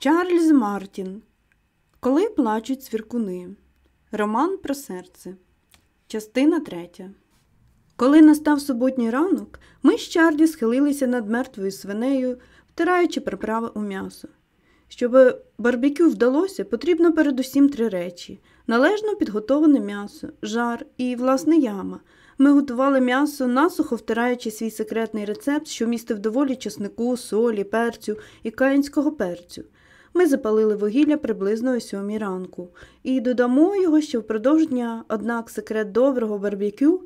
Чарльз Мартін. Коли плачуть цвіркуни. Роман про серце. Частина третя. Коли настав суботній ранок, ми з Чарлі схилилися над мертвою свинею, втираючи приправи у м'ясо. Щоб барбекю вдалося, потрібно передусім три речі: належно підготовлене м'ясо, жар і, власне, яма. Ми готували м'ясо, насухо втираючи свій секретний рецепт, що містив доволі чеснику, солі, перцю і каїнського перцю. Ми запалили вугілля приблизно о сьомій ранку і додамо його ще впродовж дня, однак секрет доброго барбекю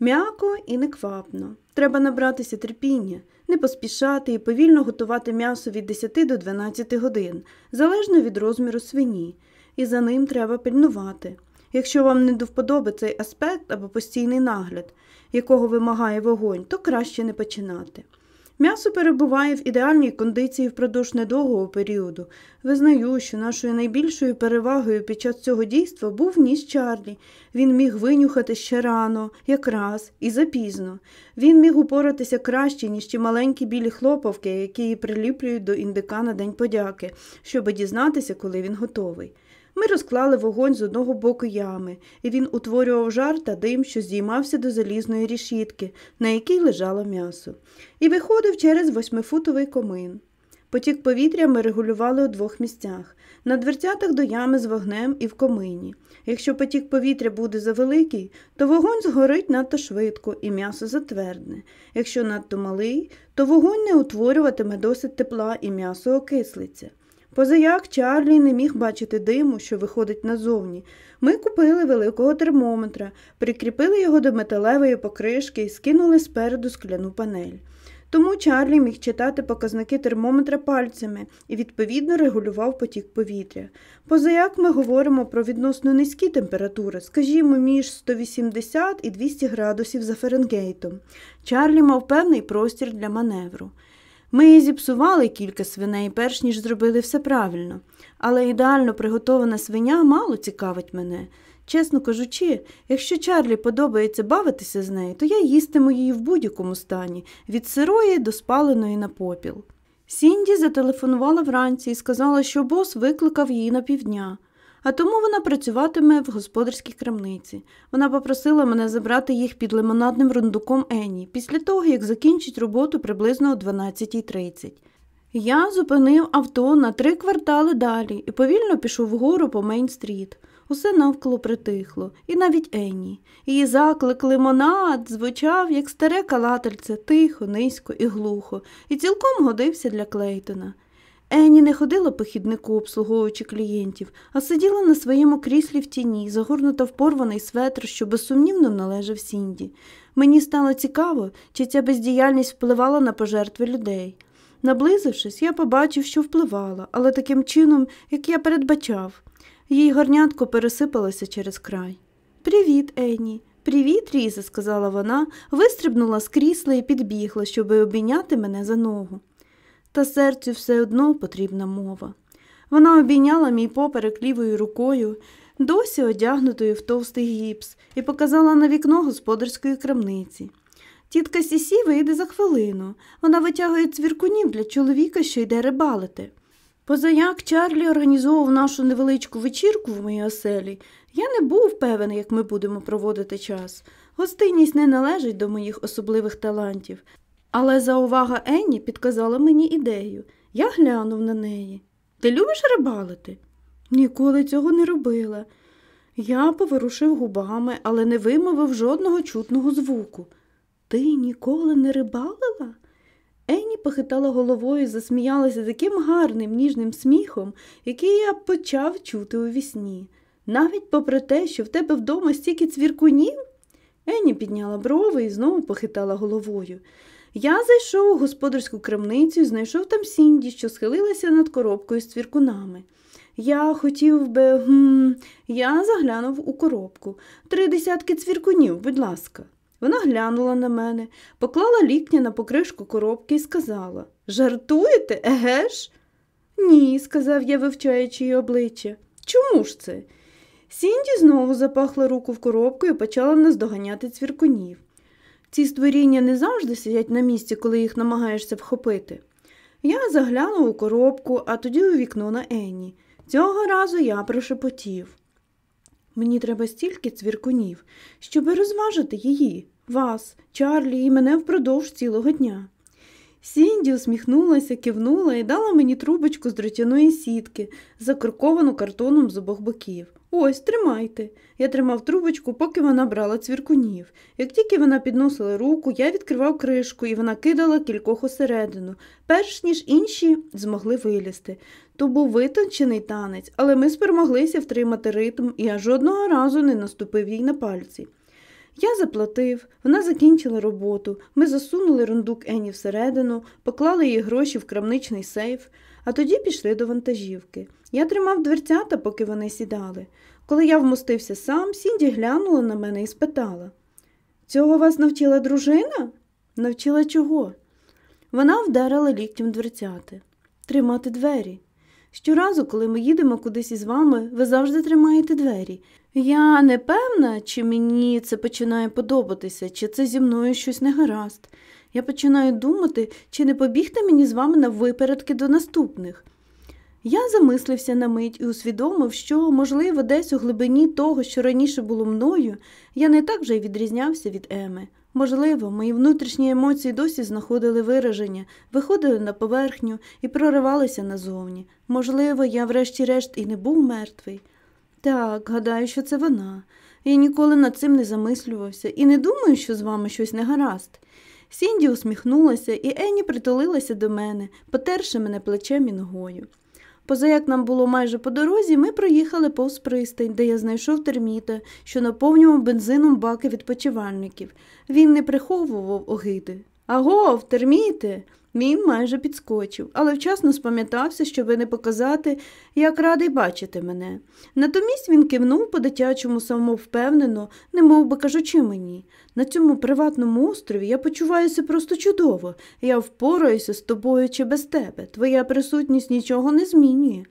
м'яко і неквапно. Треба набратися терпіння, не поспішати і повільно готувати м'ясо від 10 до 12 годин, залежно від розміру свині, і за ним треба пильнувати. Якщо вам не до вподоби цей аспект або постійний нагляд, якого вимагає вогонь, то краще не починати. М'ясо перебуває в ідеальній кондиції впродовж недовгого періоду. Визнаю, що нашою найбільшою перевагою під час цього дійства був ніс Чарлі. Він міг винюхати ще рано, якраз і запізно. Він міг упоратися краще, ніж ті маленькі білі хлопавки, які приліплюють до індика на День подяки, щоби дізнатися, коли він готовий. Ми розклали вогонь з одного боку ями, і він утворював жар та дим, що здіймався до залізної рішітки, на якій лежало м'ясо, і виходив через восьмифутовий комин. Потік повітря ми регулювали у двох місцях на дверцятах до ями з вогнем і в комині. Якщо потік повітря буде завеликий, то вогонь згорить надто швидко і м'ясо затвердне. Якщо надто малий, то вогонь не утворюватиме досить тепла і м'ясо окислиться. Позаяк Чарлі не міг бачити диму, що виходить назовні. Ми купили великого термометра, прикріпили його до металевої покришки і скинули спереду скляну панель. Тому Чарлі міг читати показники термометра пальцями і відповідно регулював потік повітря. Позаяк ми говоримо про відносно низькі температури, скажімо, між 180 і 200 градусів за Фаренгейтом. Чарлі мав певний простір для маневру. Ми зіпсували кілька свиней, перш ніж зробили все правильно, але ідеально приготована свиня мало цікавить мене. Чесно кажучи, якщо Чарлі подобається бавитися з нею, то я їстиму її в будь-якому стані, від сирої до спаленої на попіл. Сінді зателефонувала вранці і сказала, що бос викликав її на півдня а тому вона працюватиме в господарській крамниці. Вона попросила мене забрати їх під лимонадним рундуком Ені після того, як закінчить роботу приблизно о 12.30. Я зупинив авто на три квартали далі і повільно пішов вгору по Мейн-стріт. Усе навколо притихло, і навіть Енні. Її заклик лимонад звучав, як старе калатальце, тихо, низько і глухо, і цілком годився для Клейтона. Енні не ходила по хіднику, обслуговуючи клієнтів, а сиділа на своєму кріслі в тіні, загорнута в порваний светр, що безсумнівно належав Сінді. Мені стало цікаво, чи ця бездіяльність впливала на пожертви людей. Наблизившись, я побачив, що впливала, але таким чином, як я передбачав. Її горнятко пересипалося через край. Привіт, Енні. Привіт, Різа, сказала вона, вистрибнула з крісла і підбігла, щоб обійняти мене за ногу та серцю все одно потрібна мова. Вона обійняла мій поперек лівою рукою, досі одягнутою в товстий гіпс, і показала на вікно господарської крамниці. Тітка Сісі вийде за хвилину. Вона витягує цвіркунів для чоловіка, що йде рибалити. Позаяк Чарлі організовував нашу невеличку вечірку в моїй оселі, я не був певен, як ми будемо проводити час. Гостинність не належить до моїх особливих талантів, але заувага Енні підказала мені ідею. Я глянув на неї. Ти любиш рибалити? Ніколи цього не робила. Я поворушив губами, але не вимовив жодного чутного звуку. Ти ніколи не рибалила? Енні похитала головою і засміялася таким гарним ніжним сміхом, який я почав чути у вісні. Навіть попри те, що в тебе вдома стільки цвіркунів? Енні підняла брови і знову похитала головою. Я зайшов у господарську крамницю і знайшов там Сінді, що схилилася над коробкою з цвіркунами. Я хотів би, гм, я заглянув у коробку. Три десятки цвіркунів, будь ласка. Вона глянула на мене, поклала лікня на покришку коробки і сказала Жартуєте, еге ж? Ні, сказав я, вивчаючи її обличчя. Чому ж це? Сінді знову запахла руку в коробку і почала наздоганяти цвіркунів. Ці створіння не завжди сидять на місці, коли їх намагаєшся вхопити. Я заглянув у коробку, а тоді у вікно на Енні. Цього разу я прошепотів. Мені треба стільки цвіркунів, щоби розважити її, вас, Чарлі і мене впродовж цілого дня. Сінді усміхнулася, кивнула і дала мені трубочку з дротяної сітки, закорковану картоном з обох боків. Ось, тримайте. Я тримав трубочку, поки вона брала цвіркунів. Як тільки вона підносила руку, я відкривав кришку, і вона кидала кількох усередину, перш ніж інші змогли вилізти. То був витончений танець, але ми спромоглися втримати ритм, і я жодного разу не наступив їй на пальці. Я заплатив, вона закінчила роботу, ми засунули рундук Ені всередину, поклали їй гроші в крамничний сейф, а тоді пішли до вантажівки. Я тримав дверцята, поки вони сідали. Коли я вмостився сам, Сінді глянула на мене і спитала Цього вас навчила дружина? Навчила чого? Вона вдарила ліктем дверцяти. Тримати двері. Щоразу, коли ми їдемо кудись із вами, ви завжди тримаєте двері. Я не певна, чи мені це починає подобатися, чи це зі мною щось не гаразд. Я починаю думати, чи не побігти мені з вами на випередки до наступних. Я замислився на мить і усвідомив, що, можливо, десь у глибині того, що раніше було мною, я не так вже й відрізнявся від Еми. Можливо, мої внутрішні емоції досі знаходили вираження, виходили на поверхню і проривалися назовні. Можливо, я, врешті-решт, і не був мертвий. Так, гадаю, що це вона. Я ніколи над цим не замислювався і не думаю, що з вами щось не гаразд. Сінді усміхнулася, і Ені притулилася до мене, потерши мене плечем і ногою. Поза як нам було майже по дорозі, ми проїхали повз пристань, де я знайшов терміта, що наповнював бензином баки відпочивальників. Він не приховував огиди. Агов, терміте. Він майже підскочив, але вчасно спам'ятався, щоби не показати, як радий бачити мене. Натомість він кивнув по дитячому самовпевнено, не мов би кажучи мені. На цьому приватному острові я почуваюся просто чудово, я впораюся з тобою чи без тебе. Твоя присутність нічого не змінює.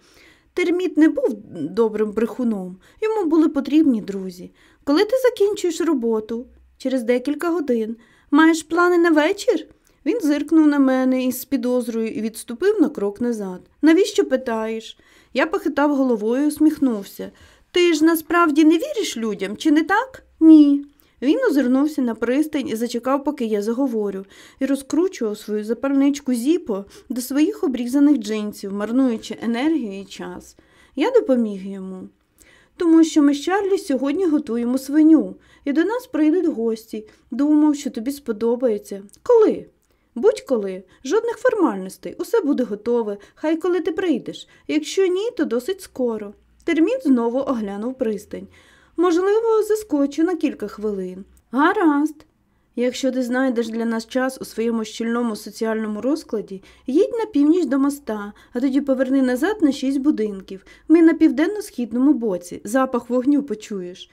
Терміт не був добрим брехуном, йому були потрібні друзі. Коли ти закінчуєш роботу? Через декілька годин. Маєш плани на вечір? Він зиркнув на мене із підозрою і відступив на крок назад. Навіщо питаєш? Я похитав головою і усміхнувся. Ти ж насправді не віриш людям, чи не так? Ні. Він озирнувся на пристань і зачекав, поки я заговорю, і розкручував свою запальничку зіпо до своїх обрізаних джинсів, марнуючи енергію і час. Я допоміг йому. Тому що ми з Чарлі сьогодні готуємо свиню, і до нас прийдуть гості. Думав, що тобі сподобається. Коли? Будь-коли, жодних формальностей, усе буде готове, хай коли ти прийдеш. Якщо ні, то досить скоро. Терміт знову оглянув пристань. Можливо, заскочу на кілька хвилин. Гаразд. Якщо ти знайдеш для нас час у своєму щільному соціальному розкладі, їдь на північ до моста, а тоді поверни назад на шість будинків. Ми на південно-східному боці, запах вогню почуєш.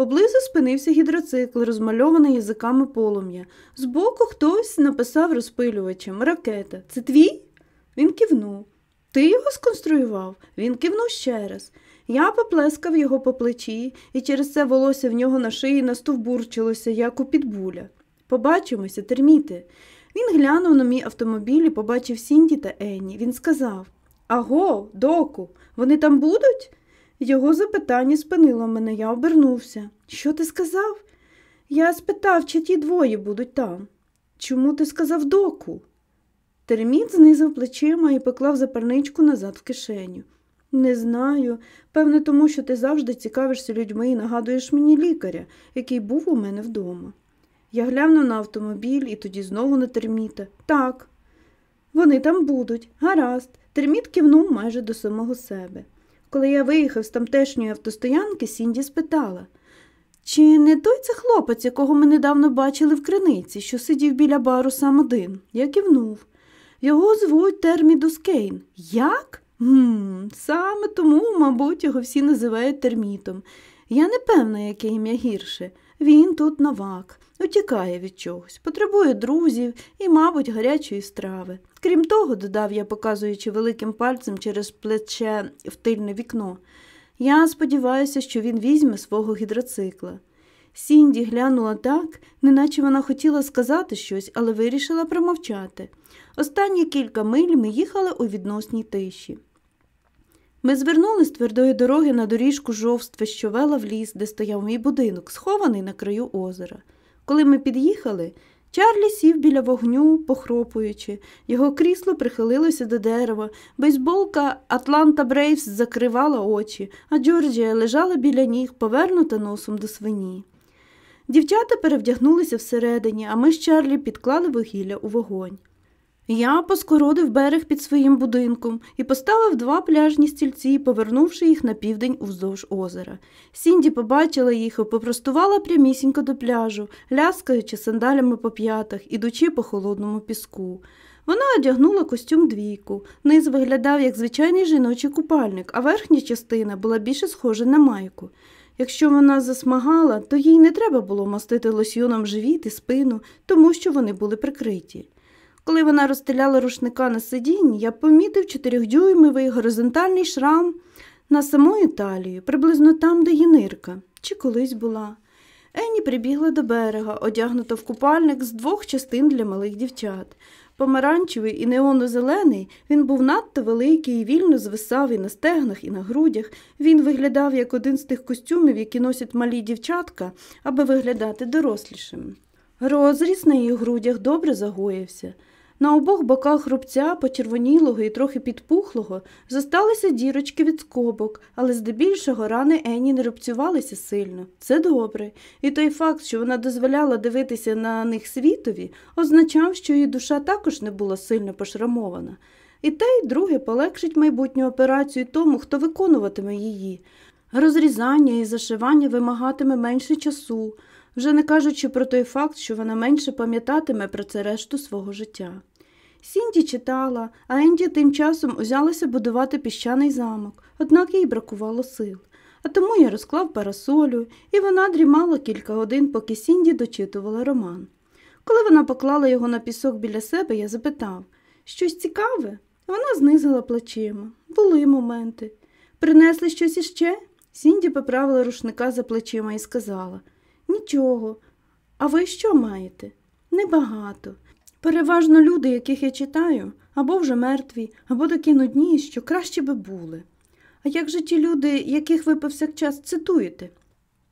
Поблизу спинився гідроцикл, розмальований язиками полум'я. Збоку хтось написав розпилювачем ракета. Це твій? Він кивнув. Ти його сконструював? Він кивнув ще раз. Я поплескав його по плечі, і через це волосся в нього на шиї настовбурчилося, як у підбуля. Побачимося, терміти. Він глянув на мій автомобіль і побачив Сінді та Енні. Він сказав Аго, доку, вони там будуть? Його запитання спинило мене, я обернувся. Що ти сказав? Я спитав, чи ті двоє будуть там. Чому ти сказав доку? Терміт знизив плечима і поклав запальничку назад в кишеню. Не знаю. Певне, тому що ти завжди цікавишся людьми і нагадуєш мені лікаря, який був у мене вдома. Я глянув на автомобіль і тоді знову на терміта. Так, вони там будуть. Гаразд. Терміт кивнув майже до самого себе. Коли я виїхав з тамтешньої автостоянки, Сінді спитала, чи не той це хлопець, якого ми недавно бачили в криниці, що сидів біля бару сам один? Я кивнув. Його звуть Термідус Кейн. Як? Гм, Саме тому, мабуть, його всі називають термітом. Я не певна, яке ім'я гірше. Він тут новак, утікає від чогось, потребує друзів і, мабуть, гарячої страви. Крім того, додав я, показуючи великим пальцем через плече в тильне вікно, я сподіваюся, що він візьме свого гідроцикла. Сінді глянула так, неначе вона хотіла сказати щось, але вирішила промовчати. Останні кілька миль ми їхали у відносній тиші. Ми звернули з твердої дороги на доріжку жовстви, що вела в ліс, де стояв мій будинок, схований на краю озера. Коли ми під'їхали, Чарлі сів біля вогню, похропуючи, його крісло прихилилося до дерева, бейсболка Атланта Брейвс закривала очі, а Джорджія лежала біля ніг, повернута носом до свині. Дівчата перевдягнулися всередині, а ми з Чарлі підклали вугілля у вогонь. Я поскородив берег під своїм будинком і поставив два пляжні стільці, повернувши їх на південь уздовж озера. Сінді побачила їх і попростувала прямісінько до пляжу, ляскаючи сандалями по п'ятах, ідучи по холодному піску. Вона одягнула костюм двійку. Низ виглядав як звичайний жіночий купальник, а верхня частина була більше схожа на майку. Якщо вона засмагала, то їй не треба було мастити лосьйоном живіт і спину, тому що вони були прикриті. Коли вона розстеляла рушника на сидінні, я помітив чотирьохдюймовий горизонтальний шрам на самої талії, приблизно там, де нирка, чи колись була. Енні прибігла до берега, одягнута в купальник з двох частин для малих дівчат. Помаранчевий і неоно-зелений, він був надто великий і вільно звисав і на стегнах, і на грудях. Він виглядав як один з тих костюмів, які носять малі дівчатка, аби виглядати дорослішими. Розріз на її грудях добре загоївся. На обох боках рубця, почервонілого і трохи підпухлого, зосталися дірочки від скобок, але здебільшого рани Енні не рубцювалися сильно. Це добре. І той факт, що вона дозволяла дивитися на них світові, означав, що її душа також не була сильно пошрамована. І те й друге полегшить майбутню операцію тому, хто виконуватиме її. Розрізання і зашивання вимагатиме менше часу, вже не кажучи про той факт, що вона менше пам'ятатиме про це решту свого життя. Сінді читала, а Енді тим часом узялася будувати піщаний замок, однак їй бракувало сил. А тому я розклав парасолю, і вона дрімала кілька годин, поки Сінді дочитувала роман. Коли вона поклала його на пісок біля себе, я запитав щось цікаве? Вона знизила плечима. Були моменти. Принесли щось іще? Сінді поправила рушника за плечима і сказала Нічого. А ви що маєте? Небагато. Переважно люди, яких я читаю, або вже мертві, або такі нудні, що краще би були. А як же ті люди, яких ви повсякчас цитуєте?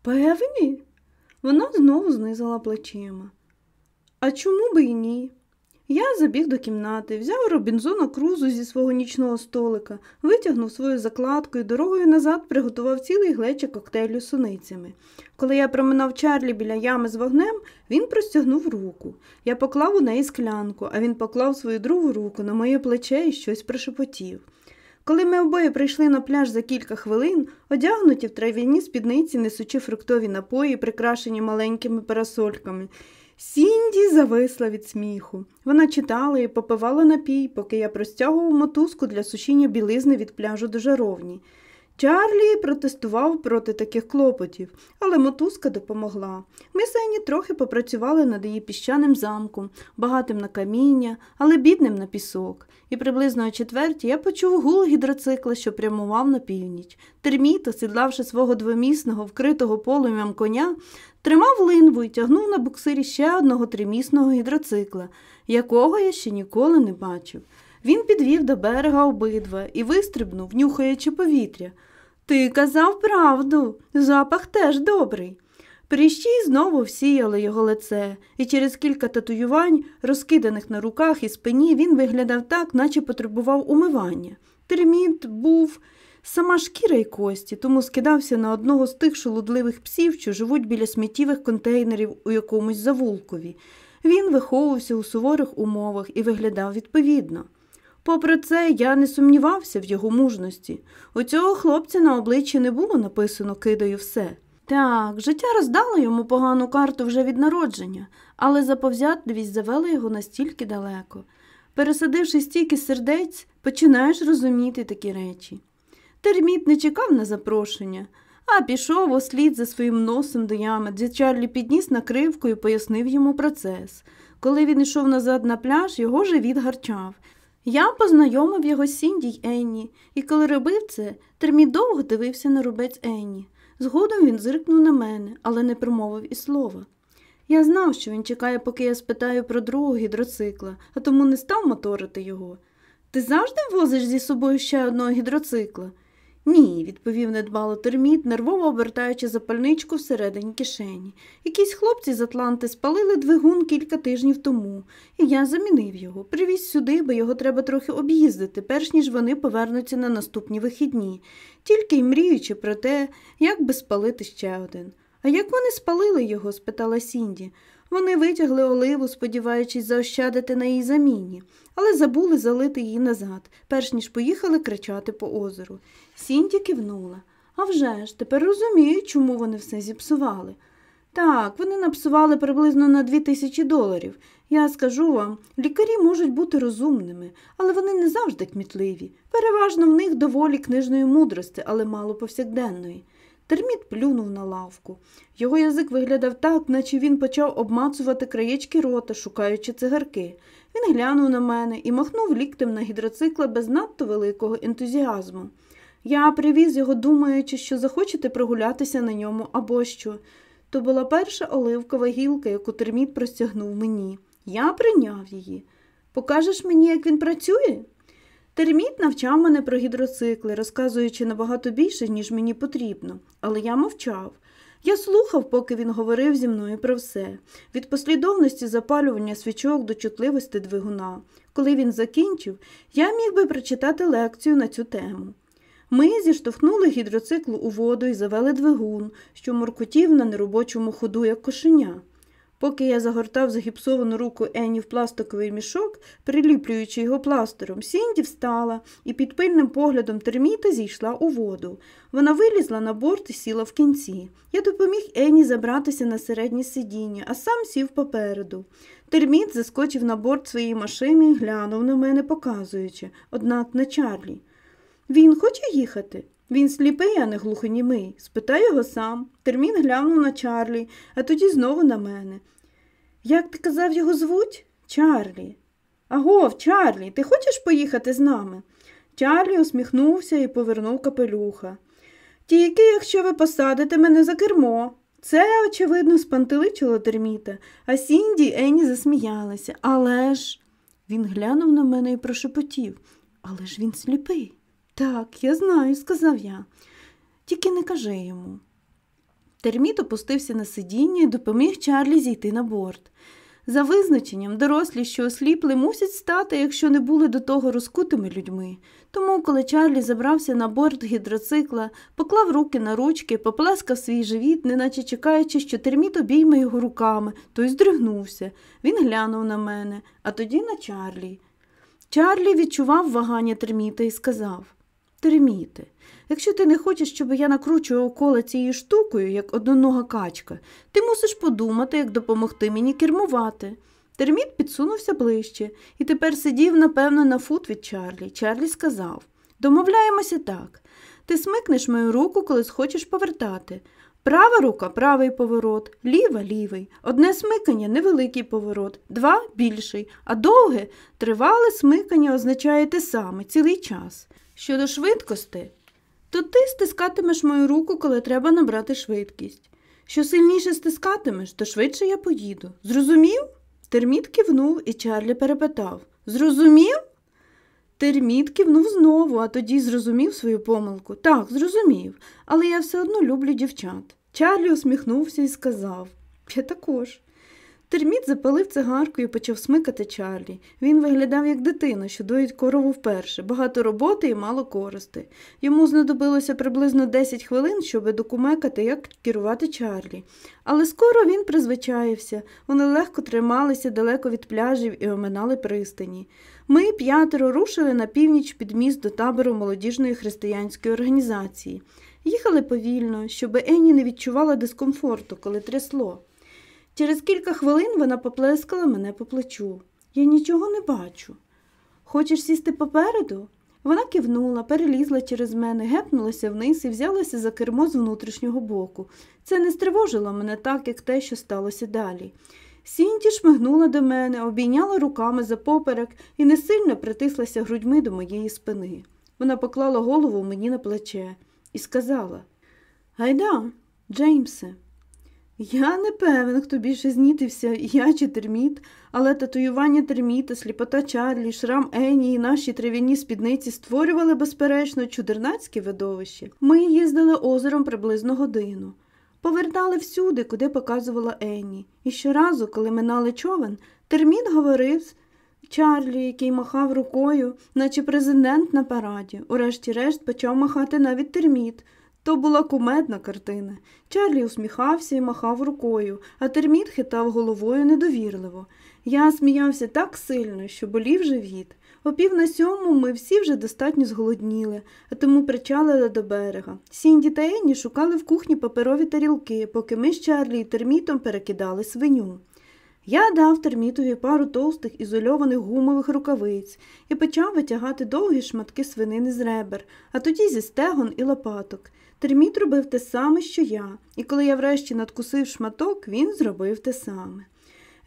Певні? Вона знову знизила плечима. А чому би і ні? Я забіг до кімнати, взяв Робінзона крузу зі свого нічного столика, витягнув свою закладку і дорогою назад приготував цілий глечик коктейлю з суницями. Коли я проминав Чарлі біля ями з вогнем, він простягнув руку. Я поклав у неї склянку, а він поклав свою другу руку на моє плече і щось прошепотів. Коли ми обоє прийшли на пляж за кілька хвилин, одягнуті в трав'яні спідниці, несучи фруктові напої, прикрашені маленькими парасольками, Сінді зависла від сміху. Вона читала і попивала напій, поки я простягував мотузку для сушіння білизни від пляжу до жаровні. Чарлі протестував проти таких клопотів, але мотузка допомогла. Ми з Ені трохи попрацювали над її піщаним замком, багатим на каміння, але бідним на пісок. І приблизно о четвертій я почув гул гідроцикла, що прямував на північ. Терміт, осідлавши свого двомісного, вкритого полум'ям коня, тримав линву і тягнув на буксирі ще одного тримісного гідроцикла, якого я ще ніколи не бачив. Він підвів до берега обидва і вистрибнув, нюхаючи повітря. Ти казав правду, запах теж добрий. Пріщі знову всіяли його лице, і через кілька татуювань, розкиданих на руках і спині, він виглядав так, наче потребував умивання. Терміт був сама шкіра й кості, тому скидався на одного з тих шолудливих псів, що живуть біля сміттєвих контейнерів у якомусь завулкові. Він виховувався у суворих умовах і виглядав відповідно. Попри це, я не сумнівався в його мужності. У цього хлопця на обличчі не було написано кидаю все. Так, життя роздало йому погану карту вже від народження, але заповзятливість завела його настільки далеко. Пересадивши стільки сердець, починаєш розуміти такі речі. Терміт не чекав на запрошення, а пішов услід за своїм носом до ями, де Чарлі підніс накривку і пояснив йому процес. Коли він йшов назад на пляж, його живіт гарчав. Я познайомив його з Сінді й Енні, і коли робив це, терміт довго дивився на рубець Енні. Згодом він зиркнув на мене, але не промовив і слова. Я знав, що він чекає, поки я спитаю про другого гідроцикла, а тому не став моторити його. Ти завжди возиш зі собою ще одного гідроцикла? Ні, відповів недбало терміт, нервово обертаючи запальничку всередині кишені. Якісь хлопці з Атланти спалили двигун кілька тижнів тому, і я замінив його, привіз сюди, бо його треба трохи об'їздити, перш ніж вони повернуться на наступні вихідні, тільки й мріючи про те, як би спалити ще один. А як вони спалили його? спитала Сінді. Вони витягли оливу, сподіваючись заощадити на її заміні, але забули залити її назад, перш ніж поїхали кричати по озеру. Сінді кивнула. «А вже ж, тепер розумію, чому вони все зіпсували. Так, вони напсували приблизно на дві тисячі доларів. Я скажу вам, лікарі можуть бути розумними, але вони не завжди кмітливі. Переважно в них доволі книжної мудрості, але мало повсякденної. Терміт плюнув на лавку. Його язик виглядав так, наче він почав обмацувати краєчки рота, шукаючи цигарки. Він глянув на мене і махнув ліктем на гідроцикла без надто великого ентузіазму. Я привіз його, думаючи, що захочете прогулятися на ньому або що. То була перша оливкова гілка, яку терміт простягнув мені. Я прийняв її. Покажеш мені, як він працює? Терміт навчав мене про гідроцикли, розказуючи набагато більше, ніж мені потрібно, але я мовчав. Я слухав, поки він говорив зі мною про все, від послідовності запалювання свічок до чутливості двигуна. Коли він закінчив, я міг би прочитати лекцію на цю тему. Ми зіштовхнули гідроцикл у воду і завели двигун, що муркотів на неробочому ходу, як кошеня. Поки я загортав загіпсовану руку Ені в пластиковий мішок, приліплюючи його пластером, Сінді встала і під пильним поглядом терміта зійшла у воду. Вона вилізла на борт і сіла в кінці. Я допоміг Ені забратися на середнє сидіння, а сам сів попереду. Терміт заскочив на борт своєї машини і глянув на мене, показуючи, однак на Чарлі. Він хоче їхати? Він сліпий, а не глухонімий. Спитай його сам. Термін глянув на Чарлі, а тоді знову на мене. Як ти казав, його звуть? Чарлі. Агов, Чарлі, ти хочеш поїхати з нами? Чарлі усміхнувся і повернув капелюха. Тільки якщо ви посадите мене за кермо. Це, очевидно, спантеличило терміта, а Сінді і Енні засміялися. Але ж. Він глянув на мене і прошепотів. Але ж він сліпий. Так, я знаю, сказав я. Тільки не кажи йому. Терміт опустився на сидіння і допоміг Чарлі зійти на борт. За визначенням, дорослі, що осліпли, мусять стати, якщо не були до того розкутими людьми. Тому, коли Чарлі забрався на борт гідроцикла, поклав руки на ручки, поплескав свій живіт, неначе чекаючи, що терміт обійме його руками, той здригнувся. Він глянув на мене, а тоді на Чарлі. Чарлі відчував вагання терміта і сказав Терміте, якщо ти не хочеш, щоб я накручував коло цією штукою, як однонога качка, ти мусиш подумати, як допомогти мені кермувати. Терміт підсунувся ближче і тепер сидів, напевно, на фут від Чарлі. Чарлі сказав Домовляємося так. Ти смикнеш мою руку, коли схочеш повертати. Права рука правий поворот, ліва лівий. Одне смикання невеликий поворот, два більший, а довге тривале смикання означає те саме цілий час. Щодо швидкості, то ти стискатимеш мою руку, коли треба набрати швидкість. Що сильніше стискатимеш, то швидше я поїду. Зрозумів? Терміт кивнув і Чарлі перепитав Зрозумів? Терміт кивнув знову, а тоді зрозумів свою помилку. Так, зрозумів, але я все одно люблю дівчат. Чарлі усміхнувся і сказав Я також. Терміт запалив цигарку і почав смикати Чарлі. Він виглядав як дитина, що доїть корову вперше, багато роботи і мало користи. Йому знадобилося приблизно 10 хвилин, щоб докумекати, як керувати Чарлі. Але скоро він призвичаєвся. Вони легко трималися далеко від пляжів і оминали пристані. Ми п'ятеро рушили на північ під міст до табору молодіжної християнської організації. Їхали повільно, щоб Енні не відчувала дискомфорту, коли трясло. Через кілька хвилин вона поплескала мене по плечу. Я нічого не бачу. Хочеш сісти попереду? Вона кивнула, перелізла через мене, гепнулася вниз і взялася за кермо з внутрішнього боку. Це не стривожило мене так, як те, що сталося далі. Сінті шмигнула до мене, обійняла руками за поперек і не сильно притислася грудьми до моєї спини. Вона поклала голову мені на плече і сказала Гайда, Джеймсе. Я не певен, хто більше знітився, я чи терміт, але татуювання терміта, сліпота Чарлі, шрам Ені і наші трав'яні спідниці створювали, безперечно, чудернацьке видовище. Ми їздили озером приблизно годину. Повертали всюди, куди показувала Енні. І щоразу, коли минали човен, терміт говорив Чарлі, який махав рукою, наче президент на параді. Урешті-решт почав махати навіть терміт. То була кумедна картина. Чарлі усміхався і махав рукою, а терміт хитав головою недовірливо. Я сміявся так сильно, що болів живіт. О пів на сьому ми всі вже достатньо зголодніли, а тому причалили до берега. Сінді та Енні шукали в кухні паперові тарілки, поки ми з Чарлі і термітом перекидали свиню. Я дав термітові пару товстих ізольованих гумових рукавиць і почав витягати довгі шматки свинини з ребер, а тоді зі стегон і лопаток. Терміт робив те саме, що я, і коли я врешті надкусив шматок, він зробив те саме.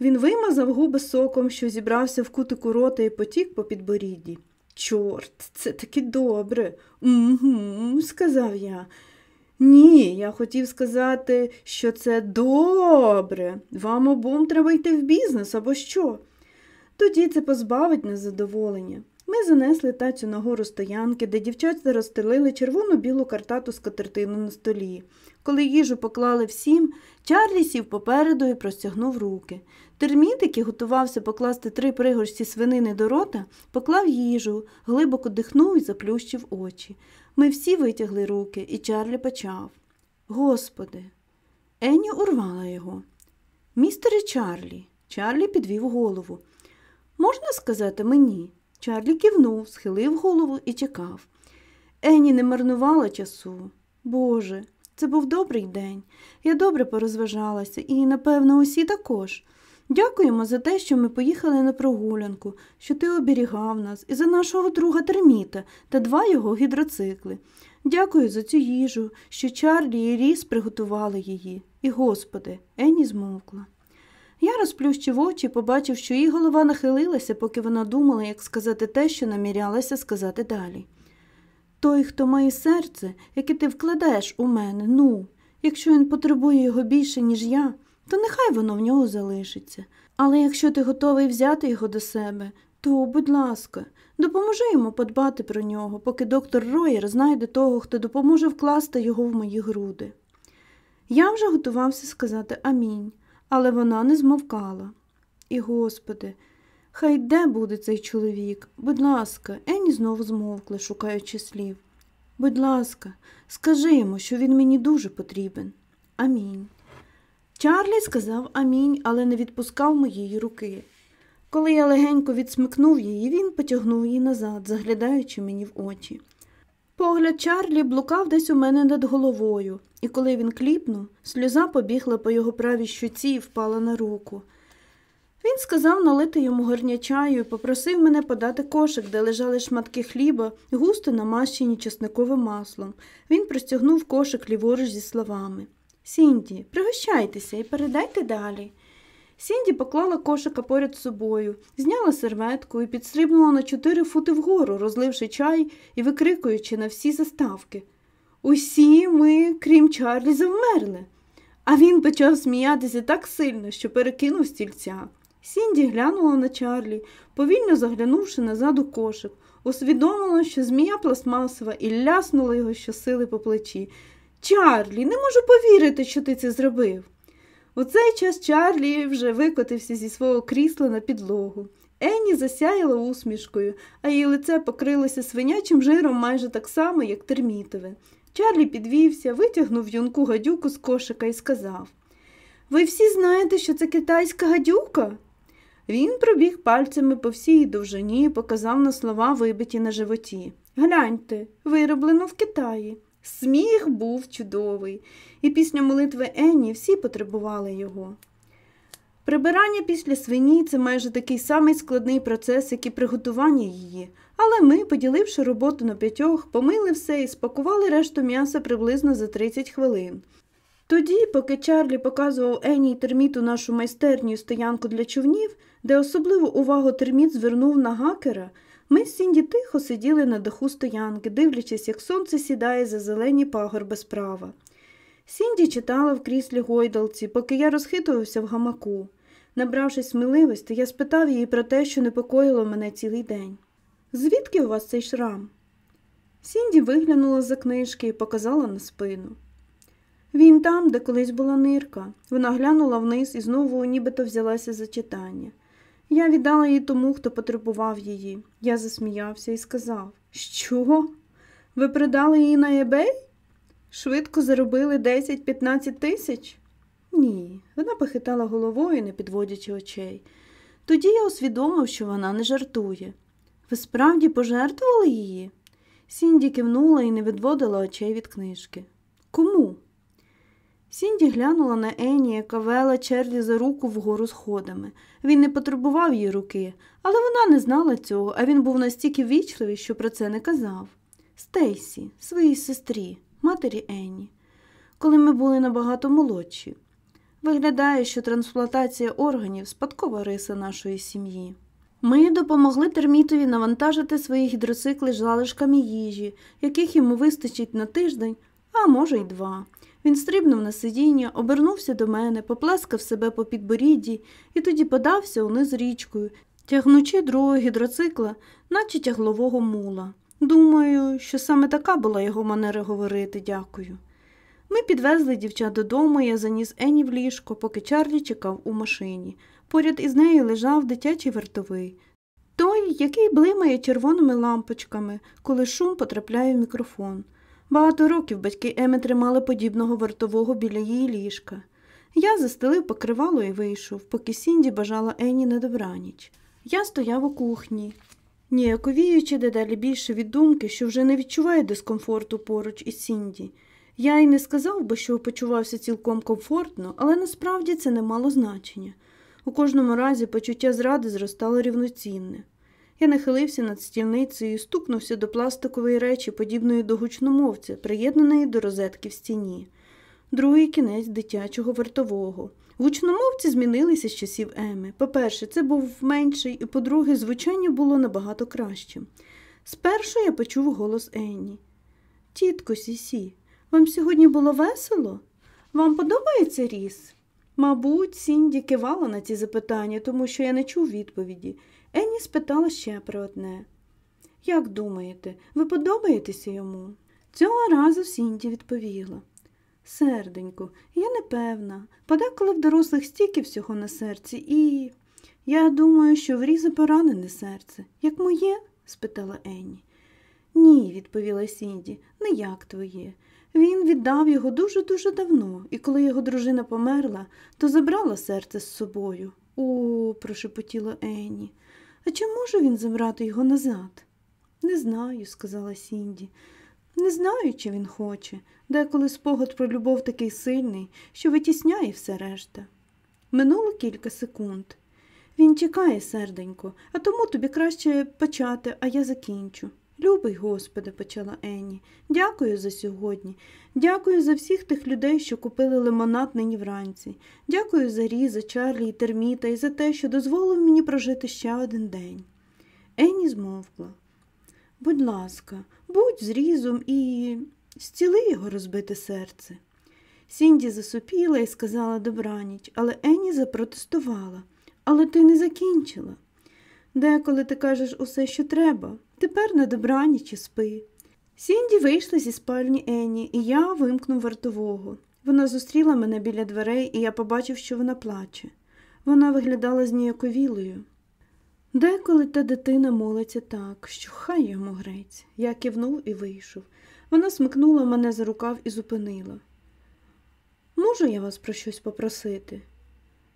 Він вимазав губи соком, що зібрався в кутику рота і потік по підборідді. Чорт, це таки добре. Угу, сказав я. Ні, я хотів сказати, що це добре. Вам обом треба йти в бізнес або що. Тоді це позбавить нас задоволення. Ми занесли тацю на гору стоянки, де дівчата розстелили червоно-білу картату скатертину на столі. Коли їжу поклали всім, Чарлі сів попереду і простягнув руки. Терміт, який готувався покласти три пригоршці свинини до рота, поклав їжу, глибоко дихнув і заплющив очі. Ми всі витягли руки, і Чарлі почав. Господи. Енні урвала його. Містере Чарлі. Чарлі підвів голову. Можна сказати мені? Чарлі кивнув, схилив голову і чекав. Ені не марнувала часу. Боже, це був добрий день. Я добре порозважалася і, напевно, усі також. Дякуємо за те, що ми поїхали на прогулянку, що ти оберігав нас, і за нашого друга терміта та два його гідроцикли. Дякую за цю їжу, що Чарлі і Ріс приготували її. І, Господи, Ені змовкла. Я розплющив очі побачив, що її голова нахилилася, поки вона думала, як сказати те, що намірялася сказати далі. Той, хто має серце, яке ти вкладаєш у мене, ну, якщо він потребує його більше, ніж я, то нехай воно в нього залишиться. Але якщо ти готовий взяти його до себе, то, будь ласка, допоможи йому подбати про нього, поки доктор Роєр знайде того, хто допоможе вкласти його в мої груди. Я вже готувався сказати амінь але вона не змовкала. І, Господи, хай де буде цей чоловік? Будь ласка, Ені знову змовкла, шукаючи слів. Будь ласка, скажи йому, що він мені дуже потрібен. Амінь. Чарлі сказав амінь, але не відпускав моєї руки. Коли я легенько відсмикнув її, він потягнув її назад, заглядаючи мені в очі. Погляд Чарлі блукав десь у мене над головою, і коли він кліпнув, сльоза побігла по його правій щуці і впала на руку. Він сказав налити йому горня чаю і попросив мене подати кошик, де лежали шматки хліба, густо намащені чесниковим маслом. Він простягнув кошик ліворуч зі словами Сінді, пригощайтеся і передайте далі. Сінді поклала кошика поряд собою, зняла серветку і підстрибнула на чотири фути вгору, розливши чай і викрикуючи на всі заставки. Усі ми, крім Чарлі, завмерли. А він почав сміятися так сильно, що перекинув стільця. Сінді глянула на Чарлі, повільно заглянувши назад у кошик, усвідомила, що змія пластмасова і ляснула його щосили по плечі. Чарлі, не можу повірити, що ти це зробив. У цей час Чарлі вже викотився зі свого крісла на підлогу. Енні засяяла усмішкою, а її лице покрилося свинячим жиром майже так само, як термітове. Чарлі підвівся, витягнув юнку гадюку з кошика і сказав Ви всі знаєте, що це китайська гадюка? Він пробіг пальцями по всій довжині і показав на слова, вибиті на животі. Гляньте, вироблено в Китаї. Сміх був чудовий, і після молитви Енні всі потребували його. Прибирання після свині це майже такий самий складний процес, як і приготування її, але ми, поділивши роботу на п'ятьох, помили все і спакували решту м'яса приблизно за 30 хвилин. Тоді, поки Чарлі показував Енні й терміту нашу майстерню стоянку для човнів, де особливу увагу терміт звернув на гакера, ми з Сінді тихо сиділи на даху стоянки, дивлячись, як сонце сідає за зелені пагорби справа. Сінді читала в кріслі гойдалці, поки я розхитувався в гамаку. Набравшись сміливості, я спитав її про те, що непокоїло мене цілий день. Звідки у вас цей шрам? Сінді виглянула за книжки і показала на спину. Він там, де колись була нирка. Вона глянула вниз і знову нібито взялася за читання. Я віддала її тому, хто потребував її. Я засміявся і сказав Що? Ви продали її на eBay? Швидко заробили 10-15 тисяч? Ні, вона похитала головою, не підводячи очей. Тоді я усвідомив, що вона не жартує. Ви справді пожертвували її? Сінді кивнула і не відводила очей від книжки. Кому? Сінді глянула на Ені, яка вела Черлі за руку вгору сходами. Він не потребував її руки, але вона не знала цього, а він був настільки вічливий, що про це не казав. Стейсі, своїй сестрі, матері Енні, коли ми були набагато молодші. Виглядає, що трансплантація органів спадкова риса нашої сім'ї. Ми допомогли термітові навантажити свої гідроцикли залишками їжі, яких йому вистачить на тиждень, а може й два. Він стрибнув на сидіння, обернувся до мене, поплескав себе по підборідді і тоді подався униз річкою, тягнучи другого гідроцикла, наче тяглового мула. Думаю, що саме така була його манера говорити дякую. Ми підвезли дівчат додому, я заніс Ені в ліжко, поки Чарлі чекав у машині. Поряд із нею лежав дитячий вартовий. Той, який блимає червоними лампочками, коли шум потрапляє в мікрофон. Багато років батьки Еми тримали подібного вартового біля її ліжка. Я застелив покривало і вийшов, поки Сінді бажала Ені на добраніч. Я стояв у кухні, ніяковіючи дедалі більше від думки, що вже не відчуваю дискомфорту поруч із Сінді. Я й не сказав би, що почувався цілком комфортно, але насправді це не мало значення. У кожному разі почуття зради зростало рівноцінне. Я нахилився над стільницею і стукнувся до пластикової речі, подібної до гучномовця, приєднаної до розетки в стіні. Другий кінець дитячого вартового. Гучномовці змінилися з часів Еми. По-перше, це був менший, і по-друге, звучання було набагато кращим. Спершу я почув голос Енні. Тітко Сісі, вам сьогодні було весело? Вам подобається ріс? Мабуть, Сінді кивала на ці запитання, тому що я не чув відповіді. Енні спитала ще про одне. Як думаєте, ви подобаєтеся йому? Цього разу Сінді відповіла. Серденько, я не певна. Подеколи в дорослих стільки всього на серці, і я думаю, що в різа поранене серце. Як моє? спитала Енні. Ні, відповіла Сінді, не як твоє. Він віддав його дуже-дуже давно, і коли його дружина померла, то забрала серце з собою. О, прошепотіла Енні. А чи може він забрати його назад? Не знаю, сказала Сінді. Не знаю, чи він хоче. Деколи спогад про любов такий сильний, що витісняє все решта. Минуло кілька секунд. Він чекає, серденько, а тому тобі краще почати, а я закінчу. Любий Господи, почала Енні, дякую за сьогодні. Дякую за всіх тих людей, що купили лимонад нині вранці. Дякую за Різа, Чарлі і терміта і за те, що дозволив мені прожити ще один день. Енні змовкла. Будь ласка, будь з різом і зціли його розбите серце. Сінді засупіла і сказала добраніч, але Енні запротестувала. Але ти не закінчила. Деколи ти кажеш усе, що треба. Тепер на добраніч і спи. Сінді вийшла зі спальні Енні, і я вимкнув вартового. Вона зустріла мене біля дверей, і я побачив, що вона плаче. Вона виглядала зніяковілою. Деколи та дитина молиться так, що хай йому грець. Я кивнув і вийшов. Вона смикнула мене за рукав і зупинила. Можу я вас про щось попросити?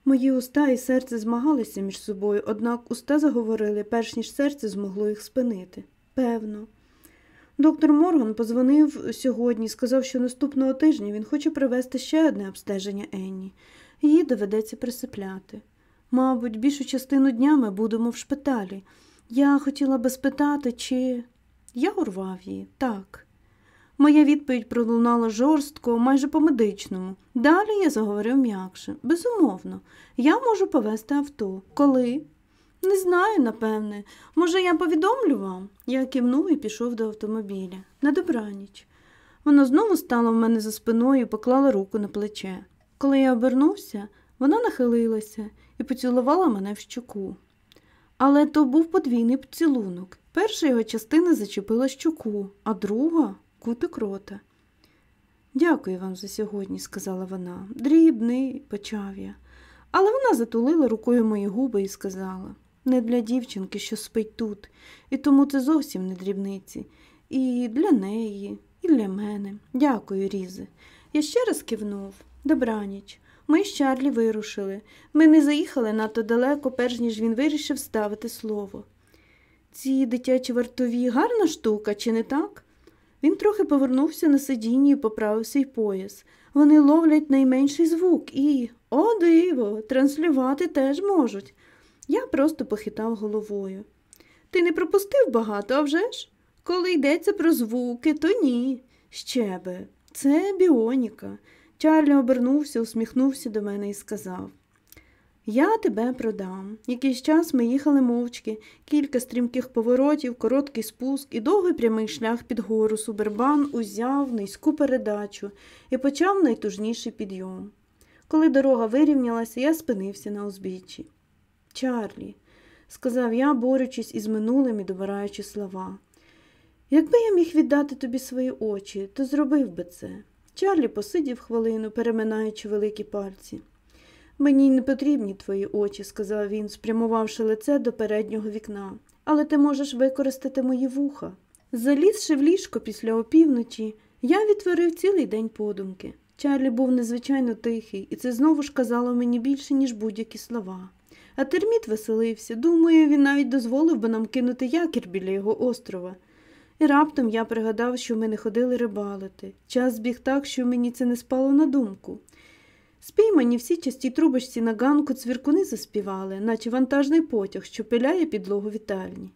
Мої уста і серце змагалися між собою, однак уста заговорили, перш ніж серце змогло їх спинити. Певно. Доктор Морган позвонив сьогодні, сказав, що наступного тижня він хоче провести ще одне обстеження Енні. Її доведеться присипляти. Мабуть, більшу частину дня ми будемо в шпиталі. Я хотіла би спитати, чи. Я урвав її, так. Моя відповідь пролунала жорстко, майже по медичному. Далі я заговорив м'якше. Безумовно, я можу повезти авто. Коли? Не знаю, напевне. Може, я повідомлю вам? Я кивнув і пішов до автомобіля. На добраніч. Вона знову стала в мене за спиною і поклала руку на плече. Коли я обернувся, вона нахилилася і поцілувала мене в щоку. Але то був подвійний поцілунок. Перша його частина зачепила щоку, а друга кутик рота. Дякую вам за сьогодні, сказала вона. Дрібний, почав я. Але вона затулила рукою мої губи і сказала не для дівчинки, що спить тут, і тому це зовсім не дрібниці. І для неї, і для мене. Дякую, Різе. Я ще раз кивнув. Добраніч. Ми з Чарлі вирушили. Ми не заїхали надто далеко, перш ніж він вирішив ставити слово. Ці дитячі вартові гарна штука, чи не так? Він трохи повернувся на сидінні і поправив свій пояс. Вони ловлять найменший звук і, о, диво, транслювати теж можуть. Я просто похитав головою. Ти не пропустив багато, а вже ж? Коли йдеться про звуки, то ні. Щебе, це біоніка. Чарлі обернувся, усміхнувся до мене і сказав Я тебе продам. Якийсь час ми їхали мовчки, кілька стрімких поворотів, короткий спуск і довгий прямий шлях під гору. Субербан узяв низьку передачу і почав найтужніший підйом. Коли дорога вирівнялася, я спинився на узбіччі. Чарлі, сказав я, борючись із минулим і добираючи слова. Якби я міг віддати тобі свої очі, то зробив би це. Чарлі посидів хвилину, переминаючи великі пальці. Мені не потрібні твої очі, сказав він, спрямувавши лице до переднього вікна, але ти можеш використати мої вуха. Залізши в ліжко після опівночі, я відтворив цілий день подумки. Чарлі був незвичайно тихий, і це знову ж казало мені більше, ніж будь-які слова. А терміт веселився. Думаю, він навіть дозволив би нам кинути якір біля його острова. І раптом я пригадав, що ми не ходили рибалити. Час збіг так, що мені це не спало на думку. Спіймані всі часті трубочці на ганку цвіркуни заспівали, наче вантажний потяг, що пиляє підлогу вітальні.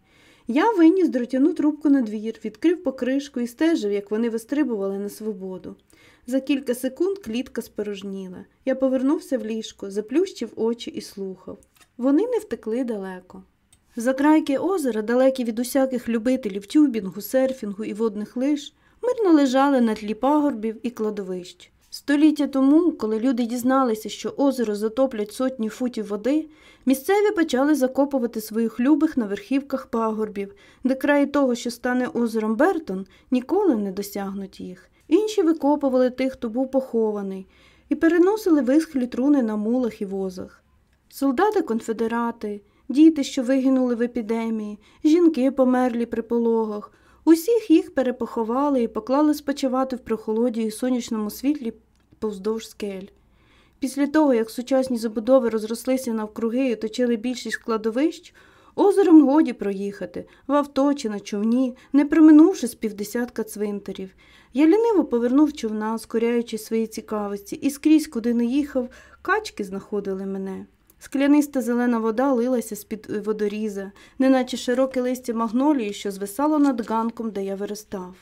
Я виніс дротяну трубку на двір, відкрив покришку і стежив, як вони вистрибували на свободу. За кілька секунд клітка спорожніла. Я повернувся в ліжко, заплющив очі і слухав. Вони не втекли далеко. Закрайки озера, далекі від усяких любителів тюбінгу, серфінгу і водних лиж, мирно лежали на тлі пагорбів і кладовищ. Століття тому, коли люди дізналися, що озеро затоплять сотні футів води, місцеві почали закопувати своїх любих на верхівках пагорбів, де краї того, що стане озером Бертон, ніколи не досягнуть їх. Інші викопували тих, хто був похований, і переносили висхлі труни на мулах і возах. Солдати конфедерати, діти, що вигинули в епідемії, жінки померлі при пологах. Усіх їх перепоховали і поклали спочивати в прохолоді і сонячному світлі повздовж скель. Після того, як сучасні забудови розрослися навкруги і оточили більшість складовищ, озером годі проїхати, в авто чи на човні, не проминувши з півдесятка цвинтарів. Я ліниво повернув човна, скоряючи свої цікавості, і скрізь, куди не їхав, качки знаходили мене. Скляниста зелена вода лилася з-під водоріза, неначе широке листя магнолії, що звисало над ганком, де я виростав.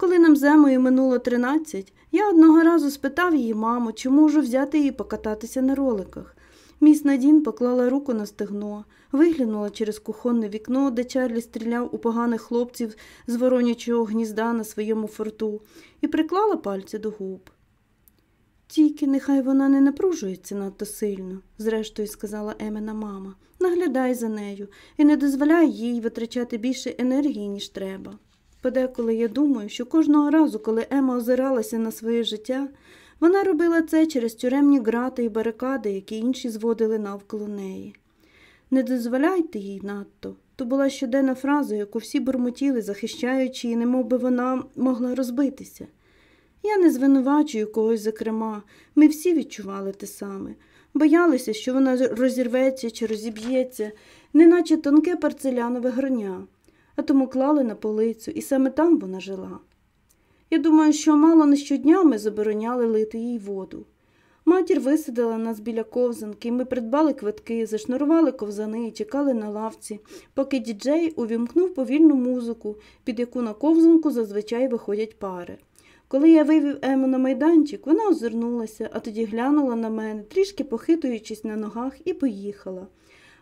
Коли нам земою минуло тринадцять, я одного разу спитав її маму, чи можу взяти її покататися на роликах. Міс Надін поклала руку на стегно, виглянула через кухонне вікно, де Чарлі стріляв у поганих хлопців з воронячого гнізда на своєму форту, і приклала пальці до губ. Тільки нехай вона не напружується надто сильно, зрештою сказала Емена мама. Наглядай за нею і не дозволяй їй витрачати більше енергії, ніж треба. Подеколи я думаю, що кожного разу, коли Ема озиралася на своє життя, вона робила це через тюремні грати і барикади, які інші зводили навколо неї. Не дозволяйте їй надто. То була щоденна фраза, яку всі бурмотіли, захищаючи, і немов би вона могла розбитися. Я не звинувачую когось, зокрема, ми всі відчували те саме, боялися, що вона розірветься чи розіб'ється, неначе тонке парцелянове гроня, а тому клали на полицю, і саме там вона жила. Я думаю, що мало не щодня ми забороняли лити їй воду. Матір висадила нас біля ковзанки, ми придбали квитки, зашнурували ковзани і чекали на лавці, поки діджей увімкнув повільну музику, під яку на ковзанку зазвичай виходять пари. Коли я вивів Ему на майданчик, вона озирнулася, а тоді глянула на мене, трішки похитуючись на ногах, і поїхала.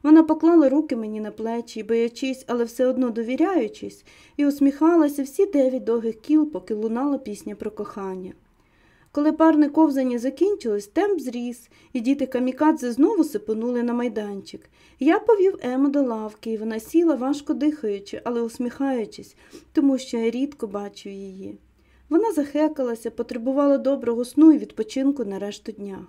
Вона поклала руки мені на плечі, боячись, але все одно довіряючись, і усміхалася всі дев'ять довгих кіл, поки лунала пісня про кохання. Коли парне ковзання закінчилось, темп зріс, і діти камікадзе знову сипонули на майданчик. Я повів Ему до лавки, і вона сіла, важко дихаючи, але усміхаючись, тому що я рідко бачу її. Вона захекалася, потребувала доброго сну і відпочинку на решту дня.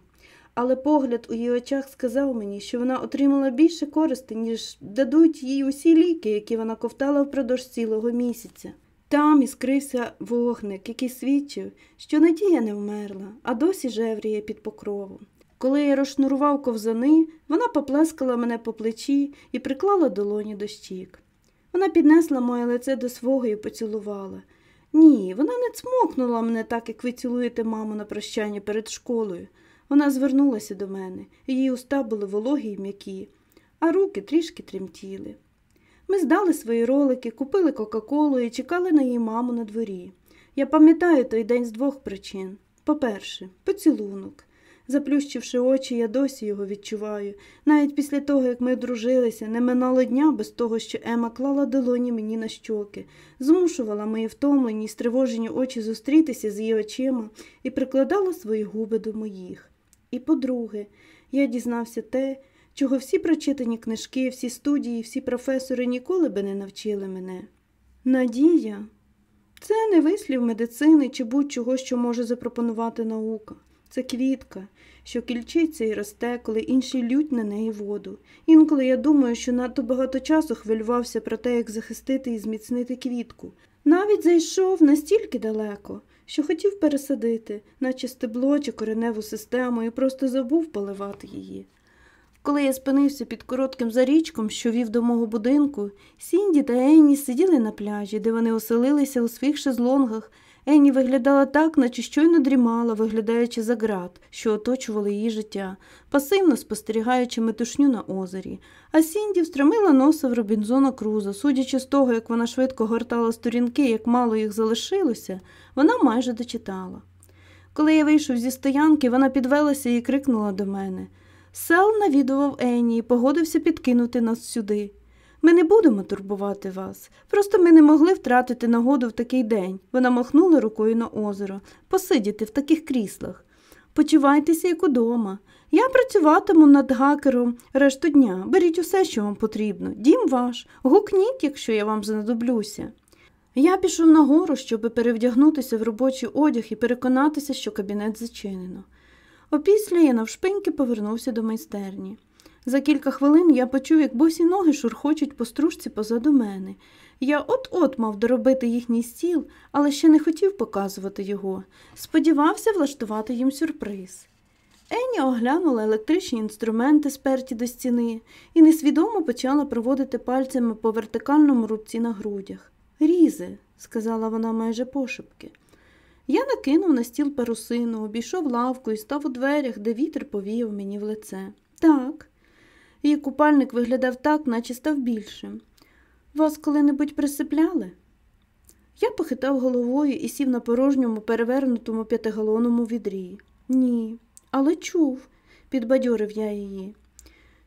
Але погляд у її очах сказав мені, що вона отримала більше користи, ніж дадуть їй усі ліки, які вона ковтала впродовж цілого місяця. Там іскрився вогник, який свідчив, що надія не вмерла, а досі жевріє під покровом. Коли я розшнурував ковзани, вона поплескала мене по плечі і приклала долоні до щік. Вона піднесла моє лице до свого і поцілувала. Ні, вона не цмокнула мене так, як ви цілуєте маму на прощання перед школою. Вона звернулася до мене, її уста були вологі й м'які, а руки трішки тремтіли. Ми здали свої ролики, купили Кока-Колу і чекали на її маму на дворі. Я пам'ятаю той день з двох причин. По-перше, поцілунок. Заплющивши очі, я досі його відчуваю. Навіть після того, як ми одружилися, не минало дня без того, що Ема клала долоні мені на щоки, змушувала мої втомлені й стривожені очі зустрітися з її очима і прикладала свої губи до моїх. І по-друге, я дізнався те, чого всі прочитані книжки, всі студії, всі професори ніколи би не навчили мене. Надія це не вислів медицини чи будь-чого, що може запропонувати наука. Це квітка, що кільчиться і росте, коли інші лють на неї воду. Інколи я думаю, що надто багато часу хвилювався про те, як захистити і зміцнити квітку. Навіть зайшов настільки далеко, що хотів пересадити, наче стебло чи кореневу систему, і просто забув поливати її. Коли я спинився під коротким зарічком, що вів до мого будинку, Сінді та Енні сиділи на пляжі, де вони оселилися у своїх шезлонгах. Енні виглядала так, наче щойно дрімала, виглядаючи за град, що оточували її життя, пасивно спостерігаючи метушню на озері. А Сінді встромила носа в Робінзона Круза. Судячи з того, як вона швидко гортала сторінки, як мало їх залишилося, вона майже дочитала. Коли я вийшов зі стоянки, вона підвелася і крикнула до мене. Сел навідував Енні і погодився підкинути нас сюди. Ми не будемо турбувати вас. Просто ми не могли втратити нагоду в такий день. Вона махнула рукою на озеро, посидіти в таких кріслах. Почувайтеся, як удома. Я працюватиму над гакером решту дня. Беріть усе, що вам потрібно. Дім ваш, гукніть, якщо я вам знадоблюся. Я пішов нагору, щоб перевдягнутися в робочий одяг і переконатися, що кабінет зачинено. Опісля я навшпиньки повернувся до майстерні. За кілька хвилин я почув, як босі ноги шурхочуть по стружці позаду мене. Я от-от мав доробити їхній стіл, але ще не хотів показувати його. Сподівався влаштувати їм сюрприз. Енні оглянула електричні інструменти, сперті до стіни, і несвідомо почала проводити пальцями по вертикальному рубці на грудях. Різи, сказала вона майже пошепки. Я накинув на стіл парусину, обійшов лавку і став у дверях, де вітер повіяв мені в лице. Так. Її купальник виглядав так, наче став більшим. Вас коли-небудь присипляли? Я похитав головою і сів на порожньому, перевернутому п'ятигалонному відрі. Ні, але чув, підбадьорив я її,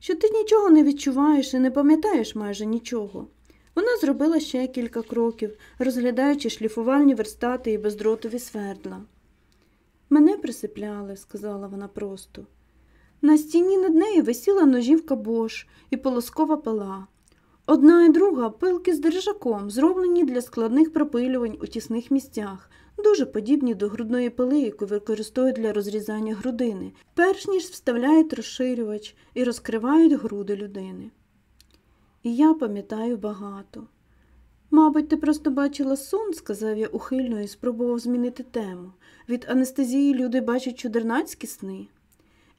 що ти нічого не відчуваєш і не пам'ятаєш майже нічого. Вона зробила ще кілька кроків, розглядаючи шліфувальні верстати і бездротові свердла. Мене присипляли, сказала вона просто. На стіні над нею висіла ножівка бош і полоскова пила. Одна і друга пилки з держаком, зроблені для складних пропилювань у тісних місцях, дуже подібні до грудної пили, яку використовують для розрізання грудини, перш ніж вставляють розширювач і розкривають груди людини. І я пам'ятаю багато. Мабуть, ти просто бачила сон, сказав я ухильно і спробував змінити тему. Від анестезії люди бачать чудернацькі сни.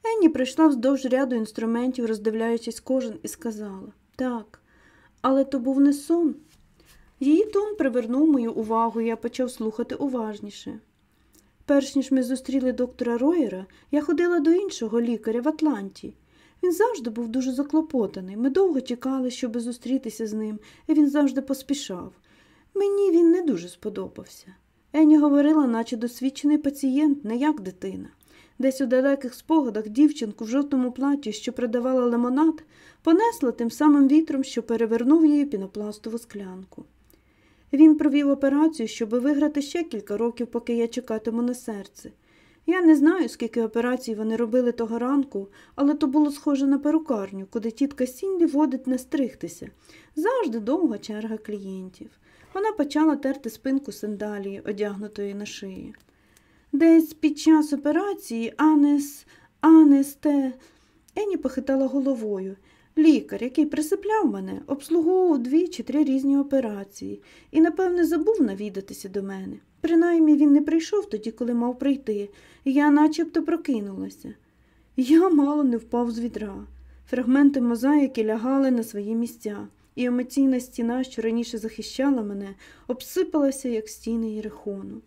Енні прийшла вздовж ряду інструментів, роздивляючись кожен, і сказала так, але то був не сон. Її тон привернув мою увагу, і я почав слухати уважніше. Перш ніж ми зустріли доктора Роєра, я ходила до іншого лікаря в Атланті. Він завжди був дуже заклопотаний. Ми довго чекали, щоб зустрітися з ним, і він завжди поспішав. Мені він не дуже сподобався. Ені говорила, наче досвідчений пацієнт, не як дитина. Десь у далеких спогадах дівчинку в жовтому платі, що продавала лимонад, понесла тим самим вітром, що перевернув її пінопластову склянку. Він провів операцію, щоби виграти ще кілька років, поки я чекатиму на серце. Я не знаю, скільки операцій вони робили того ранку, але то було схоже на перукарню, куди тітка Сінді водить не стригтися. Завжди довга черга клієнтів. Вона почала терти спинку сандалії, одягнутої на шиї. Десь під час операції Анес, Анес те. Ені похитала головою. Лікар, який присипляв мене, обслуговував дві чи три різні операції і, напевне, забув навідатися до мене. Принаймні він не прийшов тоді, коли мав прийти, і я начебто прокинулася. Я мало не впав з відра. Фрагменти мозаїки лягали на свої місця, і емоційна стіна, що раніше захищала мене, обсипалася, як стіни Єрихону.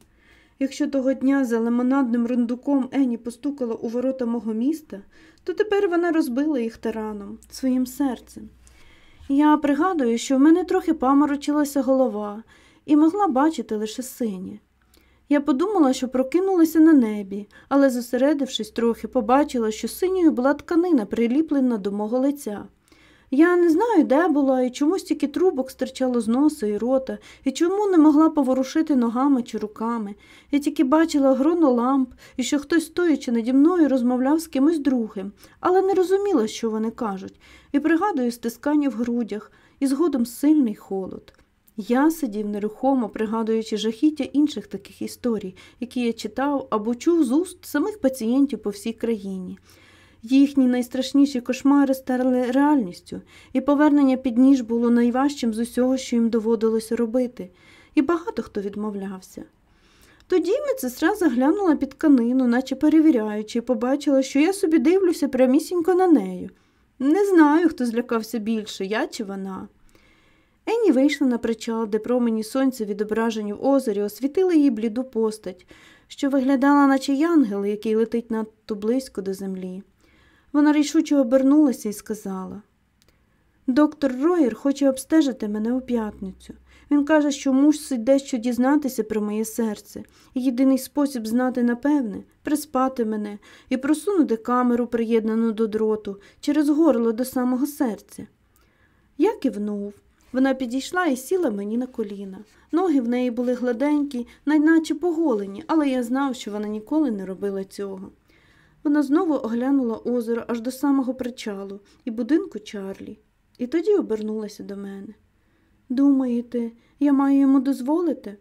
Якщо того дня за лимонадним рундуком Ені постукала у ворота мого міста, то тепер вона розбила їх тараном, своїм серцем. Я пригадую, що в мене трохи паморочилася голова і могла бачити лише синє. Я подумала, що прокинулася на небі, але, зосередившись трохи, побачила, що синьою була тканина, приліплена до мого лиця. Я не знаю, де була, і чому стільки трубок стирчало з носа і рота, і чому не могла поворушити ногами чи руками. Я тільки бачила гроно ламп, і що хтось, стоячи наді мною, розмовляв з кимось другим, але не розуміла, що вони кажуть, і пригадую стискання в грудях, і згодом сильний холод. Я сидів нерухомо, пригадуючи жахіття інших таких історій, які я читав або чув з уст самих пацієнтів по всій країні. Їхні найстрашніші кошмари стали реальністю, і повернення під ніж було найважчим з усього, що їм доводилося робити, і багато хто відмовлявся. Тоді медсестра заглянула під тканину, наче перевіряючи, і побачила, що я собі дивлюся прямісінько на нею. Не знаю, хто злякався більше, я чи вона. Ені вийшла на причал, де промені сонця, відображені в озері, освітили її бліду постать, що виглядала, наче янгел, який летить надто близько до землі. Вона рішуче обернулася і сказала Доктор Роєр хоче обстежити мене у п'ятницю. Він каже, що мусить дещо дізнатися про моє серце, і єдиний спосіб знати напевне приспати мене і просунути камеру, приєднану до дроту, через горло до самого серця. Я кивнув. Вона підійшла і сіла мені на коліна. Ноги в неї були гладенькі, наче поголені, але я знав, що вона ніколи не робила цього. Вона знову оглянула озеро аж до самого причалу і будинку Чарлі, і тоді обернулася до мене. Думаєте, я маю йому дозволити?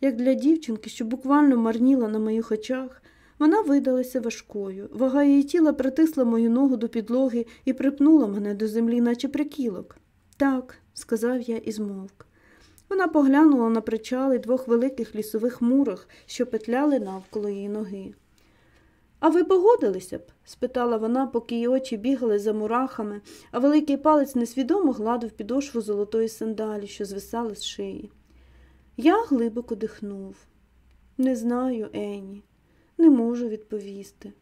Як для дівчинки, що буквально марніла на моїх очах, вона видалася важкою. Вага її тіла притисла мою ногу до підлоги і припнула мене до землі, наче прикілок. Так, сказав я і змовк. Вона поглянула на причали двох великих лісових мурах, що петляли навколо її ноги. А ви погодилися б? спитала вона, поки її очі бігали за мурахами, а великий палець несвідомо гладив підошву золотої сандалі, що звисали з шиї. Я глибоко дихнув. Не знаю, Ені, не можу відповісти.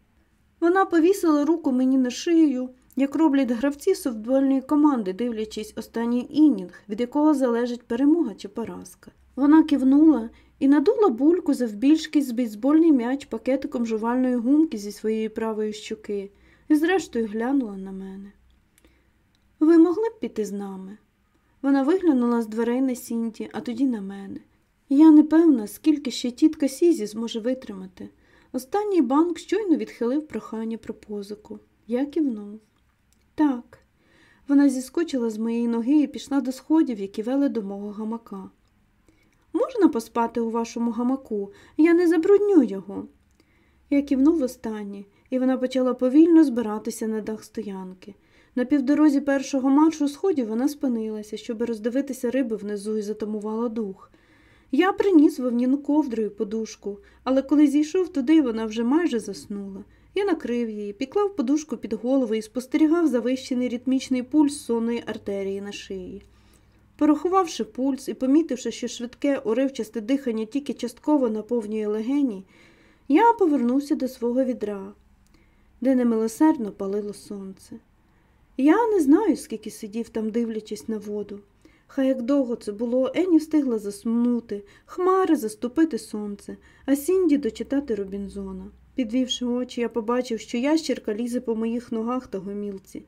Вона повісила руку мені на шию, як роблять гравці софтбольної команди, дивлячись останній інінг, від якого залежить перемога чи поразка. Вона кивнула і надула бульку завбільшки з бейсбольний м'яч пакетиком жувальної гумки зі своєї правої щоки і, зрештою, глянула на мене. Ви могли б піти з нами? Вона виглянула з дверей на Сінді, а тоді на мене. Я не певна, скільки ще тітка Сізі зможе витримати. Останній банк щойно відхилив прохання про позику. Я кивнув. Так. Вона зіскочила з моєї ноги і пішла до сходів, які вели до мого гамака. Можна поспати у вашому гамаку? Я не забрудню його. Я кивнув останнє, і вона почала повільно збиратися на дах стоянки. На півдорозі першого маршу сходів вона спинилася, щоб роздивитися риби внизу і затамувала дух. Я приніс вовніну ковдру і подушку, але коли зійшов туди, вона вже майже заснула. Я накрив її, піклав подушку під голову і спостерігав завищений ритмічний пульс сонної артерії на шиї. Порахувавши пульс і помітивши, що швидке уривчасте дихання тільки частково наповнює легені, я повернувся до свого відра, де немилосердно палило сонце. Я не знаю, скільки сидів там, дивлячись на воду. Хай як довго це було, Ені встигла заснути, хмари заступити сонце, а Сінді дочитати Робінзона. Підвівши очі, я побачив, що ящірка лізе по моїх ногах та гомілці.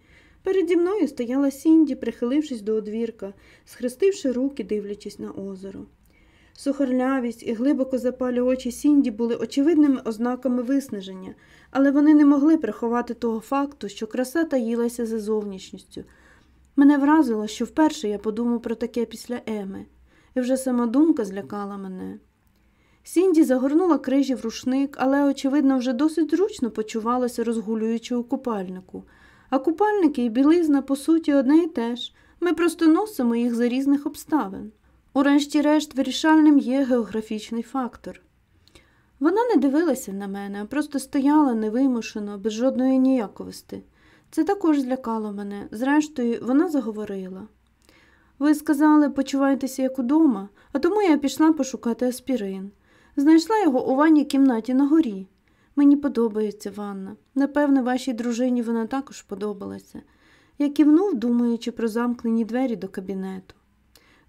Переді мною стояла Сінді, прихилившись до одвірка, схрестивши руки, дивлячись на озеро. Сухарлявість і глибоко запалі очі Сінді були очевидними ознаками виснаження, але вони не могли приховати того факту, що краса таїлася за зовнішністю. Мене вразило, що вперше я подумав про таке після Еми, і вже сама думка злякала мене. Сінді загорнула крижі в рушник, але, очевидно, вже досить зручно почувалася, розгулюючи у купальнику. А купальники і білизна, по суті, одне і те ж. Ми просто носимо їх за різних обставин. Урешті-решт, вирішальним є географічний фактор. Вона не дивилася на мене, а просто стояла невимушено, без жодної ніяковості. Це також злякало мене. Зрештою, вона заговорила. Ви сказали, почувайтеся як удома, а тому я пішла пошукати аспірин. Знайшла його у ванній кімнаті на горі. Мені подобається ванна. Напевне, вашій дружині вона також подобалася. Я кивнув, думаючи про замкнені двері до кабінету.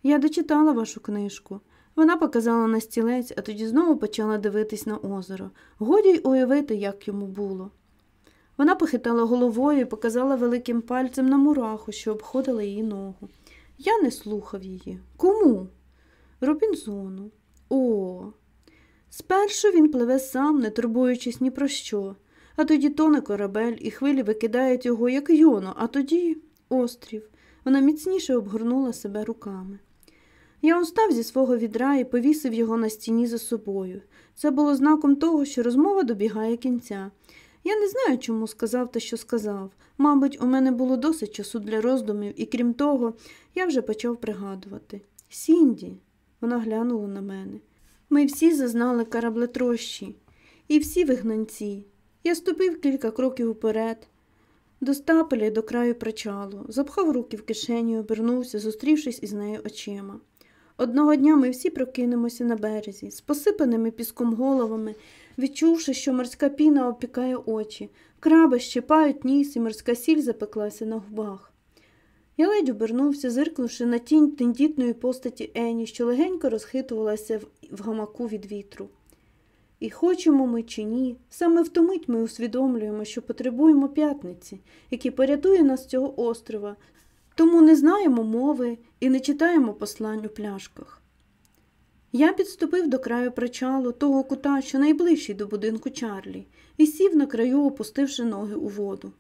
Я дочитала вашу книжку. Вона показала на стілець, а тоді знову почала дивитись на озеро. Годі й уявити, як йому було. Вона похитала головою і показала великим пальцем на мураху, що обходила її ногу. Я не слухав її. Кому? Робінзону. О. Спершу він пливе сам, не турбуючись ні про що, а тоді тоне корабель, і хвилі викидають його, як йоно, а тоді острів. Вона міцніше обгорнула себе руками. Я устав зі свого відра і повісив його на стіні за собою. Це було знаком того, що розмова добігає кінця. Я не знаю, чому сказав те, що сказав. Мабуть, у мене було досить часу для роздумів, і крім того, я вже почав пригадувати. Сінді, вона глянула на мене. Ми всі зазнали кораблетрощі, і всі вигнанці. Я ступив кілька кроків уперед, до стапеля до краю причалу, запхав руки в кишені обернувся, зустрівшись із нею очима. Одного дня ми всі прокинемося на березі, з посипаними піском головами, відчувши, що морська піна опікає очі, краби щипають ніс, і морська сіль запеклася на губах. Я ледь обернувся, зиркнувши на тінь тендітної постаті Ені, що легенько розхитувалася в гамаку від вітру. І хочемо ми чи ні, саме в ту мить ми усвідомлюємо, що потребуємо п'ятниці, який порятує нас з цього острова, тому не знаємо мови і не читаємо послань у пляшках. Я підступив до краю причалу, того кута, що найближчий до будинку Чарлі, і сів на краю, опустивши ноги у воду.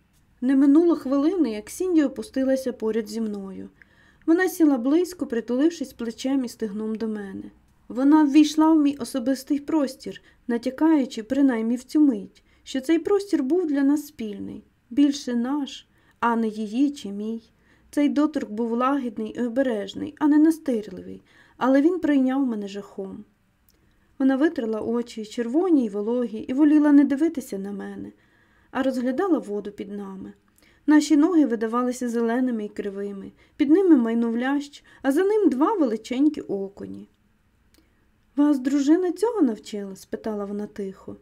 Не минуло хвилини, як Сінді опустилася поряд зі мною. Вона сіла близько, притулившись плечем і стигном до мене. Вона ввійшла в мій особистий простір, натякаючи, принаймні в цю мить, що цей простір був для нас спільний, більше наш, а не її чи мій. Цей доторк був лагідний і обережний, а не настирливий, але він прийняв мене жахом. Вона витрила очі, червоні й вологі, і воліла не дивитися на мене, а розглядала воду під нами. Наші ноги видавалися зеленими і кривими, під ними майнув лящ, а за ним два величенькі окуні. Вас дружина цього навчила? спитала вона тихо.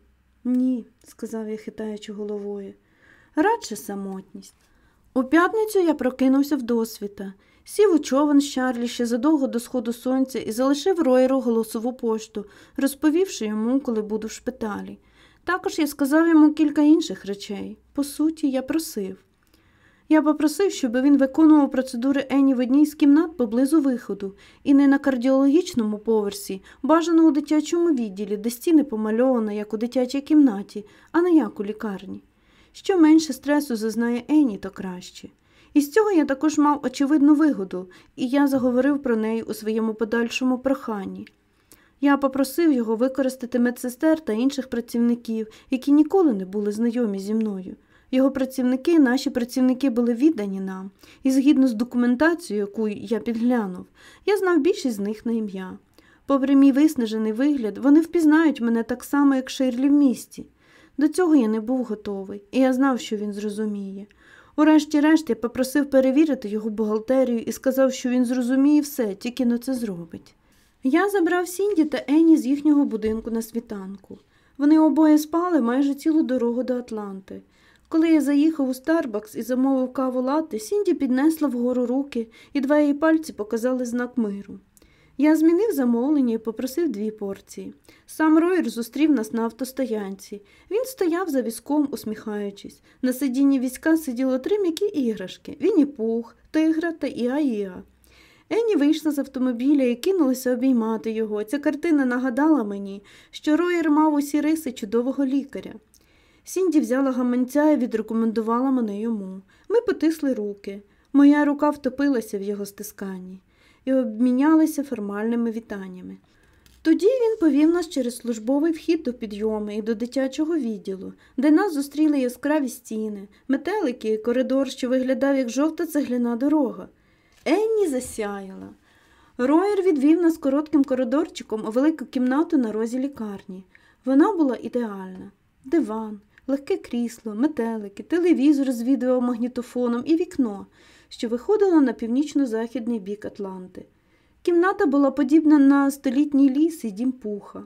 Ні, сказав я, хитаючи головою. Радше самотність. У п'ятницю я прокинувся в досвіта, сів у човен з Чарлі ще задовго до сходу сонця і залишив Ройеру голосову пошту, розповівши йому, коли буду в шпиталі. Також я сказав йому кілька інших речей. По суті, я просив. Я попросив, щоб він виконував процедури Ені в одній з кімнат поблизу виходу, і не на кардіологічному поверсі, бажано у дитячому відділі, де стіни помальовано, як у дитячій кімнаті, а не як у лікарні. Що менше стресу зазнає Ені, то краще. І з цього я також мав очевидну вигоду, і я заговорив про неї у своєму подальшому проханні. Я попросив його використати медсестер та інших працівників, які ніколи не були знайомі зі мною. Його працівники, наші працівники були віддані нам, і згідно з документацією, яку я підглянув, я знав більшість з них на ім'я. Попри мій виснажений вигляд, вони впізнають мене так само, як Ширлі в місті. До цього я не був готовий, і я знав, що він зрозуміє. Урешті-решт я попросив перевірити його бухгалтерію і сказав, що він зрозуміє все, тільки но це зробить. Я забрав Сінді та Ені з їхнього будинку на світанку. Вони обоє спали майже цілу дорогу до Атланти. Коли я заїхав у Старбакс і замовив каву лати, Сінді піднесла вгору руки, і два її пальці показали знак миру. Я змінив замовлення і попросив дві порції. Сам Ройер зустрів нас на автостоянці. Він стояв за візком, усміхаючись. На сидінні візка сиділо три м'які іграшки Вінні Пух, Тигра та Іа-Іа. Енні вийшла з автомобіля і кинулася обіймати його. Ця картина нагадала мені, що Роєр мав усі риси чудового лікаря. Сінді взяла гаманця і відрекомендувала мене йому. Ми потисли руки. Моя рука втопилася в його стисканні і обмінялися формальними вітаннями. Тоді він повів нас через службовий вхід до підйоми і до дитячого відділу, де нас зустріли яскраві стіни, метелики і коридор, що виглядав як жовта цегляна дорога. Енні засяяла. Роєр відвів нас коротким коридорчиком у велику кімнату на розі лікарні. Вона була ідеальна. Диван, легке крісло, метелики, телевізор з відеомагнітофоном і вікно, що виходило на північно-західний бік Атланти. Кімната була подібна на столітній ліс і дім пуха.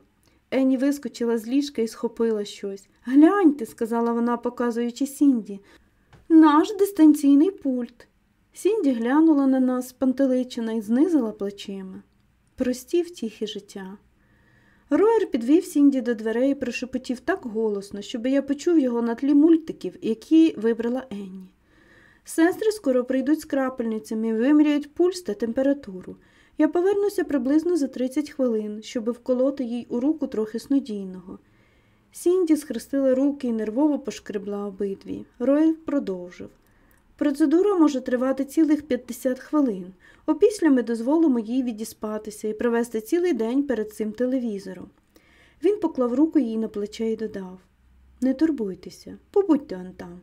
Ені вискочила з ліжка і схопила щось. Гляньте, сказала вона, показуючи Сінді, наш дистанційний пульт. Сінді глянула на нас пантеличина і знизила плечима. Прості втіхи життя. Роєр підвів Сінді до дверей і прошепотів так голосно, щоб я почув його на тлі мультиків, які вибрала Енні. Сестри скоро прийдуть з крапельницями і виміряють пульс та температуру. Я повернуся приблизно за 30 хвилин, щоб вколоти їй у руку трохи снодійного. Сінді схрестила руки і нервово пошкребла обидві. Ройл продовжив. Процедура може тривати цілих 50 хвилин. Опісля ми дозволимо їй відіспатися і провести цілий день перед цим телевізором. Він поклав руку їй на плече і додав Не турбуйтеся, побудьте он там.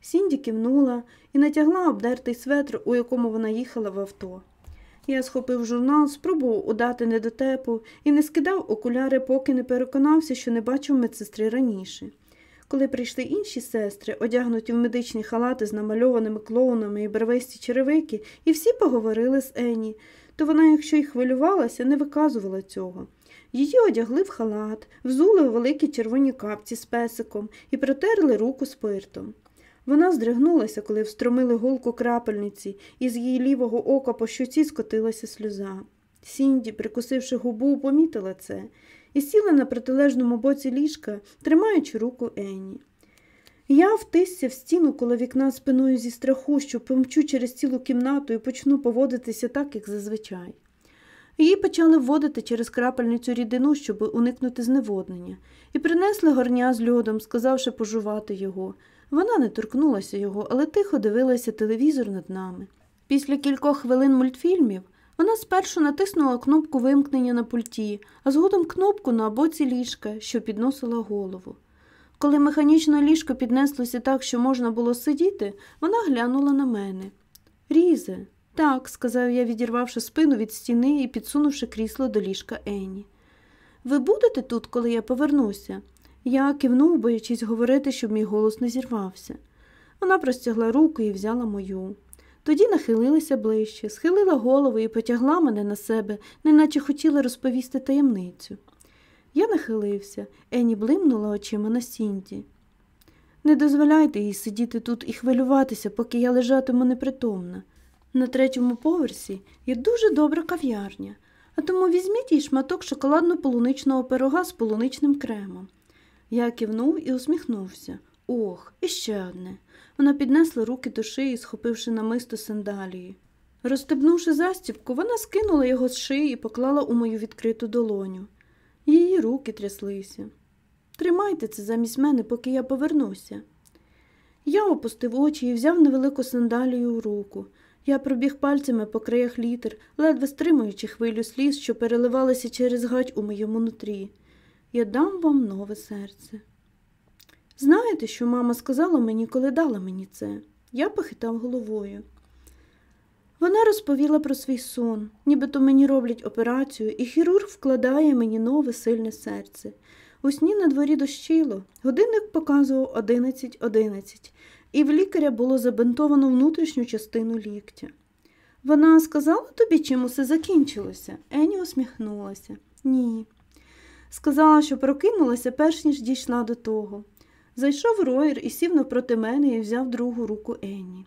Сінді кивнула і натягла обдертий светр, у якому вона їхала в авто. Я схопив журнал, спробував удати недотепу і не скидав окуляри, поки не переконався, що не бачив медсестри раніше. Коли прийшли інші сестри, одягнуті в медичні халати з намальованими клоунами і барвисті черевики, і всі поговорили з Ені, то вона, якщо й хвилювалася, не виказувала цього. Її одягли в халат, взули у великі червоні капці з песиком і протерли руку спиртом. Вона здригнулася, коли встромили голку крапельниці, і з її лівого ока по щоці скотилася сльоза. Сінді, прикусивши губу, помітила це і сіла на протилежному боці ліжка, тримаючи руку Енні. Я втисся в стіну коло вікна спиною зі страху, що помчу через цілу кімнату і почну поводитися так, як зазвичай. Її почали вводити через крапельницю рідину, щоб уникнути зневоднення, і принесли горня з льодом, сказавши пожувати його. Вона не торкнулася його, але тихо дивилася телевізор над нами. Після кількох хвилин мультфільмів вона спершу натиснула кнопку вимкнення на пульті, а згодом кнопку на боці ліжка, що підносила голову. Коли механічне ліжко піднеслося так, що можна було сидіти, вона глянула на мене. Різе, так, сказав я, відірвавши спину від стіни і підсунувши крісло до ліжка Ені. Ви будете тут, коли я повернуся? Я кивнув, боячись говорити, щоб мій голос не зірвався. Вона простягла руку і взяла мою. Тоді нахилилася ближче, схилила голову і потягла мене на себе, неначе хотіла розповісти таємницю. Я нахилився, Ені блимнула очима на Сінді. Не дозволяйте їй сидіти тут і хвилюватися, поки я лежатиму непритомна. На третьому поверсі є дуже добра кав'ярня, а тому візьміть їй шматок шоколадно-полуничного пирога з полуничним кремом. Я кивнув і усміхнувся. Ох, іще одне. Вона піднесла руки до шиї, схопивши намисто сандалії. Розстебнувши застібку, вона скинула його з шиї і поклала у мою відкриту долоню. Її руки тряслися. Тримайте це замість мене, поки я повернуся. Я опустив очі і взяв невелику сандалію у руку. Я пробіг пальцями по краях літер, ледве стримуючи хвилю сліз, що переливалися через гать у моєму нутрі. Я дам вам нове серце. Знаєте, що мама сказала мені, коли дала мені це? Я похитав головою. Вона розповіла про свій сон, нібито мені роблять операцію, і хірург вкладає мені нове сильне серце. У сні на дворі дощило, годинник показував одинадцять одинадцять, і в лікаря було забинтовано внутрішню частину ліктя. Вона сказала тобі, чим усе закінчилося? Ені усміхнулася. Ні. Сказала, що прокинулася, перш ніж дійшла до того. Зайшов Роєр і сів навпроти мене і взяв другу руку Енні.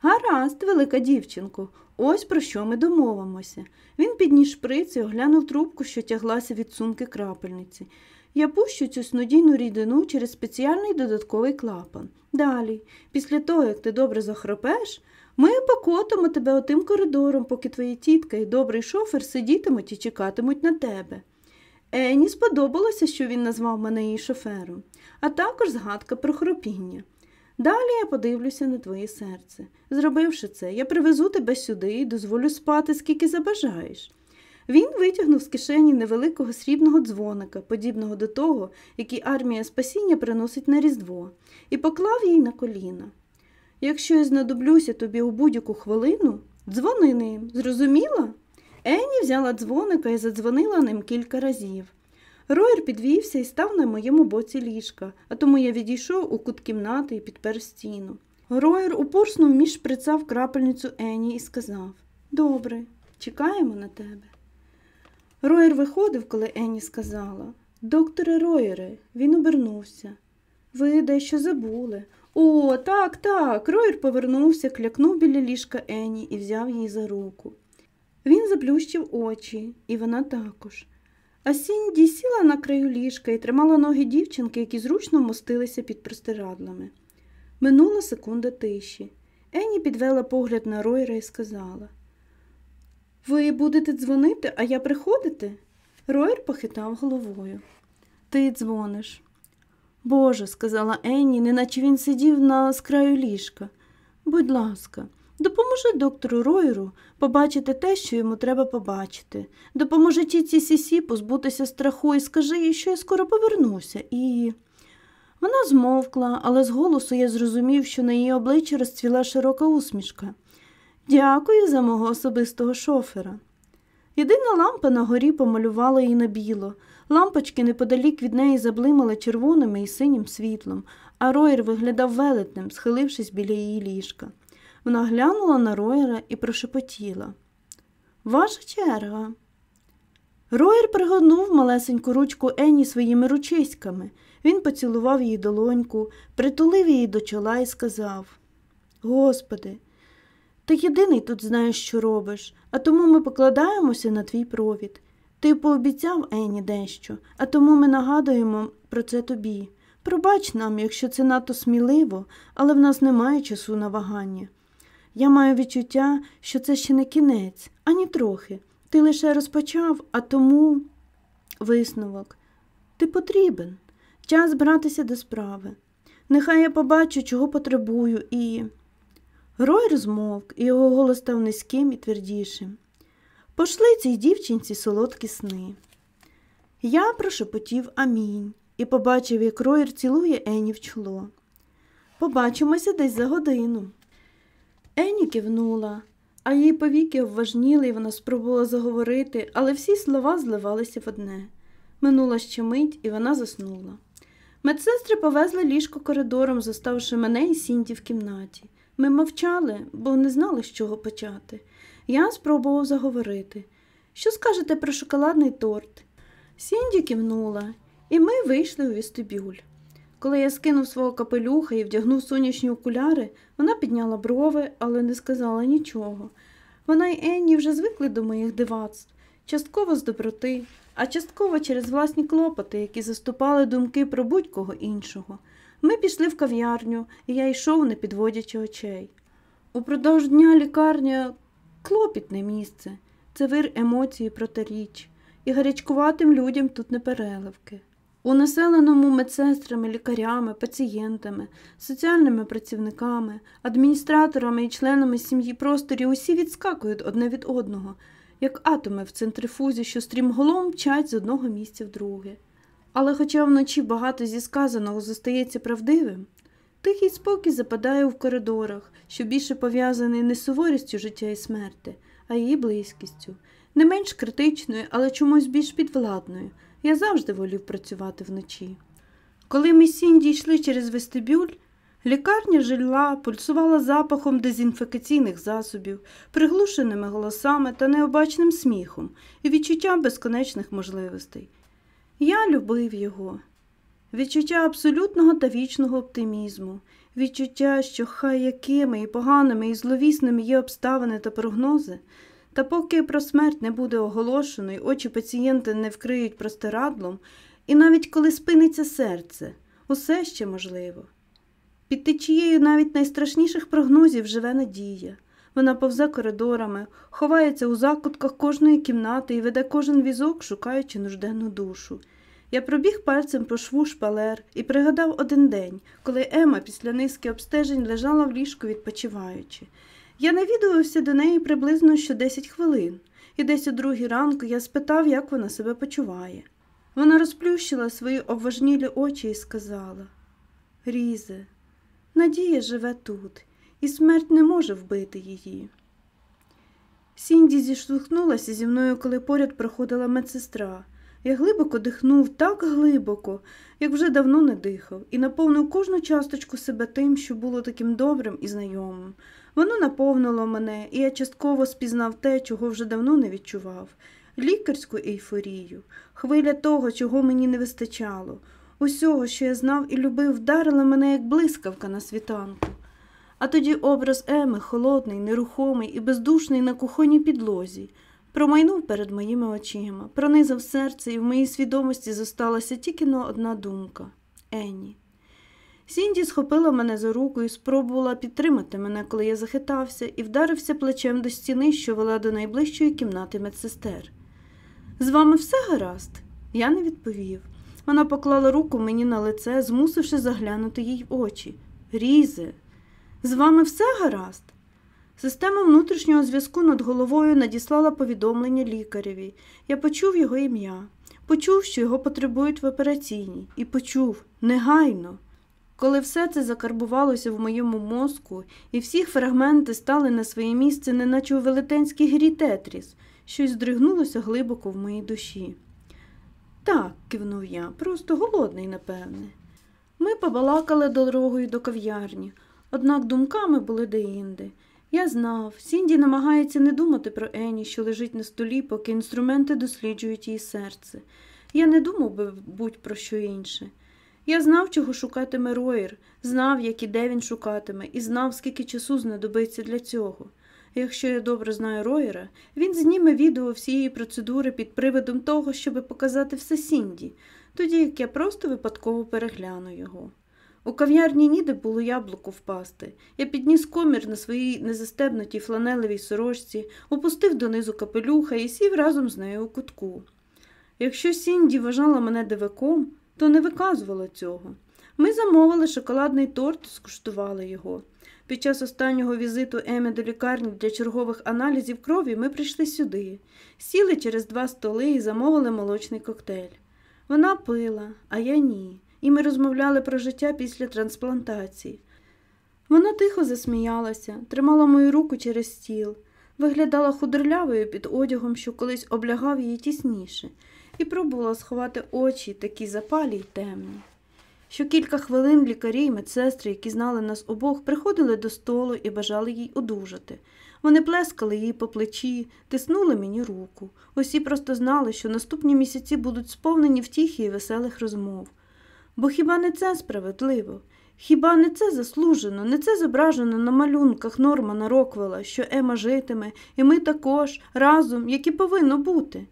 Гаразд, велика дівчинко, ось про що ми домовимося. Він підніс шприц і оглянув трубку, що тяглася від сумки крапельниці. Я пущу цю снодійну рідину через спеціальний додатковий клапан. Далі, після того, як ти добре захропеш, ми покотимо тебе отим коридором, поки твої тітка і добрий шофер сидітимуть і чекатимуть на тебе. Ені сподобалося, що він назвав мене її шофером, а також згадка про хропіння. Далі я подивлюся на твоє серце. Зробивши це, я привезу тебе сюди і дозволю спати, скільки забажаєш. Він витягнув з кишені невеликого срібного дзвоника, подібного до того, який армія спасіння приносить на Різдво, і поклав її на коліна. Якщо я знадоблюся тобі у будь-яку хвилину, дзвони ним, зрозуміла? Ені взяла дзвоника і задзвонила ним кілька разів. Роєр підвівся і став на моєму боці ліжка, а тому я відійшов у кут кімнати і підпер стіну. Роєр упорснув між шприцав крапельницю Ені і сказав Добре, чекаємо на тебе. Роєр виходив, коли Ені сказала Докторе Роєре, він обернувся. Ви дещо забули. О, так, так. Роєр повернувся, клякнув біля ліжка Ені і взяв її за руку. Він заплющив очі, і вона також. А Сінді сіла на краю ліжка і тримала ноги дівчинки, які зручно мостилися під простирадлами. Минула секунда тиші. Ені підвела погляд на Ройра і сказала Ви будете дзвонити, а я приходити? Ройер похитав головою. Ти дзвониш. Боже, сказала Енні, неначе він сидів на скраю ліжка. Будь ласка, допоможи доктору Ройеру побачити те, що йому треба побачити. Допоможи тітці Сісі позбутися страху і скажи їй, що я скоро повернуся. І. Вона змовкла, але з голосу я зрозумів, що на її обличчі розцвіла широка усмішка. Дякую за мого особистого шофера. Єдина лампа на горі помалювала її на біло. Лампочки неподалік від неї заблимали червоним і синім світлом, а Роєр виглядав велетнем, схилившись біля її ліжка. Вона глянула на Роєра і прошепотіла. Ваша черга. Роєр пригорнув малесеньку ручку Ені своїми ручиськами. Він поцілував її долоньку, притулив її до чола і сказав Господи, ти єдиний тут знаєш, що робиш, а тому ми покладаємося на твій провід. Ти пообіцяв Ені дещо, а тому ми нагадуємо про це тобі. Пробач нам, якщо це надто сміливо, але в нас немає часу на вагання. Я маю відчуття, що це ще не кінець, ані трохи. Ти лише розпочав, а тому висновок. Ти потрібен. Час братися до справи. Нехай я побачу, чого потребую, і. Рой розмовк, і його голос став низьким і твердішим. Пошли цій дівчинці солодкі сни. Я прошепотів амінь і побачив, як Роєр цілує Ені в чоло. Побачимося десь за годину. Ені кивнула, а її повіки обважніли, і вона спробувала заговорити, але всі слова зливалися в одне. Минула ще мить, і вона заснула. Медсестри повезли ліжко коридором, зоставши мене і Сінді в кімнаті. Ми мовчали, бо не знали, з чого почати. Я спробував заговорити. Що скажете про шоколадний торт? Сінді кивнула, і ми вийшли у вестибюль. Коли я скинув свого капелюха і вдягнув сонячні окуляри, вона підняла брови, але не сказала нічого. Вона й Енні вже звикли до моїх дивацтв, частково з доброти, а частково через власні клопоти, які заступали думки про будь-кого іншого. Ми пішли в кав'ярню, і я йшов, не підводячи очей. Упродовж дня лікарня клопітне місце, це вир емоцій протиріч, і гарячкуватим людям тут не переливки. У населеному медсестрами, лікарями, пацієнтами, соціальними працівниками, адміністраторами і членами сім'ї просторі усі відскакують одне від одного, як атоми в центрифузі, що стрімголом мчать з одного місця в друге. Але хоча вночі багато зі сказаного зостається правдивим, тихий спокій западає в коридорах, що більше пов'язаний не суворістю життя і смерти, а її близькістю, не менш критичною, але чомусь більш підвладною. Я завжди волів працювати вночі. Коли ми Сінді йшли через вестибюль, лікарня жила, пульсувала запахом дезінфекційних засобів, приглушеними голосами та необачним сміхом і відчуттям безконечних можливостей. Я любив його. відчуття абсолютного та вічного оптимізму, відчуття, що хай якими і поганими, і зловісними є обставини та прогнози, та поки про смерть не буде оголошено, і очі пацієнта не вкриють простирадлом, і навіть коли спиниться серце, усе ще можливо. Під течією навіть найстрашніших прогнозів живе надія. Вона повзе коридорами, ховається у закутках кожної кімнати і веде кожен візок, шукаючи нужденну душу. Я пробіг пальцем по шву шпалер і пригадав один день, коли Ема після низки обстежень лежала в ліжку відпочиваючи. Я навідувався до неї приблизно що 10 хвилин, і десь у другій ранку я спитав, як вона себе почуває. Вона розплющила свої обважнілі очі і сказала Різе, Надія живе тут, і смерть не може вбити її. Сінді зіштовхнулася зі мною, коли поряд проходила медсестра. Я глибоко дихнув так глибоко, як вже давно не дихав, і наповнив кожну часточку себе тим, що було таким добрим і знайомим. Воно наповнило мене, і я частково спізнав те, чого вже давно не відчував лікарську ейфорію, хвиля того, чого мені не вистачало, усього, що я знав і любив, вдарила мене, як блискавка на світанку. А тоді образ Еми, холодний, нерухомий і бездушний на кухонній підлозі, промайнув перед моїми очима, пронизав серце, і в моїй свідомості зосталася тільки но одна думка Енні. Сінді схопила мене за руку і спробувала підтримати мене, коли я захитався, і вдарився плечем до стіни, що вела до найближчої кімнати медсестер. З вами все гаразд? Я не відповів. Вона поклала руку мені на лице, змусивши заглянути їй в очі. Різе, з вами все гаразд? Система внутрішнього зв'язку над головою надіслала повідомлення лікареві. Я почув його ім'я, почув, що його потребують в операційній, і почув негайно. Коли все це закарбувалося в моєму мозку, і всі фрагменти стали на своє місце, неначе у велетенській грі Тетріс, щось здригнулося глибоко в моїй душі. Так, кивнув я, просто голодний, напевне. Ми побалакали дорогою до кав'ярні, однак думками були деінде. Я знав, Сінді намагається не думати про Ені, що лежить на столі, поки інструменти досліджують її серце. Я не думав би будь про що інше. Я знав, чого шукатиме Роєр, знав, як і де він шукатиме, і знав, скільки часу знадобиться для цього. Якщо я добре знаю Роєра, він зніме відео всієї процедури під приводом того, щоб показати все Сінді, тоді як я просто випадково перегляну його. У кав'ярні ніде було яблуко впасти. Я підніс комір на своїй незастебнутій фланелевій сорочці, опустив донизу капелюха і сів разом з нею у кутку. Якщо Сінді вважала мене диваком, то не виказувала цього. Ми замовили шоколадний торт скуштували його. Під час останнього візиту Емі до лікарні для чергових аналізів крові ми прийшли сюди, сіли через два столи і замовили молочний коктейль. Вона пила, а я ні, і ми розмовляли про життя після трансплантації. Вона тихо засміялася, тримала мою руку через стіл, виглядала худорлявою під одягом, що колись облягав її тісніше, і пробувала сховати очі, такі запалі й темні. Що кілька хвилин лікарі й медсестри, які знали нас обох, приходили до столу і бажали їй одужати. Вони плескали їй по плечі, тиснули мені руку. Усі просто знали, що наступні місяці будуть сповнені втіхи і веселих розмов. Бо хіба не це справедливо? Хіба не це заслужено, не це зображено на малюнках Нормана Роквела, що Ема житиме, і ми також разом, як і повинно бути?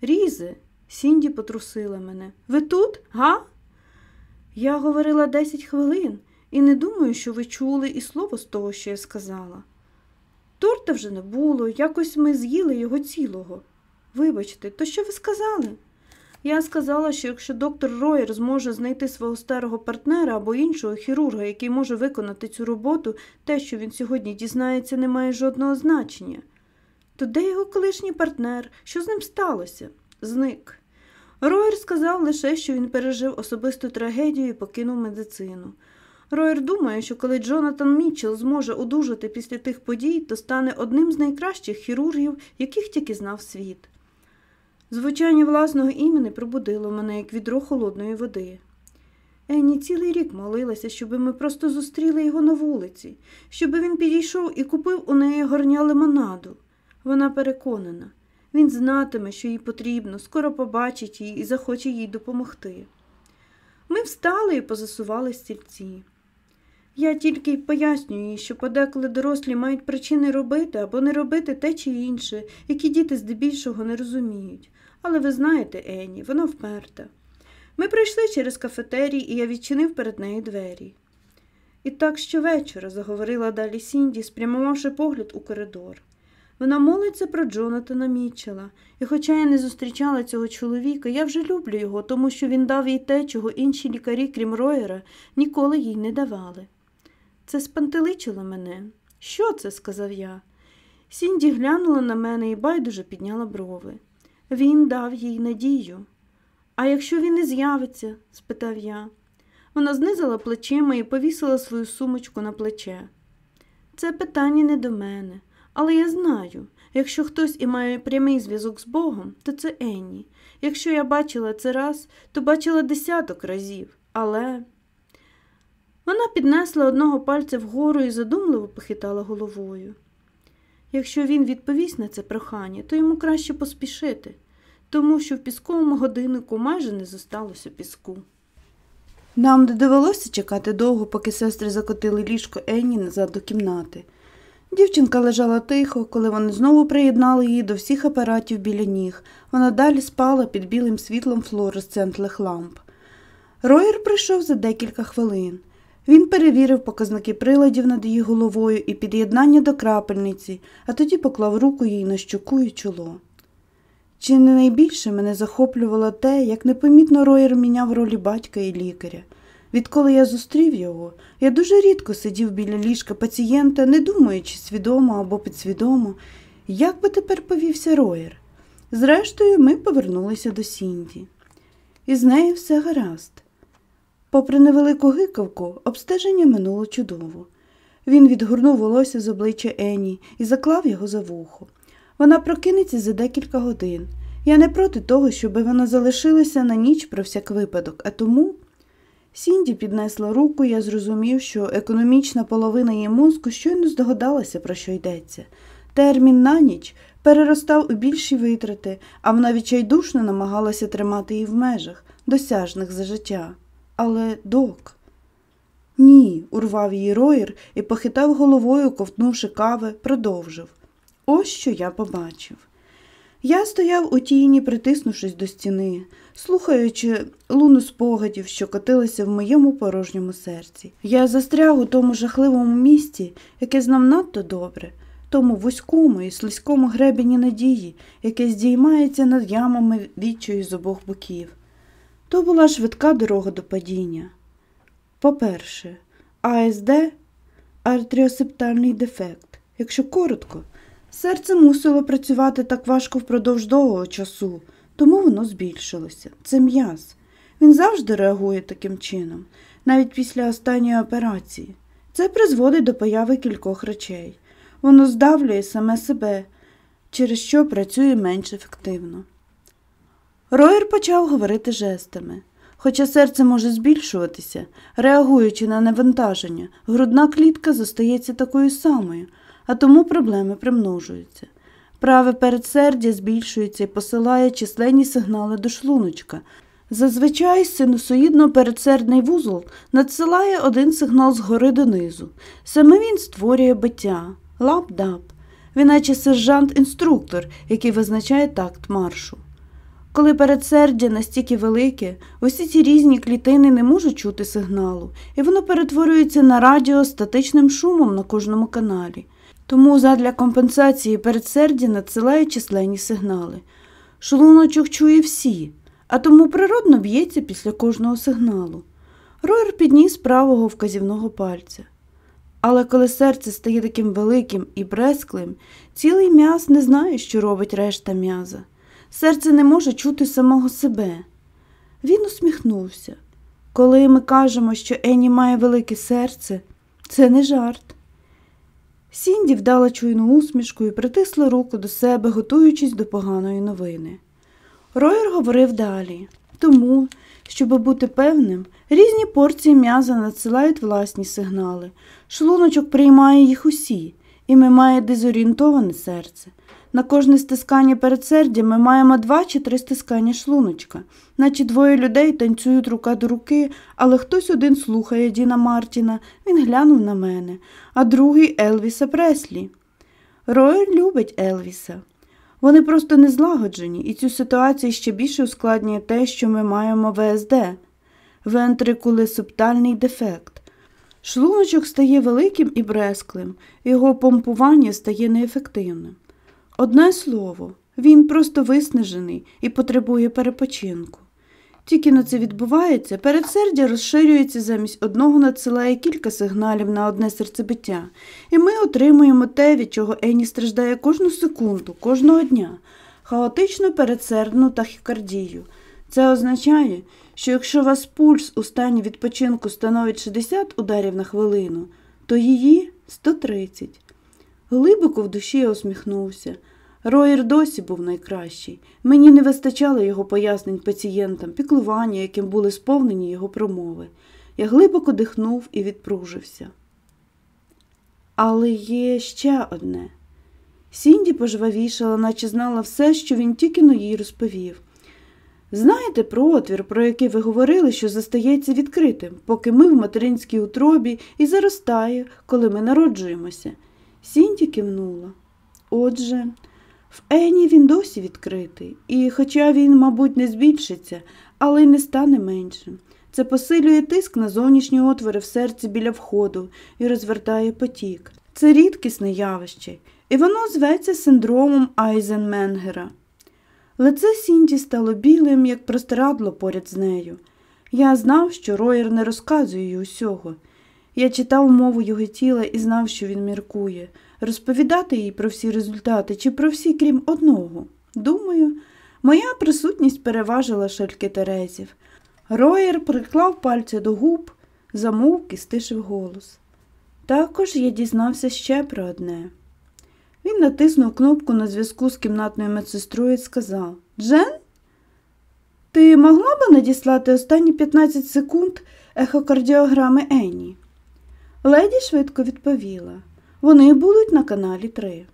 Різе, Сінді потрусила мене. Ви тут, га? Я говорила десять хвилин і не думаю, що ви чули і слово з того, що я сказала. Торта вже не було, якось ми з'їли його цілого. Вибачте, то що ви сказали? Я сказала, що якщо доктор Роєр зможе знайти свого старого партнера або іншого хірурга, який може виконати цю роботу, те, що він сьогодні дізнається, не має жодного значення. То де його колишній партнер? Що з ним сталося? Зник. Роєр сказав лише, що він пережив особисту трагедію і покинув медицину. Роєр думає, що коли Джонатан Мітчелл зможе одужати після тих подій, то стане одним з найкращих хірургів, яких тільки знав світ. Звучання власного імені пробудило мене, як відро холодної води. Енні цілий рік молилася, щоб ми просто зустріли його на вулиці, щоб він підійшов і купив у неї горня лимонаду. Вона переконана. Він знатиме, що їй потрібно, скоро побачить її і захоче їй допомогти. Ми встали і позасували стільці. Я тільки й пояснюю їй, що подеколи дорослі мають причини робити або не робити те чи інше, які діти здебільшого не розуміють. Але ви знаєте, Ені, вона вперта. Ми пройшли через кафетерій, і я відчинив перед нею двері. І так щовечора, заговорила далі Сінді, спрямувавши погляд у коридор. Вона молиться про Джонатана Мітчела, і хоча я не зустрічала цього чоловіка, я вже люблю його, тому що він дав їй те, чого інші лікарі, крім Роєра, ніколи їй не давали. Це спантеличило мене. Що це? сказав я. Сінді глянула на мене і байдуже підняла брови. Він дав їй надію. А якщо він не з'явиться? спитав я. Вона знизила плечима і повісила свою сумочку на плече. Це питання не до мене, але я знаю, якщо хтось і має прямий зв'язок з Богом, то це Енні. Якщо я бачила це раз, то бачила десяток разів, але. Вона піднесла одного пальця вгору і задумливо похитала головою. Якщо він відповість на це прохання, то йому краще поспішити, тому що в пісковому годиннику майже не зосталося піску. Нам не довелося чекати довго, поки сестри закотили ліжко Енні назад до кімнати. Дівчинка лежала тихо, коли вони знову приєднали її до всіх апаратів біля ніг. Вона далі спала під білим світлом флуоресцентних ламп. Роєр прийшов за декілька хвилин. Він перевірив показники приладів над її головою і під'єднання до крапельниці, а тоді поклав руку їй на щоку і чоло. Чи не найбільше мене захоплювало те, як непомітно Роєр міняв ролі батька і лікаря. Відколи я зустрів його, я дуже рідко сидів біля ліжка пацієнта, не думаючи свідомо або підсвідомо, як би тепер повівся Роєр. Зрештою, ми повернулися до Сінді. І з нею все гаразд. Попри невелику гикавку, обстеження минуло чудово. Він відгорнув волосся з обличчя Ені і заклав його за вухо. Вона прокинеться за декілька годин. Я не проти того, щоб вона залишилася на ніч про всяк випадок, а тому. Сінді піднесла руку, я зрозумів, що економічна половина її мозку щойно здогадалася, про що йдеться. Термін на ніч переростав у більші витрати, а вона відчайдушно намагалася тримати її в межах, досяжних за життя. Але док. Ні, урвав її роєр і похитав головою, ковтнувши кави, продовжив. Ось що я побачив. Я стояв у тіні, притиснувшись до стіни, слухаючи луну спогадів, що котилися в моєму порожньому серці. Я застряг у тому жахливому місті, яке знав надто добре, тому вузькому і слизькому гребені надії, яке здіймається над ямами відчою з обох боків. То була швидка дорога до падіння. По-перше, АСД артріосептальний дефект. Якщо коротко, серце мусило працювати так важко впродовж довгого часу, тому воно збільшилося. Це м'яз. Він завжди реагує таким чином, навіть після останньої операції. Це призводить до появи кількох речей. Воно здавлює саме себе, через що працює менш ефективно. Роєр почав говорити жестами. Хоча серце може збільшуватися, реагуючи на навантаження, грудна клітка зостається такою самою, а тому проблеми примножуються. Праве передсердя збільшується і посилає численні сигнали до шлуночка. Зазвичай синусоїдно-передсердний вузол надсилає один сигнал згори донизу. Саме він створює биття, лап-дап, він наче сержант-інструктор, який визначає такт маршу. Коли передсердя настільки велике, усі ці різні клітини не можуть чути сигналу, і воно перетворюється на радіо статичним шумом на кожному каналі. Тому задля компенсації передсердя надсилає численні сигнали. Шлуночок чує всі, а тому природно б'ється після кожного сигналу. Роєр підніс правого вказівного пальця. Але коли серце стає таким великим і бресклим, цілий м'яз не знає, що робить решта м'яза. Серце не може чути самого себе. Він усміхнувся. Коли ми кажемо, що Ені має велике серце, це не жарт. Сінді вдала чуйну усмішку і притисла руку до себе, готуючись до поганої новини. Ройер говорив далі тому, щоб бути певним, різні порції м'яза надсилають власні сигнали. Шлуночок приймає їх усі, і ми має дезорієнтоване серце. На кожне стискання передсердя ми маємо два чи три стискання шлуночка, наче двоє людей танцюють рука до руки, але хтось один слухає Діна Мартіна, він глянув на мене, а другий Елвіса Преслі. Рой любить Елвіса. Вони просто не злагоджені, і цю ситуацію ще більше ускладнює те, що ми маємо ВСД вентрикулесептальний дефект. Шлуночок стає великим і бресклим, його помпування стає неефективним. Одне слово, він просто виснажений і потребує перепочинку. Тільки на це відбувається, передсердя розширюється замість одного надсилає кілька сигналів на одне серцебиття, і ми отримуємо те, від чого Ені страждає кожну секунду, кожного дня, хаотичну передсердну тахікардію. Це означає, що якщо вас пульс у стані відпочинку становить 60 ударів на хвилину, то її 130. Глибоко в душі я усміхнувся. Роєр досі був найкращий. Мені не вистачало його пояснень пацієнтам, піклування, яким були сповнені його промови. Я глибоко дихнув і відпружився. Але є ще одне. Сінді пожвавішала, наче знала все, що він тільки но їй розповів. Знаєте про отвір, про який ви говорили, що застається відкритим, поки ми в материнській утробі і заростає, коли ми народжуємося. Сінді кивнула. Отже, в Ені він досі відкритий, і, хоча він, мабуть, не збільшиться, але й не стане меншим. Це посилює тиск на зовнішні отвори в серці біля входу і розвертає потік. Це рідкісне явище, і воно зветься синдромом Айзенменгера. Лице Сінді стало білим, як простирадло поряд з нею. Я знав, що Роєр не розказує їй усього. Я читав мову його тіла і знав, що він міркує, розповідати їй про всі результати чи про всі, крім одного. Думаю, моя присутність переважила шальки Терезів. Роєр приклав пальця до губ, замовк і стишив голос. Також я дізнався ще про одне. Він натиснув кнопку на зв'язку з кімнатною медсестрою і сказав Джен, ти могла б надіслати останні 15 секунд ехокардіограми Енні? Леді швидко відповіла вони будуть на каналі 3.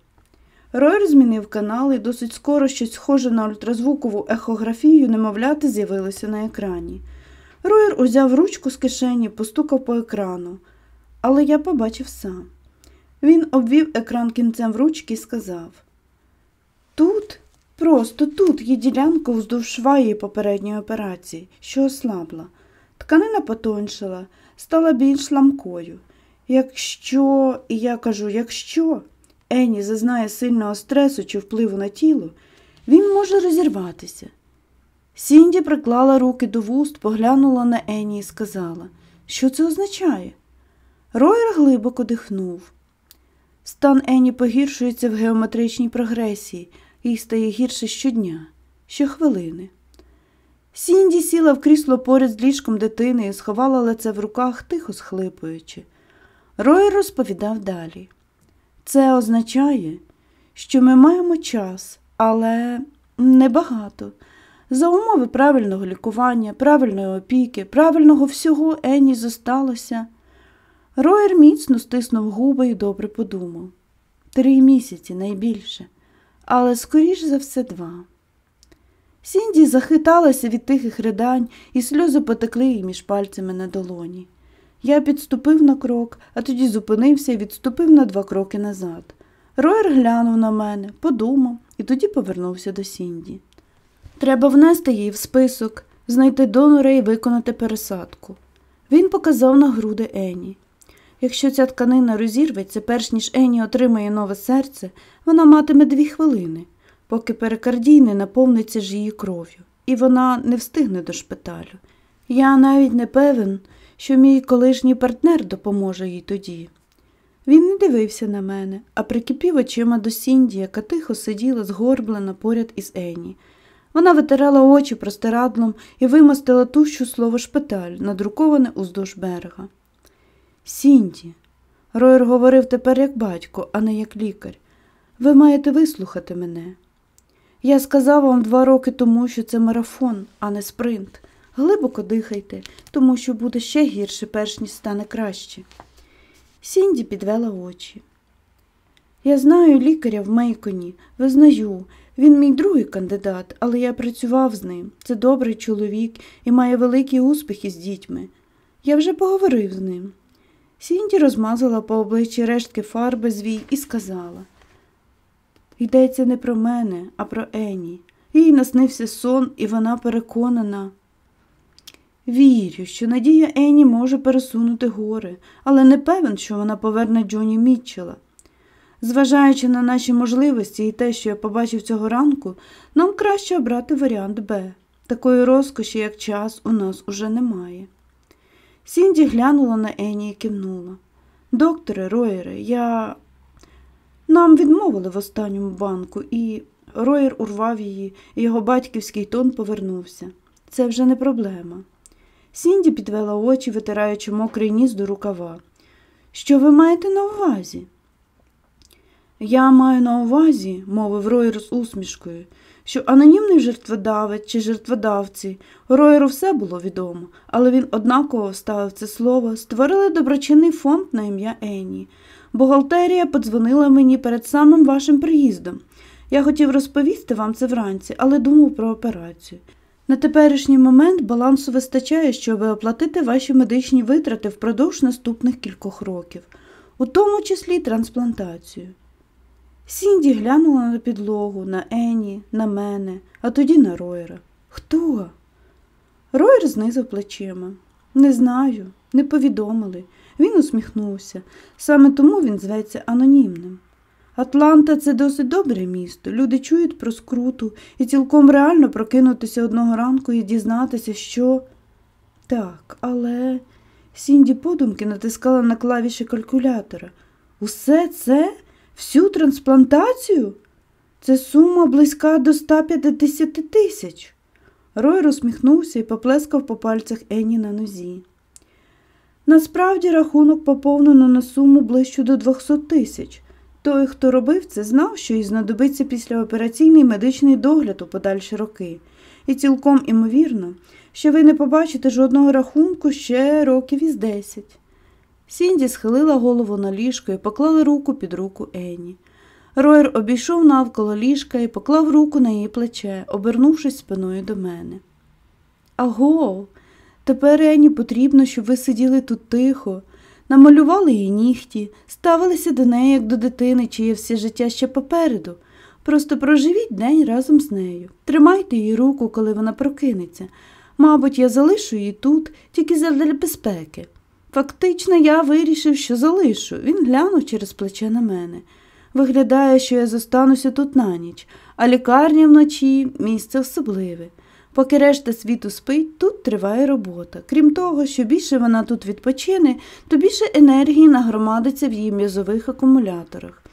Ройер змінив канал і досить скоро щось схоже на ультразвукову ехографію немовляти з'явилося на екрані. Ройер узяв ручку з кишені, постукав по екрану, але я побачив сам. Він обвів екран кінцем в ручки і сказав Тут, просто тут є ділянка вздовж шва її попередньої операції, що ослабла. Тканина потоншила, стала більш ламкою. Якщо, і я кажу, якщо Ені зазнає сильного стресу чи впливу на тіло, він може розірватися. Сінді приклала руки до вуст, поглянула на Ені і сказала, що це означає. Роєр глибоко дихнув. Стан Ені погіршується в геометричній прогресії, їй стає гірше щодня, щохвилини. Сінді сіла в крісло поряд з ліжком дитини і сховала лице в руках, тихо схлипуючи. Рой розповідав далі. Це означає, що ми маємо час, але небагато. За умови правильного лікування, правильної опіки, правильного всього Ені зосталося. Роєр міцно стиснув губи і добре подумав три місяці найбільше, але скоріш за все два. Сінді захиталася від тихих ридань, і сльози потекли їй між пальцями на долоні. Я підступив на крок, а тоді зупинився і відступив на два кроки назад. Роєр глянув на мене, подумав і тоді повернувся до Сінді. Треба внести її в список, знайти донора і виконати пересадку. Він показав на груди Ені. Якщо ця тканина розірветься, перш ніж Ені отримає нове серце, вона матиме дві хвилини, поки перикардій не наповниться ж її кров'ю, і вона не встигне до шпиталю. Я навіть не певен, що мій колишній партнер допоможе їй тоді. Він не дивився на мене, а прикипів очима до Сінді, яка тихо сиділа згорблена поряд із Ені. Вона витирала очі простирадлом і вимостила тущу слово шпиталь, надруковане уздовж берега. Сінді, Ройер говорив тепер як батько, а не як лікар. Ви маєте вислухати мене. Я сказав вам два роки тому, що це марафон, а не спринт. Глибоко дихайте, тому що буде ще гірше, перш ніж стане краще. Сінді підвела очі. Я знаю лікаря в Мейконі, визнаю. Він мій другий кандидат, але я працював з ним. Це добрий чоловік і має великі успіхи з дітьми. Я вже поговорив з ним. Сінді розмазала по обличчі рештки фарби звій і сказала Йдеться не про мене, а про Ені. Їй наснився сон, і вона переконана. Вірю, що надія Ені може пересунути гори, але не певен, що вона поверне Джоні Мітчела. Зважаючи на наші можливості і те, що я побачив цього ранку, нам краще обрати варіант Б. Такої розкоші, як час, у нас уже немає. Сінді глянула на Ені і кивнула. Докторе Роєре, я. Нам відмовили в останньому банку, і Роєр урвав її, і його батьківський тон повернувся. Це вже не проблема. Сінді підвела очі, витираючи мокрий ніс до рукава. Що ви маєте на увазі? Я маю на увазі, мовив Роєр з усмішкою, що анонімний жертводавець чи жертводавці Роєру все було відомо, але він однаково вставив це слово, створили доброчинний фонд на ім'я Ені. Бухгалтерія подзвонила мені перед самим вашим приїздом. Я хотів розповісти вам це вранці, але думав про операцію. На теперішній момент балансу вистачає, щоб оплатити ваші медичні витрати впродовж наступних кількох років, у тому числі трансплантацію. Сінді глянула на підлогу, на Ені, на мене, а тоді на Ройера. Хто? Ройер знизив плечима. Не знаю, не повідомили. Він усміхнувся. Саме тому він зветься анонімним. Атланта це досить добре місто. Люди чують про скруту і цілком реально прокинутися одного ранку і дізнатися, що. Так, але Сінді подумки натискала на клавіші калькулятора. Усе це? Всю трансплантацію? Це сума близька до 150 тисяч. Рой розсміхнувся і поплескав по пальцях Ені на нозі. Насправді рахунок поповнено на суму ближче до 200 тисяч. Той, хто робив це, знав, що їй знадобиться післяопераційний медичний догляд у подальші роки, і цілком імовірно, що ви не побачите жодного рахунку ще років із десять. Сінді схилила голову на ліжко і поклала руку під руку Ені. Роєр обійшов навколо ліжка і поклав руку на її плече, обернувшись спиною до мене. Аго, тепер Ені потрібно, щоб ви сиділи тут тихо, намалювали її нігті, ставилися до неї, як до дитини, чиє все життя ще попереду. Просто проживіть день разом з нею. Тримайте її руку, коли вона прокинеться. Мабуть, я залишу її тут, тільки задля безпеки. Фактично, я вирішив, що залишу. Він глянув через плече на мене. Виглядає, що я зостануся тут на ніч, а лікарня вночі місце особливе. Поки решта світу спить, тут триває робота. Крім того, що більше вона тут відпочине, то більше енергії нагромадиться в її м'язових акумуляторах.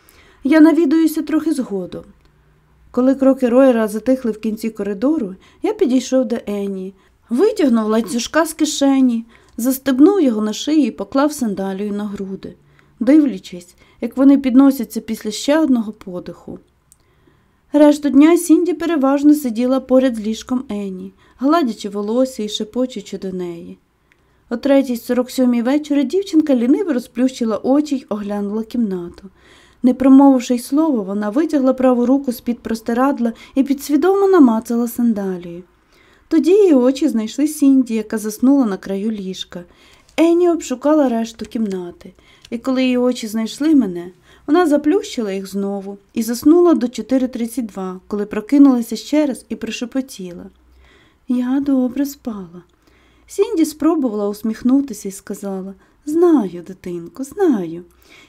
Я навідуюся трохи згодом. Коли кроки Ройера затихли в кінці коридору, я підійшов до Ені, витягнув ланцюжка з кишені, застебнув його на шиї і поклав сандалію на груди, дивлячись, як вони підносяться після ще одного подиху. Решту дня Сінді переважно сиділа поряд з ліжком Ені, гладячи волосся і шепочучи до неї. О третій сорок сьомій вечора дівчинка ліниво розплющила очі й оглянула кімнату. Не промовивши й слова, вона витягла праву руку з-під простирадла і підсвідомо намацала сандалію. Тоді її очі знайшли Сінді, яка заснула на краю ліжка. Ені обшукала решту кімнати, і коли її очі знайшли мене, вона заплющила їх знову і заснула до 4.32, коли прокинулася ще раз і пришепотіла. Я добре спала. Сінді спробувала усміхнутися і сказала Знаю, дитинко, знаю.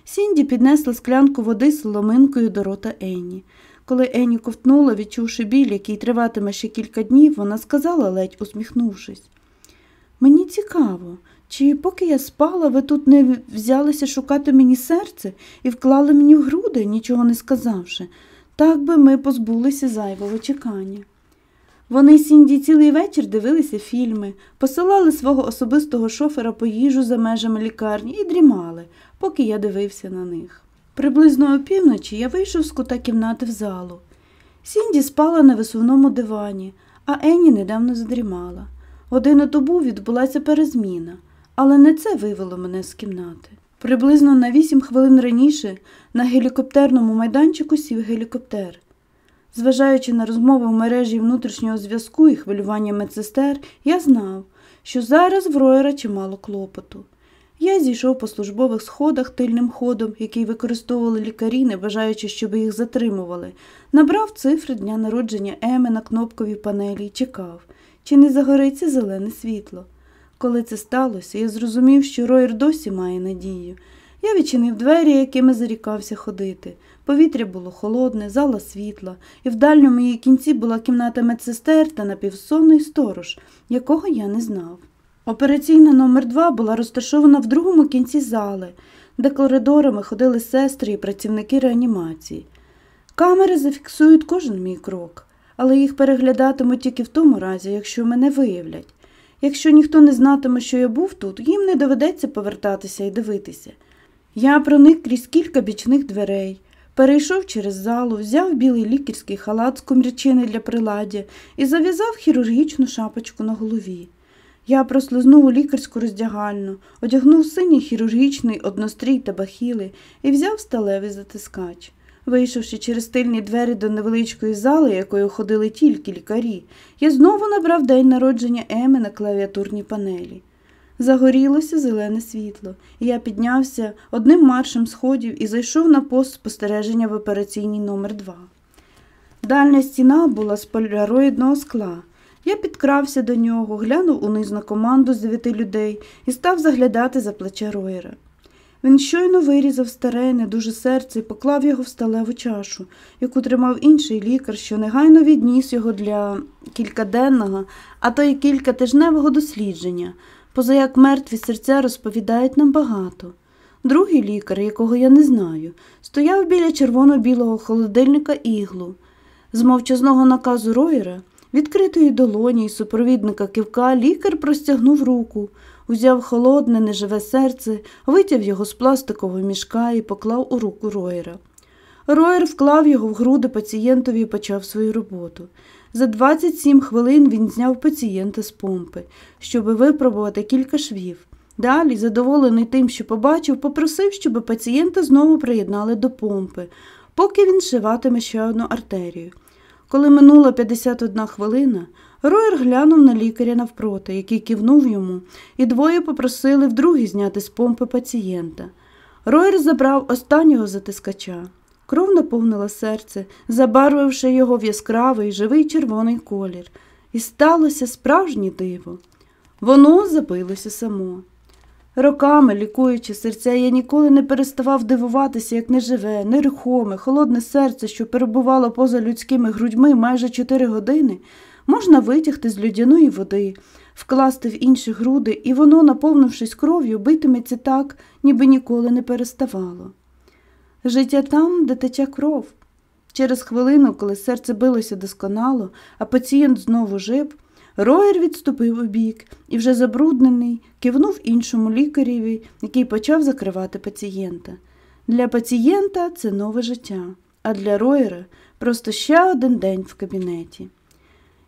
Сінді піднесла склянку води з соломинкою до рота Енні. Коли Енні ковтнула, відчувши біль, який триватиме ще кілька днів, вона сказала, ледь усміхнувшись. Мені цікаво, чи поки я спала, ви тут не взялися шукати мені серце і вклали мені в груди, нічого не сказавши, так би ми позбулися зайвого чекання. Вони Сінді цілий вечір дивилися фільми, посилали свого особистого шофера по їжу за межами лікарні і дрімали, поки я дивився на них. Приблизно опівночі я вийшов з кута кімнати в залу. Сінді спала на висувному дивані, а Енні недавно задрімала. Годину добу відбулася перезміна, але не це вивело мене з кімнати. Приблизно на вісім хвилин раніше на гелікоптерному майданчику сів гелікоптер. Зважаючи на розмови в мережі внутрішнього зв'язку і хвилювання медсестер, я знав, що зараз в Роєра чимало клопоту. Я зійшов по службових сходах тильним ходом, який використовували лікарі, не бажаючи, щоб їх затримували, набрав цифри дня народження Еми на кнопковій панелі і чекав, чи не загориться зелене світло. Коли це сталося, я зрозумів, що Роєр досі має надію. Я відчинив двері, якими зарікався ходити. Повітря було холодне, зала світла, і в дальньому її кінці була кімната медсестер та напівсонний сторож, якого я не знав. Операційна номер 2 була розташована в другому кінці зали, де коридорами ходили сестри і працівники реанімації. Камери зафіксують кожен мій крок, але їх переглядатимуть тільки в тому разі, якщо мене виявлять. Якщо ніхто не знатиме, що я був тут, їм не доведеться повертатися і дивитися. Я проник крізь кілька бічних дверей, перейшов через залу, взяв білий лікарський халат з комірчини для приладдя і зав'язав хірургічну шапочку на голові. Я прослизнув у лікарську роздягальну, одягнув синій хірургічний однострій та бахіли і взяв сталевий затискач. Вийшовши через тильні двері до невеличкої зали, якою ходили тільки лікарі, я знову набрав день народження Еми на клавіатурній панелі. Загорілося зелене світло, і я піднявся одним маршем сходів і зайшов на пост спостереження в операційній номер 2 Дальня стіна була з поляроїдного скла. Я підкрався до нього, глянув униз на команду з дев'яти людей і став заглядати за плече Роєра. Він щойно вирізав старе, не дуже серце і поклав його в сталеву чашу, яку тримав інший лікар, що негайно відніс його для кількаденного, а то й кількатижневого дослідження, поза як мертві серця розповідають нам багато. Другий лікар, якого я не знаю, стояв біля червоно-білого холодильника іглу. З мовчазного наказу Роєра, відкритої долоні й супровідника кивка, лікар простягнув руку узяв холодне, неживе серце, витяв його з пластикового мішка і поклав у руку Роєра. Роєр вклав його в груди пацієнтові і почав свою роботу. За 27 хвилин він зняв пацієнта з помпи, щоб випробувати кілька швів. Далі, задоволений тим, що побачив, попросив, щоб пацієнта знову приєднали до помпи, поки він шиватиме ще одну артерію. Коли минула 51 хвилина, Роєр глянув на лікаря навпроти, який кивнув йому, і двоє попросили вдруге зняти з помпи пацієнта. Роєр забрав останнього затискача. Кров наповнила серце, забарвивши його в яскравий живий червоний колір, і сталося справжнє диво. Воно забилося само. Роками, лікуючи серця, я ніколи не переставав дивуватися, як неживе, нерухоме, холодне серце, що перебувало поза людськими грудьми майже чотири години можна витягти з людяної води, вкласти в інші груди, і воно, наповнившись кров'ю, битиметься так, ніби ніколи не переставало. Життя там, де тече кров. Через хвилину, коли серце билося досконало, а пацієнт знову жив, Роєр відступив у бік і, вже забруднений, кивнув іншому лікареві, який почав закривати пацієнта. Для пацієнта це нове життя, а для Роєра просто ще один день в кабінеті.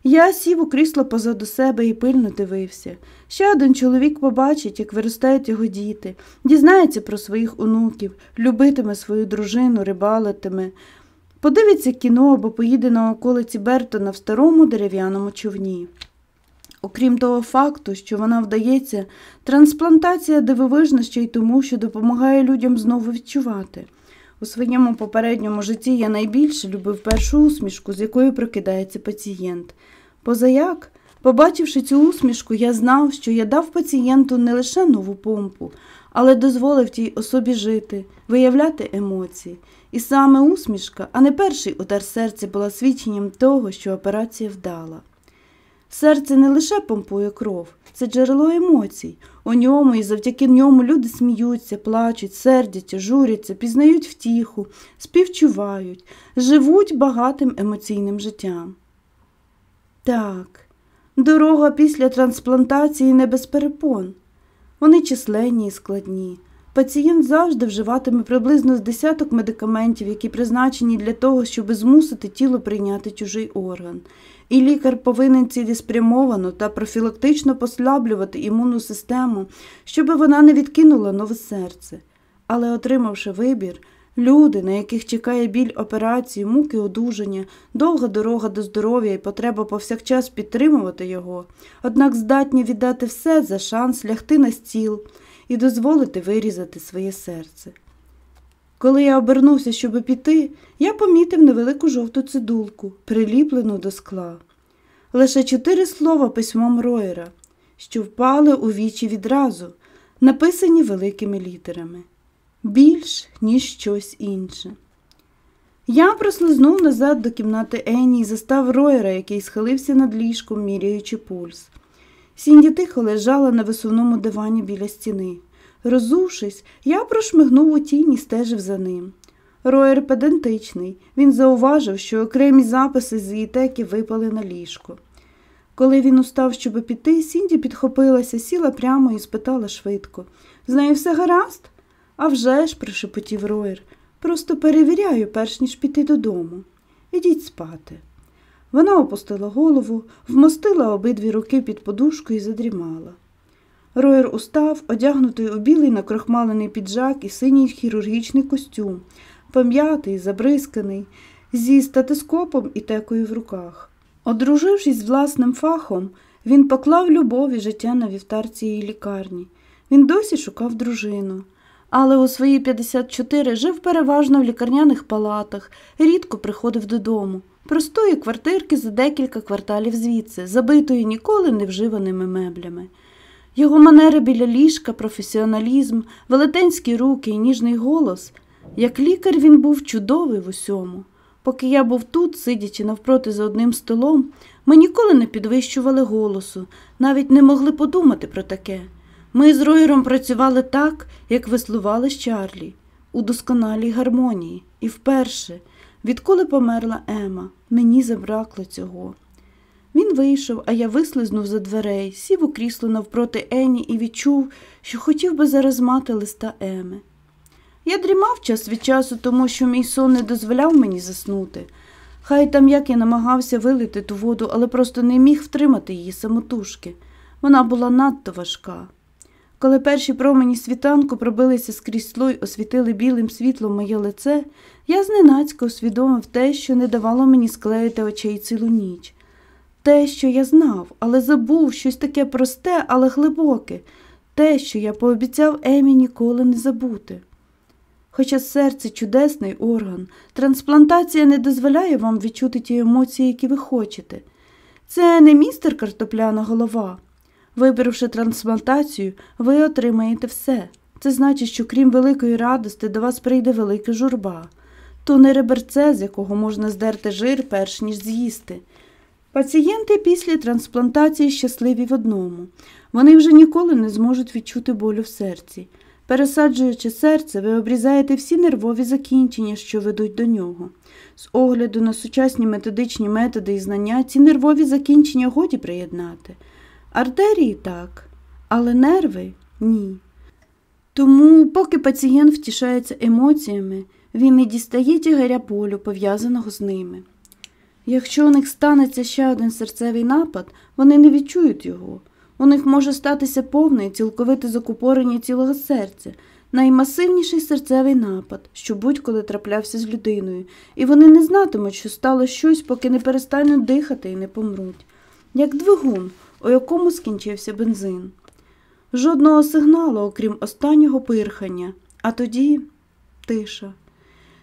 Я сів у крісло позаду себе і пильно дивився. Ще один чоловік побачить, як виростають його діти, дізнається про своїх онуків, любитиме свою дружину, рибалитиме, подивиться кіно або поїде на околиці Бертона в старому дерев'яному човні. Окрім того факту, що вона вдається, трансплантація дивовижна ще й тому, що допомагає людям знову відчувати. У своєму попередньому житті я найбільше любив першу усмішку, з якою прокидається пацієнт. Позаяк, побачивши цю усмішку, я знав, що я дав пацієнту не лише нову помпу, але дозволив тій особі жити, виявляти емоції. І саме усмішка, а не перший удар серця була свідченням того, що операція вдала. Серце не лише помпує кров, це джерело емоцій. У ньому і завдяки ньому люди сміються, плачуть, сердяться, журяться, пізнають втіху, співчувають, живуть багатим емоційним життям. Так, дорога після трансплантації не без перепон. Вони численні і складні. Пацієнт завжди вживатиме приблизно з десяток медикаментів, які призначені для того, щоб змусити тіло прийняти чужий орган. І лікар повинен цілеспрямовано та профілактично послаблювати імунну систему, щоб вона не відкинула нове серце. Але, отримавши вибір, люди, на яких чекає біль операції, муки одужання, довга дорога до здоров'я і потреба повсякчас підтримувати його, однак здатні віддати все за шанс лягти на стіл і дозволити вирізати своє серце. Коли я обернувся, щоб піти, я помітив невелику жовту цидулку, приліплену до скла. Лише чотири слова письмом Роєра, що впали у вічі відразу, написані великими літерами більш, ніж щось інше. Я прослизнув назад до кімнати Ені і застав Роєра, який схилився над ліжком, міряючи пульс. Сінді тихо лежала на висувному дивані біля стіни. Розувшись, я прошмигнув у тіні, стежив за ним. Роєр педантичний, він зауважив, що окремі записи з її теки випали на ліжко. Коли він устав, щоб піти, Сінді підхопилася, сіла прямо і спитала швидко з нею все гаразд? «А вже ж», – прошепотів Роєр, просто перевіряю, перш ніж піти додому. Ідіть спати. Вона опустила голову, вмостила обидві руки під подушку і задрімала. Роєр устав, одягнутий у білий накрохмалений піджак і синій хірургічний костюм, пом'ятий, забризканий, зі статископом і текою в руках. Одружившись з власним фахом, він поклав любов і життя на вівтар цієї лікарні. Він досі шукав дружину. Але у свої 54 жив переважно в лікарняних палатах, рідко приходив додому, простої квартирки за декілька кварталів звідси, забитої ніколи не вживаними меблями. Його манери біля ліжка, професіоналізм, велетенські руки і ніжний голос. Як лікар він був чудовий в усьому. Поки я був тут, сидячи навпроти за одним столом, ми ніколи не підвищували голосу, навіть не могли подумати про таке. Ми з Ройером працювали так, як веслували з Чарлі, у досконалій гармонії. І вперше, відколи померла Ема, мені забракло цього. Він вийшов, а я вислизнув за дверей, сів у крісло навпроти Ені і відчув, що хотів би зараз мати листа Еми. Я дрімав час від часу, тому що мій сон не дозволяв мені заснути. Хай там як я намагався вилити ту воду, але просто не міг втримати її самотужки. Вона була надто важка. Коли перші промені світанку пробилися скрізь слой, освітили білим світлом моє лице, я зненацька усвідомив те, що не давало мені склеїти очей цілу ніч. Те, що я знав, але забув щось таке просте, але глибоке, те, що я пообіцяв Емі ніколи не забути. Хоча серце чудесний орган, трансплантація не дозволяє вам відчути ті емоції, які ви хочете. Це не містер картопляна голова. Вибравши трансплантацію, ви отримаєте все. Це значить, що крім великої радости, до вас прийде велика журба. То не реберце, з якого можна здерти жир, перш ніж з'їсти. Пацієнти після трансплантації щасливі в одному. Вони вже ніколи не зможуть відчути болю в серці. Пересаджуючи серце, ви обрізаєте всі нервові закінчення, що ведуть до нього. З огляду на сучасні методичні методи і знання, ці нервові закінчення годі приєднати. Артерії так, але нерви ні. Тому, поки пацієнт втішається емоціями, він не дістає тягаря болю, пов'язаного з ними. Якщо у них станеться ще один серцевий напад, вони не відчують його. У них може статися повне і цілковите закупорення цілого серця, наймасивніший серцевий напад, що будь-коли траплявся з людиною, і вони не знатимуть, що стало щось, поки не перестануть дихати і не помруть. Як двигун, у якому скінчився бензин. Жодного сигналу, окрім останнього пирхання, а тоді тиша.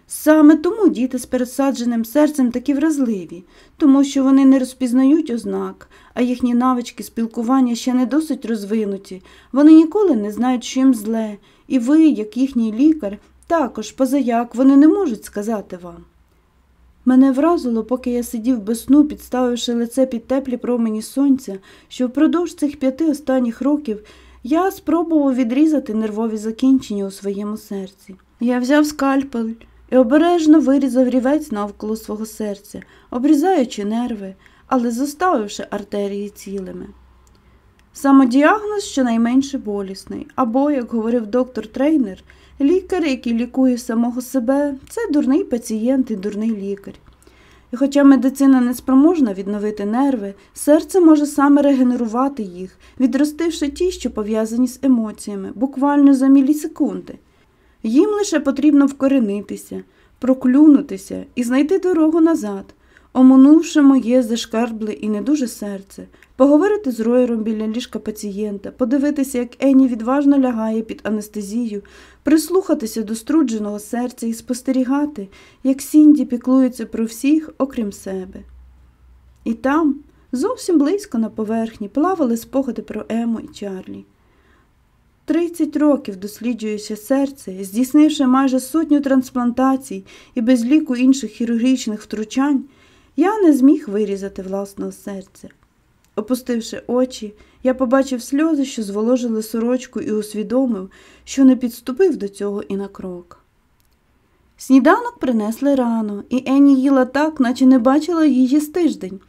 Саме тому діти з пересадженим серцем такі вразливі, тому що вони не розпізнають ознак, а їхні навички спілкування ще не досить розвинуті, вони ніколи не знають, що їм зле, і ви, як їхній лікар, також позаяк вони не можуть сказати вам. Мене вразило, поки я сидів без сну, підставивши лице під теплі промені сонця, що впродовж цих п'яти останніх років я спробував відрізати нервові закінчення у своєму серці. Я взяв скальпель і обережно вирізав рівець навколо свого серця, обрізаючи нерви, але зоставивши артерії цілими. Самодіагноз щонайменше болісний, або, як говорив доктор трейнер, лікар, який лікує самого себе, це дурний пацієнт і дурний лікар. І хоча медицина не спроможна відновити нерви, серце може саме регенерувати їх, відростивши ті, що пов'язані з емоціями, буквально за мілісекунди. Їм лише потрібно вкоренитися, проклюнутися і знайти дорогу назад, оминувши моє зашкарбле і не дуже серце, поговорити з Ройером біля ліжка пацієнта, подивитися, як Ені відважно лягає під анестезію, прислухатися до струдженого серця і спостерігати, як Сінді піклується про всіх, окрім себе. І там, зовсім близько на поверхні, плавали спогади про Ему і Чарлі. Тридцять років досліджуючи серце, здійснивши майже сотню трансплантацій і без ліку інших хірургічних втручань, я не зміг вирізати власного серця. Опустивши очі, я побачив сльози, що зволожили сорочку, і усвідомив, що не підступив до цього і на крок. Сніданок принесли рано, і Ені їла так, наче не бачила її з тиждень.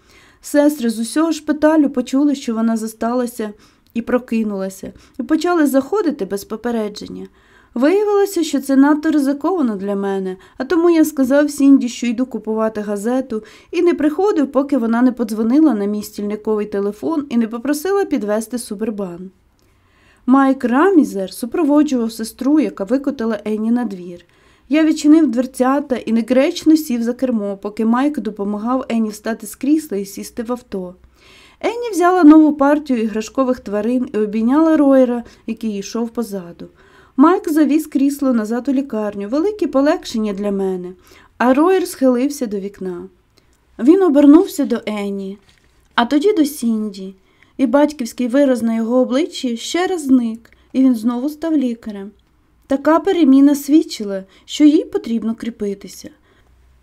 Сестри з усього шпиталю почули, що вона зосталася і прокинулася, і почали заходити без попередження. Виявилося, що це надто ризиковано для мене, а тому я сказав Сінді, що йду купувати газету, і не приходив, поки вона не подзвонила на мій стільниковий телефон і не попросила підвести супербан. Майк Рамізер супроводжував сестру, яка викотила Енні на двір. Я відчинив дверцята і негречно сів за кермо, поки Майк допомагав Енні встати з крісла і сісти в авто. Енні взяла нову партію іграшкових тварин і обійняла Ройера, який йшов позаду. Майк завіз крісло назад у лікарню, велике полегшення для мене, а Ройер схилився до вікна. Він обернувся до Енні, а тоді до Сінді, і батьківський вираз на його обличчі ще раз зник, і він знову став лікарем. Така переміна свідчила, що їй потрібно кріпитися.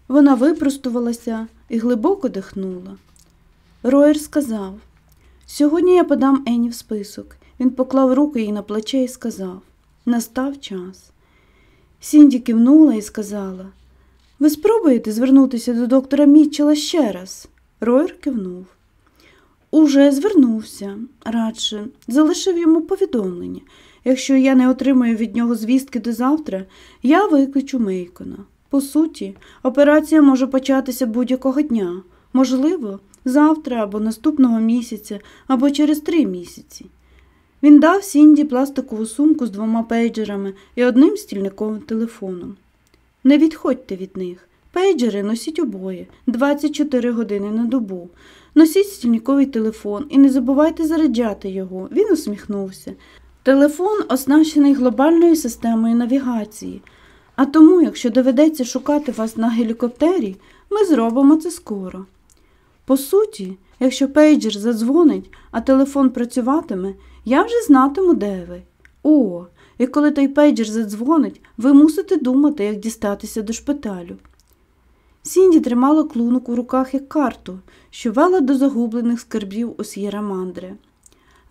Вона випростувалася і глибоко дихнула. Роєр сказав Сьогодні я подам Ені в список. Він поклав руки їй на плече і сказав Настав час. Сінді кивнула і сказала Ви спробуєте звернутися до доктора Мітчела ще раз? Роєр кивнув. Уже звернувся, радше залишив йому повідомлення. Якщо я не отримаю від нього звістки до завтра, я викличу Мейкона. По суті, операція може початися будь-якого дня, можливо, завтра або наступного місяця, або через три місяці. Він дав Сінді пластикову сумку з двома пейджерами і одним стільниковим телефоном. Не відходьте від них. Пейджери носіть обоє 24 години на добу. Носіть стільниковий телефон і не забувайте заряджати його. Він усміхнувся. Телефон оснащений глобальною системою навігації, а тому, якщо доведеться шукати вас на гелікоптері, ми зробимо це скоро. По суті, якщо пейджер задзвонить, а телефон працюватиме, я вже знатиму, де ви. О, і коли той пейджер задзвонить, ви мусите думати, як дістатися до шпиталю. Сінді тримала клунок у руках як карту, що вела до загублених скарбів у С'єра Мандре.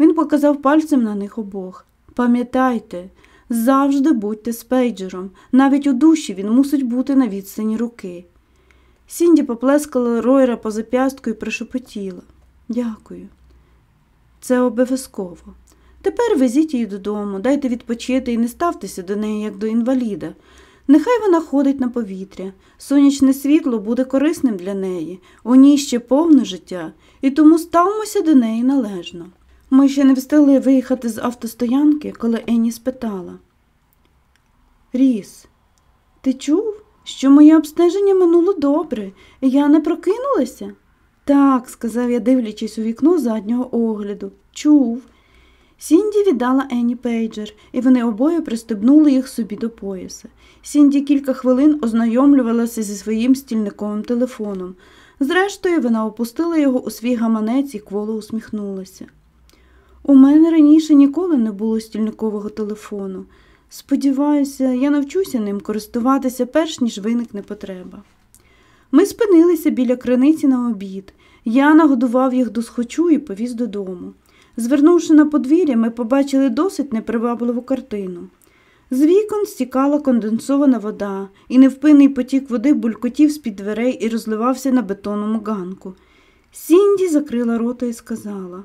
Він показав пальцем на них обох. Пам'ятайте, завжди будьте з пейджером, навіть у душі він мусить бути на відстані руки. Сінді поплескала Ройра по зап'ястку і прошепотіла. Дякую. Це обов'язково. Тепер везіть її додому, дайте відпочити і не ставтеся до неї, як до інваліда. Нехай вона ходить на повітря, сонячне світло буде корисним для неї, у ній ще повне життя, і тому ставмося до неї належно. Ми ще не встигли виїхати з автостоянки, коли Енні спитала. Ріс, ти чув, що моє обстеження минуло добре, і я не прокинулася? Так, сказав я, дивлячись у вікно заднього огляду. Чув. Сінді віддала Енні Пейджер, і вони обоє пристебнули їх собі до пояса. Сінді кілька хвилин ознайомлювалася зі своїм стільниковим телефоном. Зрештою, вона опустила його у свій гаманець і кволо усміхнулася. У мене раніше ніколи не було стільникового телефону. Сподіваюся, я навчуся ним користуватися перш ніж виникне потреба. Ми спинилися біля криниці на обід. Я нагодував їх до схочу і повіз додому. Звернувши на подвір'я, ми побачили досить непривабливу картину. З вікон стікала конденсована вода, і невпинний потік води булькотів з-під дверей і розливався на бетонному ганку. Сінді закрила рота і сказала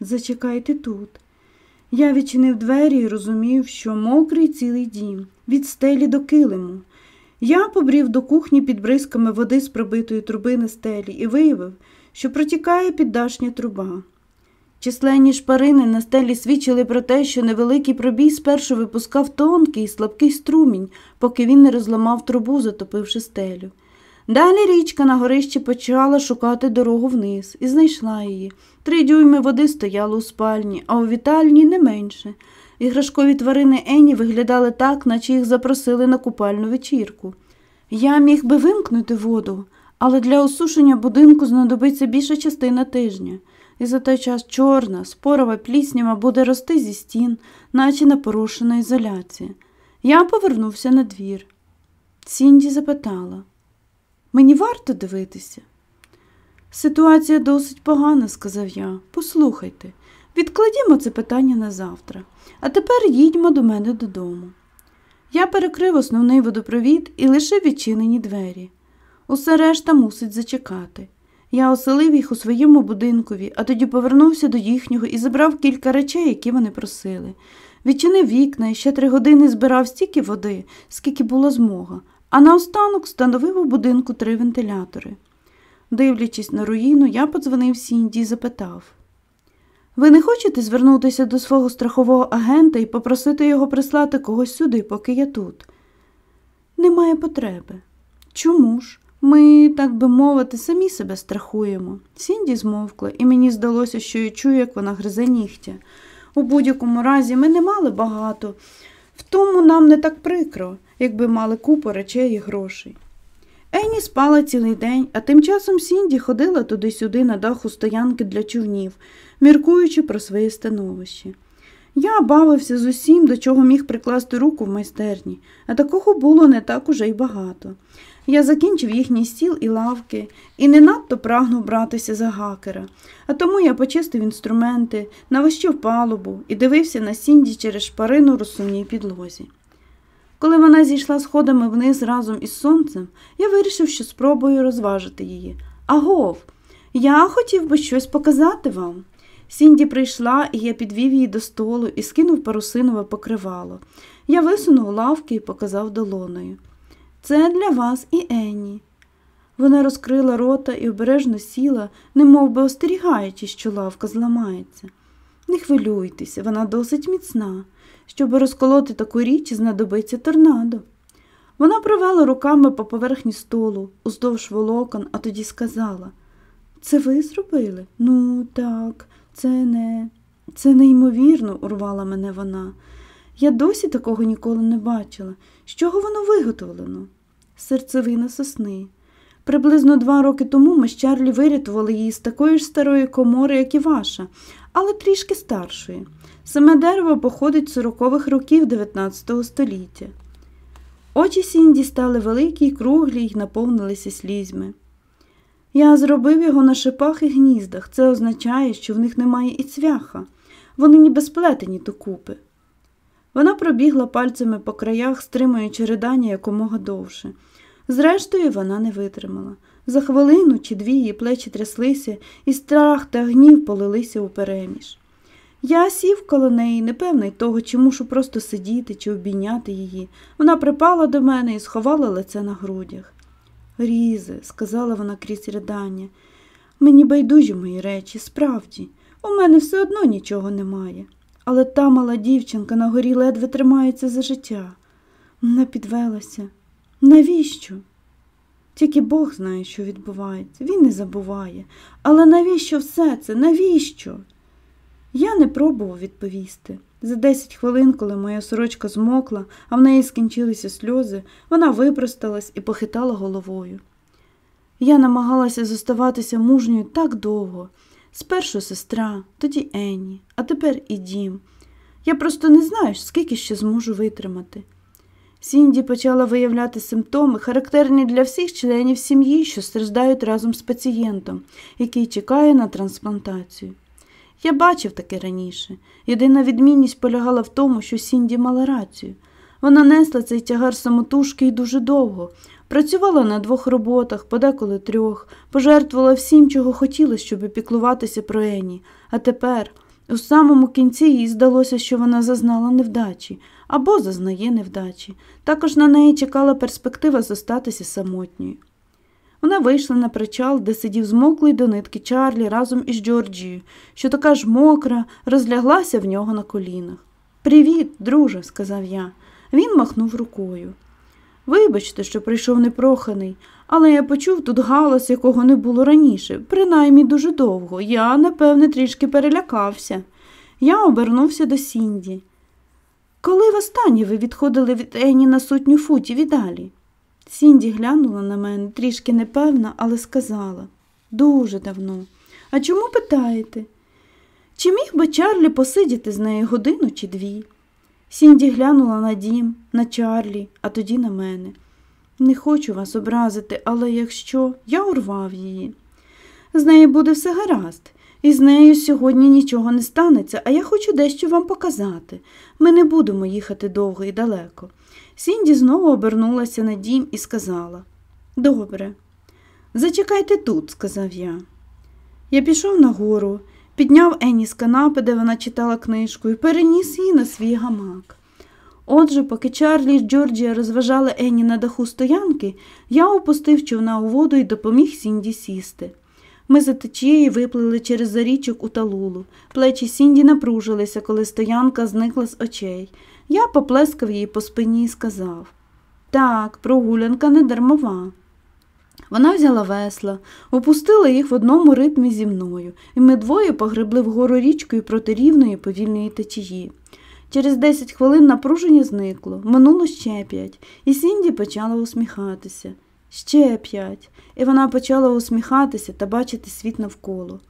Зачекайте тут. Я відчинив двері і розумів, що мокрий цілий дім, від стелі до килиму. Я побрів до кухні під бризками води з пробитої труби на стелі і виявив, що протікає піддашня труба. Численні шпарини на стелі свідчили про те, що невеликий пробій спершу випускав тонкий слабкий струмінь, поки він не розламав трубу, затопивши стелю. Далі річка на горищі почала шукати дорогу вниз і знайшла її. Три дюйми води стояло у спальні, а у вітальні не менше. Іграшкові тварини Ені виглядали так, наче їх запросили на купальну вечірку. Я міг би вимкнути воду, але для осушення будинку знадобиться більша частина тижня, і за той час чорна, спорова пліснява буде рости зі стін, наче непорушена ізоляція. Я повернувся на двір. Сінді запитала мені варто дивитися? Ситуація досить погана, сказав я. Послухайте, відкладімо це питання на завтра, а тепер їдьмо до мене додому. Я перекрив основний водопровід і лишив відчинені двері. Усе решта мусить зачекати. Я оселив їх у своєму будинкові, а тоді повернувся до їхнього і забрав кілька речей, які вони просили. Відчинив вікна і ще три години збирав стільки води, скільки була змога, а наостанок встановив у будинку три вентилятори. Дивлячись на руїну, я подзвонив Сінді і запитав ви не хочете звернутися до свого страхового агента і попросити його прислати когось сюди, поки я тут? Немає потреби. Чому ж? Ми, так би мовити, самі себе страхуємо. Сінді змовкла, і мені здалося, що я чую, як вона гризе нігтя. У будь-якому разі ми не мали багато, в тому нам не так прикро, якби мали купу речей і грошей. Ені спала цілий день, а тим часом Сінді ходила туди-сюди на даху стоянки для човнів, міркуючи про своє становище. Я бавився з усім, до чого міг прикласти руку в майстерні, а такого було не так уже й багато. Я закінчив їхній стіл і лавки і не надто прагнув братися за гакера, а тому я почистив інструменти, навищив палубу і дивився на Сінді через шпарину розсумній підлозі. Коли вона зійшла сходами вниз разом із сонцем, я вирішив, що спробую розважити її. Агов, я хотів би щось показати вам. Сінді прийшла, і я підвів її до столу і скинув парусинове покривало. Я висунув лавки і показав долоною. Це для вас і Енні. Вона розкрила рота і обережно сіла, немов би остерігаючи, що лавка зламається. Не хвилюйтеся, вона досить міцна. Щоб розколоти таку річ, знадобиться торнадо. Вона провела руками по поверхні столу, уздовж волокон, а тоді сказала Це ви зробили? Ну, так, це не. Це неймовірно, урвала мене вона. Я досі такого ніколи не бачила. З чого воно виготовлено? Серцевина сосни. Приблизно два роки тому ми з Чарлі вирятували її з такої ж старої комори, як і ваша, але трішки старшої. Саме дерево походить з сорокових років 19 століття. Очі Сінді стали великі й круглі й наповнилися слізьми. Я зробив його на шипах і гніздах. Це означає, що в них немає і цвяха. Вони ніби сплетені докупи. Вона пробігла пальцями по краях, стримуючи ридання якомога довше. Зрештою, вона не витримала. За хвилину чи дві її плечі тряслися, і страх та гнів полилися у переміж. Я сів коло неї, непевний того, чи мушу просто сидіти чи обійняти її. Вона припала до мене і сховала лице на грудях. Різе, сказала вона крізь ридання, мені байдужі мої речі, справді, у мене все одно нічого немає. Але та мала дівчинка на горі ледве тримається за життя. Вона підвелася. Навіщо? Тільки Бог знає, що відбувається, він не забуває. Але навіщо все це? Навіщо? Я не пробував відповісти. За десять хвилин, коли моя сорочка змокла, а в неї скінчилися сльози, вона випросталась і похитала головою. Я намагалася зоставатися мужньою так довго. Спершу сестра, тоді Енні, а тепер і дім. Я просто не знаю, скільки ще зможу витримати. Сінді почала виявляти симптоми, характерні для всіх членів сім'ї, що страждають разом з пацієнтом, який чекає на трансплантацію. Я бачив таке раніше. Єдина відмінність полягала в тому, що Сінді мала рацію. Вона несла цей тягар самотужки і дуже довго, працювала на двох роботах, подеколи трьох, пожертвувала всім, чого хотіла, щоб піклуватися про Ені. А тепер, у самому кінці, їй здалося, що вона зазнала невдачі або зазнає невдачі. Також на неї чекала перспектива зостатися самотньою. Вона вийшла на причал, де сидів змоклий до нитки Чарлі разом із Джорджією, що така ж мокра, розляглася в нього на колінах. Привіт, друже, сказав я. Він махнув рукою. Вибачте, що прийшов непроханий, але я почув тут галас, якого не було раніше, принаймні дуже довго. Я, напевне, трішки перелякався. Я обернувся до Сінді. Коли востаннє ви відходили від Ені на сотню футів і далі? Сінді глянула на мене трішки непевна, але сказала дуже давно. А чому питаєте? Чи міг би Чарлі посидіти з нею годину чи дві? Сінді глянула на дім, на Чарлі, а тоді на мене. Не хочу вас образити, але якщо я урвав її. З нею буде все гаразд, і з нею сьогодні нічого не станеться, а я хочу дещо вам показати. Ми не будемо їхати довго і далеко. Сінді знову обернулася на дім і сказала Добре, зачекайте тут, сказав я. Я пішов нагору, підняв Енні з канапи, де вона читала книжку, і переніс її на свій гамак. Отже, поки Чарлі і Джорджія розважали Енні на даху стоянки, я опустив човна у воду і допоміг Сінді сісти. Ми за течією виплили через зарічок у талулу. Плечі Сінді напружилися, коли стоянка зникла з очей. Я поплескав її по спині і сказав Так, прогулянка не дармова. Вона взяла весла, опустила їх в одному ритмі зі мною, і ми двоє погребли вгору річкою проти рівної повільної течії. Через десять хвилин напруження зникло, минуло ще п'ять, і Сінді почала усміхатися. Ще п'ять, і вона почала усміхатися та бачити світ навколо.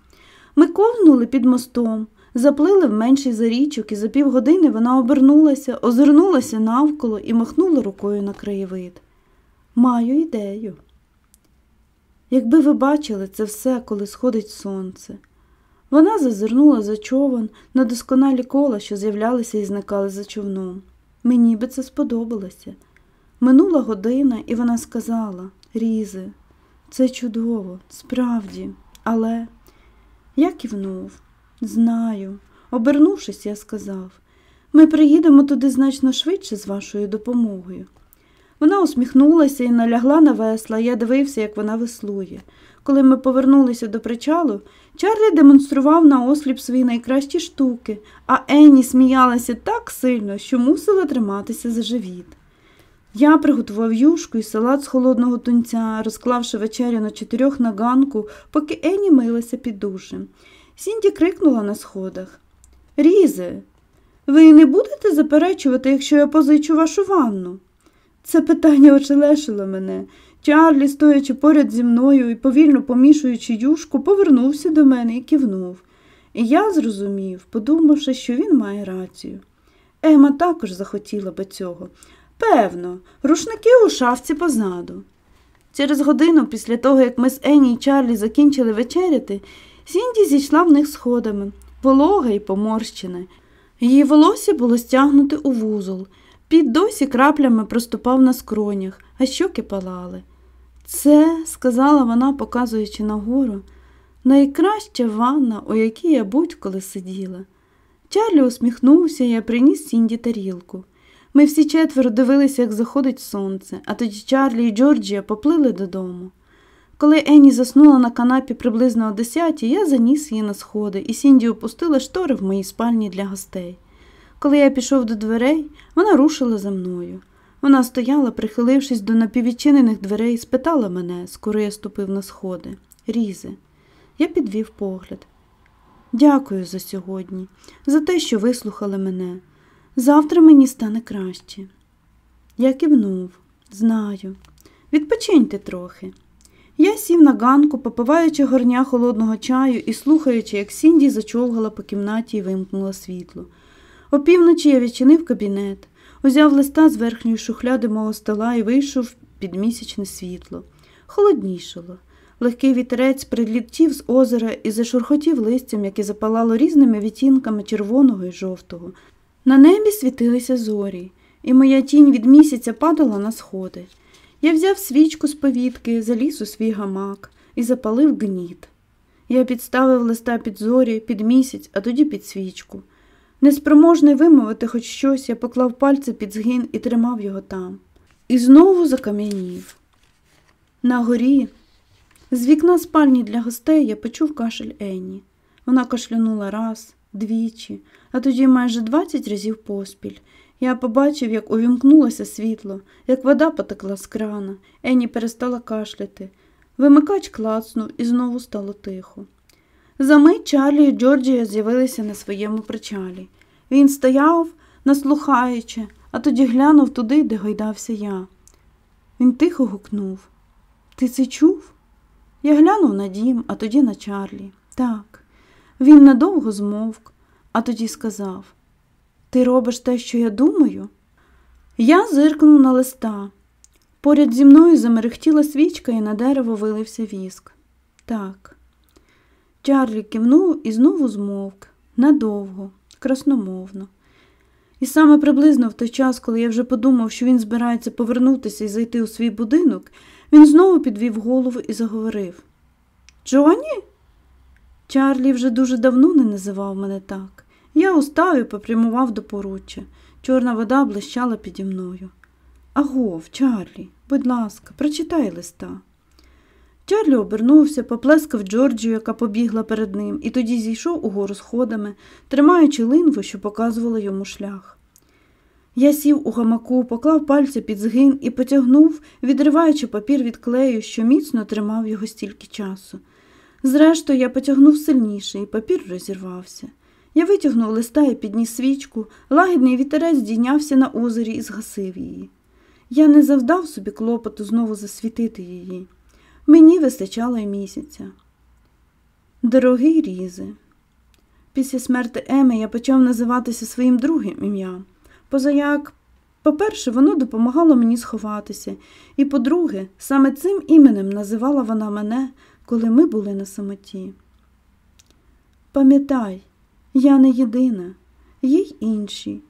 Ми ковнули під мостом, заплили в менший зарічок, і за півгодини вона обернулася, озирнулася навколо і махнула рукою на краєвид. Маю ідею. Якби ви бачили це все, коли сходить сонце. Вона зазирнула за човен на досконалі кола, що з'являлися і зникали за човном. Мені би це сподобалося. Минула година, і вона сказала Різе, це чудово, справді, але я кивнув. Знаю. Обернувшись, я сказав ми приїдемо туди значно швидше з вашою допомогою. Вона усміхнулася і налягла на весла, я дивився, як вона веслує. Коли ми повернулися до причалу, Чарлі демонстрував на осліп свої найкращі штуки, а Енні сміялася так сильно, що мусила триматися за живіт. Я приготував юшку і салат з холодного тунця, розклавши вечерю на чотирьох на ганку, поки Енні милася під душем. Сінді крикнула на сходах Різе, ви не будете заперечувати, якщо я позичу вашу ванну? Це питання очелешило мене. Чарлі, стоячи поряд зі мною і повільно помішуючи юшку, повернувся до мене і кивнув. І я зрозумів, подумавши, що він має рацію. Ема також захотіла би цього. Певно, рушники у шафці позаду. Через годину, після того, як ми з Ені і Чарлі закінчили вечеряти, Сінді зійшла в них сходами, волога і поморщена. Її волосся було стягнуте у вузол. Під досі краплями проступав на скронях, а щоки палали. Це, сказала вона, показуючи нагору, найкраща ванна, у якій я будь-коли сиділа. Чарлі усміхнувся я приніс Сінді тарілку. Ми всі четверо дивилися, як заходить сонце, а тоді Чарлі і Джорджія поплили додому. Коли Енні заснула на канапі приблизно о десятій, я заніс її на сходи, і Сінді опустила штори в моїй спальні для гостей. Коли я пішов до дверей, вона рушила за мною. Вона стояла, прихилившись до напіввідчинених дверей, спитала мене, скоро я ступив на сходи. Різе, я підвів погляд. Дякую за сьогодні, за те, що вислухали мене. Завтра мені стане краще. Я кивнув, знаю. Відпочиньте трохи. Я сів на ганку, попиваючи горня холодного чаю і слухаючи, як Сінді зачовгала по кімнаті і вимкнула світло. Опівночі я відчинив кабінет, узяв листа з верхньої шухляди мого стола і вийшов під місячне світло. Холоднішало. Легкий вітерець прилітів з озера і зашурхотів листям, яке запалало різними відтінками червоного і жовтого. На небі світилися зорі, і моя тінь від місяця падала на сходи. Я взяв свічку з повітки, заліз у свій гамак і запалив гніт. Я підставив листа під зорі, під місяць, а тоді під свічку. Неспроможний вимовити хоч щось, я поклав пальці під згин і тримав його там. І знову закам'янів. На горі З вікна спальні для гостей я почув кашель Енні. Вона кашлянула раз, двічі, а тоді майже двадцять разів поспіль. Я побачив, як увімкнулося світло, як вода потекла з крана. Енні перестала кашляти. Вимикач клацнув і знову стало тихо. Замить Чарлі і Джорджія з'явилися на своєму причалі. Він стояв, наслухаючи, а тоді глянув туди, де гойдався я. Він тихо гукнув. Ти це чув? Я глянув на дім, а тоді на Чарлі. Так. Він надовго змовк, а тоді сказав Ти робиш те, що я думаю? Я зиркнув на листа. Поряд зі мною замерехтіла свічка і на дерево вилився віск. Так. Чарлі кивнув і знову змовк. Надовго, красномовно. І саме приблизно в той час, коли я вже подумав, що він збирається повернутися і зайти у свій будинок, він знову підвів голову і заговорив Джоні? Чарлі вже дуже давно не називав мене так. Я устав і попрямував до поруччя. Чорна вода блищала піді мною. Агов, Чарлі, будь ласка, прочитай листа. Чарлі обернувся, поплескав Джорджію, яка побігла перед ним, і тоді зійшов угору сходами, тримаючи линву, що показувала йому шлях. Я сів у гамаку, поклав пальці під згин і потягнув, відриваючи папір від клею, що міцно тримав його стільки часу. Зрештою, я потягнув сильніше, і папір розірвався. Я витягнув листа і підніс свічку, лагідний вітерець дійнявся на озері і згасив її. Я не завдав собі клопоту знову засвітити її. Мені вистачало й місяця. Дорогий Різе, після смерти Еми я почав називатися своїм другим ім'ям. Позаяк, по-перше, воно допомагало мені сховатися, і по-друге, саме цим іменем називала вона мене, коли ми були на самоті. Пам'ятай, я не єдина, є й інші,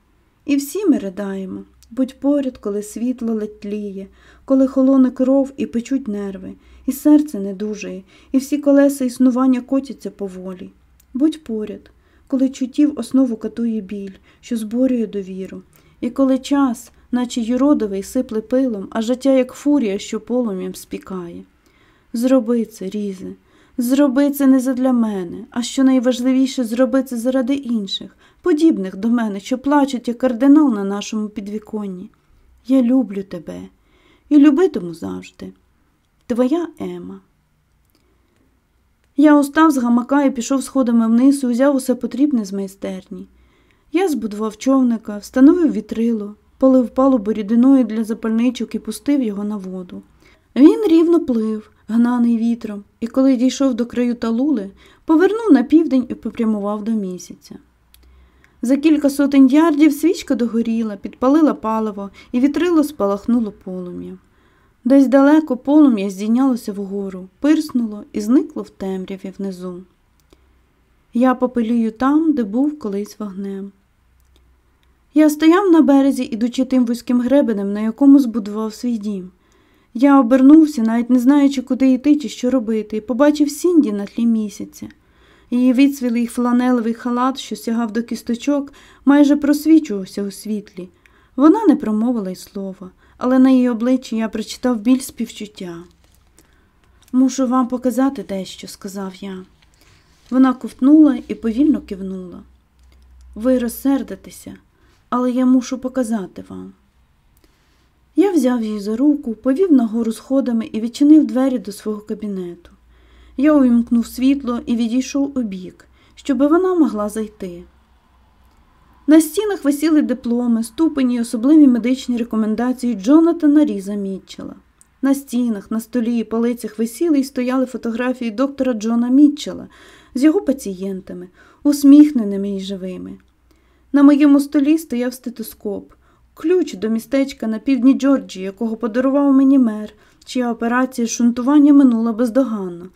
і всі ми ридаємо. Будь поряд, коли світло ледь тліє, коли холоне кров і печуть нерви, і серце не дужає, і всі колеса існування котяться поволі. Будь поряд, коли чуттів основу катує біль, що зборює довіру, і коли час, наче юродовий, сипле пилом, а життя, як фурія, що полум'ям спікає. Зроби це, різе, зроби це не задля мене, а що найважливіше, зроби це заради інших, подібних до мене, що плачуть, як кардинал на нашому підвіконні. Я люблю тебе і любитиму завжди. Твоя Ема. Я устав з гамака і пішов сходами вниз і узяв усе потрібне з майстерні. Я збудував човника, встановив вітрило, полив палубу рідиною для запальничок і пустив його на воду. Він рівно плив, гнаний вітром, і коли дійшов до краю талули, повернув на південь і попрямував до місяця. За кілька сотень ярдів свічка догоріла, підпалила паливо, і вітрило спалахнуло полум'я. Десь далеко полум'я здійнялося вгору, пирснуло і зникло в темряві внизу. Я попелію там, де був колись вогнем. Я стояв на березі, ідучи тим вузьким гребенем, на якому збудував свій дім. Я обернувся, навіть не знаючи, куди йти чи що робити, і побачив Сінді на тлі місяця. Її відсвілий фланелевий халат, що сягав до кісточок, майже просвічувався у світлі. Вона не промовила й слова, але на її обличчі я прочитав біль співчуття. Мушу вам показати дещо, сказав я. Вона ковтнула і повільно кивнула. Ви розсердитеся, але я мушу показати вам. Я взяв її за руку, повів нагору сходами і відчинив двері до свого кабінету. Я увімкнув світло і відійшов у бік, щоби вона могла зайти. На стінах висіли дипломи, ступені й особливі медичні рекомендації Джонатана Різа Мітчела. На стінах, на столі і полицях висіли і стояли фотографії доктора Джона Мітчела з його пацієнтами, усміхненими і живими. На моєму столі стояв стетоскоп, ключ до містечка на півдні Джорджії, якого подарував мені мер, чия операція шунтування минула бездоганно,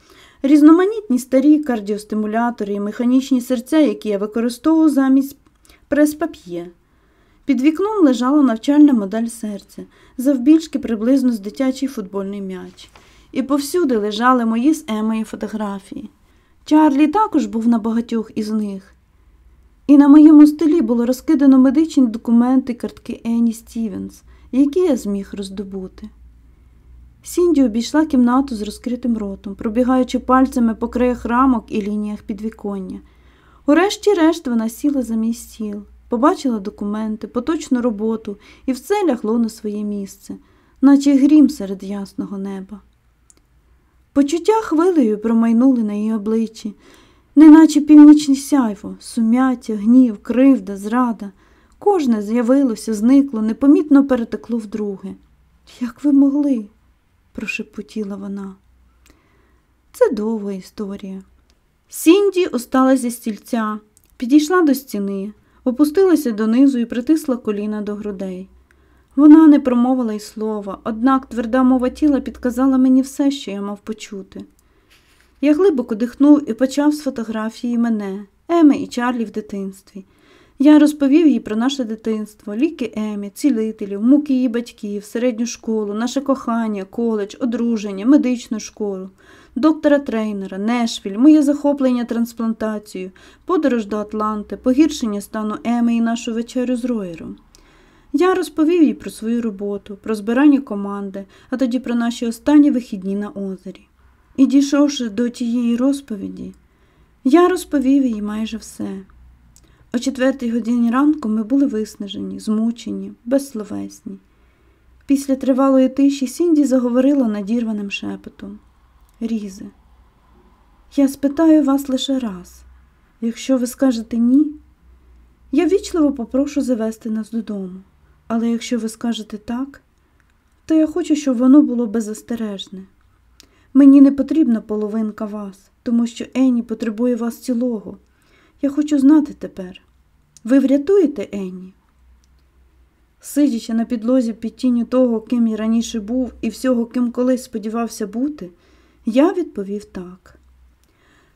різноманітні старі кардіостимулятори і механічні серця, які я використовував замість прес-пап'є. Під вікном лежала навчальна модель серця, завбільшки приблизно з дитячий футбольний м'яч, і повсюди лежали мої з Емою фотографії. Чарлі також був на багатьох із них. І на моєму столі було розкидано медичні документи картки Ені Стівенс, які я зміг роздобути. Сінді обійшла кімнату з розкритим ротом, пробігаючи пальцями по краях рамок і лініях підвіконня. Урешті-решт вона сіла за мій стіл, побачила документи, поточну роботу, і все лягло на своє місце, наче грім серед ясного неба. Почуття хвилею промайнули на її обличчі, неначе північне сяйво, сум'яття, гнів, кривда, зрада. Кожне з'явилося, зникло, непомітно перетекло в друге. Як ви могли? прошепотіла вона. Це довга історія. Сінді устала зі стільця, підійшла до стіни, опустилася донизу і притисла коліна до грудей. Вона не промовила й слова, однак тверда мова тіла підказала мені все, що я мав почути. Я глибоко дихнув і почав з фотографії мене, Еми і Чарлі в дитинстві. Я розповів їй про наше дитинство, ліки Емі, цілителів, муки її батьків, середню школу, наше кохання, коледж, одруження, медичну школу, доктора трейнера, Нешвіль, моє захоплення трансплантацією, подорож до Атланти, погіршення стану Еми і нашу вечерю з Роєром. Я розповів їй про свою роботу, про збирання команди, а тоді про наші останні вихідні на озері. І дійшовши до тієї розповіді, я розповів їй майже все. О четвертій годині ранку ми були виснажені, змучені, безсловесні. Після тривалої тиші Сінді заговорила надірваним шепотом. Різе, я спитаю вас лише раз. Якщо ви скажете ні, я вічливо попрошу завести нас додому. Але якщо ви скажете так, то я хочу, щоб воно було беззастережне. Мені не потрібна половинка вас, тому що Енні потребує вас цілого. Я хочу знати тепер. Ви врятуєте Енні? Сидячи на підлозі під тінню того, ким я раніше був, і всього, ким колись сподівався бути, я відповів так.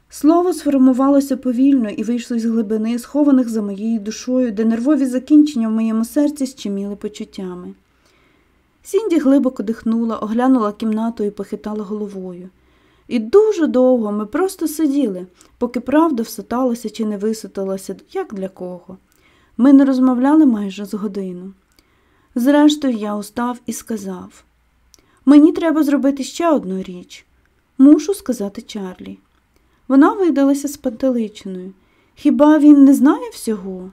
Слово сформувалося повільно і вийшло з глибини, схованих за моєю душою, де нервові закінчення в моєму серці щеміли почуттями. Сінді глибоко дихнула, оглянула кімнату і похитала головою. І дуже довго ми просто сиділи, поки правда всоталася чи не висоталася, як для кого. Ми не розмовляли майже з годину. Зрештою, я устав і сказав мені треба зробити ще одну річ. Мушу сказати Чарлі. Вона видалася спантеличеною. Хіба він не знає всього?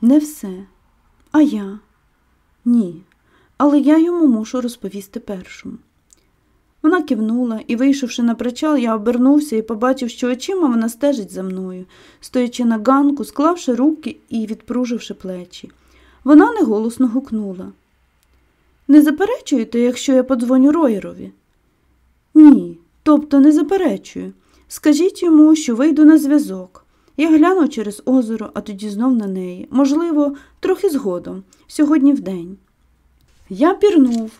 Не все. А я? Ні. Але я йому мушу розповісти першому. Вона кивнула і, вийшовши на причал, я обернувся і побачив, що очима вона стежить за мною, стоячи на ганку, склавши руки і відпруживши плечі. Вона неголосно гукнула. Не заперечуєте, якщо я подзвоню Роєрові? Ні, тобто не заперечую. Скажіть йому, що вийду на зв'язок. Я гляну через озеро, а тоді знов на неї. Можливо, трохи згодом, сьогодні вдень. Я пірнув.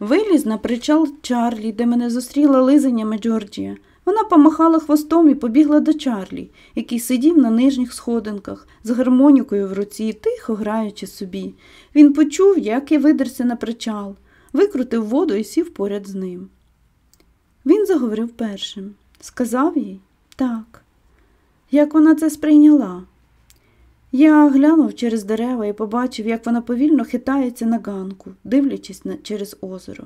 Виліз на причал Чарлі, де мене зустріла лизаннями Джорджія. Вона помахала хвостом і побігла до Чарлі, який сидів на нижніх сходинках з гармонікою в руці, тихо граючи собі. Він почув, як я видерся на причал, викрутив воду і сів поряд з ним. Він заговорив першим. Сказав їй так. Як вона це сприйняла? Я глянув через дерева і побачив, як вона повільно хитається на ганку, дивлячись на, через озеро.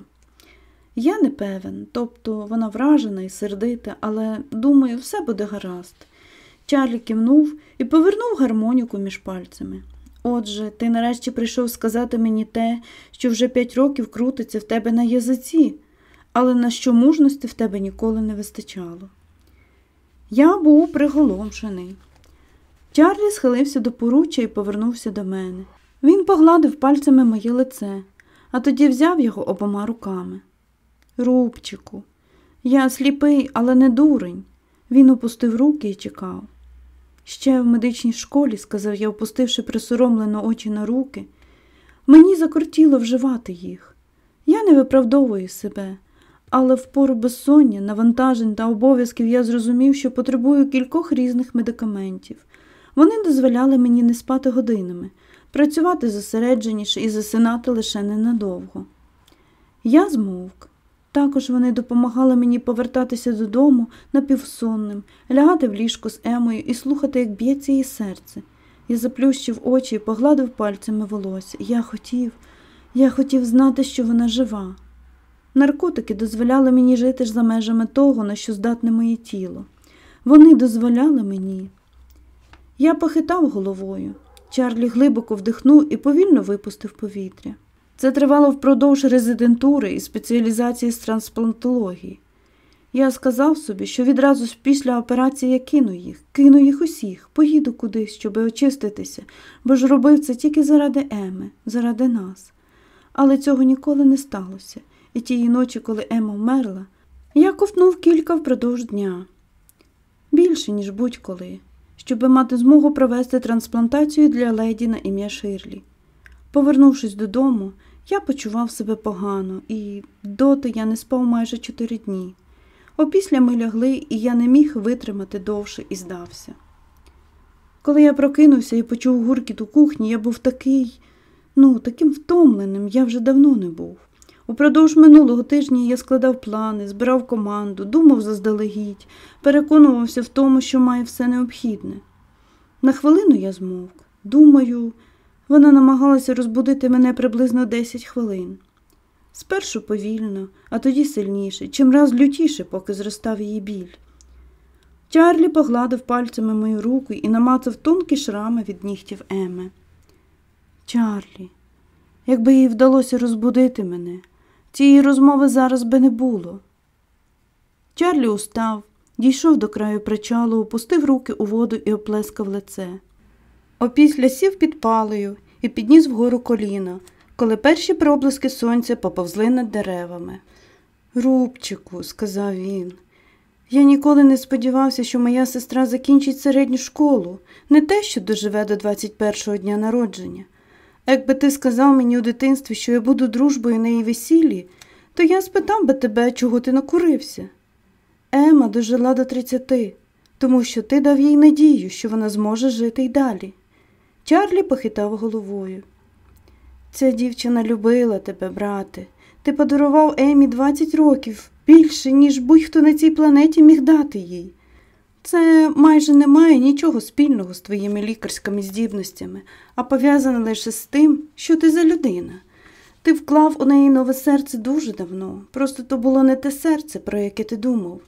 Я не певен, тобто вона вражена і сердита, але, думаю, все буде гаразд. Чарлі кивнув і повернув гармоніку між пальцями. Отже, ти нарешті прийшов сказати мені те, що вже п'ять років крутиться в тебе на язиці, але на що мужності в тебе ніколи не вистачало. Я був приголомшений. Чарлі схилився до поруччя і повернувся до мене. Він погладив пальцями моє лице, а тоді взяв його обома руками. Рубчику, я сліпий, але не дурень. Він опустив руки і чекав. Ще в медичній школі, сказав я, опустивши присоромлено очі на руки, мені закортіло вживати їх. Я не виправдовую себе, але в пору безсоння, навантажень та обов'язків я зрозумів, що потребую кількох різних медикаментів. Вони дозволяли мені не спати годинами, працювати зосередженіше і засинати лише ненадовго. Я змовк. Також вони допомагали мені повертатися додому напівсонним, лягати в ліжко з Емою і слухати, як б'ється її серце. Я заплющив очі і погладив пальцями волосся. Я хотів, я хотів знати, що вона жива. Наркотики дозволяли мені жити ж за межами того, на що здатне моє тіло. Вони дозволяли мені. Я похитав головою. Чарлі глибоко вдихнув і повільно випустив повітря. Це тривало впродовж резидентури і спеціалізації з трансплантології. Я сказав собі, що відразу після операції я кину їх, кину їх усіх, поїду кудись, щоб очиститися, бо ж робив це тільки заради Еми, заради нас. Але цього ніколи не сталося, і тієї ночі, коли Ема вмерла, я ковтнув кілька впродовж дня. Більше, ніж будь-коли, щоби мати змогу провести трансплантацію для леді на ім'я Ширлі. Повернувшись додому, я почував себе погано, і доти я не спав майже чотири дні. Опісля ми лягли, і я не міг витримати довше і здався. Коли я прокинувся і почув гуркіт у кухні, я був такий, ну, таким втомленим, я вже давно не був. Упродовж минулого тижня я складав плани, збирав команду, думав заздалегідь, переконувався в тому, що має все необхідне. На хвилину я змовк. Думаю, вона намагалася розбудити мене приблизно 10 хвилин. Спершу повільно, а тоді сильніше, чимраз лютіше, поки зростав її біль. Чарлі погладив пальцями мою руку і намацав тонкі шрами від нігтів Еми. Чарлі, якби їй вдалося розбудити мене, цієї розмови зараз би не було. Чарлі устав, дійшов до краю причалу, опустив руки у воду і оплескав лице. Опісля сів під палею і підніс вгору коліна, коли перші проблиски сонця поповзли над деревами. Рубчику, сказав він, я ніколи не сподівався, що моя сестра закінчить середню школу, не те, що доживе до 21-го дня народження. Якби ти сказав мені у дитинстві, що я буду дружбою на її весіллі, то я спитав би тебе, чого ти накурився. Ема дожила до 30, тому що ти дав їй надію, що вона зможе жити й далі. Чарлі похитав головою. Ця дівчина любила тебе, брате. Ти подарував Емі 20 років більше, ніж будь-хто на цій планеті міг дати їй. Це майже не має нічого спільного з твоїми лікарськими здібностями, а пов'язане лише з тим, що ти за людина. Ти вклав у неї нове серце дуже давно, просто то було не те серце, про яке ти думав.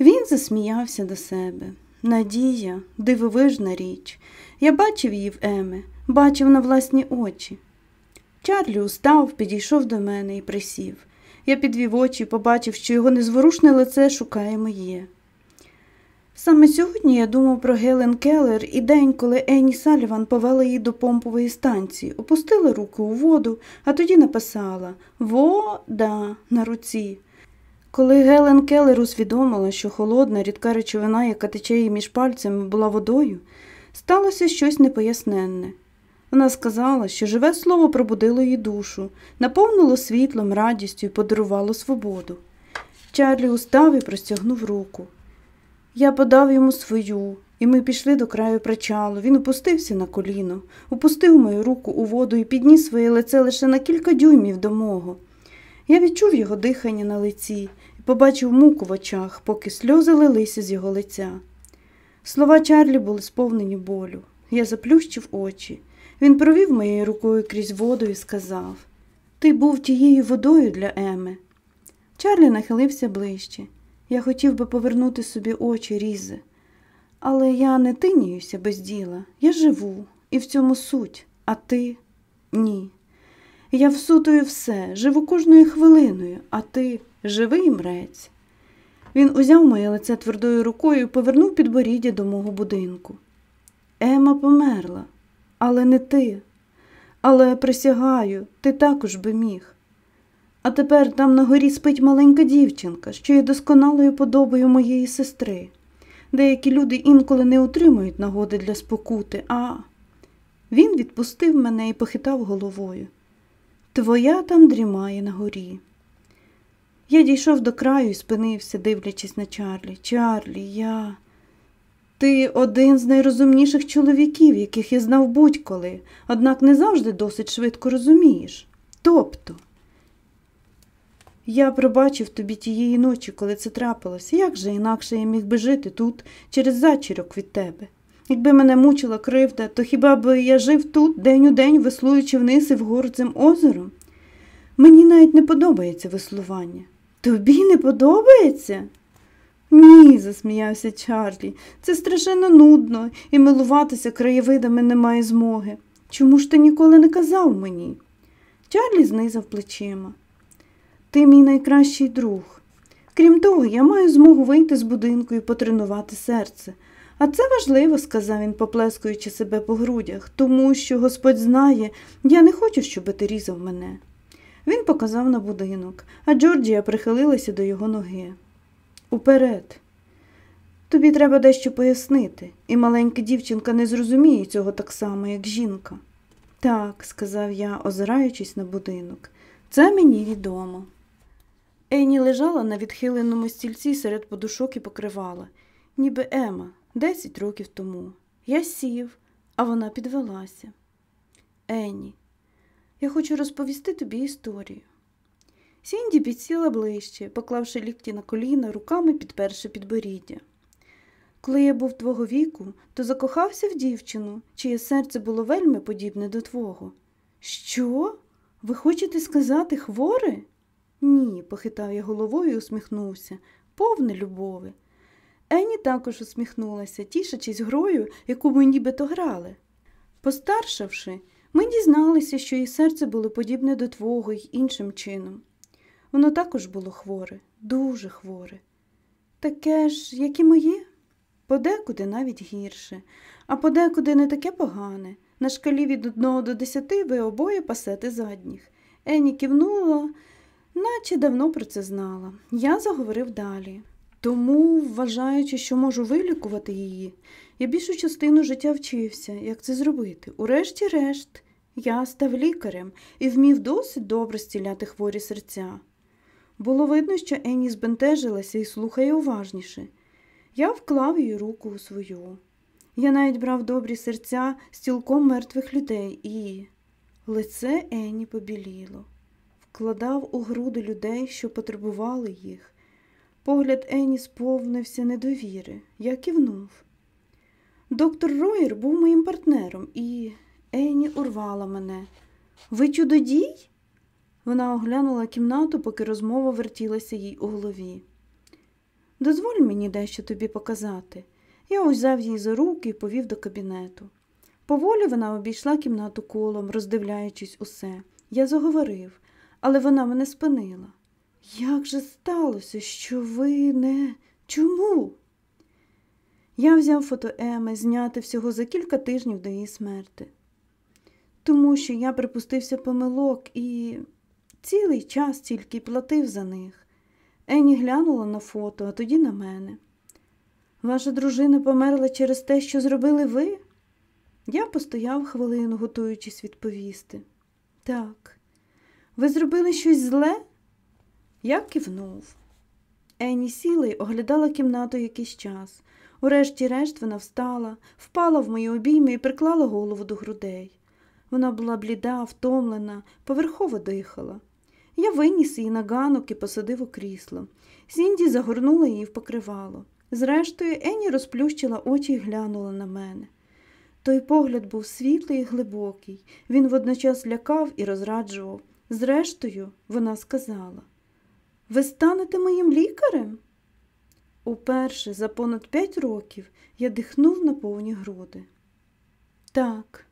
Він засміявся до себе. Надія, дивовижна річ. Я бачив її в Еме, бачив на власні очі. Чарлі устав, підійшов до мене і присів. Я підвів очі і побачив, що його незворушне лице шукає моє. Саме сьогодні я думав про Гелен Келлер і день, коли Енні Саліван повела її до помпової станції, опустила руки у воду, а тоді написала Вода на руці. Коли Гелен Келлер усвідомила, що холодна, рідка речовина, яка тече їй між пальцями, була водою, сталося щось непоясненне. Вона сказала, що живе слово пробудило її душу, наповнило світлом, радістю і подарувало свободу. Чарлі устав і простягнув руку. Я подав йому свою, і ми пішли до краю причалу. Він опустився на коліно, опустив мою руку у воду і підніс своє лице лише на кілька дюймів до мого. Я відчув його дихання на лиці і побачив муку в очах, поки сльози лилися з його лиця. Слова Чарлі були сповнені болю. Я заплющив очі. Він провів моєю рукою крізь воду і сказав Ти був тією водою для Еми. Чарлі нахилився ближче. Я хотів би повернути собі очі різи. Але я не тиніюся без діла. Я живу, і в цьому суть, а ти ні. Я всутую все, живу кожною хвилиною, а ти живий мрець. Він узяв моє лице твердою рукою і повернув підборіддя до мого будинку. Ема померла, але не ти. Але присягаю, ти також би міг. А тепер там на горі спить маленька дівчинка, що є досконалою подобою моєї сестри. Деякі люди інколи не утримують нагоди для спокути, а він відпустив мене і похитав головою. Твоя там дрімає на горі. Я дійшов до краю і спинився, дивлячись на Чарлі. Чарлі, я. Ти один з найрозумніших чоловіків, яких я знав будь-коли, однак не завжди досить швидко розумієш. Тобто, я пробачив тобі тієї ночі, коли це трапилося, як же інакше я міг би жити тут через зачірок від тебе. Якби мене мучила кривда, то хіба б я жив тут день у день, веслуючи вниз і вгору цим озером? Мені навіть не подобається веслування. Тобі не подобається? Ні, засміявся Чарлі. Це страшенно нудно, і милуватися краєвидами немає змоги. Чому ж ти ніколи не казав мені? Чарлі знизав плечима. Ти мій найкращий друг. Крім того, я маю змогу вийти з будинку і потренувати серце. А це важливо, сказав він, поплескуючи себе по грудях, тому що Господь знає, я не хочу, щоб ти різав мене. Він показав на будинок, а Джорджія прихилилася до його ноги. Уперед. Тобі треба дещо пояснити, і маленька дівчинка не зрозуміє цього так само, як жінка. Так, сказав я, озираючись на будинок, це мені відомо. Ені лежала на відхиленому стільці серед подушок і покривала, ніби Ема, десять років тому. Я сів, а вона підвелася. Ені, я хочу розповісти тобі історію. Сінді підсіла ближче, поклавши лікті на коліна, руками підперши підборіддя. Коли я був твого віку, то закохався в дівчину, чиє серце було вельми подібне до твого. Що? Ви хочете сказати хворе? Ні, похитав я головою і усміхнувся, повне любови. Ені також усміхнулася, тішачись грою, яку ми нібито грали. Постаршавши, ми дізналися, що її серце було подібне до твого й іншим чином. Воно також було хворе, дуже хворе. Таке ж, як і моє, подекуди навіть гірше, а подекуди не таке погане. На шкалі від одного до десяти ви обоє пасете задніх. Ені кивнула, наче давно про це знала. Я заговорив далі. Тому, вважаючи, що можу вилікувати її, я більшу частину життя вчився, як це зробити. Урешті-решт, я став лікарем і вмів досить добре стіляти хворі серця. Було видно, що Ені збентежилася і слухає уважніше. Я вклав її руку у свою. Я навіть брав добрі серця з цілком мертвих людей і лице Ені побіліло, вкладав у груди людей, що потребували їх. Погляд Ені сповнився недовіри. Я кивнув. Доктор Роєр був моїм партнером, і Ені урвала мене. Ви чудодій? Вона оглянула кімнату, поки розмова вертілася їй у голові. Дозволь мені дещо тобі показати. Я узяв її за руки і повів до кабінету. Поволі вона обійшла кімнату колом, роздивляючись усе. Я заговорив, але вона мене спинила. Як же сталося, що ви не. Чому? Я взяв фото Еми, зняти всього за кілька тижнів до її смерти. Тому що я припустився помилок і цілий час тільки платив за них. Ені глянула на фото, а тоді на мене. Ваша дружина померла через те, що зробили ви? Я постояв хвилину, готуючись відповісти. Так, ви зробили щось зле? Я кивнув. Ені сіла й оглядала кімнату якийсь час. Урешті-решт вона встала, впала в мої обійми і приклала голову до грудей. Вона була бліда, втомлена, поверхово дихала. Я виніс її на ганок і посадив у крісло. Сінді загорнула її в покривало. Зрештою, Ені розплющила очі і глянула на мене. Той погляд був світлий і глибокий, він водночас лякав і розраджував. Зрештою, вона сказала Ви станете моїм лікарем? Уперше за понад п'ять років я дихнув на повні груди. Так.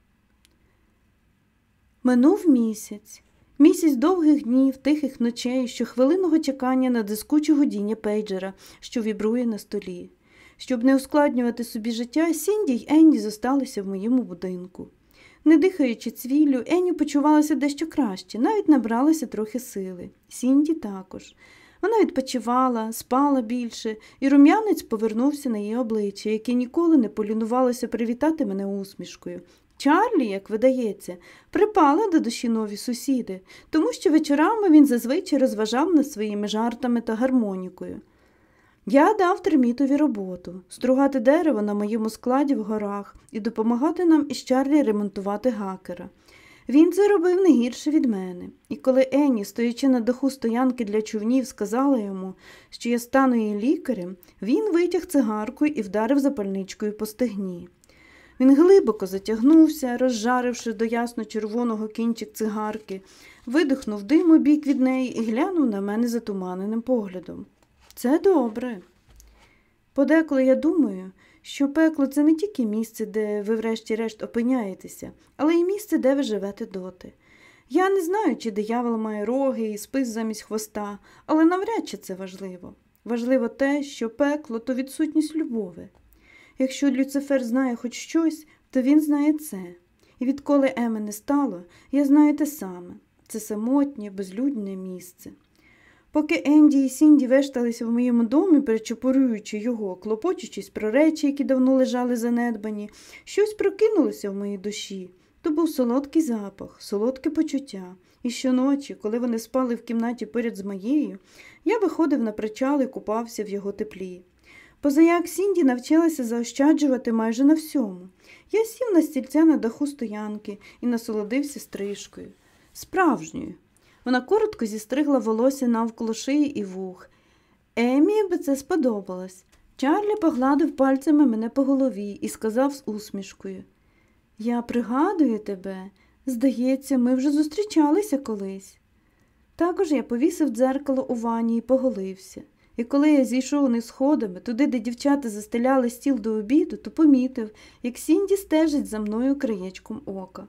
Минув місяць. Місяць довгих днів, тихих ночей, щохвилинного чекання на дискуче гудіння пейджера, що вібрує на столі. Щоб не ускладнювати собі життя, Сінді й Енні зосталися в моєму будинку. Не дихаючи цвіллю, Енні почувалася дещо краще, навіть набралася трохи сили. Сінді також. Вона відпочивала, спала більше, і рум'янець повернувся на її обличчя, яке ніколи не полінувалося привітати мене усмішкою. Чарлі, як видається, припали до душі нові сусіди, тому що вечорами він зазвичай розважав над своїми жартами та гармонікою. Я дав термітові роботу стругати дерево на моєму складі в горах і допомагати нам із Чарлі ремонтувати гакера. Він це робив не гірше від мене, і коли Енні, стоячи на даху стоянки для човнів, сказала йому, що я стану її лікарем, він витяг цигарку і вдарив запальничкою по стегні. Він глибоко затягнувся, розжаривши до ясно червоного кінчик цигарки, видихнув дим у бік від неї і глянув на мене затуманеним поглядом. Це добре. Подеколи я думаю, що пекло це не тільки місце, де ви врешті-решт опиняєтеся, але й місце, де ви живете доти. Я не знаю, чи диявол має роги і спис замість хвоста, але навряд чи це важливо. Важливо те, що пекло то відсутність любові. Якщо Люцифер знає хоч щось, то він знає це. І відколи Еми не стало, я знаю те саме це самотнє, безлюдне місце. Поки Енді і Сінді вешталися в моєму домі, перечопорюючи його, клопочучись про речі, які давно лежали занедбані, щось прокинулося в моїй душі. То був солодкий запах, солодке почуття. І щоночі, коли вони спали в кімнаті поряд з моєю, я виходив на причал і купався в його теплі. Позаяк Сінді навчилася заощаджувати майже на всьому. Я сів на стільця на даху стоянки і насолодився стрижкою. Справжньою. Вона коротко зістригла волосся навколо шиї і вух. Емі би це сподобалось. Чарлі погладив пальцями мене по голові і сказав з усмішкою Я пригадую тебе. Здається, ми вже зустрічалися колись. Також я повісив дзеркало у ванні і поголився. І коли я зійшов униз сходами, туди, де дівчата застеляли стіл до обіду, то помітив, як Сінді стежить за мною краєчком ока.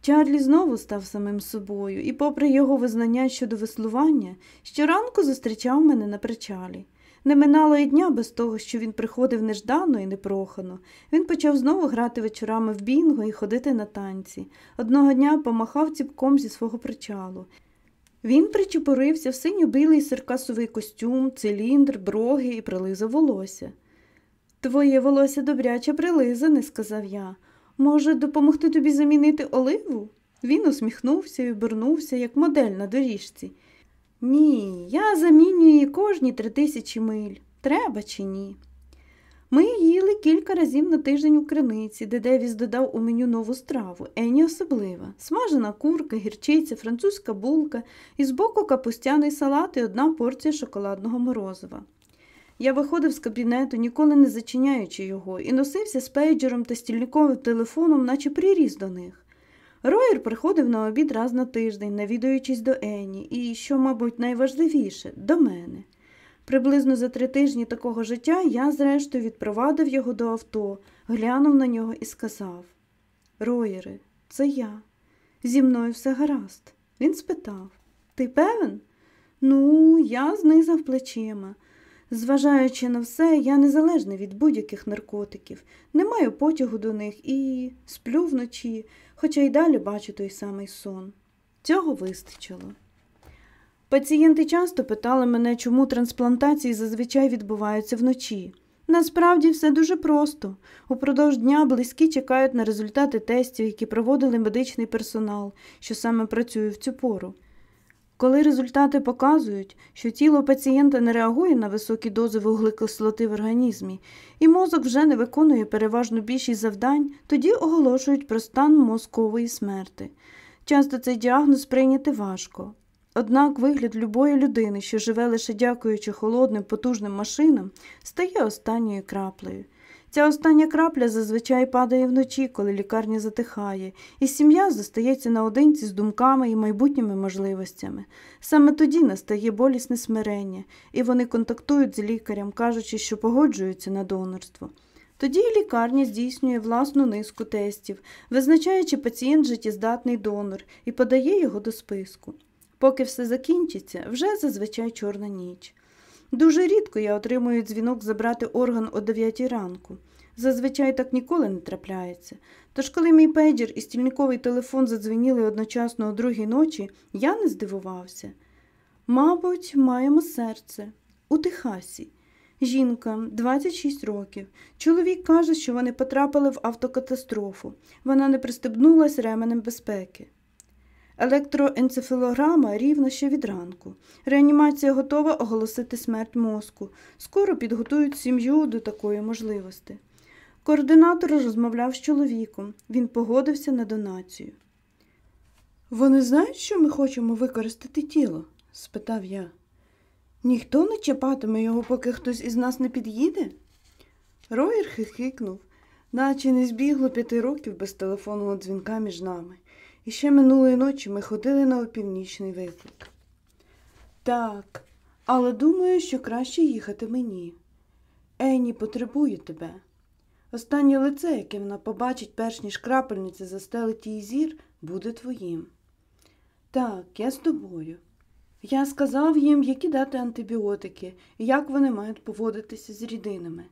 Чарлі знову став самим собою і, попри його визнання щодо веслування, щоранку зустрічав мене на причалі. Не минало і дня без того, що він приходив неждано і непрохано. Він почав знову грати вечорами в бінго і ходити на танці. Одного дня помахав ціпком зі свого причалу. Він причепорився в синьо-білий сиркасовий костюм, циліндр, броги і прилизав волосся. Твоє волосся добряче прилизане, сказав я. Може, допомогти тобі замінити оливу? Він усміхнувся і обернувся, як модель на доріжці. Ні, я замінюю її кожні три тисячі миль. Треба чи ні? Ми їли кілька разів на тиждень у криниці, де Девіс додав у меню нову страву, Ені особлива, смажена курка, гірчиця, французька булка і збоку капустяний салат і одна порція шоколадного морозива. Я виходив з кабінету, ніколи не зачиняючи його, і носився з пейджером та стільниковим телефоном, наче приріс до них. Роєр приходив на обід раз на тиждень, навідуючись до Ені, і, що, мабуть, найважливіше, до мене. Приблизно за три тижні такого життя я, зрештою, відпровадив його до авто, глянув на нього і сказав Роєре, це я. Зі мною все гаразд. Він спитав Ти певен? Ну, я знизав плечима. Зважаючи на все, я незалежний від будь-яких наркотиків, не маю потягу до них і сплю вночі, хоча й далі бачу той самий сон. Цього вистачило. Пацієнти часто питали мене, чому трансплантації зазвичай відбуваються вночі. Насправді все дуже просто. Упродовж дня близькі чекають на результати тестів, які проводили медичний персонал, що саме працює в цю пору. Коли результати показують, що тіло пацієнта не реагує на високі дози вуглекислоти в організмі, і мозок вже не виконує переважну більшість завдань, тоді оголошують про стан мозкової смерти. Часто цей діагноз прийняти важко. Однак вигляд любої людини, що живе лише дякуючи холодним, потужним машинам, стає останньою краплею. Ця остання крапля зазвичай падає вночі, коли лікарня затихає, і сім'я зостається наодинці з думками і майбутніми можливостями. Саме тоді настає болісне смирення, і вони контактують з лікарем, кажучи, що погоджуються на донорство. Тоді лікарня здійснює власну низку тестів, визначаючи пацієнт життєздатний донор і подає його до списку. Поки все закінчиться, вже зазвичай чорна ніч. Дуже рідко я отримую дзвінок забрати орган о 9 ранку. Зазвичай так ніколи не трапляється. Тож, коли мій пейджер і стільниковий телефон задзвеніли одночасно о другій ночі, я не здивувався. Мабуть, маємо серце у Техасі. Жінка 26 років. Чоловік каже, що вони потрапили в автокатастрофу. Вона не пристебнулась ременем безпеки. Електроенцефалограма рівно ще від ранку. Реанімація готова оголосити смерть мозку. Скоро підготують сім'ю до такої можливості. Координатор розмовляв з чоловіком. Він погодився на донацію. Вони знають, що ми хочемо використати тіло? спитав я. Ніхто не чіпатиме його, поки хтось із нас не під'їде? Роєр хихикнув. наче не збігло п'яти років без телефонного дзвінка між нами. І ще минулої ночі ми ходили на опівнічний виклик. Так, але думаю, що краще їхати мені. Енні потребує тебе. Останнє лице, яке вона побачить, перш ніж крапельниця застелить її зір, буде твоїм. Так, я з тобою. Я сказав їм, які дати антибіотики і як вони мають поводитися з рідинами.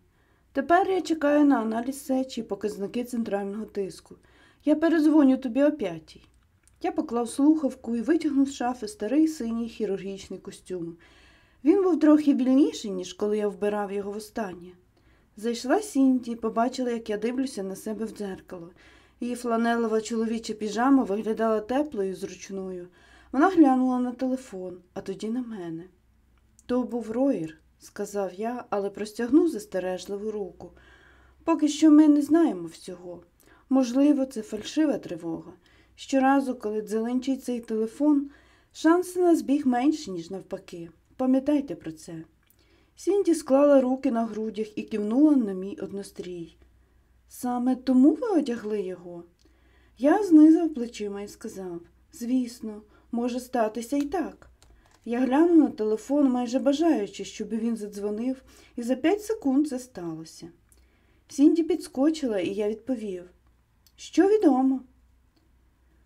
Тепер я чекаю на аналіз сечі і показники центрального тиску. Я перезвоню тобі о п'ятій. Я поклав слухавку і витягнув з шафи старий синій хірургічний костюм. Він був трохи вільніший, ніж коли я вбирав його востаннє. Зайшла Сінті і побачила, як я дивлюся на себе в дзеркало. Її фланелова чоловіча піжама виглядала теплою і зручною. Вона глянула на телефон, а тоді на мене. То був роїр, сказав я, але простягнув застережливу руку. Поки що ми не знаємо всього. Можливо, це фальшива тривога. Щоразу, коли дзеленчить цей телефон, шанси на збіг менші, ніж навпаки. Пам'ятайте про це. Сінді склала руки на грудях і кивнула на мій однострій. Саме тому ви одягли його? Я знизав плечима і сказав звісно, може статися і так. Я глянув на телефон, майже бажаючи, щоб він задзвонив, і за п'ять секунд це сталося. Сінді підскочила, і я відповів Що відомо?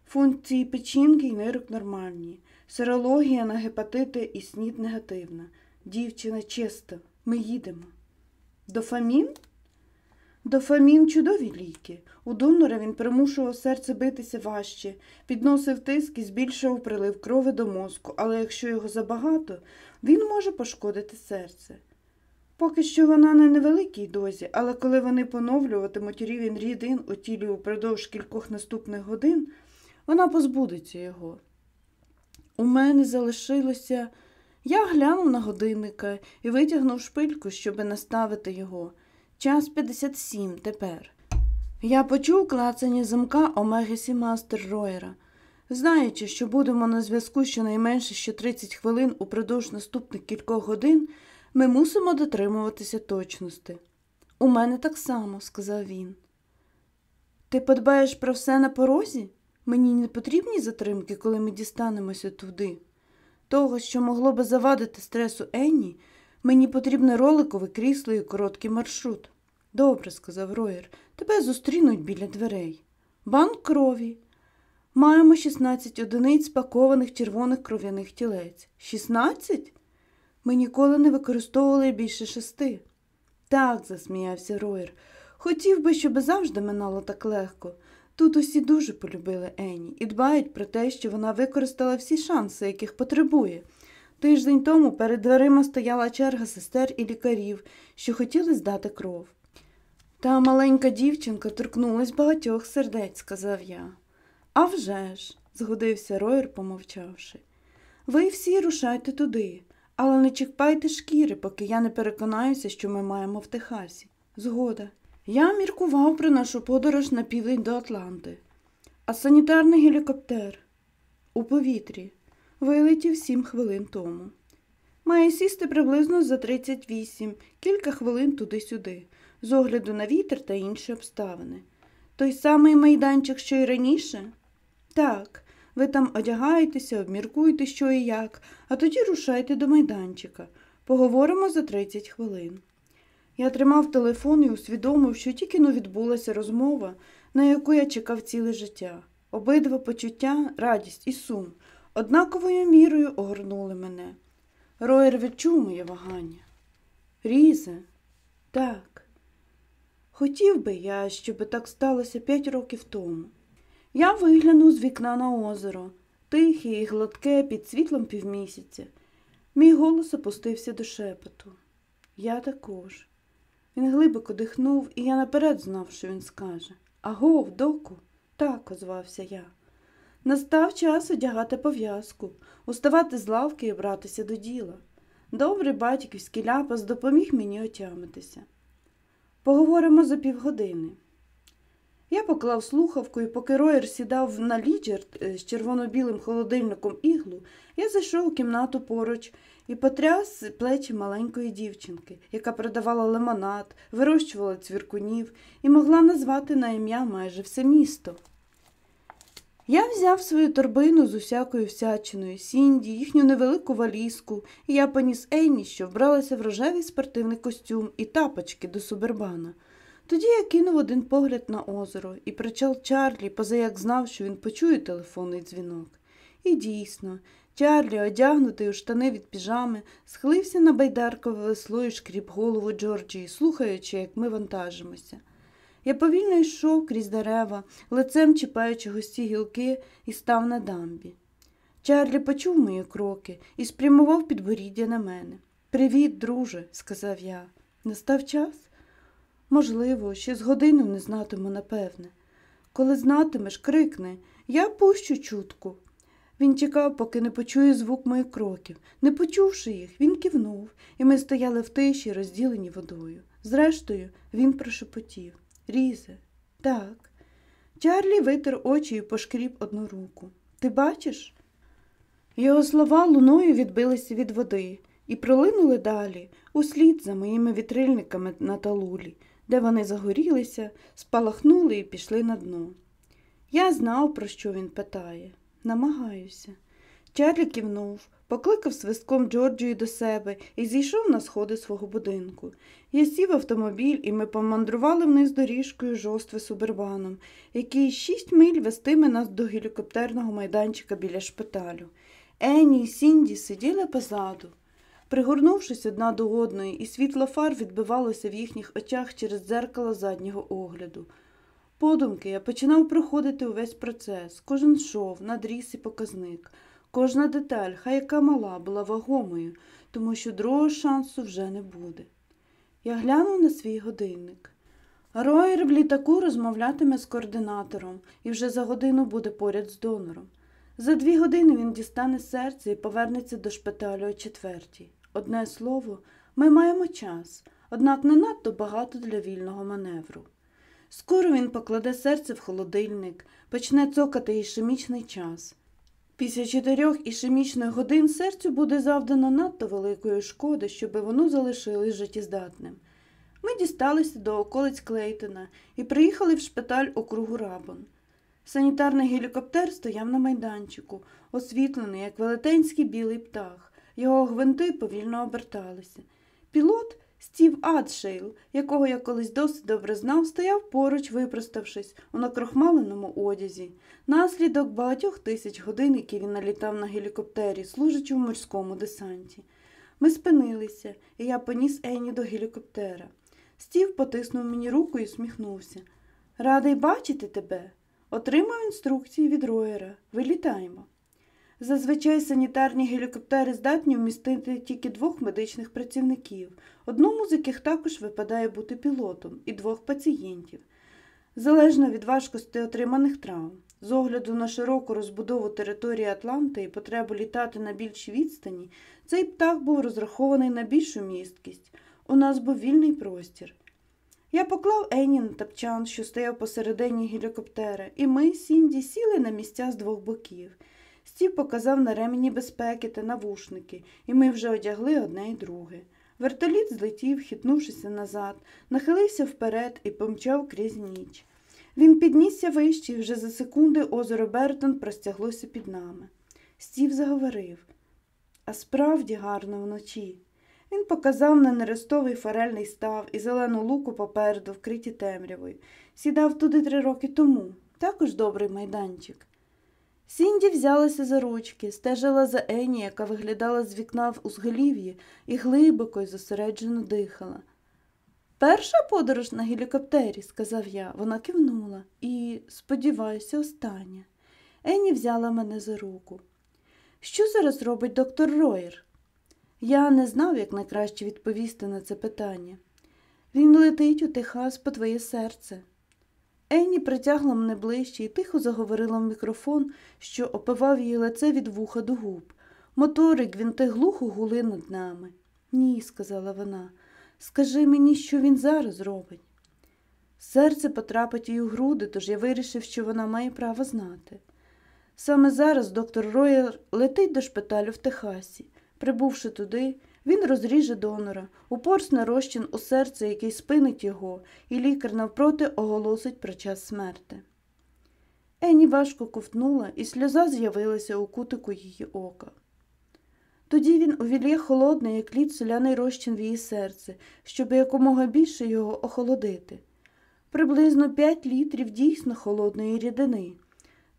Функції печінки і нирок нормальні, серологія на гепатити і снід негативна. Дівчина чиста, ми їдемо. Дофамін? Дофамін чудові ліки. У донора він примушував серце битися важче, підносив тиск і збільшував прилив крови до мозку, але якщо його забагато, він може пошкодити серце. Поки що вона на невеликій дозі, але коли вони поновлюватимуть рівень рідин у тілі упродовж кількох наступних годин, вона позбудеться його. У мене залишилося. Я глянув на годинника і витягнув шпильку, щоби наставити його. Час 57 тепер. Я почув клацання замка Омеги Сімастер Роєра. Знаючи, що будемо на зв'язку щонайменше ще 30 хвилин упродовж наступних кількох годин, ми мусимо дотримуватися точності. У мене так само, сказав він. Ти подбаєш про все на порозі? Мені не потрібні затримки, коли ми дістанемося туди. Того, що могло би завадити стресу Енні, мені потрібне роликове крісло і короткий маршрут. Добре, сказав Роєр, тебе зустрінуть біля дверей. Банк крові. Маємо 16 одиниць спакованих червоних кров'яних тілець. 16? Ми ніколи не використовували більше шести. Так, засміявся Роєр. Хотів би, щоб завжди минало так легко. Тут усі дуже полюбили Ені і дбають про те, що вона використала всі шанси, яких потребує. Тиждень тому перед дверима стояла черга сестер і лікарів, що хотіли здати кров. Та маленька дівчинка торкнулась багатьох сердець, сказав я. «А вже ж», – згодився Роєр, помовчавши. Ви всі рушайте туди, але не чекайте шкіри, поки я не переконаюся, що ми маємо в Техасі. Згода. Я міркував про нашу подорож на південь до Атланти, а санітарний гелікоптер у повітрі вилетів сім хвилин тому. Має сісти приблизно за 38, кілька хвилин туди-сюди, з огляду на вітер та інші обставини. Той самий майданчик, що й раніше? Так, ви там одягаєтеся, обміркуєте, що і як, а тоді рушайте до майданчика. Поговоримо за 30 хвилин. Я тримав телефон і усвідомив, що тільки но відбулася розмова, на яку я чекав ціле життя. Обидва почуття, радість і сум однаковою мірою огорнули мене. Роєр відчув моє вагання. Різе, так. Хотів би я, щоб так сталося п'ять років тому. Я виглянув з вікна на озеро, тихе і гладке під світлом півмісяця. Мій голос опустився до шепоту. Я також. Він глибоко дихнув, і я наперед знав, що він скаже. Агов, доку, так, озвався я. Настав час одягати пов'язку, уставати з лавки і братися до діла. Добрий батьківський ляпас допоміг мені отямитися. Поговоримо за півгодини. Я поклав слухавку, і поки Роєр сідав на ліджер е, з червоно-білим холодильником іглу, я зайшов у кімнату поруч і потряс плечі маленької дівчинки, яка продавала лимонад, вирощувала цвіркунів і могла назвати на ім'я майже все місто. Я взяв свою торбину з усякою всячиною, Сінді, їхню невелику валізку, і я поніс Ейні, що вбралася в рожевий спортивний костюм і тапочки до субербана. Тоді я кинув один погляд на озеро і причал Чарлі, позаяк знав, що він почує телефонний дзвінок. І дійсно, Чарлі, одягнутий у штани від піжами, схилився на байдаркове весло і шкріб голову Джорджії, слухаючи, як ми вантажимося. Я повільно йшов крізь дерева, лицем чіпаючи густі гілки, і став на дамбі. Чарлі почув мої кроки і спрямував підборіддя на мене. Привіт, друже, сказав я. Настав час? Можливо, ще з годину не знатиму, напевне. Коли знатимеш, крикни Я пущу чутку. Він чекав, поки не почує звук моїх кроків. Не почувши їх, він кивнув, і ми стояли в тиші, розділені водою. Зрештою, він прошепотів Різе, так. Чарлі витер очі і пошкріб одну руку. Ти бачиш? Його слова луною відбилися від води і пролинули далі, услід за моїми вітрильниками на талулі, де вони загорілися, спалахнули і пішли на дно. Я знав, про що він питає. Намагаюся. Чарлі кивнув, покликав свистком Джорджію до себе і зійшов на сходи свого будинку. Я сів автомобіль, і ми помандрували вниз доріжкою жостви субербаном, який шість миль вестиме нас до гелікоптерного майданчика біля шпиталю. Ені і Сінді сиділи позаду. Пригорнувшись одна до одної, і світло фар відбивалося в їхніх очах через дзеркало заднього огляду. Подумки я починав проходити увесь процес, кожен шов, надріз і показник. Кожна деталь, хай яка мала, була вагомою, тому що другого шансу вже не буде. Я глянув на свій годинник. Роєр в літаку розмовлятиме з координатором і вже за годину буде поряд з донором. За дві години він дістане серце і повернеться до шпиталю о четвертій. Одне слово, ми маємо час, однак не надто багато для вільного маневру. Скоро він покладе серце в холодильник, почне цокати ішемічний час. Після чотирьох ішемічних годин серцю буде завдано надто великої шкоди, щоби воно залишилось життєздатним. Ми дісталися до околиць Клейтона і приїхали в шпиталь округу Рабон. Санітарний гелікоптер стояв на майданчику, освітлений, як велетенський білий птах. Його гвинти повільно оберталися. Пілот Стів Адшейл, якого я колись досить добре знав, стояв поруч, випроставшись у накрохмаленому одязі, наслідок багатьох тисяч годин, які він налітав на гелікоптері, служачи в морському десанті. Ми спинилися, і я поніс Ені до гелікоптера. Стів потиснув мені руку і усміхнувся. Радий бачити тебе. Отримав інструкції від Роєра. Вилітаємо. Зазвичай санітарні гелікоптери здатні вмістити тільки двох медичних працівників, одному з яких також випадає бути пілотом, і двох пацієнтів. Залежно від важкості отриманих травм, з огляду на широку розбудову території Атланти і потребу літати на більшій відстані, цей птах був розрахований на більшу місткість. У нас був вільний простір. Я поклав Ені на тапчан, що стояв посередині гелікоптера, і ми, Сінді, сіли на місця з двох боків. Стів показав на ремені безпеки та навушники, і ми вже одягли одне й друге. Вертоліт злетів, хитнувшися назад, нахилився вперед і помчав крізь ніч. Він піднісся вище, і вже за секунди озеро Бертон простяглося під нами. Стів заговорив а справді гарно вночі. Він показав на нерестовий форельний став і зелену луку попереду, вкриті темрявою. Сідав туди три роки тому, також добрий майданчик. Сінді взялася за ручки, стежила за Ені, яка виглядала з вікна в узголів'ї і глибоко й зосереджено дихала. Перша подорож на гелікоптері, сказав я, вона кивнула і, сподіваюся, остання. Ені взяла мене за руку. Що зараз робить доктор Роєр? Я не знав, як найкраще відповісти на це питання. Він летить у Техас по твоє серце. Енні притягла мене ближче і тихо заговорила в мікрофон, що опивав її лице від вуха до губ. Мотори гвинти глухо гули над нами. Ні, сказала вона, скажи мені, що він зараз робить. Серце потрапить їй у груди, тож я вирішив, що вона має право знати. Саме зараз доктор Роєр летить до шпиталю в Техасі. Прибувши туди, він розріже донора, упорсне розчин у серце, який спинить його, і лікар навпроти оголосить про час смерти. Ені важко ковтнула, і сльоза з'явилася у кутику її ока. Тоді він увільє холодний, як лід соляний розчин в її серце, щоб якомога більше його охолодити. Приблизно 5 літрів дійсно холодної рідини.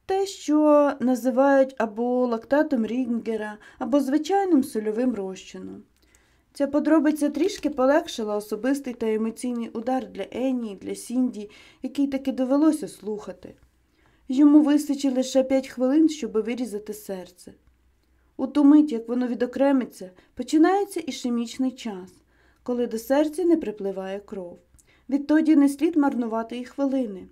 Те, що називають або лактатом Рінгера, або звичайним сольовим розчином. Ця подробиця трішки полегшила особистий та емоційний удар для Ені і для Сінді, який таки довелося слухати. Йому вистачить лише п'ять хвилин, щоб вирізати серце. У ту мить, як воно відокремиться, починається ішемічний час, коли до серця не припливає кров. Відтоді не слід марнувати і хвилини.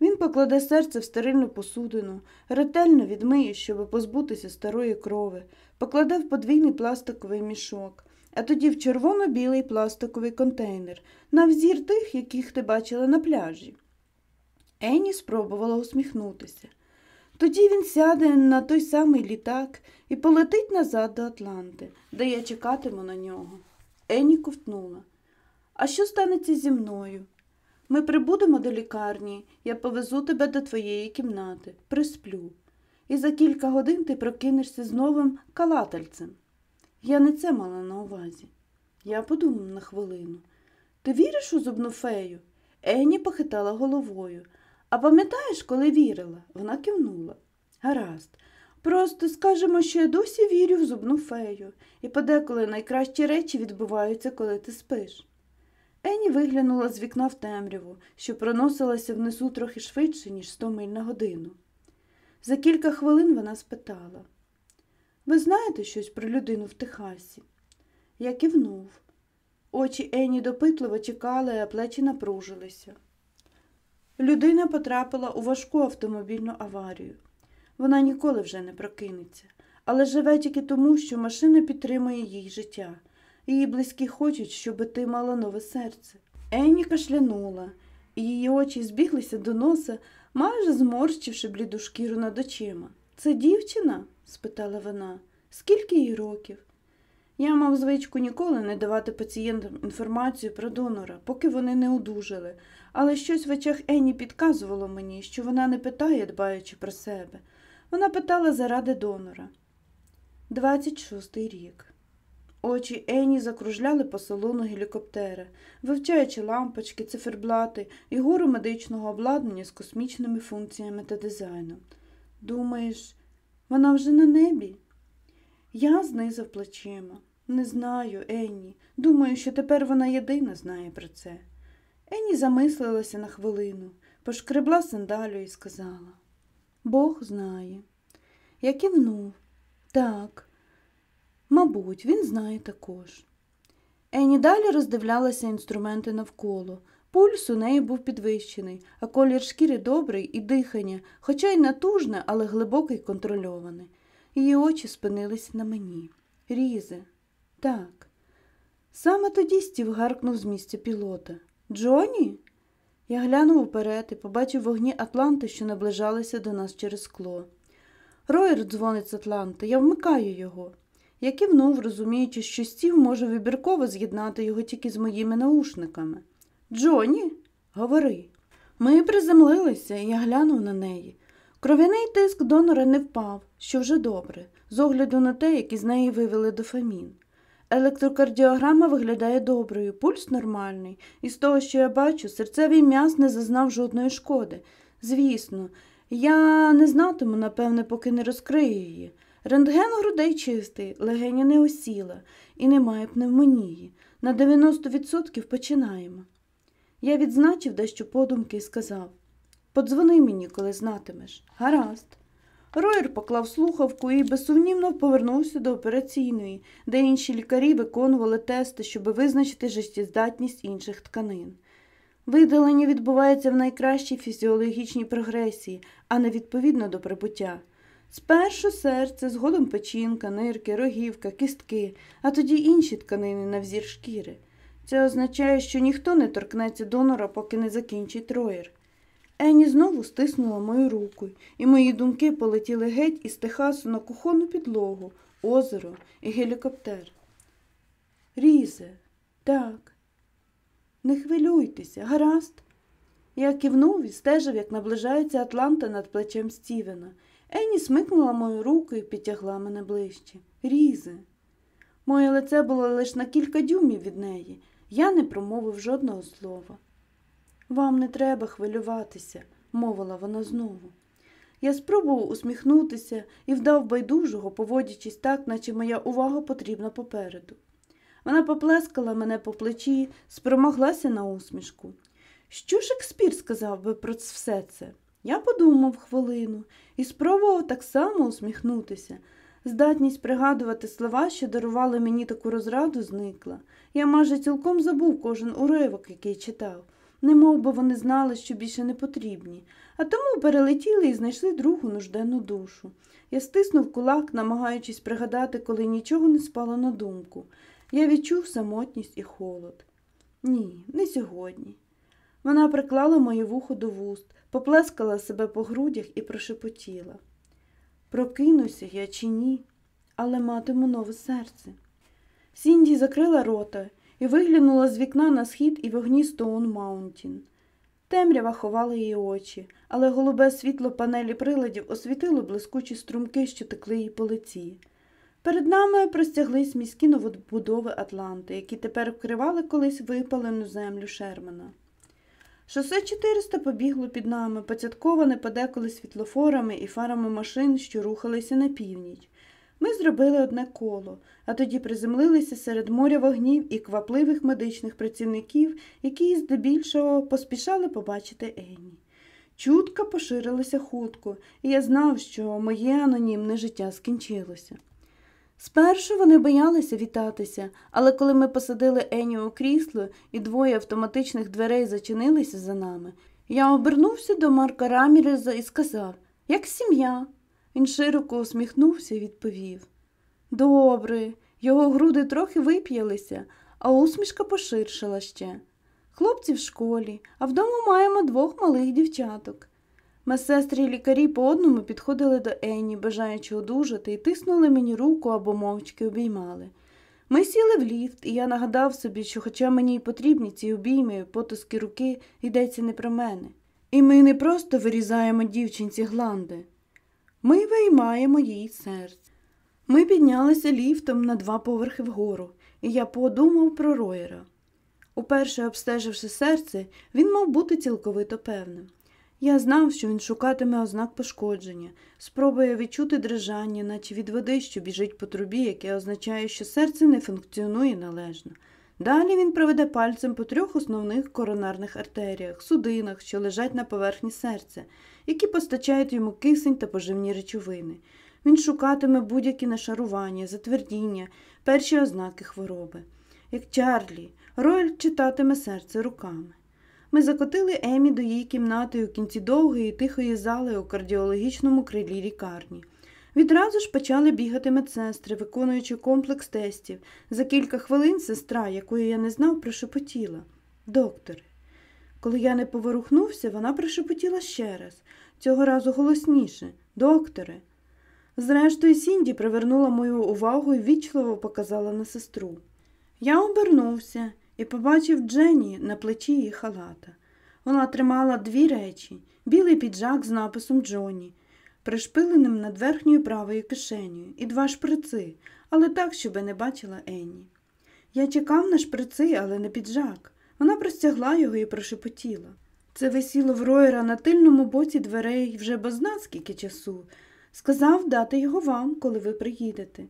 Він покладе серце в стерильну посудину, ретельно відмиє, щоб позбутися старої крови, покладе в подвійний пластиковий мішок, а тоді в червоно-білий пластиковий контейнер, на взір тих, яких ти бачила на пляжі. Ені спробувала усміхнутися. Тоді він сяде на той самий літак і полетить назад до Атланти, де я чекатиму на нього. Ені ковтнула. А що станеться зі мною? Ми прибудемо до лікарні, я повезу тебе до твоєї кімнати, присплю. І за кілька годин ти прокинешся з новим калатальцем. Я не це мала на увазі. Я подумав на хвилину. Ти віриш у зубну фею? Ені похитала головою. А пам'ятаєш, коли вірила? Вона кивнула. Гаразд. Просто скажемо, що я досі вірю в зубну фею, і подеколи найкращі речі відбуваються, коли ти спиш. Ені виглянула з вікна в темряву, що проносилася внизу трохи швидше, ніж сто миль на годину. За кілька хвилин вона спитала Ви знаєте щось про людину в Техасі? Я кивнув. Очі Ені допитливо чекали, а плечі напружилися. Людина потрапила у важку автомобільну аварію. Вона ніколи вже не прокинеться, але живе тільки тому, що машина підтримує їй життя. Її близькі хочуть, щоб ти мала нове серце. Енні кашлянула, і її очі збіглися до носа, майже зморщивши бліду шкіру над очима. Це дівчина? Спитала вона. Скільки їй років? Я мав звичку ніколи не давати пацієнтам інформацію про донора, поки вони не одужали, але щось в очах Енні підказувало мені, що вона не питає, дбаючи про себе. Вона питала заради донора. 26-й рік. Очі Ені закружляли по салону гелікоптера, вивчаючи лампочки, циферблати і гору медичного обладнання з космічними функціями та дизайном. Думаєш, вона вже на небі? Я знизав плечима. Не знаю, Енні. Думаю, що тепер вона єдина знає про це. Енні замислилася на хвилину, пошкребла сандалю і сказала Бог знає. Я кивнув. Так. Мабуть, він знає також. Ені далі роздивлялася інструменти навколо. Пульс у неї був підвищений, а колір шкіри добрий і дихання, хоча й натужне, але глибоке й контрольоване. Її очі спинилися на мені. Різе. Так. Саме тоді стів гаркнув з місця пілота. Джоні? Я глянув уперед і побачив вогні Атланти, що наближалися до нас через скло. Ройер дзвонить з Атланти, я вмикаю його. Я кивнув, розуміючи, що стів може вибірково з'єднати його тільки з моїми наушниками. Джоні, говори. Ми приземлилися, і я глянув на неї. Кров'яний тиск донора не впав, що вже добре, з огляду на те, як із неї вивели дофамін. Електрокардіограма виглядає доброю, пульс нормальний, і з того, що я бачу, серцевий м'яз не зазнав жодної шкоди. Звісно, я не знатиму, напевне, поки не розкрию її. Рентген грудей чистий, легеня не осіла і немає пневмонії. На 90% починаємо. Я відзначив дещо подумки і сказав Подзвони мені, коли знатимеш. Гаразд. Роєр поклав слухавку і безсумнівно повернувся до операційної, де інші лікарі виконували тести, щоб визначити життєздатність інших тканин. Видалення відбувається в найкращій фізіологічній прогресії, а не відповідно до прибуття. Спершу серце, згодом печінка, нирки, рогівка, кістки, а тоді інші тканини на взір шкіри. Це означає, що ніхто не торкнеться донора, поки не закінчить троєр. Ені знову стиснула мою руку, і мої думки полетіли геть із Техасу на кухонну підлогу, озеро і гелікоптер. Різе, так. Не хвилюйтеся, гаразд. Я кивнув і стежив, як наближається Атланта над плечем Стівена. Енні смикнула мою руку і підтягла мене ближче. Різе. Моє лице було лише на кілька дюймів від неї. Я не промовив жодного слова. Вам не треба хвилюватися, мовила вона знову. Я спробував усміхнутися і вдав байдужого, поводячись так, наче моя увага потрібна попереду. Вона поплескала мене по плечі, спромоглася на усмішку. Що Шекспір сказав би про все це? Я подумав хвилину і спробував так само усміхнутися. Здатність пригадувати слова, що дарували мені таку розраду, зникла. Я майже цілком забув кожен уривок, який читав, Не мов би вони знали, що більше не потрібні, а тому перелетіли і знайшли другу нужденну душу. Я стиснув кулак, намагаючись пригадати, коли нічого не спало на думку. Я відчув самотність і холод. Ні, не сьогодні. Вона приклала моє вухо до вуст, поплескала себе по грудях і прошепотіла. Прокинуся я чи ні, але матиму нове серце. Сінді закрила рота і виглянула з вікна на схід і вогні Стоун Маунтін. Темрява ховала її очі, але голубе світло панелі приладів освітило блискучі струмки, що текли їй по лиці. Перед нами простяглись міські новобудови Атланти, які тепер вкривали колись випалену землю Шермана. Шосе 400 побігло під нами, поцятковане подеколи світлофорами і фарами машин, що рухалися на північ. Ми зробили одне коло, а тоді приземлилися серед моря вогнів і квапливих медичних працівників, які здебільшого поспішали побачити Енні. Чутка поширилася хутко, і я знав, що моє анонімне життя скінчилося. Спершу вони боялися вітатися, але коли ми посадили Еню у крісло і двоє автоматичних дверей зачинилися за нами, я обернувся до Марка Раміреза і сказав як сім'я. Він широко усміхнувся і відповів Добре, його груди трохи вип'ялися, а усмішка поширшила ще. Хлопці в школі, а вдома маємо двох малих дівчаток. Медсестри і лікарі по одному підходили до Енні, бажаючи одужати, і тиснули мені руку або мовчки обіймали. Ми сіли в ліфт, і я нагадав собі, що, хоча мені й потрібні ці обійми потиски руки, йдеться не про мене. І ми не просто вирізаємо дівчинці гланди, ми виймаємо їй серце. Ми піднялися ліфтом на два поверхи вгору, і я подумав про Роєра. Уперше обстеживши серце, він мав бути цілковито певним. Я знав, що він шукатиме ознак пошкодження, спробує відчути дрижання, наче від води, що біжить по трубі, яке означає, що серце не функціонує належно. Далі він проведе пальцем по трьох основних коронарних артеріях, судинах, що лежать на поверхні серця, які постачають йому кисень та поживні речовини. Він шукатиме будь-які нашарування, затвердіння, перші ознаки хвороби. Як Чарлі, Ройль читатиме серце руками. Ми закотили Емі до її кімнати у кінці довгої тихої зали у кардіологічному крилі лікарні. Відразу ж почали бігати медсестри, виконуючи комплекс тестів. За кілька хвилин сестра, якої я не знав, прошепотіла Докторе. Коли я не поворухнувся, вона прошепотіла ще раз, цього разу голосніше Докторе. Зрештою, Сінді привернула мою увагу і вічливо показала на сестру. Я обернувся і побачив Дженні на плечі її халата. Вона тримала дві речі білий піджак з написом Джонні, пришпиленим над верхньою правою кишенею, і два шприци, але так, щоби не бачила Енні. Я чекав на шприци, але не піджак. Вона простягла його і прошепотіла. Це висіло в роєра на тильному боці дверей вже бозна скільки часу. Сказав дати його вам, коли ви приїдете.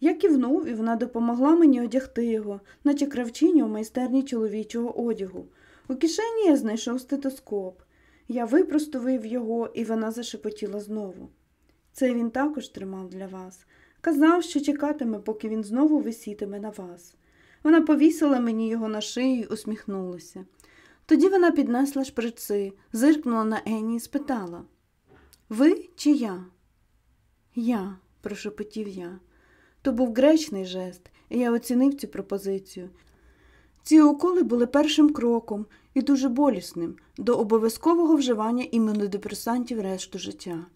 Я кивнув, і вона допомогла мені одягти його, наче кравчині у майстерні чоловічого одягу. У кишені я знайшов стетоскоп. Я випростовив його, і вона зашепотіла знову. Це він також тримав для вас. Казав, що чекатиме, поки він знову висітиме на вас. Вона повісила мені його на шию і усміхнулася. Тоді вона піднесла шприци, зиркнула на Енні і спитала Ви чи я? Я, прошепотів я. То був гречний жест, і я оцінив цю пропозицію. Ці уколи були першим кроком і дуже болісним до обов'язкового вживання імунодепресантів решту життя.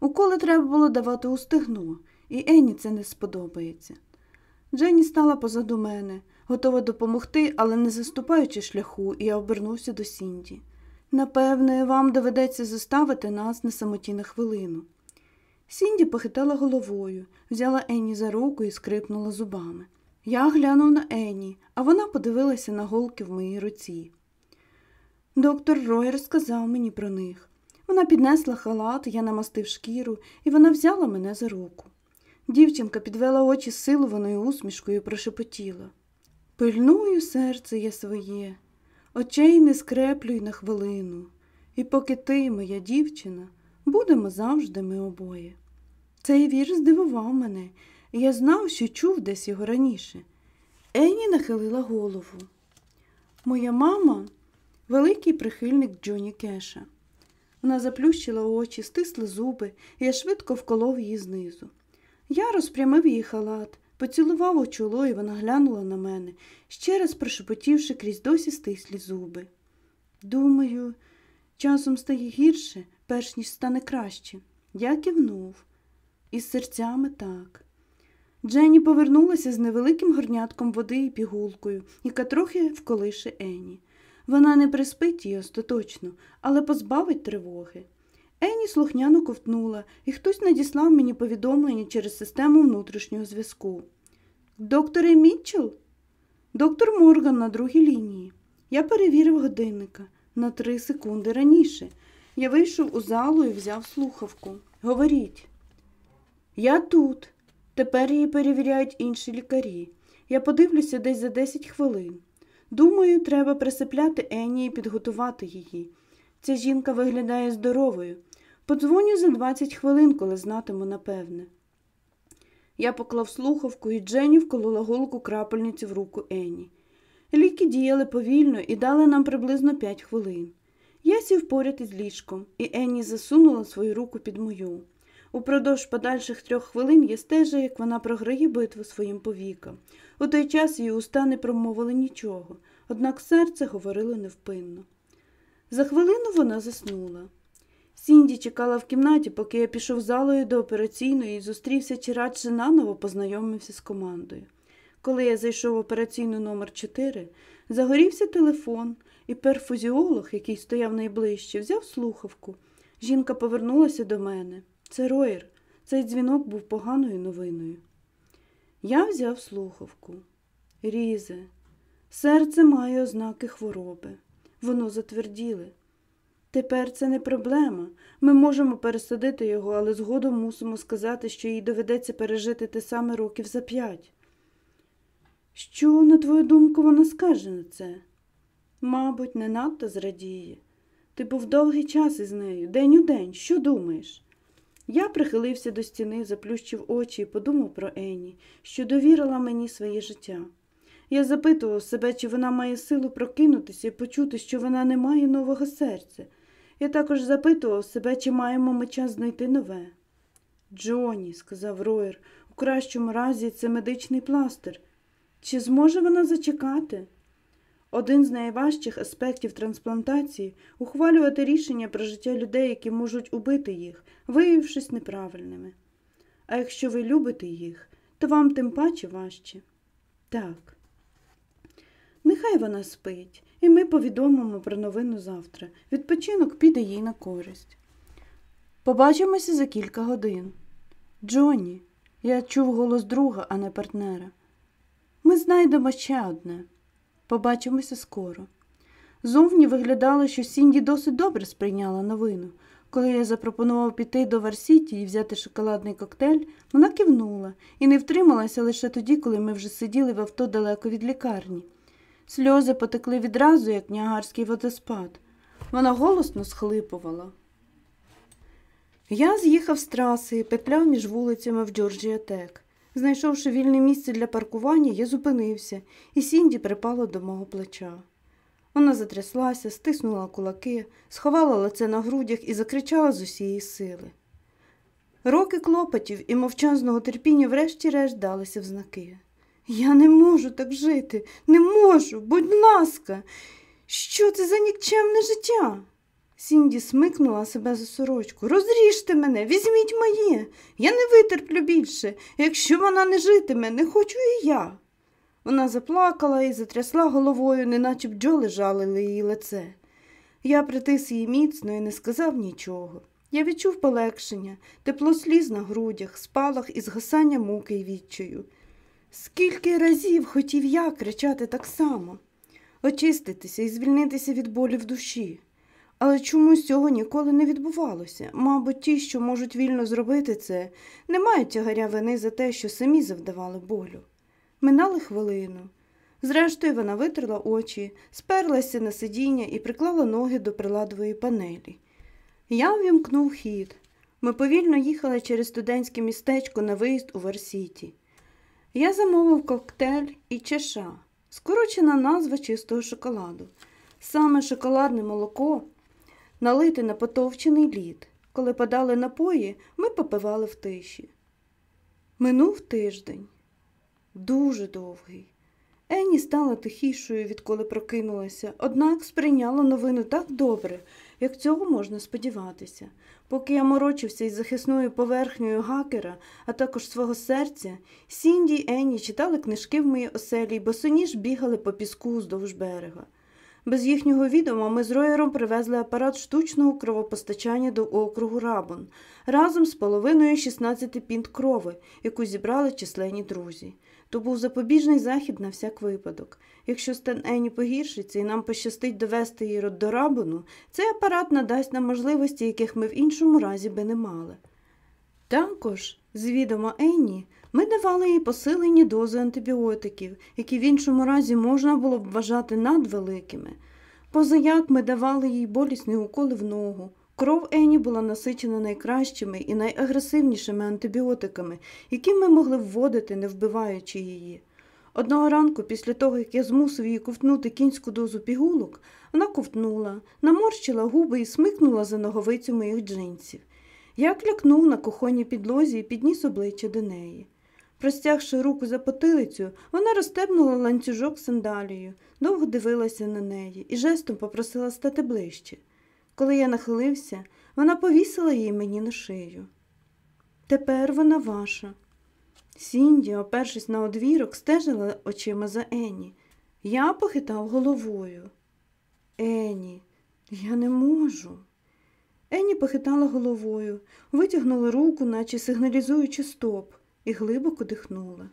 Уколи треба було давати у стегно, і Енні це не сподобається. Дженні стала позаду мене, готова допомогти, але не заступаючи шляху, і я обернувся до Сінді. Напевне, вам доведеться заставити нас на самоті на хвилину. Сінді похитала головою, взяла Енні за руку і скрипнула зубами. Я глянув на Енні, а вона подивилася на голки в моїй руці. Доктор Ройер сказав мені про них. Вона піднесла халат, я намастив шкіру, і вона взяла мене за руку. Дівчинка підвела очі силованою усмішкою і прошепотіла. Пильную серце я своє, очей не скреплюй на хвилину, і поки ти, моя дівчина, будемо завжди ми обоє. Цей вірш здивував мене, я знав, що чув десь його раніше. Ені нахилила голову. Моя мама великий прихильник Джоні Кеша. Вона заплющила очі, стисла зуби, і я швидко вколов її знизу. Я розпрямив її халат, поцілував у чоло, і вона глянула на мене, ще раз прошепотівши крізь досі стислі зуби. Думаю, часом стає гірше, перш ніж стане краще. Я кивнув. Із серцями так. Дженні повернулася з невеликим горнятком води і пігулкою, яка трохи вколише Ені. Вона не приспить її остаточно, але позбавить тривоги. Ені слухняно ковтнула, і хтось надіслав мені повідомлення через систему внутрішнього зв'язку. Докторе Мітчелл? Доктор Морган на другій лінії. Я перевірив годинника на три секунди раніше. Я вийшов у залу і взяв слухавку. Говоріть. Я тут. Тепер її перевіряють інші лікарі. Я подивлюся десь за 10 хвилин. Думаю, треба присипляти Ені і підготувати її. Ця жінка виглядає здоровою. Подзвоню за 20 хвилин, коли знатиму напевне. Я поклав слухавку і Дженні вколола голку крапельниці в руку Ені. Ліки діяли повільно і дали нам приблизно 5 хвилин. Я сів поряд із ліжком, і Енні засунула свою руку під мою. Упродовж подальших трьох хвилин я стежу, як вона програє битву своїм повікам. У той час її уста не промовили нічого, однак серце говорило невпинно. За хвилину вона заснула. Сінді чекала в кімнаті, поки я пішов залою до операційної і зустрівся чи радше наново познайомився з командою. Коли я зайшов в операційну номер 4 загорівся телефон, і перфузіолог, який стояв найближче, взяв слухавку. Жінка повернулася до мене. Це Роєр. Цей дзвінок був поганою новиною. Я взяв слухавку. Різе, серце має ознаки хвороби. Воно затверділе. Тепер це не проблема. Ми можемо пересадити його, але згодом мусимо сказати, що їй доведеться пережити те саме років за п'ять. Що, на твою думку, вона скаже на це? Мабуть, не надто зрадіє. Ти був довгий час із нею, день у день. Що думаєш? Я прихилився до стіни, заплющив очі і подумав про Ені, що довірила мені своє життя. Я запитував себе, чи вона має силу прокинутися і почути, що вона не має нового серця. Я також запитував себе, чи маємо ми час знайти нове. Джоні, сказав Роєр, у кращому разі це медичний пластир. Чи зможе вона зачекати? Один з найважчих аспектів трансплантації ухвалювати рішення про життя людей, які можуть убити їх, виявившись неправильними. А якщо ви любите їх, то вам тим паче важче. Так. Нехай вона спить, і ми повідомимо про новину завтра. Відпочинок піде їй на користь. Побачимося за кілька годин. Джонні, я чув голос друга, а не партнера. Ми знайдемо ще одне. Побачимося скоро. Зовні виглядало, що Сінді досить добре сприйняла новину. Коли я запропонував піти до Варсіті і взяти шоколадний коктейль, вона кивнула і не втрималася лише тоді, коли ми вже сиділи в авто далеко від лікарні. Сльози потекли відразу, як ніагарський водоспад. Вона голосно схлипувала. Я з'їхав з траси і петляв між вулицями в Джорджія Тек. Знайшовши вільне місце для паркування, я зупинився, і Сінді припала до мого плеча. Вона затряслася, стиснула кулаки, сховала лице на грудях і закричала з усієї сили. Роки клопотів і мовчазного терпіння врешті-решт далися в знаки. Я не можу так жити, не можу, будь ласка. Що це за нікчемне життя? Сінді смикнула себе за сорочку. Розріжте мене, візьміть моє. Я не витерплю більше. Якщо вона не житиме, не хочу і я. Вона заплакала і затрясла головою, неначе бджоли жалили її лице. Я притис її міцно і не сказав нічого. Я відчув полегшення, тепло сліз на грудях, спалах і згасання муки й відчаю. Скільки разів хотів я кричати так само, очиститися і звільнитися від болі в душі. Але чомусь цього ніколи не відбувалося. Мабуть, ті, що можуть вільно зробити це, не мають тягаря вини за те, що самі завдавали болю. Минали хвилину. Зрештою, вона витерла очі, сперлася на сидіння і приклала ноги до приладової панелі. Я ввімкнув хід. Ми повільно їхали через студентське містечко на виїзд у Варсіті. Я замовив коктейль і чеша, скорочена назва чистого шоколаду. Саме шоколадне молоко налите на потовчений лід. Коли подали напої, ми попивали в тиші. Минув тиждень. Дуже довгий. Енні стала тихішою, відколи прокинулася, однак сприйняла новину так добре, як цього можна сподіватися. Поки я морочився із захисною поверхнею гакера, а також свого серця, Сінді й Енні читали книжки в моїй оселі й босоніж бігали по піску вздовж берега. Без їхнього відома ми з Роєром привезли апарат штучного кровопостачання до округу Рабон разом з половиною 16 пінт крови, яку зібрали численні друзі. То був запобіжний захід на всяк випадок. Якщо стан Ені погіршиться і нам пощастить довести її до Рабону, цей апарат надасть нам можливості, яких ми в іншому разі би не мали. Також, з відома Енні, ми давали їй посилені дози антибіотиків, які в іншому разі можна було б вважати надвеликими. Позаяк ми давали їй болісні уколи в ногу. Кров Ені була насичена найкращими і найагресивнішими антибіотиками, які ми могли вводити, не вбиваючи її. Одного ранку, після того, як я змусив її ковтнути кінську дозу пігулок, вона ковтнула, наморщила губи і смикнула за ноговицю моїх джинсів. Я клякнув на кухонній підлозі і підніс обличчя до неї. Простягши руку за потилицю, вона розстебнула ланцюжок сандалією, довго дивилася на неї і жестом попросила стати ближче. Коли я нахилився, вона повісила її мені на шию. Тепер вона ваша. Сінді, опершись на одвірок, стежила очима за Ені. Я похитав головою. Ені, я не можу. Ені похитала головою, витягнула руку, наче сигналізуючи стоп, і глибоко дихнула.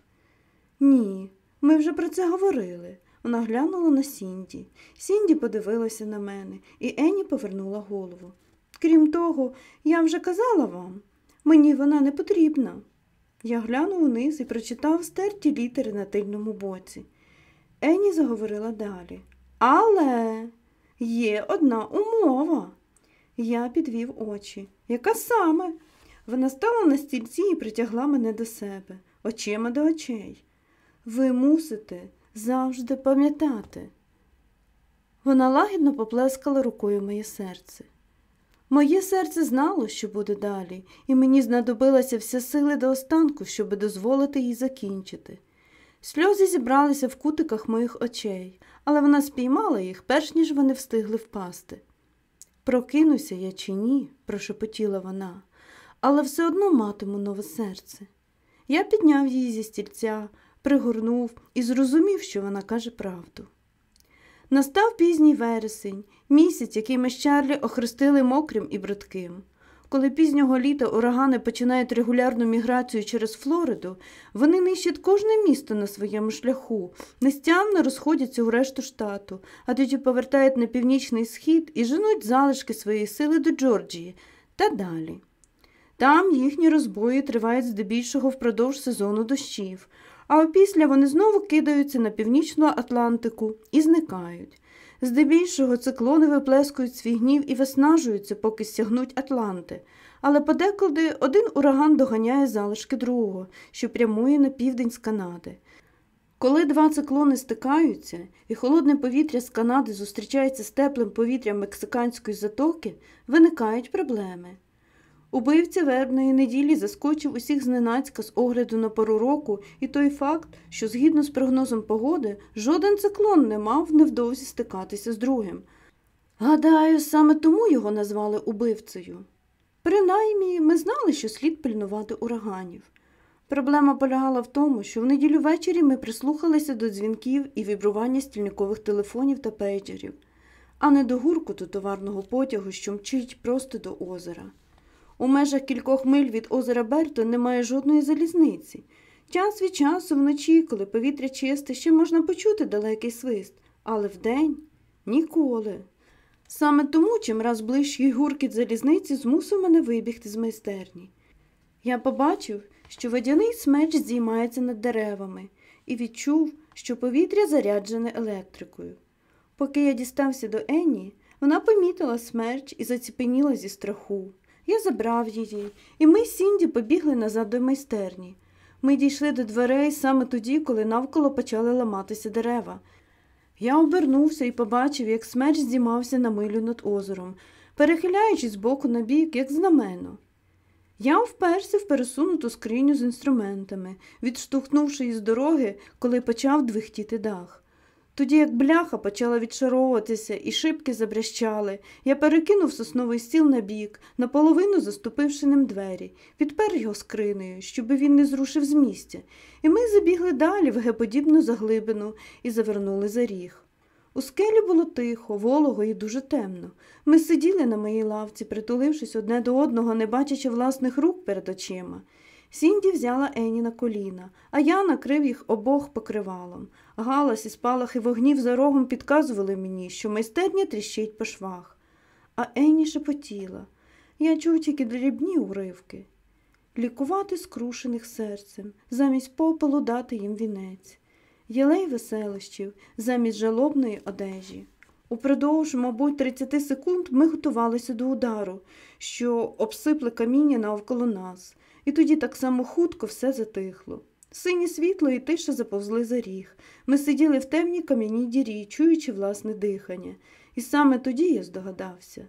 Ні, ми вже про це говорили. Вона глянула на Сінді. Сінді подивилася на мене, і Ені повернула голову. Крім того, я вже казала вам, мені вона не потрібна. Я глянув униз і прочитав стерті літери на тильному боці. Ені заговорила далі. Але є одна умова. Я підвів очі. Яка саме? Вона стала на стільці і притягла мене до себе, очима до очей. Ви мусите завжди пам'ятати. Вона лагідно поплескала рукою моє серце. Моє серце знало, що буде далі, і мені знадобилася вся сили до останку, щоб дозволити їй закінчити. Сльози зібралися в кутиках моїх очей, але вона спіймала їх, перш ніж вони встигли впасти. Прокинуся я чи ні, прошепотіла вона, але все одно матиму нове серце. Я підняв її зі стільця, пригорнув і зрозумів, що вона каже правду. Настав пізній вересень, місяць, який ми з Чарлі охрестили мокрим і брудким. Коли пізнього літа урагани починають регулярну міграцію через Флориду, вони нищать кожне місто на своєму шляху, нестямно розходяться у решту штату, а тоді повертають на північний схід і женуть залишки своєї сили до Джорджії та далі. Там їхні розбої тривають здебільшого впродовж сезону дощів, а опісля вони знову кидаються на північну Атлантику і зникають. Здебільшого циклони виплескують свій гнів і виснажуються, поки стягнуть Атланти, але подекуди один ураган доганяє залишки другого, що прямує на південь з Канади. Коли два циклони стикаються і холодне повітря з Канади зустрічається з теплим повітрям мексиканської затоки, виникають проблеми. Убивця вербної неділі заскочив усіх зненацька з огляду на пору року і той факт, що згідно з прогнозом погоди, жоден циклон не мав невдовзі стикатися з другим. Гадаю, саме тому його назвали убивцею. Принаймні, ми знали, що слід пильнувати ураганів. Проблема полягала в тому, що в неділю ввечері ми прислухалися до дзвінків і вібрування стільникових телефонів та пейджерів, а не до гуркоту товарного потягу, що мчить просто до озера. У межах кількох миль від озера Берто немає жодної залізниці. Час від часу вночі, коли повітря чисте, ще можна почути далекий свист, але вдень ніколи. Саме тому, чим раз ближчий гуркіт залізниці змусив мене вибігти з майстерні. Я побачив, що водяний смеч здіймається над деревами, і відчув, що повітря заряджене електрикою. Поки я дістався до Енні, вона помітила смерч і заціпеніла зі страху. Я забрав її, і ми з Сінді побігли назад до майстерні. Ми дійшли до дверей саме тоді, коли навколо почали ламатися дерева. Я обернувся і побачив, як смерч здіймався на милю над озером, перехиляючись з боку на бік, як знамено. Я вперся в пересунуту скриню з інструментами, відштовхнувши із дороги, коли почав двихтіти дах. Тоді, як бляха почала відшаровуватися і шибки забрящали, я перекинув сосновий стіл на бік, наполовину заступивши ним двері, підпер його скринею, щоби він не зрушив з місця, і ми забігли далі в геподібну заглибину і завернули за ріг. У скелі було тихо, волого і дуже темно. Ми сиділи на моїй лавці, притулившись одне до одного, не бачачи власних рук перед очима. Сінді взяла Ені на коліна, а я накрив їх обох покривалом. Галас і спалахи вогнів за рогом підказували мені, що майстерня тріщить по швах. А Ені шепотіла. Я чув тільки дрібні уривки. Лікувати скрушених серцем, замість попелу дати їм вінець, єлей веселощів замість жалобної одежі. Упродовж, мабуть, 30 секунд ми готувалися до удару, що обсипле каміння навколо нас, і тоді так само хутко все затихло. Синє світло і тиша заповзли за ріг. Ми сиділи в темній кам'яній дірі, чуючи власне дихання, і саме тоді я здогадався.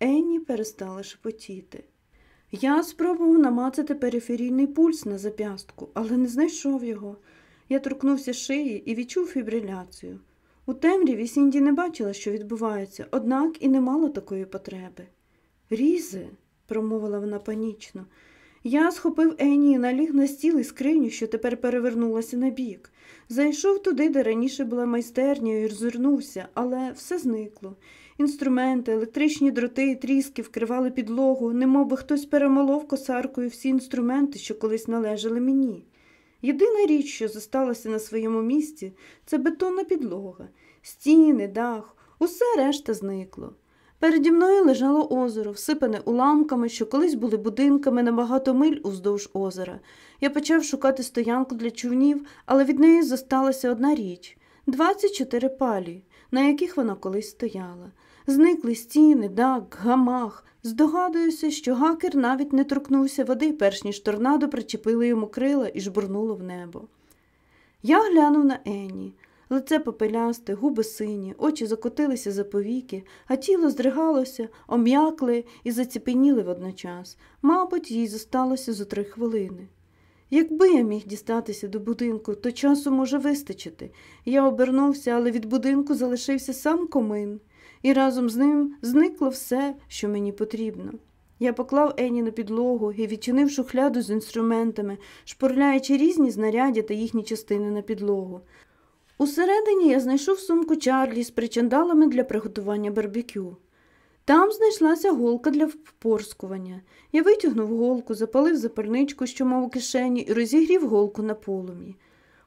Енні перестала шепотіти. Я спробував намацати периферійний пульс на зап'ястку, але не знайшов його. Я торкнувся шиї і відчув фібриляцію. У темряві Сінді не бачила, що відбувається, однак і не мала такої потреби. Різе, промовила вона панічно. Я схопив Ені і наліг на стіл і скриню, що тепер перевернулася на бік. Зайшов туди, де раніше була майстерня, і розвернувся, але все зникло. Інструменти, електричні дроти і тріски вкривали підлогу, немов би хтось перемолов косаркою всі інструменти, що колись належали мені. Єдина річ, що зосталася на своєму місці, це бетонна підлога, стіни, дах, усе решта зникло. Переді мною лежало озеро, всипане уламками, що колись були будинками на багато миль уздовж озера. Я почав шукати стоянку для човнів, але від неї зосталася одна річ 24 палі, на яких вона колись стояла. Зникли стіни, дак, гамах. Здогадуюся, що гакер навіть не торкнувся води, перш ніж торнадо причепило йому крила і жбурнуло в небо. Я глянув на Енні. Лице попелясте, губи сині, очі закотилися за повіки, а тіло здригалося, ом'якли і заціпеніли водночас. Мабуть, їй зосталося зо три хвилини. Якби я міг дістатися до будинку, то часу може вистачити. Я обернувся, але від будинку залишився сам комин, і разом з ним зникло все, що мені потрібно. Я поклав Ені на підлогу і відчинив шухляду з інструментами, шпорляючи різні знаряддя та їхні частини на підлогу. Усередині я знайшов сумку Чарлі з причандалами для приготування барбекю. Там знайшлася голка для впорскування. Я витягнув голку, запалив запальничку, що мав у кишені, і розігрів голку на полум'ї.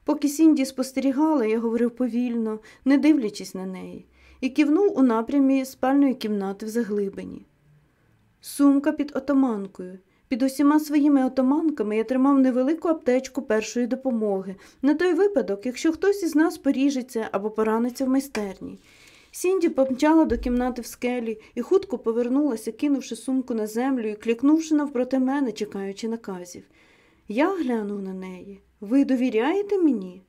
Поки Сінді спостерігала, я говорив повільно, не дивлячись на неї, і кивнув у напрямі спальної кімнати в заглибині. Сумка під отоманкою. Під усіма своїми отоманками я тримав невелику аптечку першої допомоги на той випадок, якщо хтось із нас поріжеться або пораниться в майстерні. Сінді помчала до кімнати в скелі і хутко повернулася, кинувши сумку на землю і клікнувши навпроти мене, чекаючи наказів. Я глянув на неї. Ви довіряєте мені?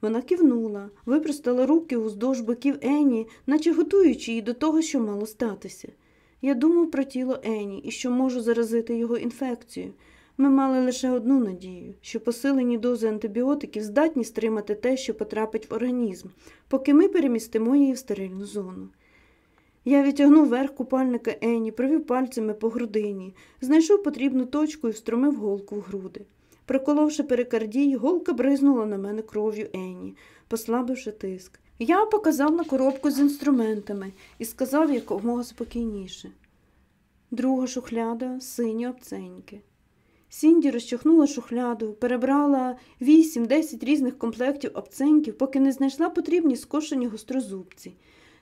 Вона кивнула, випростала руки уздовж боків Ені, наче готуючи її до того, що мало статися. Я думав про тіло Ені і що можу заразити його інфекцією. Ми мали лише одну надію, що посилені дози антибіотиків здатні стримати те, що потрапить в організм, поки ми перемістимо її в стерильну зону. Я відтягнув верх купальника Ені, провів пальцями по грудині, знайшов потрібну точку і встромив голку в груди. Проколовши перикардій, голка бризнула на мене кров'ю Ені, послабивши тиск. Я показав на коробку з інструментами і сказав якомога спокійніше. Друга шухляда сині обценьки. Сінді розчахнула шухляду, перебрала 8-10 різних комплектів обценьків, поки не знайшла потрібні скошені гострозубці.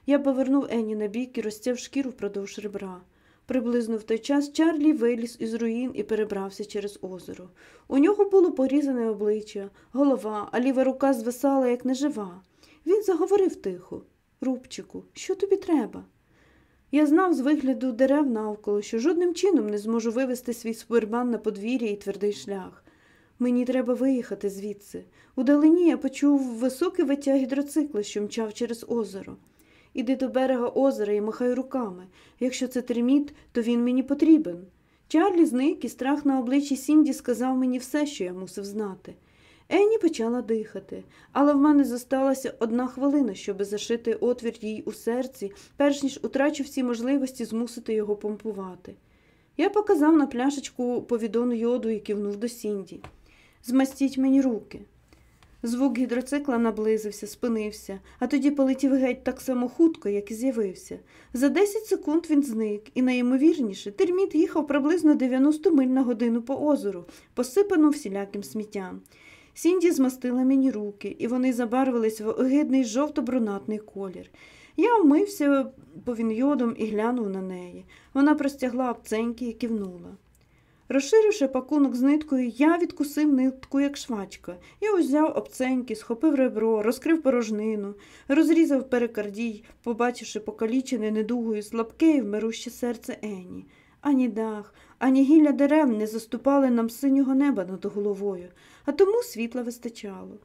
Я повернув Ені на бік і розтяв шкіру впродовж ребра. Приблизно в той час Чарлі виліз із руїн і перебрався через озеро. У нього було порізане обличчя, голова, а ліва рука звисала, як нежива. Він заговорив тихо Рубчику, що тобі треба? Я знав з вигляду дерев навколо, що жодним чином не зможу вивести свій супербан на подвір'я і твердий шлях. Мені треба виїхати звідси. Удалині я почув високий витяг гідроцикла, що мчав через озеро. Іди до берега озера і махай руками. Якщо це терміт, то він мені потрібен. Чарлі зник і страх на обличчі Сінді сказав мені все, що я мусив знати. Енні почала дихати, але в мене зосталася одна хвилина, щоби зашити отвір їй у серці, перш ніж утрачу всі можливості змусити його помпувати. Я показав на пляшечку повідону йоду і кивнув до Сінді. Змастіть мені руки. Звук гідроцикла наблизився, спинився, а тоді полетів геть так само хутко, як і з'явився. За 10 секунд він зник, і найімовірніше терміт їхав приблизно 90 миль на годину по озеру, посипану всіляким сміттям. Сінді змастила мені руки, і вони забарвились в огидний жовто-брунатний колір. Я вмився повінйодом і глянув на неї. Вона простягла обценьки і кивнула. Розширивши пакунок з ниткою, я відкусив нитку, як швачка, і узяв обценьки, схопив ребро, розкрив порожнину, розрізав перикардій, побачивши покалічене недугою слабке і вмируще серце Ені. Ані дах, ані гілля дерев не заступали нам синього неба над головою, а тому світла вистачало.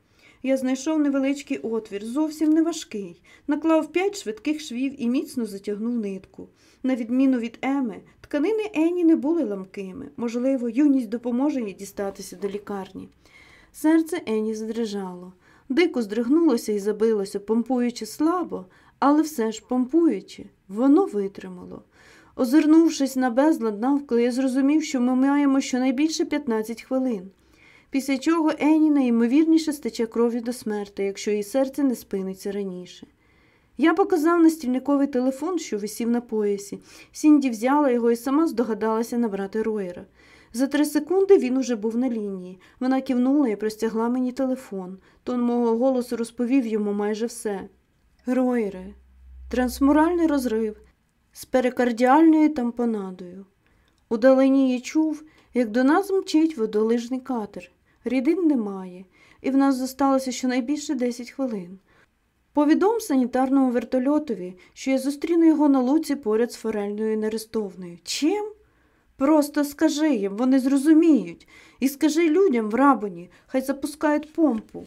Я знайшов невеличкий отвір, зовсім не важкий, наклав п'ять швидких швів і міцно затягнув нитку. На відміну від Еми, тканини Ені не були ламкими. Можливо, юність допоможе їй дістатися до лікарні. Серце Ені задрижало. Дико здригнулося і забилося, помпуючи слабо, але все ж помпуючи, воно витримало. Озирнувшись на безлад навколо, я зрозумів, що ми маємо щонайбільше 15 хвилин. Після чого Ені найімовірніше стече кров'ю до смерти, якщо її серце не спиниться раніше. Я показав на стільниковий телефон, що висів на поясі. Сінді взяла його і сама здогадалася набрати Роєра. За три секунди він уже був на лінії. Вона кивнула і простягла мені телефон. Тон мого голосу розповів йому майже все. Роєре, трансмуральний розрив з перикардіальною тампонадою. Удалині я чув, як до нас мчить водолижний катер. Рідин немає, і в нас зосталося щонайбільше 10 хвилин. Повідом санітарному вертольотові, що я зустріну його на луці поряд з форельною нерестовною. Чим? Просто скажи їм, вони зрозуміють, і скажи людям в рабоні, хай запускають помпу.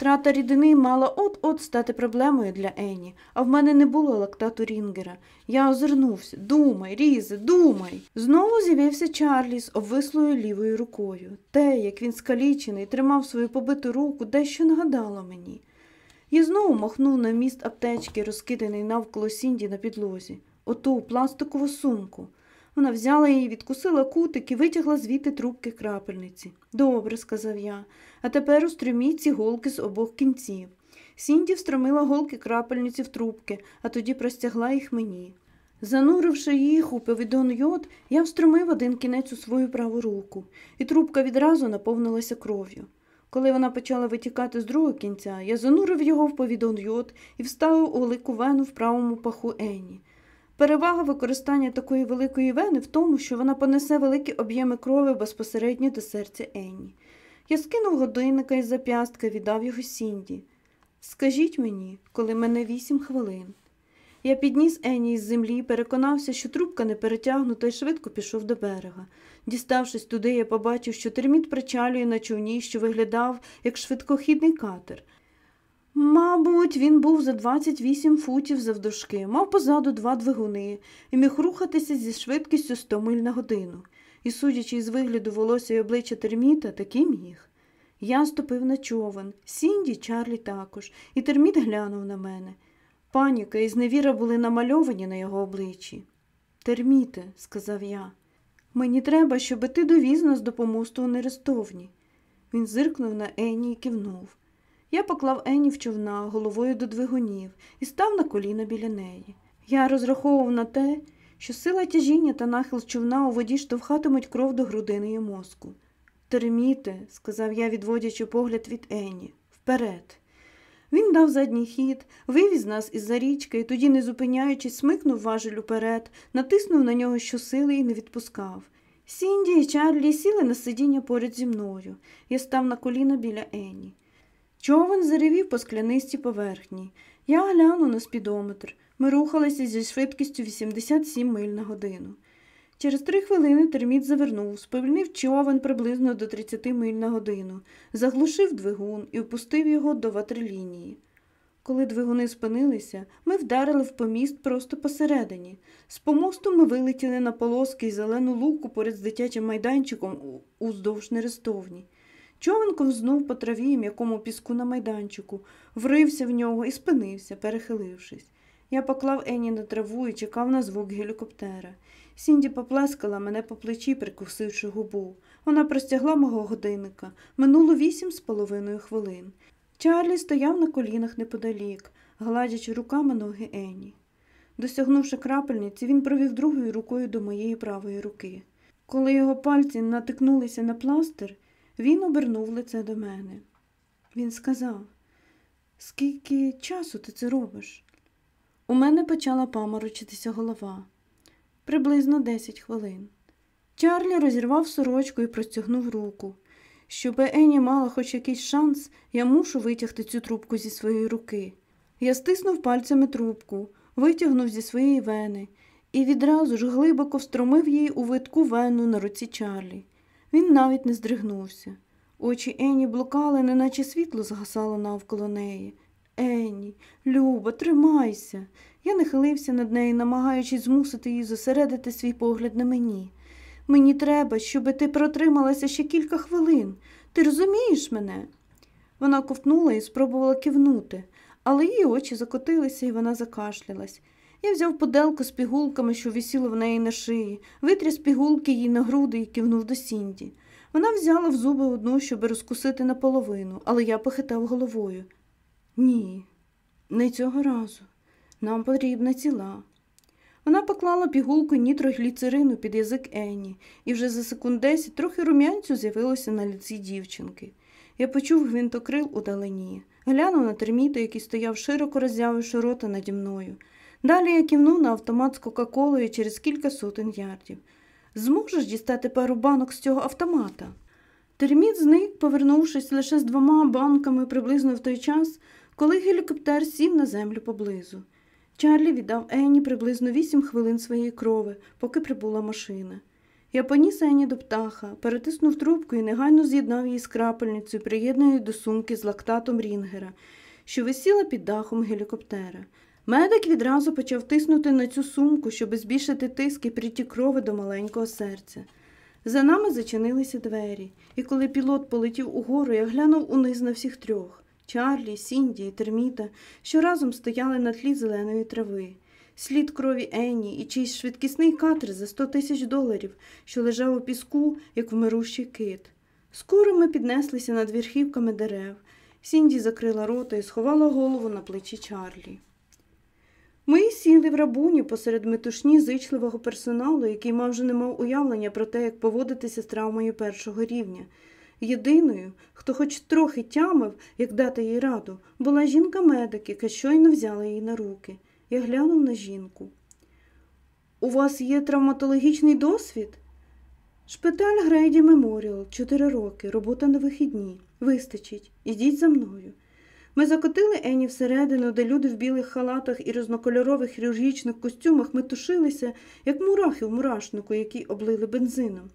Втрата рідини мала от-от стати проблемою для Ені, а в мене не було лактату Рінгера. Я озирнувся. Думай, Різе, думай. Знову з'явився Чарлі з обвислою лівою рукою. Те, як він скалічений, тримав свою побиту руку, дещо нагадало мені. Я знову махнув на міст аптечки, розкиданий навколо Сінді на підлозі, оту пластикову сумку. Вона взяла її, відкусила кутик і витягла звідти трубки крапельниці. Добре, сказав я, а тепер устріміть ці голки з обох кінців. Сінді встромила голки крапельниці в трубки, а тоді простягла їх мені. Зануривши їх у повідон йод, я встромив один кінець у свою праву руку, і трубка відразу наповнилася кров'ю. Коли вона почала витікати з другого кінця, я занурив його в повідон йод і вставив у велику вену в правому паху Ені. Перевага використання такої великої вени в тому, що вона понесе великі об'єми крові безпосередньо до серця Енні. Я скинув годинника із зап'ястка віддав його Сінді. Скажіть мені, коли мене вісім хвилин. Я підніс Енні із землі і переконався, що трубка не перетягнута і швидко пішов до берега. Діставшись туди, я побачив, що терміт причалює на човні, що виглядав як швидкохідний катер. Мабуть, він був за 28 футів завдовжки, мав позаду два двигуни і міг рухатися зі швидкістю 100 миль на годину. І, судячи із вигляду волосся й обличчя терміта, таки міг. Я ступив на човен, Сінді, Чарлі також, і терміт глянув на мене. Паніка і зневіра були намальовані на його обличчі. Терміте, сказав я, мені треба, щоби ти довіз нас до помосту у Нерестовні. Він зиркнув на Ені і кивнув. Я поклав Ені в човна головою до двигунів і став на коліна біля неї. Я розраховував на те, що сила тяжіння та нахил човна у воді штовхатимуть кров до грудини і мозку. Терміте, сказав я, відводячи погляд від Ені, вперед. Він дав задній хід, вивіз нас із за річки і тоді, не зупиняючись, смикнув важель уперед, натиснув на нього щосили і не відпускав. Сінді і Чарлі сіли на сидіння поряд зі мною. Я став на коліна біля Ені. Човен заревів по склянистій поверхні. Я глянув на спідометр. Ми рухалися зі швидкістю 87 миль на годину. Через три хвилини терміт завернув, сповільнив човен приблизно до 30 миль на годину, заглушив двигун і впустив його до ватрилінії. Коли двигуни спинилися, ми вдарили в поміст просто посередині. З помосту ми вилетіли на полоски й зелену луку поряд з дитячим майданчиком уздовж нерестовні. Човен ковзнув по траві і м'якому піску на майданчику, врився в нього і спинився, перехилившись. Я поклав Ені на траву і чекав на звук гелікоптера. Сінді поплескала мене по плечі, прикусивши губу. Вона простягла мого годинника. Минуло вісім з половиною хвилин. Чарлі стояв на колінах неподалік, гладячи руками ноги Ені. Досягнувши крапельниці, він провів другою рукою до моєї правої руки. Коли його пальці натикнулися на пластир, він обернув лице до мене. Він сказав, скільки часу ти це робиш? У мене почала паморочитися голова. Приблизно десять хвилин. Чарлі розірвав сорочку і простягнув руку. Щоб Ені мала хоч якийсь шанс, я мушу витягти цю трубку зі своєї руки. Я стиснув пальцями трубку, витягнув зі своєї вени і відразу ж глибоко встромив її у видку вену на руці Чарлі. Він навіть не здригнувся. Очі Ені блукали, неначе світло згасало навколо неї. Ені, Люба, тримайся. Я нахилився над нею, намагаючись змусити її зосередити свій погляд на мені. Мені треба, щоб ти протрималася ще кілька хвилин. Ти розумієш мене? Вона ковтнула і спробувала кивнути, але її очі закотилися, і вона закашлялась. Я взяв поделку з пігулками, що висіло в неї на шиї, витряс пігулки їй на груди і кивнув до Сінді. Вона взяла в зуби одну, щоб розкусити наполовину, але я похитав головою. Ні, не цього разу. Нам потрібна ціла. Вона поклала пігулку нітрогліцерину під язик Енні, і вже за секунд десять трохи рум'янцю з'явилося на лиці дівчинки. Я почув гвинтокрил удалині, глянув на терміта, який стояв широко роззявивши рота наді мною. Далі я кивнув на автомат з Кока-Колою через кілька сотень ярдів. Зможеш дістати пару банок з цього автомата? Терміт зник, повернувшись лише з двома банками приблизно в той час, коли гелікоптер сів на землю поблизу. Чарлі віддав Енні приблизно вісім хвилин своєї крови, поки прибула машина. Я поніс Енні до птаха, перетиснув трубку і негайно з'єднав її з крапельницею, приєднаної до сумки з лактатом Рінгера, що висіла під дахом гелікоптера. Медик відразу почав тиснути на цю сумку, щоб збільшити тиск і притік крови до маленького серця. За нами зачинилися двері, і коли пілот полетів угору, я глянув униз на всіх трьох Чарлі, Сінді і Терміта, що разом стояли на тлі зеленої трави. Слід крові Енні і чийсь швидкісний катер за сто тисяч доларів, що лежав у піску, як вмирущий кит. Скоро ми піднеслися над верхівками дерев. Сінді закрила рота і сховала голову на плечі Чарлі. Ми сіли в рабуні посеред метушні зичливого персоналу, який мав вже не мав уявлення про те, як поводитися з травмою першого рівня. Єдиною, хто хоч трохи тямив, як дати їй раду, була жінка-медик, яка щойно взяла її на руки. Я глянув на жінку. У вас є травматологічний досвід? Шпиталь Грейді Меморіал, чотири роки, робота на вихідні. Вистачить, ідіть за мною. Ми закотили Ені всередину, де люди в білих халатах і різнокольорових хірургічних костюмах метушилися, як мурахи в мурашнику, які облили бензином.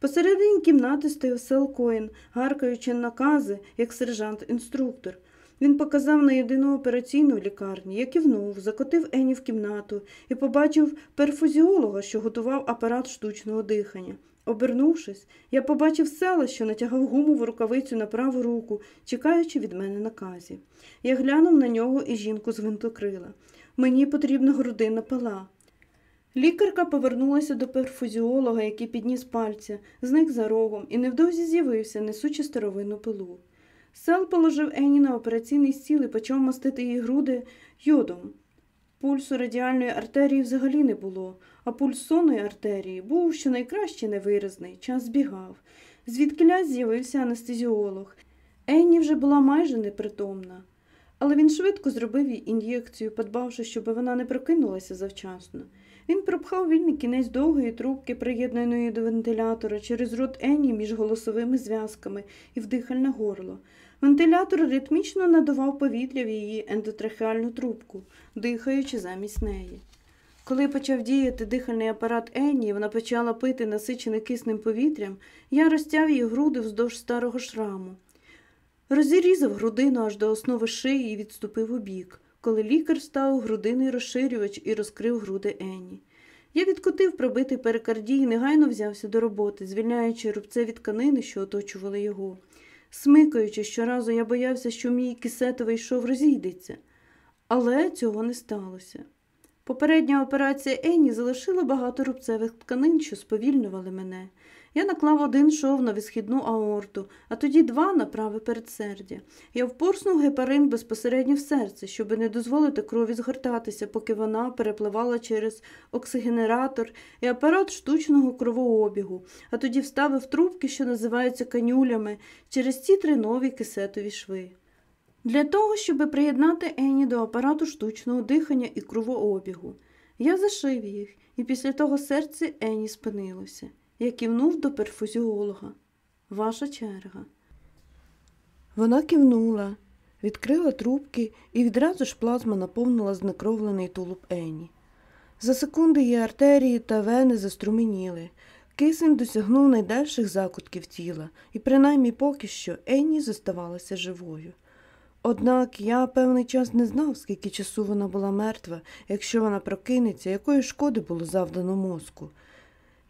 Посередині кімнати стояв Сел Коін, гаркаючи накази, як сержант-інструктор. Він показав на єдину операційну в лікарні, я кивнув, закотив Ені в кімнату і побачив перфузіолога, що готував апарат штучного дихання. Обернувшись, я побачив села, що натягав гумову рукавицю на праву руку, чекаючи від мене наказів. Я глянув на нього і жінку з гвинтокрила. Мені потрібна грудина пила. Лікарка повернулася до перфузіолога, який підніс пальця, зник за рогом і невдовзі з'явився, несучи старовинну пилу. Сел положив Ені на операційний стіл і почав мастити її груди йодом. Пульсу радіальної артерії взагалі не було, а пульс сонної артерії був щонайкраще невиразний, час збігав. Звідкиля з'явився анестезіолог. Енні вже була майже непритомна, але він швидко зробив їй ін'єкцію, подбавши, щоб вона не прокинулася завчасно. Він пропхав вільний кінець довгої трубки, приєднаної до вентилятора, через рот Енні між голосовими зв'язками і в дихальне горло. Вентилятор ритмічно надував повітря в її ендотрахеальну трубку, дихаючи замість неї. Коли почав діяти дихальний апарат Енні, вона почала пити насичене киснем повітрям, я розтяв її груди вздовж старого шраму. Розрізав грудину аж до основи шиї і відступив у бік, коли лікар став грудинний розширювач і розкрив груди Енні. Я відкотив пробитий перикардій і негайно взявся до роботи, звільняючи рубцеві тканини, що оточували його. Смикаючи щоразу, я боявся, що мій кисетовий шов розійдеться, але цього не сталося. Попередня операція Енні залишила багато рубцевих тканин, що сповільнювали мене. Я наклав один шов на висхідну аорту, а тоді два на праве передсердя. Я впорснув гепарин безпосередньо в серце, щоб не дозволити крові згортатися, поки вона перепливала через оксигенератор і апарат штучного кровообігу, а тоді вставив трубки, що називаються канюлями, через ці три нові кисетові шви. Для того, щоб приєднати Ені до апарату штучного дихання і кровообігу. Я зашив їх, і після того серце Ені спинилося. Я кивнув до перфузіолога. Ваша черга. Вона кивнула, відкрила трубки, і відразу ж плазма наповнила знекровлений тулуб Ені. За секунди її артерії та вени заструменіли. Кисень досягнув найдальших закутків тіла, і принаймні поки що Енні зоставалася живою. Однак я певний час не знав, скільки часу вона була мертва, якщо вона прокинеться, якої шкоди було завдано мозку.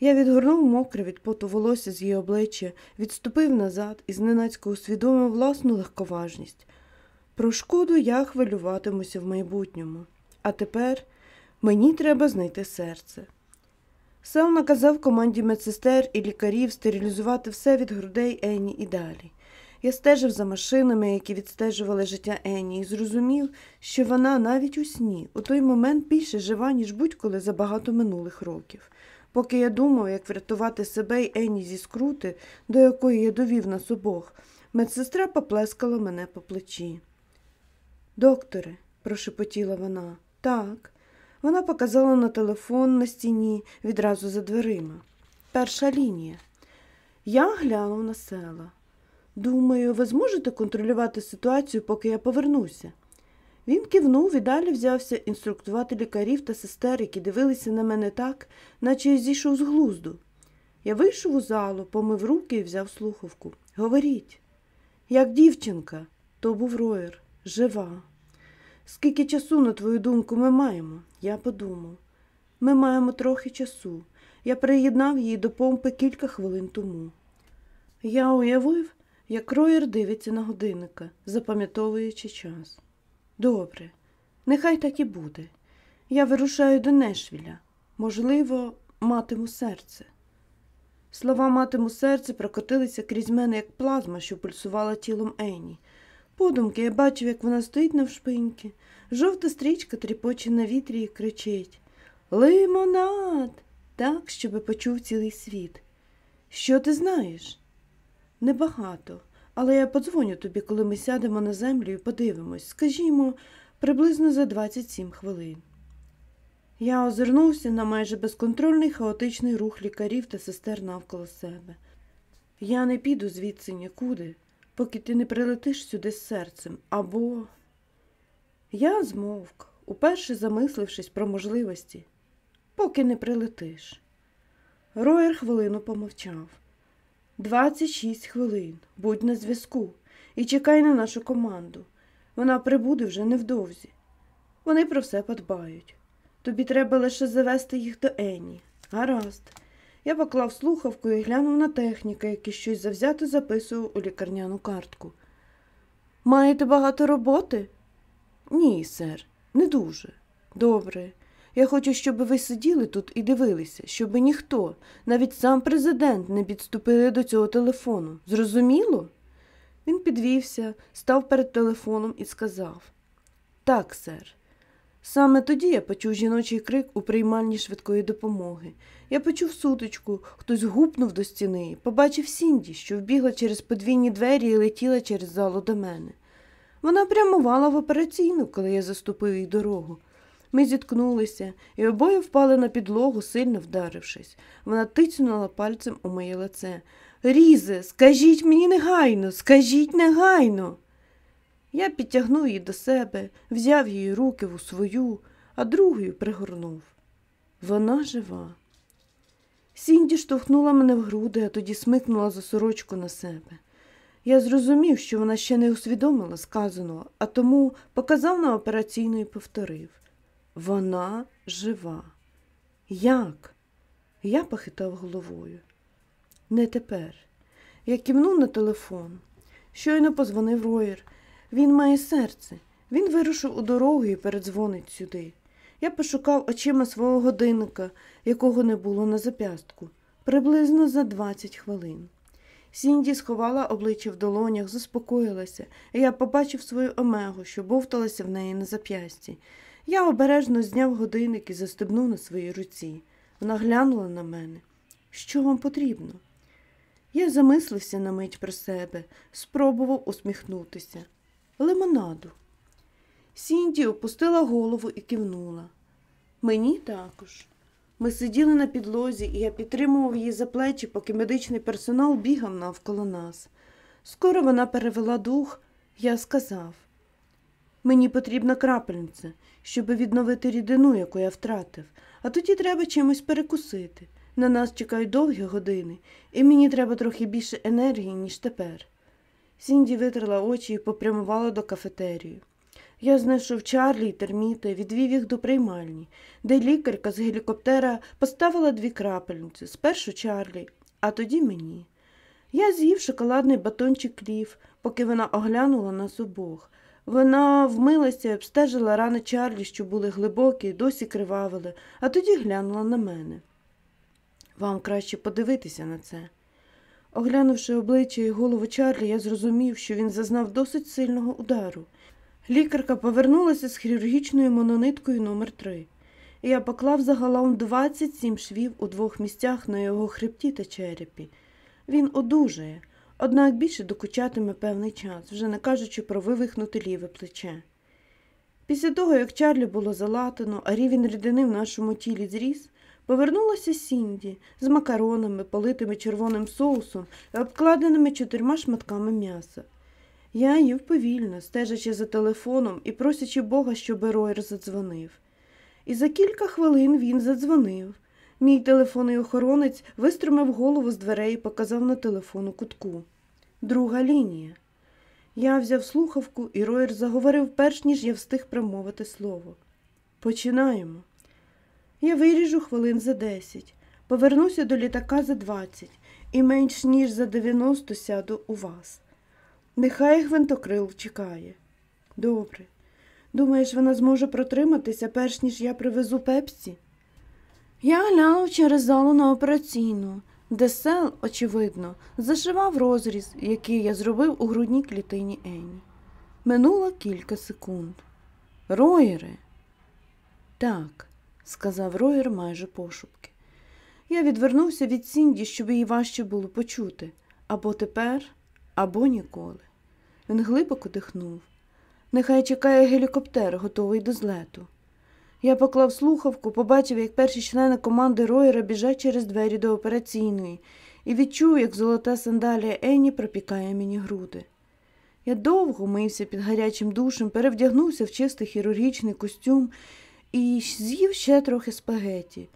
Я відгорнув мокре від поту волосся з її обличчя, відступив назад і зненацько усвідомив власну легковажність. Про шкоду я хвилюватимуся в майбутньому. А тепер мені треба знайти серце. Сам наказав команді медсестер і лікарів стерилізувати все від грудей Ені і далі. Я стежив за машинами, які відстежували життя Ені, і зрозумів, що вона навіть у сні у той момент більше жива, ніж будь-коли за багато минулих років. Поки я думав, як врятувати себе й Ені зі скрути, до якої я довів нас обох, медсестра поплескала мене по плечі. Докторе, прошепотіла вона, так. Вона показала на телефон на стіні відразу за дверима. Перша лінія. Я глянув на села. Думаю, ви зможете контролювати ситуацію, поки я повернуся. Він кивнув і далі взявся інструктувати лікарів та сестер, які дивилися на мене так, наче я зійшов з глузду. Я вийшов у залу, помив руки і взяв слухавку. Говоріть, як дівчинка, то був роєр, жива. Скільки часу, на твою думку, ми маємо? Я подумав. Ми маємо трохи часу. Я приєднав її до помпи кілька хвилин тому. Я уявив, як роєр дивиться на годинника, запам'ятовуючи час. Добре, нехай так і буде. Я вирушаю до Нешвіля. Можливо, матиму серце. Слова матиму серце прокотилися крізь мене, як плазма, що пульсувала тілом Ені. Подумки я бачив, як вона стоїть навшпиньки. Жовта стрічка тріпоче на вітрі і кричить Лимонад! Так, щоби почув цілий світ. Що ти знаєш? Небагато, але я подзвоню тобі, коли ми сядемо на землю і подивимось, скажімо, приблизно за 27 хвилин. Я озирнувся на майже безконтрольний хаотичний рух лікарів та сестер навколо себе. Я не піду звідси нікуди, поки ти не прилетиш сюди з серцем, або. Я змовк, уперше замислившись про можливості, поки не прилетиш. Роєр хвилину помовчав. Двадцять шість хвилин. Будь на зв'язку і чекай на нашу команду. Вона прибуде вже невдовзі. Вони про все подбають. Тобі треба лише завести їх до Ені. Гаразд. Я поклав слухавку і глянув на техніка, який щось завзято записував у лікарняну картку. Маєте багато роботи? Ні, сер, не дуже. Добре. Я хочу, щоб ви сиділи тут і дивилися, щоб ніхто, навіть сам президент, не підступили до цього телефону. Зрозуміло? Він підвівся, став перед телефоном і сказав Так, сер. Саме тоді я почув жіночий крик у приймальні швидкої допомоги. Я почув сутичку, хтось гупнув до стіни, побачив Сінді, що вбігла через подвійні двері і летіла через залу до мене. Вона прямувала в операційну, коли я заступив їй дорогу. Ми зіткнулися і обоє впали на підлогу, сильно вдарившись. Вона тицнула пальцем у моє лице. Різе, скажіть мені негайно, скажіть негайно. Я підтягнув її до себе, взяв її руки у свою, а другою пригорнув. Вона жива. Сінді штовхнула мене в груди, а тоді смикнула за сорочку на себе. Я зрозумів, що вона ще не усвідомила сказаного, а тому показав на операційну і повторив вона жива. Як? Я похитав головою. Не тепер. Я кивнув на телефон. Щойно позвонив Роєр. Він має серце. Він вирушив у дорогу і передзвонить сюди. Я пошукав очима свого годинника, якого не було на зап'ястку, приблизно за 20 хвилин. Сінді сховала обличчя в долонях, заспокоїлася, і я побачив свою омегу, що бовталася в неї на зап'ясті. Я обережно зняв годинник і застебнув на своїй руці. Вона глянула на мене. Що вам потрібно? Я замислився на мить про себе, спробував усміхнутися. Лимонаду. Сінді опустила голову і кивнула. Мені також. Ми сиділи на підлозі, і я підтримував її за плечі, поки медичний персонал бігав навколо нас. Скоро вона перевела дух, я сказав мені потрібна крапельниця, щоб відновити рідину, яку я втратив, а тоді треба чимось перекусити. На нас чекають довгі години, і мені треба трохи більше енергії, ніж тепер. Сінді витерла очі і попрямувала до кафетерію. Я знайшов Чарлі й терміта, відвів їх до приймальні, де лікарка з гелікоптера поставила дві крапельниці, спершу Чарлі, а тоді мені. Я з'їв шоколадний батончик клів, поки вона оглянула нас обох. Вона вмилася і обстежила рани Чарлі, що були глибокі, досі кривавили, а тоді глянула на мене. Вам краще подивитися на це. Оглянувши обличчя і голову Чарлі, я зрозумів, що він зазнав досить сильного удару. Лікарка повернулася з хірургічною монониткою номер 3 і я поклав загалом 27 швів у двох місцях на його хребті та черепі. Він одужає, однак більше докучатиме певний час, вже не кажучи про вивихнути ліве плече. Після того, як Чарлі було залатано, а рівень рідини в нашому тілі зріс, повернулася Сінді з макаронами, политими червоним соусом і обкладеними чотирма шматками м'яса. Я їв повільно, стежачи за телефоном і просячи Бога, щоб Ройер задзвонив. І за кілька хвилин він задзвонив. Мій телефонний охоронець виструмив голову з дверей і показав на телефону кутку. Друга лінія. Я взяв слухавку, і Роєр заговорив перш ніж я встиг промовити слово. Починаємо. Я виріжу хвилин за десять, повернуся до літака за двадцять і менш ніж за дев'яносто сяду у вас. Нехай гвинтокрил чекає. Добре. Думаєш, вона зможе протриматися, перш ніж я привезу пепсі? Я глянув через залу на операційну, де сел, очевидно, зашивав розріз, який я зробив у грудній клітині Ені. Минуло кілька секунд. Роєре. Так, сказав Роєр майже пошепки. Я відвернувся від Сінді, щоб її важче було почути або тепер, або ніколи. Він глибоко дихнув. Нехай чекає гелікоптер, готовий до злету. Я поклав слухавку, побачив, як перші члени команди Роєра біжать через двері до операційної, і відчув, як золота сандалія Енні пропікає мені груди. Я довго мився під гарячим душем, перевдягнувся в чистий хірургічний костюм і з'їв ще трохи спагеті.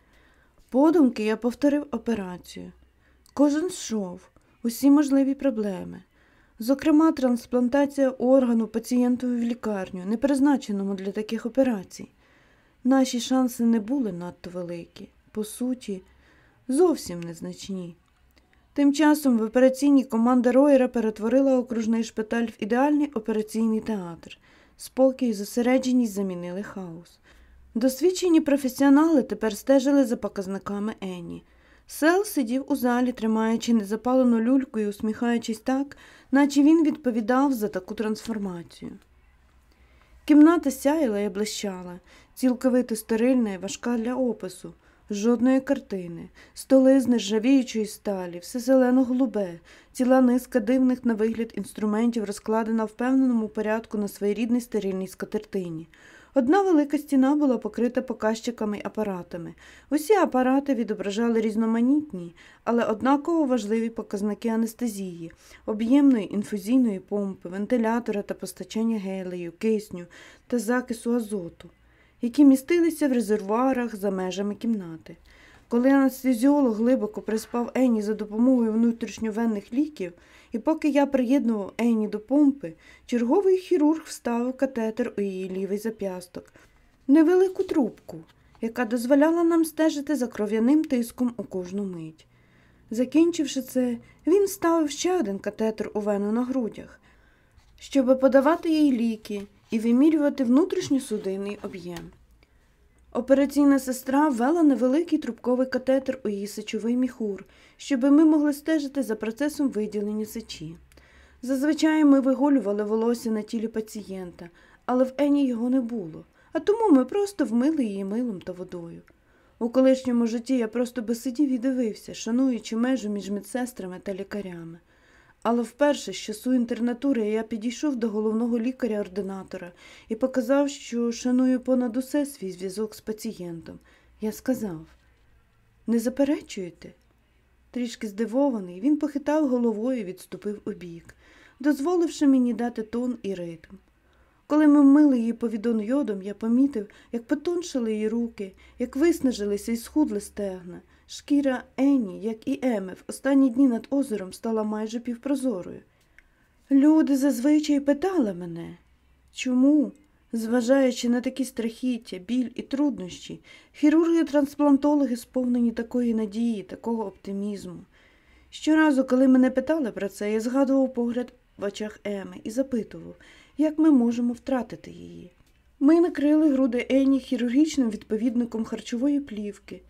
Подумки я повторив операцію. Кожен йшов, усі можливі проблеми. Зокрема, трансплантація органу пацієнтові в лікарню, не призначеному для таких операцій. Наші шанси не були надто великі, по суті, зовсім незначні. Тим часом в операційній команда Роєра перетворила окружний шпиталь в ідеальний операційний театр. Спокій і зосередженість замінили хаос. Досвідчені професіонали тепер стежили за показниками Ені. Сел сидів у залі, тримаючи незапалену люльку і усміхаючись так, наче він відповідав за таку трансформацію. Кімната сяяла і блищала, цілковито стерильна і важка для опису, жодної картини, столи з нержавіючої сталі, все зелено голубе, ціла низка дивних на вигляд інструментів розкладена в певному порядку на своєрідній стерильній скатертині. Одна велика стіна була покрита показчиками й апаратами. Усі апарати відображали різноманітні, але однаково важливі показники анестезії, об'ємної інфузійної помпи, вентилятора та постачання гелею, кисню та закису азоту, які містилися в резервуарах за межами кімнати. Коли анестезіолог глибоко приспав Ені за допомогою внутрішньовенних ліків, і поки я приєднував Ені до помпи, черговий хірург вставив катетер у її лівий зап'ясток, невелику трубку, яка дозволяла нам стежити за кров'яним тиском у кожну мить. Закінчивши це, він ставив ще один катетер у вену на грудях, щоб подавати їй ліки і вимірювати внутрішньосудинний об'єм. Операційна сестра ввела невеликий трубковий катетер у її сечовий міхур, щоб ми могли стежити за процесом виділення сечі. Зазвичай ми виголювали волосся на тілі пацієнта, але в Ені його не було, а тому ми просто вмили її милом та водою. У колишньому житті я просто би сидів і дивився, шануючи межу між медсестрами та лікарями. Але вперше з часу інтернатури я підійшов до головного лікаря-ординатора і показав, що шаную понад усе свій зв'язок з пацієнтом. Я сказав не заперечуєте? Трішки здивований, він похитав головою і відступив убік, дозволивши мені дати тон і ритм. Коли ми мили її повідон йодом, я помітив, як потоншили її руки, як виснажилися і схудли стегна. Шкіра Ені, як і Еми, в останні дні над озером стала майже півпрозорою. Люди зазвичай питали мене, чому, зважаючи на такі страхіття, біль і труднощі, хірурги-трансплантологи сповнені такої надії, такого оптимізму. Щоразу, коли мене питали про це, я згадував погляд в очах Еми і запитував, як ми можемо втратити її. Ми накрили груди Ені хірургічним відповідником харчової плівки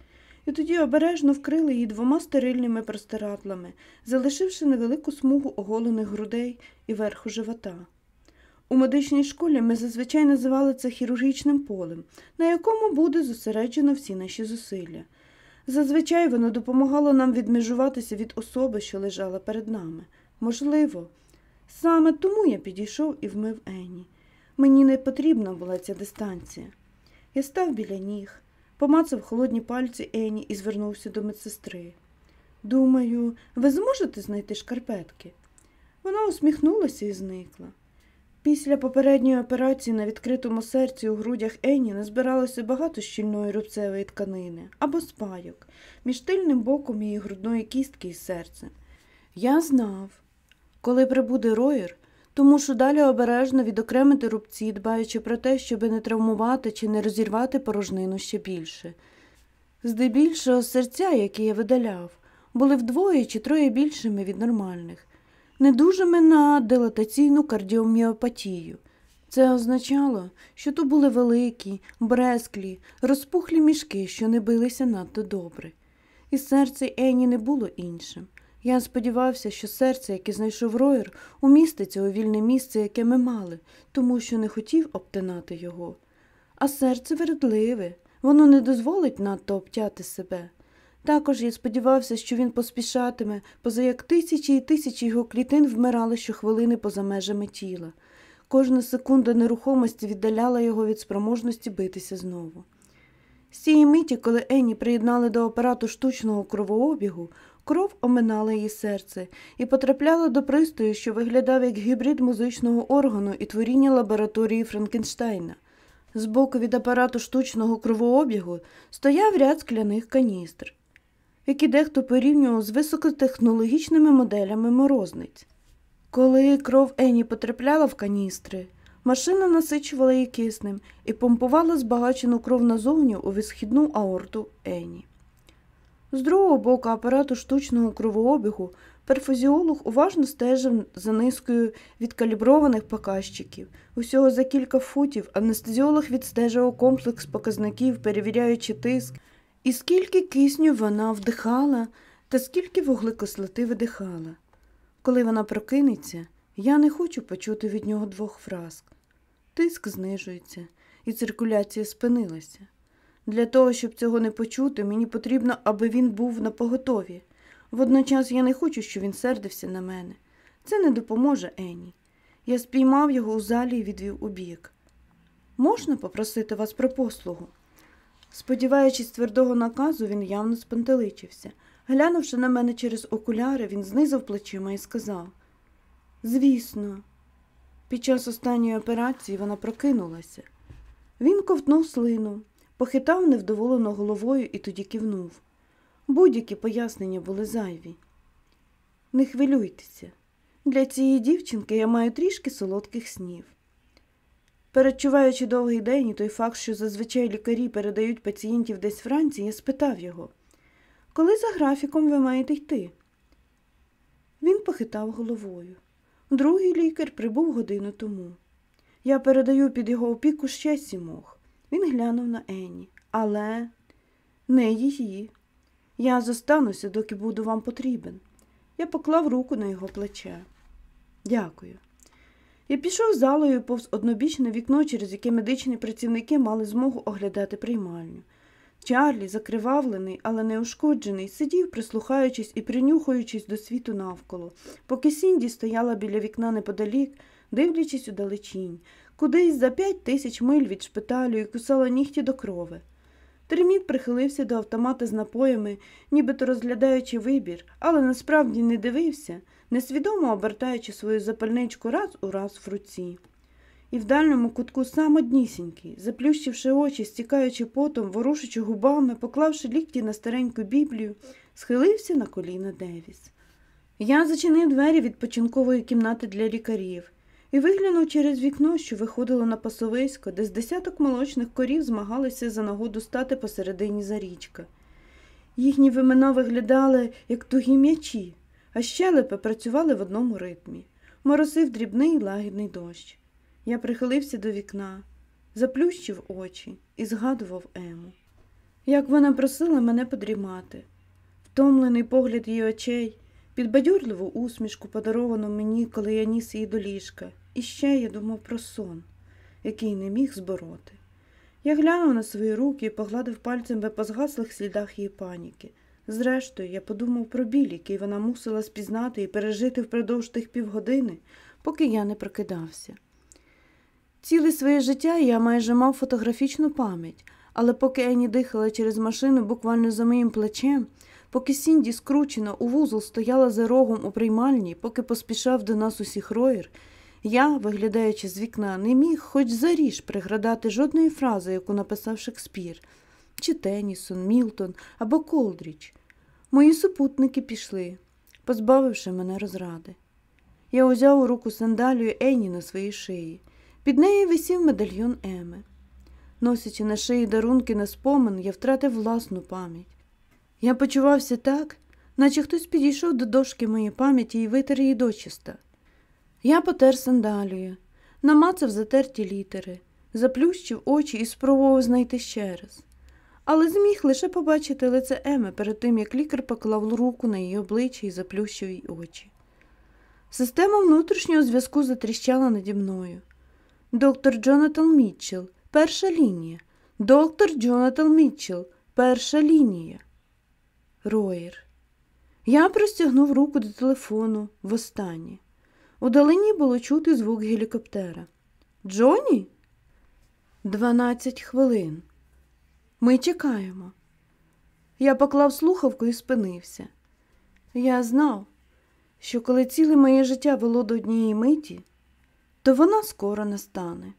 і тоді обережно вкрили її двома стерильними простирадлами, залишивши невелику смугу оголених грудей і верху живота. У медичній школі ми зазвичай називали це хірургічним полем, на якому буде зосереджено всі наші зусилля. Зазвичай воно допомагало нам відмежуватися від особи, що лежала перед нами. Можливо, саме тому я підійшов і вмив Ені. Мені не потрібна була ця дистанція. Я став біля ніг, помацав холодні пальці Ені і звернувся до медсестри. Думаю, ви зможете знайти шкарпетки? Вона усміхнулася і зникла. Після попередньої операції на відкритому серці у грудях Ені назбиралося багато щільної рубцевої тканини або спайок між тильним боком її грудної кістки і серцем. Я знав, коли прибуде роєр, то мушу далі обережно відокремити рубці, дбаючи про те, щоб не травмувати чи не розірвати порожнину ще більше. Здебільшого серця, які я видаляв, були вдвоє чи троє більшими від нормальних, не дужими на дилатаційну кардіоміопатію. Це означало, що то були великі, бресклі, розпухлі мішки, що не билися надто добре. І серце Ені не було іншим. Я сподівався, що серце, яке знайшов роєр, уміститься у вільне місце, яке ми мали, тому що не хотів обтинати його. А серце вередливе, воно не дозволить надто обтяти себе. Також я сподівався, що він поспішатиме, поза як тисячі і тисячі його клітин вмирали щохвилини поза межами тіла. Кожна секунда нерухомості віддаляла його від спроможності битися знову. З цієї миті, коли Ені приєднали до апарату штучного кровообігу, кров оминала її серце і потрапляла до пристрою, що виглядав як гібрид музичного органу і творіння лабораторії Франкенштейна. Збоку від апарату штучного кровообігу стояв ряд скляних каністр, які дехто порівнював з високотехнологічними моделями морозниць. Коли кров Ені потрапляла в каністри, машина насичувала її киснем і помпувала збагачену кров назовню у висхідну аорту Ені. З другого боку апарату штучного кровообігу перфузіолог уважно стежив за низкою відкаліброваних показчиків. Усього за кілька футів анестезіолог відстежував комплекс показників, перевіряючи тиск, і скільки кисню вона вдихала та скільки вуглекислоти видихала. Коли вона прокинеться, я не хочу почути від нього двох фраз. Тиск знижується, і циркуляція спинилася. Для того, щоб цього не почути, мені потрібно, аби він був на поготові. Водночас я не хочу, щоб він сердився на мене. Це не допоможе Ені. Я спіймав його у залі і відвів у бік. Можна попросити вас про послугу? Сподіваючись твердого наказу, він явно спантеличився. Глянувши на мене через окуляри, він знизав плечима і сказав Звісно, під час останньої операції вона прокинулася. Він ковтнув слину, похитав невдоволено головою і тоді кивнув. Будь-які пояснення були зайві. Не хвилюйтеся. Для цієї дівчинки я маю трішки солодких снів. Передчуваючи довгий день і той факт, що зазвичай лікарі передають пацієнтів десь Франції, я спитав його, коли за графіком ви маєте йти? Він похитав головою. Другий лікар прибув годину тому. Я передаю під його опіку ще сімох. Він глянув на Енні. Але не її. Я зостануся, доки буду вам потрібен. Я поклав руку на його плече. Дякую. Я пішов залою повз однобічне вікно, через яке медичні працівники мали змогу оглядати приймальню. Чарлі, закривавлений, але не ушкоджений, сидів, прислухаючись і принюхуючись до світу навколо, поки Сінді стояла біля вікна неподалік, дивлячись удалечінь, кудись за п'ять тисяч миль від шпиталю і кусала нігті до крови. Терміт прихилився до автомата з напоями, нібито розглядаючи вибір, але насправді не дивився, несвідомо обертаючи свою запальничку раз у раз в руці. І в дальньому кутку сам однісінький, заплющивши очі, стікаючи потом, ворушучи губами, поклавши лікті на стареньку біблію, схилився на коліна Девіс. Я зачинив двері відпочинкової кімнати для лікарів і виглянув через вікно, що виходило на пасовисько, де з десяток молочних корів змагалися за нагоду стати посередині за річка. Їхні вимена виглядали, як тугі м'ячі, а щелепи працювали в одному ритмі. Моросив дрібний лагідний дощ. Я прихилився до вікна, заплющив очі і згадував Ему. Як вона просила мене подрімати, втомлений погляд її очей, підбадьорливу усмішку, подаровану мені, коли я ніс її до ліжка, і ще я думав про сон, який не міг збороти. Я глянув на свої руки і погладив пальцем по згаслих слідах її паніки. Зрештою, я подумав про біль, який вона мусила спізнати і пережити впродовж тих півгодини, поки я не прокидався. Ціле своє життя я майже мав фотографічну пам'ять, але поки Енні дихала через машину буквально за моїм плечем, поки Сінді скручена у вузол стояла за рогом у приймальні, поки поспішав до нас усіх Ройєр, я, виглядаючи з вікна, не міг хоч заріж пригадати жодної фрази, яку написав Шекспір, чи Теннісон, Мілтон або Колрідж. Мої супутники пішли, позбавивши мене розради. Я узяв у руку сандалію Ені на своїй шиї. Під нею висів медальйон Еми. Носячи на шиї дарунки на спомин, я втратив власну пам'ять. Я почувався так, наче хтось підійшов до дошки моєї пам'яті і витер її дочиста. Я потер сандалію, намацав затерті літери, заплющив очі і спробував знайти ще раз. Але зміг лише побачити лице Еми перед тим, як лікар поклав руку на її обличчя і заплющив їй очі. Система внутрішнього зв'язку затріщала наді мною. Доктор Джонатан Мітчелл, перша лінія. Доктор Джонатан Мітчелл, перша лінія. Роєр. Я простягнув руку до телефону востаннє. Удалині було чути звук гелікоптера. Джоні? Дванадцять хвилин. Ми чекаємо. Я поклав слухавку і спинився. Я знав, що коли ціле моє життя вело до однієї миті, то вона скоро настане.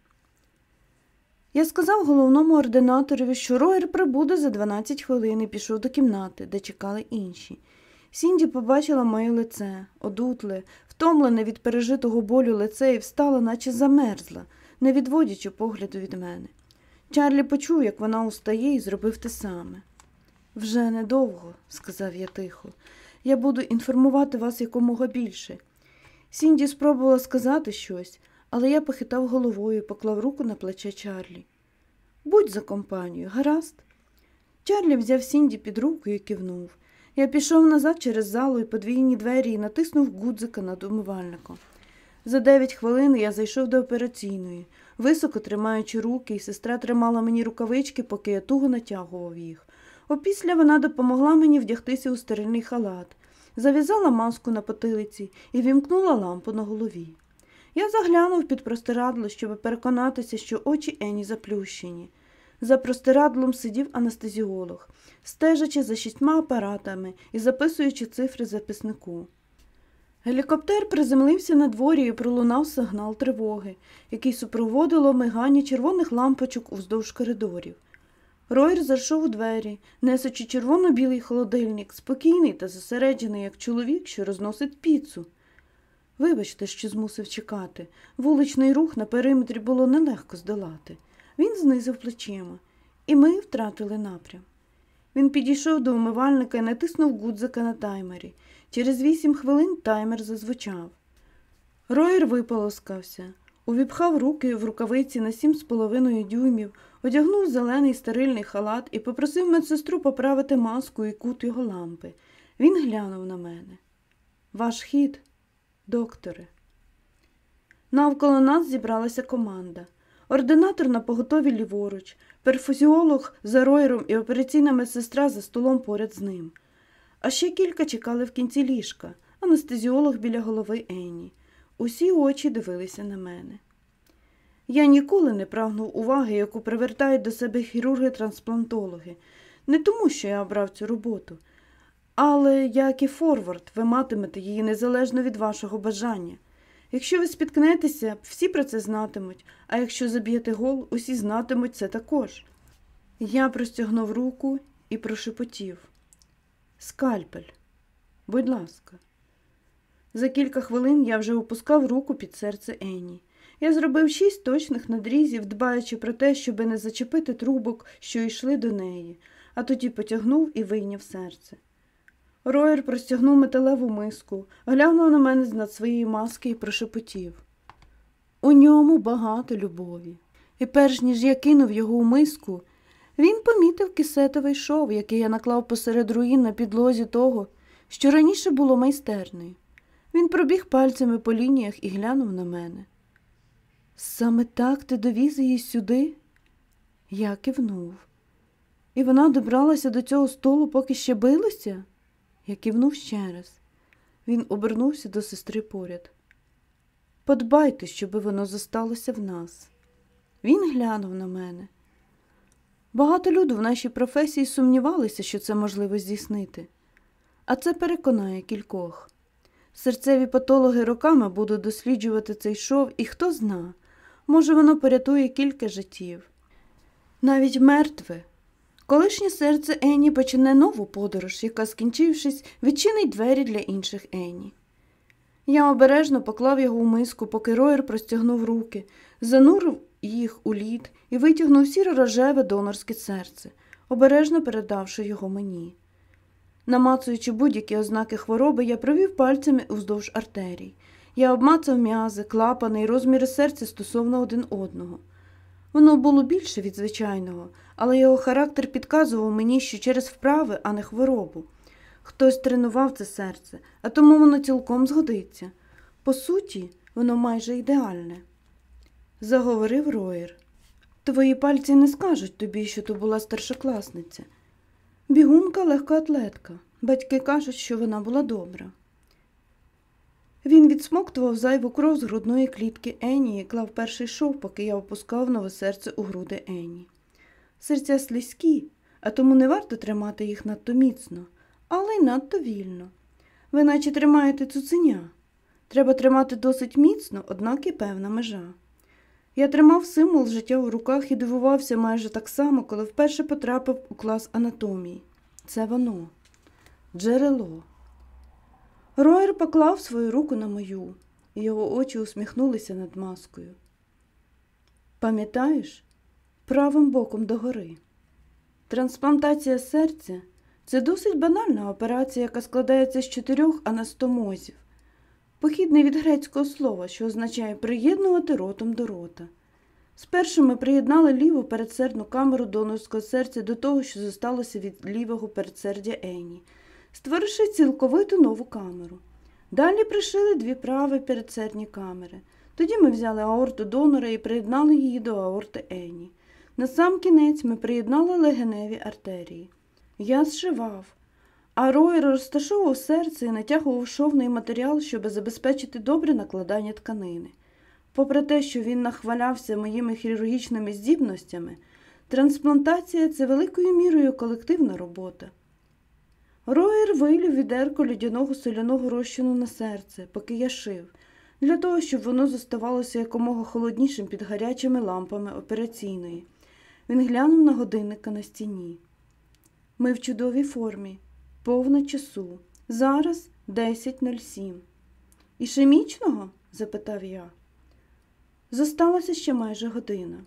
Я сказав головному ординаторові, що Роєр прибуде за 12 хвилин і пішов до кімнати, де чекали інші. Сінді побачила моє лице, одутле, втомлене від пережитого болю лице і встала, наче замерзла, не відводячи погляду від мене. Чарлі почув, як вона устає, і зробив те саме. Вже недовго, сказав я тихо. Я буду інформувати вас якомога більше. Сінді спробувала сказати щось, але я похитав головою і поклав руку на плече Чарлі. Будь за компанію, гаразд. Чарлі взяв Сінді під руку і кивнув. Я пішов назад через залу і подвійні двері і натиснув гудзика над умивальником. За дев'ять хвилин я зайшов до операційної, високо тримаючи руки, і сестра тримала мені рукавички, поки я туго натягував їх. Опісля вона допомогла мені вдягтися у стерильний халат, зав'язала маску на потилиці і вімкнула лампу на голові. Я заглянув під простирадло, щоб переконатися, що очі Ені заплющені. За простирадлом сидів анестезіолог, стежачи за шістьма апаратами і записуючи цифри записнику. Гелікоптер приземлився на дворі і пролунав сигнал тривоги, який супроводило мигання червоних лампочок уздовж коридорів. Ройер зайшов у двері, несучи червоно-білий холодильник, спокійний та зосереджений, як чоловік, що розносить піцу. Вибачте, що змусив чекати. Вуличний рух на периметрі було нелегко здолати. Він знизив плечима, і ми втратили напрям. Він підійшов до умивальника і натиснув гудзика на таймері. Через вісім хвилин таймер зазвучав. Роєр виполоскався, увіпхав руки в рукавиці на сім з половиною дюймів, одягнув зелений стерильний халат і попросив медсестру поправити маску і кут його лампи. Він глянув на мене. Ваш хід, докторе. Навколо нас зібралася команда. Ординатор на поготові ліворуч, перфузіолог за роєром і операційна медсестра за столом поряд з ним. А ще кілька чекали в кінці ліжка, анестезіолог біля голови Енні. Усі очі дивилися на мене. Я ніколи не прагнув уваги, яку привертають до себе хірурги-трансплантологи, не тому, що я обрав цю роботу, але, як і форвард, ви матимете її незалежно від вашого бажання. Якщо ви спіткнетеся, всі про це знатимуть, а якщо заб'єте гол, усі знатимуть це також. Я простягнув руку і прошепотів. Скальпель, будь ласка. За кілька хвилин я вже опускав руку під серце Енні. Я зробив шість точних надрізів, дбаючи про те, щоби не зачепити трубок, що йшли до неї, а тоді потягнув і вийняв серце. Роєр простягнув металеву миску, глянув на мене з над своєї маски і прошепотів. У ньому багато любові. І перш ніж я кинув його у миску, він помітив кисетовий шов, який я наклав посеред руїн на підлозі того, що раніше було майстернею. Він пробіг пальцями по лініях і глянув на мене. Саме так ти довіз її сюди? Я кивнув. І вона добралася до цього столу, поки ще билася? Я кивнув ще раз. Він обернувся до сестри поряд. Подбайте, щоби воно зосталося в нас. Він глянув на мене. Багато людей в нашій професії сумнівалися, що це можливо здійснити, а це переконає кількох. Серцеві патологи роками будуть досліджувати цей шов, і хто зна, може, воно порятує кілька життів. Навіть мертве. Колишнє серце Ені почне нову подорож, яка, скінчившись, відчинить двері для інших Ені. Я обережно поклав його у миску, поки Роєр простягнув руки, занурив їх у лід і витягнув сіро рожеве донорське серце, обережно передавши його мені. Намацуючи будь-які ознаки хвороби, я провів пальцями уздовж артерій. Я обмацав м'язи, клапани і розміри серця стосовно один одного. Воно було більше від звичайного, але його характер підказував мені, що через вправи, а не хворобу. Хтось тренував це серце, а тому воно цілком згодиться. По суті, воно майже ідеальне. Заговорив Роєр. Твої пальці не скажуть тобі, що то була старшокласниця. Бігунка легка атлетка. Батьки кажуть, що вона була добра. Він відсмоктував зайву кров з грудної клітки Ені і клав перший шов, поки я опускав нове серце у груди Ені. Серця слизькі, а тому не варто тримати їх надто міцно, але й надто вільно. Ви наче тримаєте цуценя. Треба тримати досить міцно, однак і певна межа. Я тримав символ життя у руках і дивувався майже так само, коли вперше потрапив у клас анатомії. Це воно, джерело. Роєр поклав свою руку на мою, і його очі усміхнулися над маскою. Пам'ятаєш, правим боком догори. Трансплантація серця це досить банальна операція, яка складається з чотирьох анастомозів, похідний від грецького слова, що означає приєднувати ротом до рота. Спершу ми приєднали ліву передсердну камеру донорського серця до того, що зосталося від лівого передсердя Ені, створивши цілковиту нову камеру. Далі пришили дві праві передсердні камери. Тоді ми взяли аорту донора і приєднали її до аорти Ені. На сам кінець ми приєднали легеневі артерії. Я зшивав, а Ройер розташовував серце і натягував шовний матеріал, щоб забезпечити добре накладання тканини. Попри те, що він нахвалявся моїми хірургічними здібностями, трансплантація це великою мірою колективна робота. Роєр вилів відерко лідяного соляного розчину на серце, поки я шив, для того, щоб воно зоставалося якомога холоднішим під гарячими лампами операційної. Він глянув на годинника на стіні. Ми в чудовій формі, повно часу. Зараз 10.07. Ішемічного? запитав я. Зосталося ще майже година.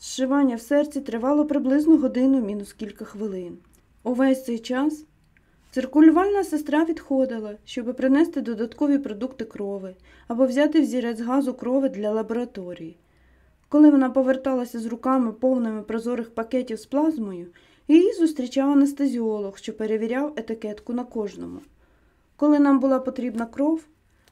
Зшивання в серці тривало приблизно годину мінус кілька хвилин. Увесь цей час циркулювальна сестра відходила, щоб принести додаткові продукти крови або взяти взірець газу крови для лабораторії. Коли вона поверталася з руками повними прозорих пакетів з плазмою, її зустрічав анестезіолог, що перевіряв етикетку на кожному. Коли нам була потрібна кров,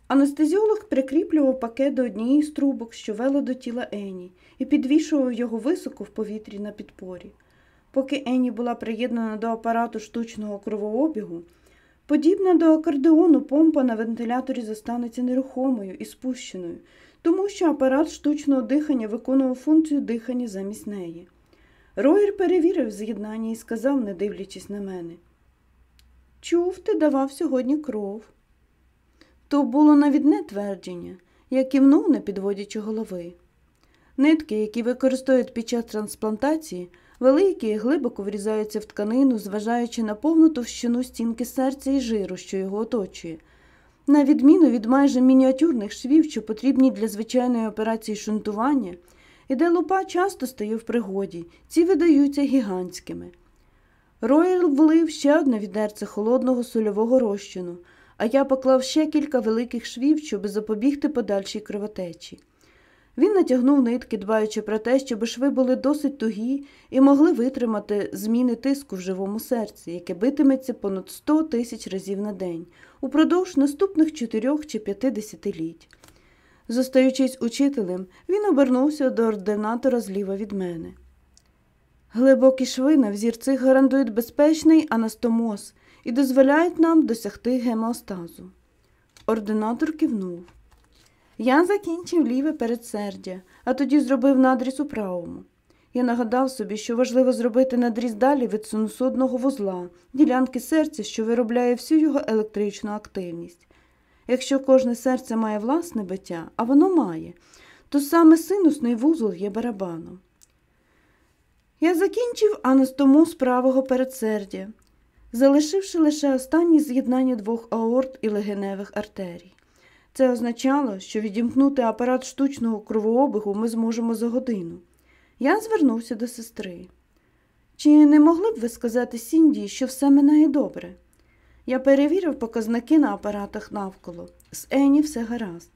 анестезіолог прикріплював пакет до однієї з трубок, що вело до тіла Ені, і підвішував його високо в повітрі на підпорі. Поки Ені була приєднана до апарату штучного кровообігу, подібна до акордеону помпа на вентиляторі зостанеться нерухомою і спущеною, тому що апарат штучного дихання виконував функцію дихання замість неї. Роєр перевірив з'єднання і сказав, не дивлячись на мене. Чув, ти давав сьогодні кров. То було навідне твердження, я кивнув, не підводячи голови. Нитки, які використовують під час трансплантації, великі і глибоко врізаються в тканину, зважаючи на повну товщину стінки серця і жиру, що його оточує. На відміну від майже мініатюрних швів, що потрібні для звичайної операції шунтування, і де лупа часто стає в пригоді, ці видаються гігантськими. Роєл влив ще одне відерце холодного сольового розчину, а я поклав ще кілька великих швів, щоб запобігти подальшій кровотечі. Він натягнув нитки, дбаючи про те, щоб шви були досить тугі і могли витримати зміни тиску в живому серці, яке битиметься понад 100 тисяч разів на день упродовж наступних чотирьох чи п'яти десятиліть. Зостаючись учителем, він обернувся до ординатора зліва від мене. Глибокі шви на взірцих гарантують безпечний анастомоз і дозволяють нам досягти гемоостазу. Ординатор кивнув. Я закінчив ліве передсердя, а тоді зробив надріз у правому. Я нагадав собі, що важливо зробити надріз далі від синусодного вузла, ділянки серця, що виробляє всю його електричну активність. Якщо кожне серце має власне биття, а воно має, то саме синусний вузол є барабаном. Я закінчив анастому з правого передсердя, залишивши лише останні з'єднання двох аорт і легеневих артерій. Це означало, що відімкнути апарат штучного кровообігу ми зможемо за годину. Я звернувся до сестри. Чи не могли б ви сказати Сінді, що все минає добре? Я перевірив показники на апаратах навколо. З Ені все гаразд.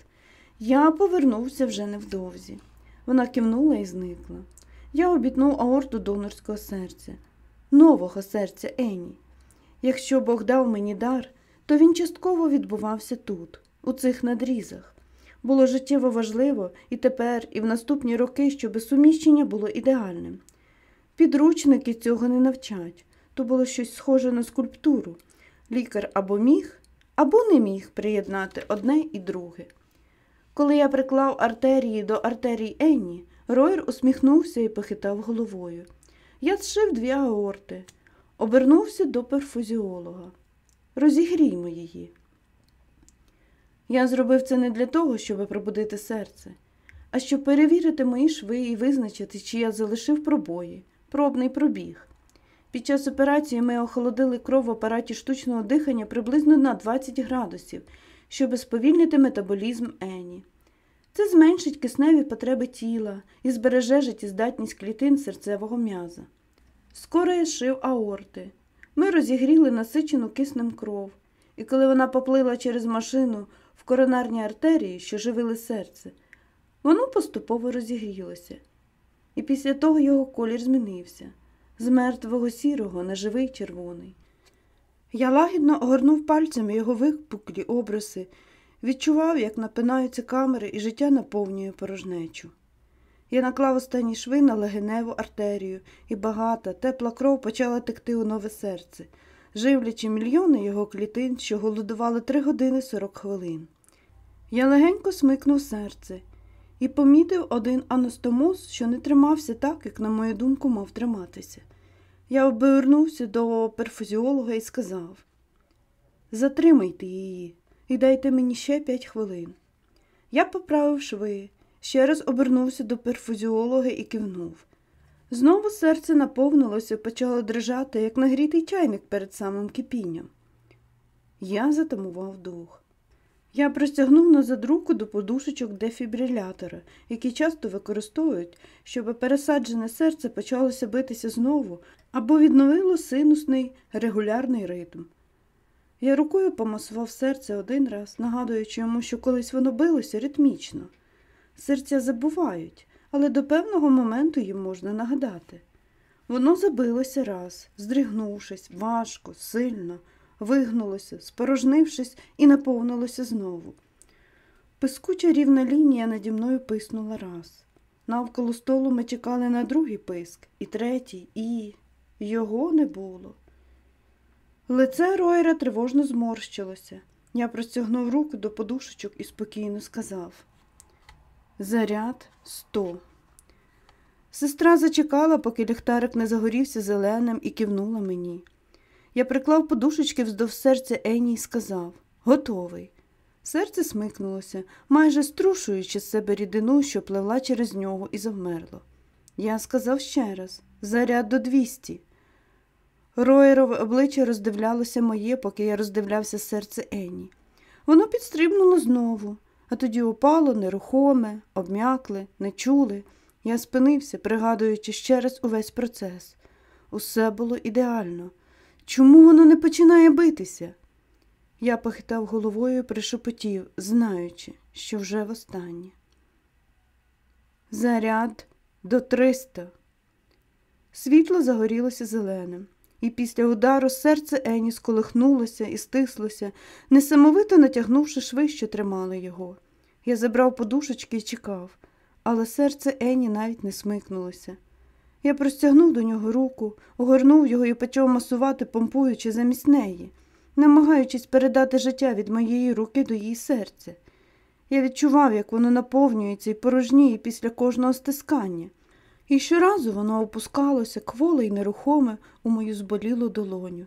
Я повернувся вже невдовзі. Вона кивнула і зникла. Я обітнув аорту донорського серця, нового серця Ені. Якщо Бог дав мені дар, то він частково відбувався тут, у цих надрізах. Було життєво важливо і тепер, і в наступні роки, щоб суміщення було ідеальним. Підручники цього не навчать, то було щось схоже на скульптуру. Лікар або міг, або не міг приєднати одне і друге. Коли я приклав артерії до артерій Енні, Ройер усміхнувся і похитав головою. Я зшив дві аорти, обернувся до перфузіолога. Розігріймо її. Я зробив це не для того, щоб пробудити серце, а щоб перевірити мої шви і визначити, чи я залишив пробої, пробний пробіг. Під час операції ми охолодили кров в апараті штучного дихання приблизно на 20 градусів, щоб сповільнити метаболізм Ені. Це зменшить кисневі потреби тіла і збереже життєздатність клітин серцевого м'яза. Скоро я шив аорти. Ми розігріли насичену киснем кров, і коли вона поплила через машину коронарні артерії, що живили серце, воно поступово розігрілося, і після того його колір змінився з мертвого сірого на живий червоний. Я лагідно огорнув пальцями його випуклі обриси, відчував, як напинаються камери, і життя наповнює порожнечу. Я наклав останні шви на легеневу артерію, і багата, тепла кров почала текти у нове серце, живлячи мільйони його клітин, що голодували три години сорок хвилин. Я легенько смикнув серце і помітив один аностомоз, що не тримався так, як, на мою думку, мав триматися. Я обернувся до перфузіолога і сказав Затримайте її і дайте мені ще п'ять хвилин. Я поправив шви, ще раз обернувся до перфузіолога і кивнув. Знову серце наповнилося почало дрижати, як нагрітий чайник перед самим кипінням. Я затамував дух. Я простягнув назад руку до подушечок дефібрилятора, які часто використовують, щоб пересаджене серце почалося битися знову або відновило синусний регулярний ритм. Я рукою помасував серце один раз, нагадуючи йому, що колись воно билося ритмічно. Серця забувають, але до певного моменту їм можна нагадати. Воно забилося раз, здригнувшись, важко, сильно вигнулося, спорожнившись і наповнилося знову. Пискуча рівна лінія наді мною писнула раз. Навколо столу ми чекали на другий писк, і третій, і його не було. Лице Ройера тривожно зморщилося. Я простягнув руку до подушечок і спокійно сказав Заряд сто. Сестра зачекала, поки ліхтарик не загорівся зеленим і кивнула мені. Я приклав подушечки вздовж серця Ені і сказав Готовий. Серце смикнулося, майже струшуючи з себе рідину, що пливла через нього, і завмерло. Я сказав ще раз заряд до двісті. Роєрове обличчя роздивлялося моє, поки я роздивлявся серце Ені. Воно підстрибнуло знову, а тоді упало нерухоме, обм'якле, не чуле. Я спинився, пригадуючи ще раз увесь процес. Усе було ідеально. Чому воно не починає битися? Я похитав головою пришепотів, знаючи, що вже востаннє. Заряд до триста. Світло загорілося зеленим, і після удару серце Ені сколихнулося і стислося, несамовито натягнувши шви, що тримали його. Я забрав подушечки і чекав, але серце Ені навіть не смикнулося. Я простягнув до нього руку, огорнув його і почав масувати, помпуючи замість неї, намагаючись передати життя від моєї руки до її серця. Я відчував, як воно наповнюється і порожніє після кожного стискання, і щоразу воно опускалося кволе й нерухоме у мою зболілу долоню.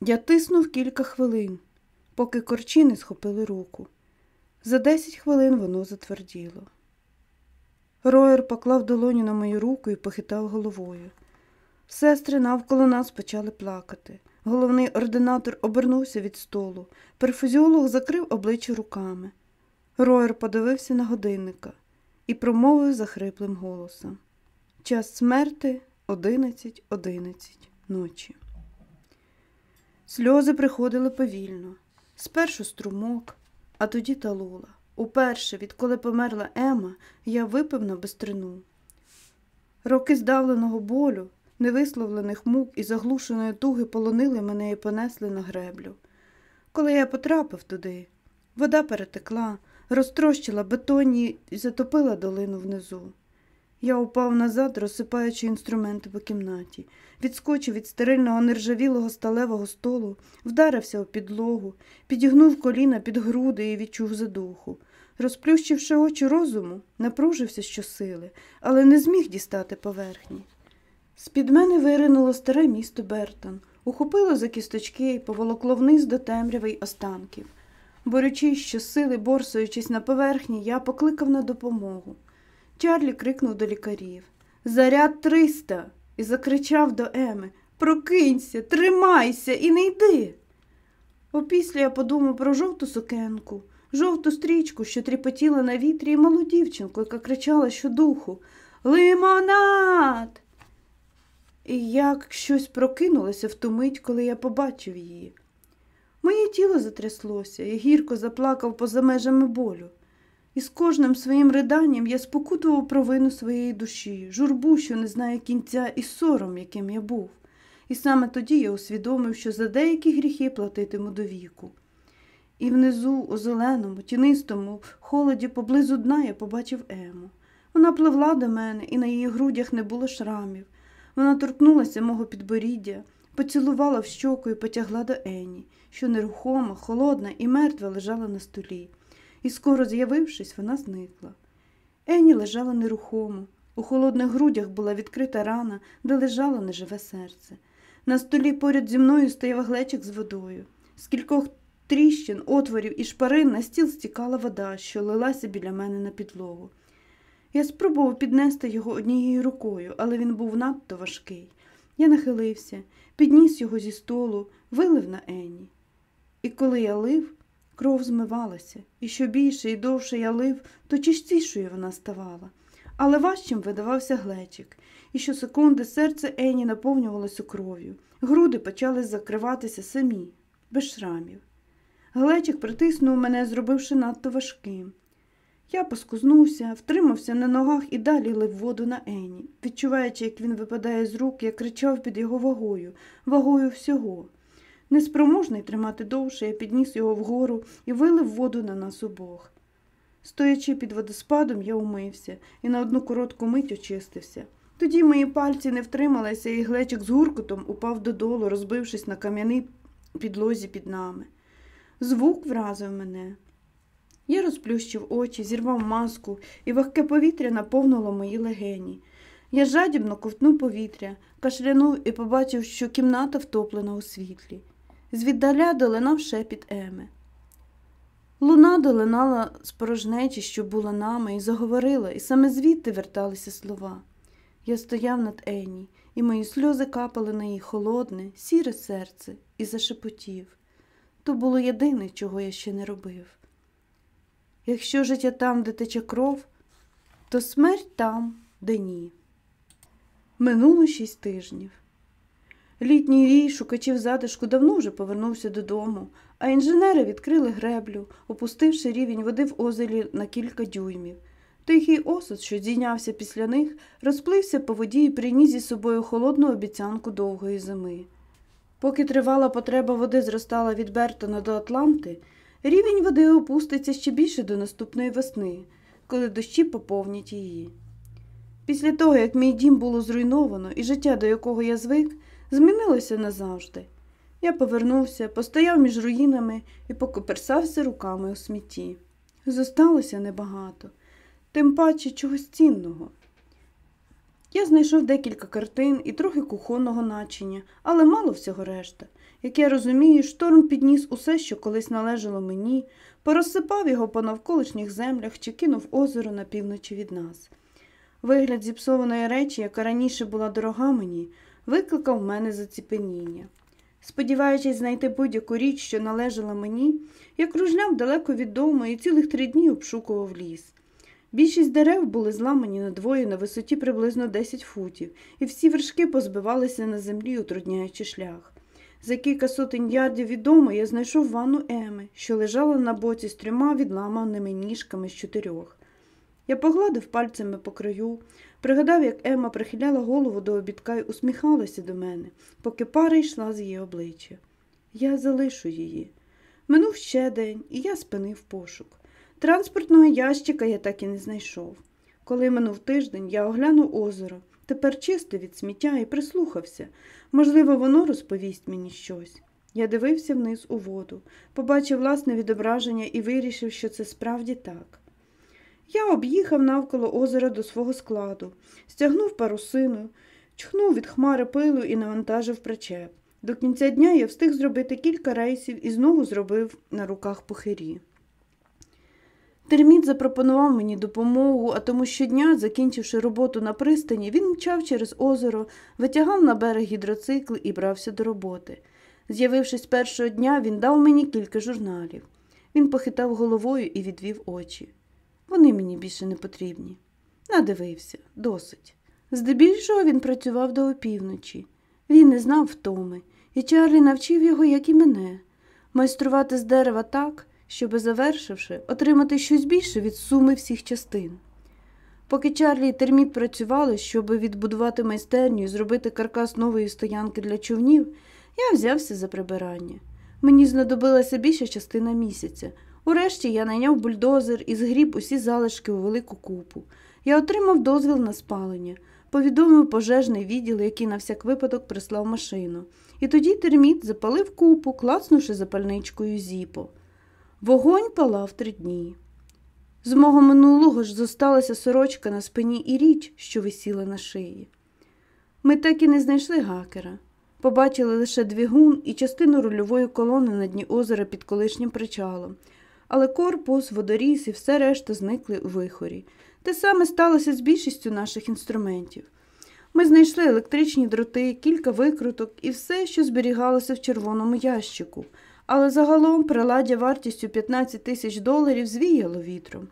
Я тиснув кілька хвилин, поки корчі не схопили руку. За десять хвилин воно затверділо. Роєр поклав долоню на мою руку і похитав головою. Сестри навколо нас почали плакати. Головний ординатор обернувся від столу. Перфузіолог закрив обличчя руками. Роєр подивився на годинника і промовив захриплим голосом Час смерти одинадцять, одинадцять ночі. Сльози приходили повільно. Спершу струмок, а тоді талула. Уперше, відколи померла Ема, я випив на бистрину. Роки здавленого болю, невисловлених мук і заглушеної туги полонили мене і понесли на греблю. Коли я потрапив туди, вода перетекла, розтрощила бетонні і затопила долину внизу. Я упав назад, розсипаючи інструменти по кімнаті, відскочив від стерильного нержавілого сталевого столу, вдарився у підлогу, підігнув коліна під груди і відчув задуху. Розплющивши очі розуму, напружився щосили, але не зміг дістати поверхні. З-під мене виринуло старе місто Бертон, ухопило за кісточки і поволокло вниз до темряви й останків. Борючись щосили, борсуючись на поверхні, я покликав на допомогу. Чарлі крикнув до лікарів Заряд триста. і закричав до Еми Прокинься, тримайся і не йди. Опісля я подумав про жовту сукенку, жовту стрічку, що тріпотіла на вітрі, і малу дівчинку, яка кричала щодуху Лимонад. І як щось прокинулося в ту мить, коли я побачив її. Моє тіло затряслося і гірко заплакав поза межами болю. І з кожним своїм риданням я спокутував провину своєї душі, журбу, що не знає кінця, і сором, яким я був. І саме тоді я усвідомив, що за деякі гріхи платитиму до віку. І внизу, у зеленому, тінистому холоді поблизу дна я побачив Ему. Вона пливла до мене, і на її грудях не було шрамів. Вона торкнулася мого підборіддя, поцілувала в щоку і потягла до Ені, що нерухома, холодна і мертва лежала на столі. І скоро з'явившись, вона зникла. Ені лежала нерухомо. У холодних грудях була відкрита рана, де лежало неживе серце. На столі поряд зі мною стояв глечик з водою. З кількох тріщин, отворів і шпарин на стіл стікала вода, що лилася біля мене на підлогу. Я спробував піднести його однією рукою, але він був надто важкий. Я нахилився, підніс його зі столу, вилив на Ені. І коли я лив, кров змивалася, і що більше і довше я лив, то чистішою вона ставала. Але важчим видавався глечик, і щосекунди серце Ені наповнювалося кров'ю. Груди почали закриватися самі, без шрамів. Глечик притиснув мене, зробивши надто важким. Я поскузнувся, втримався на ногах і далі лив воду на Ені. Відчуваючи, як він випадає з рук, я кричав під його вагою, вагою всього. Неспроможний тримати довше, я підніс його вгору і вилив воду на нас обох. Стоячи під водоспадом, я умився і на одну коротку мить очистився. Тоді мої пальці не втрималися, і глечик з гуркутом упав додолу, розбившись на кам'яній підлозі під нами. Звук вразив мене. Я розплющив очі, зірвав маску, і вогке повітря наповнило мої легені. Я жадібно ковтнув повітря, кашлянув і побачив, що кімната втоплена у світлі. Звіддаля долинав шепіт Еми. Луна долинала з порожнечі, що була нами, і заговорила, і саме звідти верталися слова. Я стояв над Ені, і мої сльози капали на її холодне, сіре серце, і зашепотів. То було єдине, чого я ще не робив. Якщо життя там, де тече кров, то смерть там, де ні. Минуло шість тижнів. Літній рій шукачів затишку давно вже повернувся додому, а інженери відкрили греблю, опустивши рівень води в озері на кілька дюймів. Тихий осад, що здійнявся після них, розплився по воді і приніс зі собою холодну обіцянку довгої зими. Поки тривала потреба води зростала від Бертона до Атланти, рівень води опуститься ще більше до наступної весни, коли дощі поповнять її. Після того, як мій дім було зруйновано і життя, до якого я звик, змінилося назавжди. Я повернувся, постояв між руїнами і покоперсався руками у смітті. Зосталося небагато, тим паче чогось цінного. Я знайшов декілька картин і трохи кухонного начиня, але мало всього решта. Як я розумію, шторм підніс усе, що колись належало мені, порозсипав його по навколишніх землях чи кинув озеро на півночі від нас. Вигляд зіпсованої речі, яка раніше була дорога мені, викликав в мене заціпеніння. Сподіваючись знайти будь-яку річ, що належала мені, я кружляв далеко від дому і цілих три дні обшукував ліс. Більшість дерев були зламані надвоє на висоті приблизно 10 футів, і всі вершки позбивалися на землі, утрудняючи шлях. За кілька сотень ярдів від дому я знайшов ванну Еми, що лежала на боці з трьома відламаними ніжками з чотирьох. Я погладив пальцями по краю, пригадав, як Ема прихиляла голову до обідка й усміхалася до мене, поки пара йшла з її обличчя. Я залишу її. Минув ще день, і я спинив пошук. Транспортного ящика я так і не знайшов. Коли минув тиждень, я оглянув озеро, тепер чисте від сміття і прислухався. Можливо, воно розповість мені щось. Я дивився вниз у воду, побачив власне відображення і вирішив, що це справді так. Я об'їхав навколо озера до свого складу, стягнув парусину, чхнув від хмари пилу і навантажив причеп. До кінця дня я встиг зробити кілька рейсів і знову зробив на руках похирі. Терміт запропонував мені допомогу, а тому щодня, закінчивши роботу на пристані, він мчав через озеро, витягав на берег гідроцикл і брався до роботи. З'явившись першого дня, він дав мені кілька журналів. Він похитав головою і відвів очі. Вони мені більше не потрібні. Надивився, досить. Здебільшого він працював до опівночі. Він не знав втоми, і Чарлі навчив його, як і мене, майструвати з дерева так, щоби, завершивши, отримати щось більше від суми всіх частин. Поки Чарлі і терміт працювали, щоб відбудувати майстерню і зробити каркас нової стоянки для човнів, я взявся за прибирання. Мені знадобилася більша частина місяця. Урешті я найняв бульдозер і згріб усі залишки у велику купу. Я отримав дозвіл на спалення, повідомив пожежний відділ, який на всяк випадок прислав машину. І тоді терміт запалив купу, клацнувши запальничкою зіпо. Вогонь палав три дні. З мого минулого ж зосталася сорочка на спині і річ, що висіла на шиї. Ми так і не знайшли гакера. Побачили лише двигун і частину рульової колони на дні озера під колишнім причалом, але корпус, водоріз і все решта зникли у вихорі. Те саме сталося з більшістю наших інструментів. Ми знайшли електричні дроти, кілька викруток і все, що зберігалося в червоному ящику, але загалом приладдя вартістю 15 тисяч доларів звіяло вітром.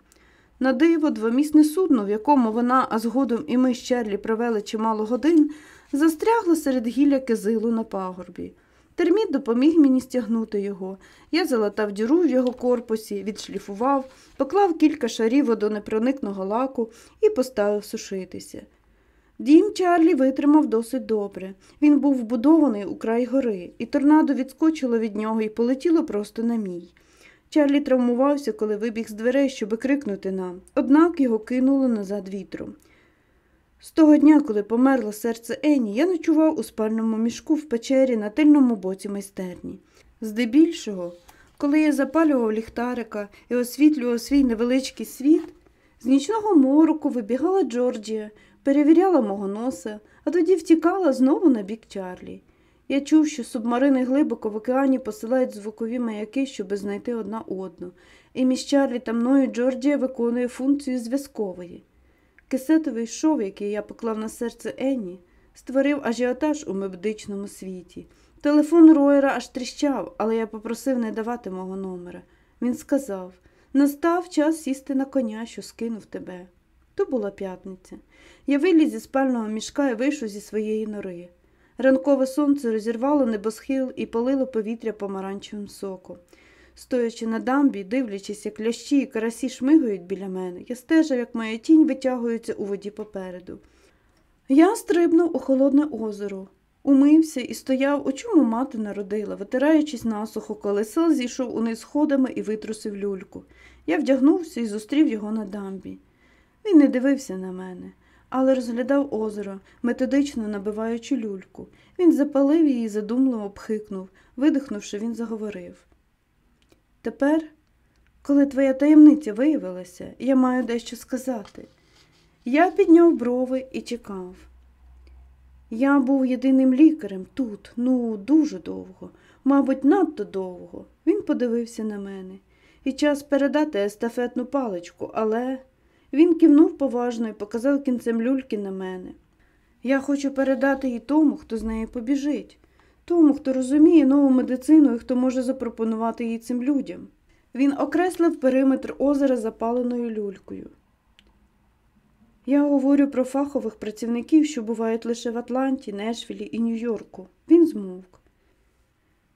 На диво, двомісне судно, в якому вона, а згодом і ми з Черлі провели чимало годин, застрягло серед гілля кизилу на пагорбі. Терміт допоміг мені стягнути його. Я залатав діру в його корпусі, відшліфував, поклав кілька шарів водонепроникного лаку і поставив сушитися. Дім Чарлі витримав досить добре. Він був вбудований у край гори, і торнадо відскочило від нього і полетіло просто на мій. Чарлі травмувався, коли вибіг з дверей, щоби крикнути нам, однак його кинуло назад вітром. З того дня, коли померло серце Ені, я ночував у спальному мішку в печері на тильному боці майстерні. Здебільшого, коли я запалював ліхтарика і освітлював свій невеличкий світ, з нічного мороку вибігала Джорджія, перевіряла мого носа, а тоді втікала знову на бік Чарлі. Я чув, що субмарини глибоко в океані посилають звукові маяки, щоби знайти одна одну, і між Чарлі та мною Джорджія виконує функцію зв'язкової. Кисетовий шов, який я поклав на серце Енні, створив ажіотаж у медичному світі. Телефон Роєра аж тріщав, але я попросив не давати мого номера. Він сказав настав час сісти на коня, що скинув тебе. То була п'ятниця. Я виліз зі спального мішка і вийшов зі своєї нори. Ранкове сонце розірвало небосхил і полило повітря помаранчевим соком. Стоячи на дамбі, дивлячись, як лящі і карасі шмигають біля мене, я стежав, як моя тінь витягується у воді попереду. Я стрибнув у холодне озеро, умився і стояв, у чому мати народила, витираючись насухо, коли сел зійшов униз сходами і витрусив люльку. Я вдягнувся і зустрів його на дамбі. Він не дивився на мене, але розглядав озеро, методично набиваючи люльку. Він запалив її і задумливо пхикнув. Видихнувши, він заговорив. Тепер, коли твоя таємниця виявилася, я маю дещо сказати. Я підняв брови і чекав. Я був єдиним лікарем тут, ну, дуже довго, мабуть, надто довго. Він подивився на мене. І час передати естафетну паличку, але він кивнув поважно і показав кінцем люльки на мене. Я хочу передати її тому, хто з нею побіжить, тому, хто розуміє нову медицину і хто може запропонувати її цим людям. Він окреслив периметр озера запаленою люлькою. Я говорю про фахових працівників, що бувають лише в Атланті, Нешвілі і Нью-Йорку. Він змовк.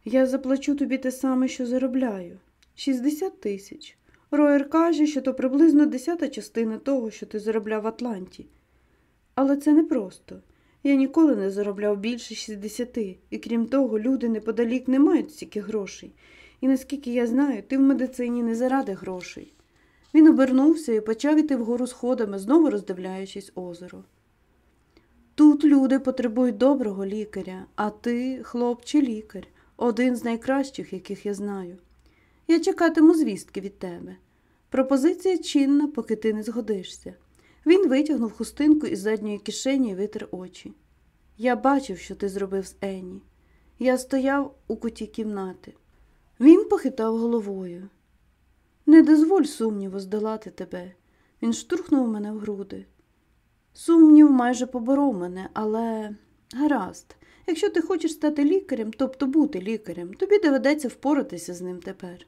Я заплачу тобі те саме, що заробляю 60 тисяч. Роєр каже, що то приблизно десята частина того, що ти заробляв в Атланті. Але це непросто. Я ніколи не заробляв більше 60, і крім того, люди неподалік не мають стільки грошей. І наскільки я знаю, ти в медицині не заради грошей. Він обернувся і почав іти вгору сходами, знову роздивляючись озеро. Тут люди потребують доброго лікаря, а ти, хлопче, лікар, один з найкращих, яких я знаю. Я чекатиму звістки від тебе. Пропозиція чинна, поки ти не згодишся. Він витягнув хустинку із задньої кишені і витер очі. Я бачив, що ти зробив з Енні. Я стояв у куті кімнати. Він похитав головою. Не дозволь сумніву здолати тебе. Він штурхнув мене в груди. Сумнів майже поборов мене, але гаразд. Якщо ти хочеш стати лікарем, тобто бути лікарем, тобі доведеться впоратися з ним тепер.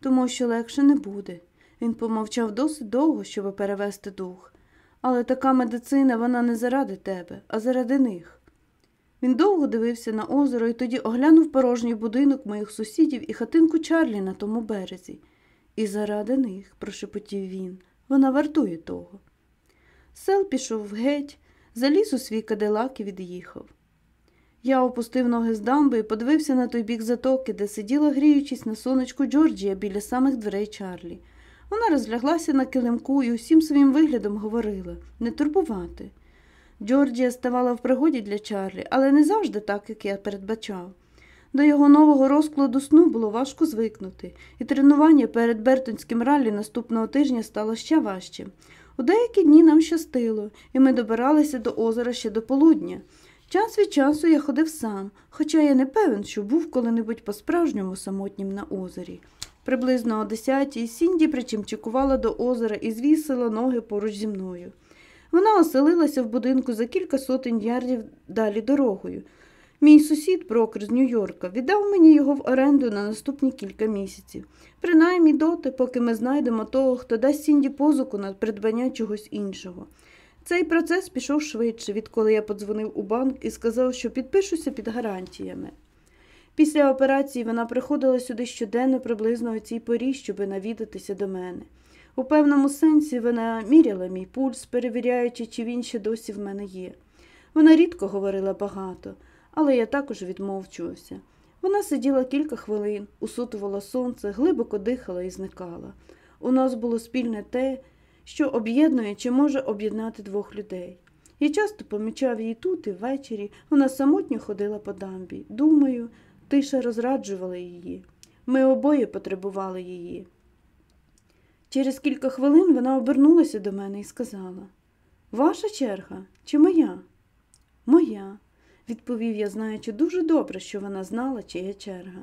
Тому що легше не буде. Він помовчав досить довго, щоб перевести дух. Але така медицина вона не заради тебе, а заради них. Він довго дивився на озеро і тоді оглянув порожній будинок моїх сусідів і хатинку Чарлі на тому березі. І заради них, прошепотів він, вона вартує того. Сел пішов геть, заліз у свій кадилак і від'їхав. Я опустив ноги з дамби і подивився на той бік затоки, де сиділа, гріючись на сонечку Джорджія біля самих дверей Чарлі. Вона розляглася на килимку і усім своїм виглядом говорила не турбувати. Джорджія ставала в пригоді для Чарлі, але не завжди так, як я передбачав. До його нового розкладу сну було важко звикнути, і тренування перед Бертонським раллі наступного тижня стало ще важчим. У деякі дні нам щастило, і ми добиралися до озера ще до полудня. Час від часу я ходив сам, хоча я не певен, що був коли-небудь по-справжньому самотнім на озері. Приблизно о десятій Сінді причимчикувала до озера і звісила ноги поруч зі мною. Вона оселилася в будинку за кілька сотень ярдів далі дорогою. Мій сусід, брокер з Нью-Йорка, віддав мені його в оренду на наступні кілька місяців, принаймні доти, поки ми знайдемо того, хто дасть Сінді позику на придбання чогось іншого. Цей процес пішов швидше, відколи я подзвонив у банк і сказав, що підпишуся під гарантіями. Після операції вона приходила сюди щоденно приблизно у цій порі, щоби навідатися до мене. У певному сенсі вона міряла мій пульс, перевіряючи, чи він ще досі в мене є. Вона рідко говорила багато, але я також відмовчувався. Вона сиділа кілька хвилин, усутувала сонце, глибоко дихала і зникала. У нас було спільне те, що об'єднує чи може об'єднати двох людей. Я часто помічав її тут і ввечері, вона самотньо ходила по дамбі. Думаю, тиша розраджувала її. Ми обоє потребували її. Через кілька хвилин вона обернулася до мене і сказала Ваша черга чи моя? Моя, відповів я, знаючи дуже добре, що вона знала, чия черга.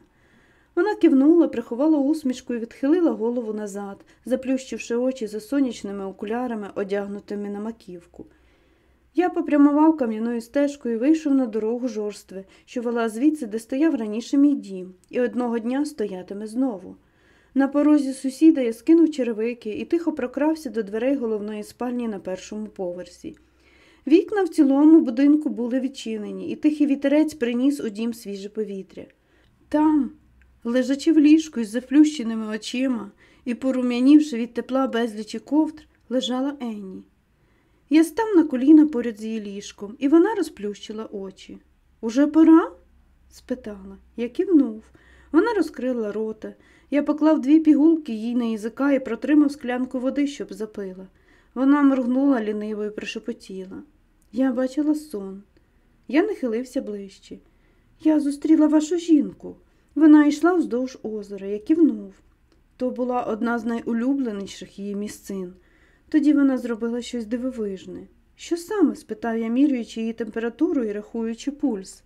Вона кивнула, приховала усмішку і відхилила голову назад, заплющивши очі за сонячними окулярами, одягнутими на маківку. Я попрямував кам'яною стежкою і вийшов на дорогу жорстви, що вела звідси, де стояв раніше мій дім, і одного дня стоятиме знову. На порозі сусіда я скинув черевики і тихо прокрався до дверей головної спальні на першому поверсі. Вікна в цілому будинку були відчинені, і тихий вітерець приніс у дім свіже повітря. Там, лежачи в ліжку із заплющеними очима і порум'янівши від тепла безлічі ковдр, лежала Енні. Я став на коліна поряд з її ліжком, і вона розплющила очі. Уже пора? спитала. Я кивнув. Вона розкрила рота. Я поклав дві пігулки їй на язика і протримав склянку води, щоб запила. Вона моргнула ліниво і прошепотіла. Я бачила сон. Я нахилився ближче. Я зустріла вашу жінку. Вона йшла вздовж озера, я кивнув. То була одна з найулюбленіших її місцин. Тоді вона зробила щось дивовижне. Що саме? спитав я, мірюючи її температуру і рахуючи пульс.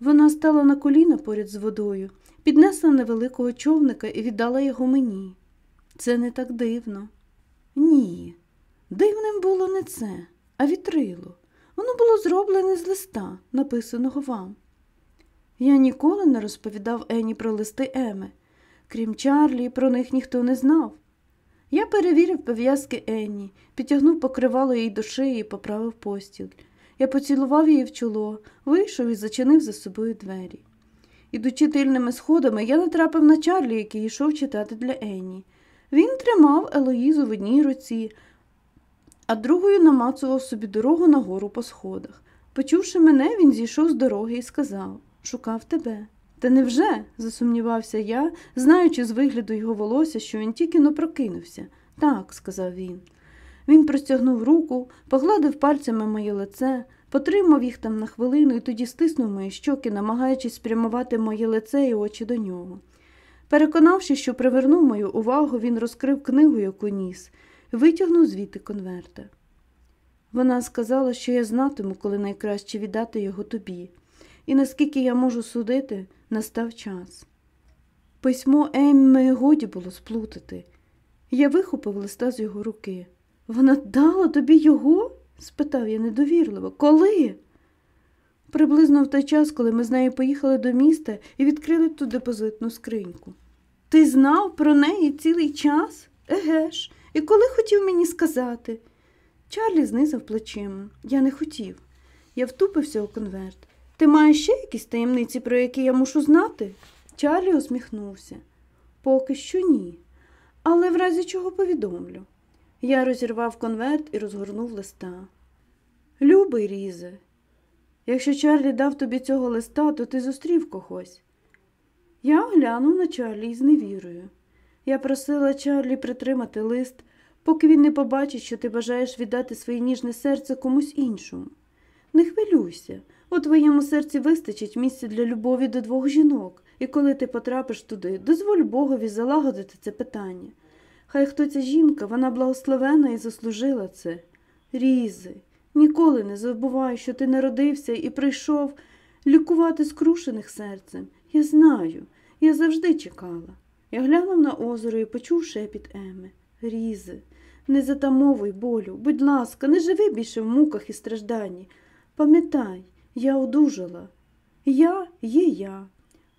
Вона стала на коліна поряд з водою, піднесла невеликого човника і віддала його мені. Це не так дивно. Ні, дивним було не це, а вітрило. Воно було зроблене з листа, написаного вам. Я ніколи не розповідав Ені про листи Еми. Крім Чарлі, про них ніхто не знав. Я перевірив пов'язки Енні, підтягнув покривало їй до шиї і поправив постіль. Я поцілував її в чоло, вийшов і зачинив за собою двері. Ідучи тильними сходами, я натрапив на Чарлі, який йшов читати для Енні. Він тримав Елоїзу в одній руці, а другою намацував собі дорогу нагору по сходах. Почувши мене, він зійшов з дороги і сказав Шукав тебе. Та невже? засумнівався я, знаючи з вигляду його волосся, що він тільки но прокинувся. Так, сказав він. Він простягнув руку, погладив пальцями моє лице, потримав їх там на хвилину і тоді стиснув мої щоки, намагаючись спрямувати моє лице і очі до нього. Переконавши, що привернув мою увагу, він розкрив книгу, яку ніс, витягнув звідти конверта. Вона сказала, що я знатиму, коли найкраще віддати його тобі, і наскільки я можу судити, настав час. Письмо Емми годі було сплутати. Я вихопив листа з його руки. Вона дала тобі його? спитав я недовірливо. Коли? Приблизно в той час, коли ми з нею поїхали до міста і відкрили ту депозитну скриньку. Ти знав про неї цілий час? Еге ж, і коли хотів мені сказати? Чарлі знизав плечима. Я не хотів. Я втупився у конверт. Ти маєш ще якісь таємниці, про які я мушу знати? Чарлі усміхнувся. Поки що ні. Але в разі чого повідомлю. Я розірвав конверт і розгорнув листа. Любий Різе, якщо Чарлі дав тобі цього листа, то ти зустрів когось. Я глянув на Чарлі з невірою. Я просила Чарлі притримати лист, поки він не побачить, що ти бажаєш віддати своє ніжне серце комусь іншому. Не хвилюйся, у твоєму серці вистачить місця для любові до двох жінок, і коли ти потрапиш туди, дозволь Богові залагодити це питання. Хай хто ця жінка, вона благословена і заслужила це. Різи, ніколи не забувай, що ти народився і прийшов лікувати скрушених серцем. Я знаю, я завжди чекала. Я глянув на озеро і почув шепіт Еми. Різи, не затамовуй болю, будь ласка, не живи більше в муках і стражданні. Пам'ятай, я одужала. Я є я.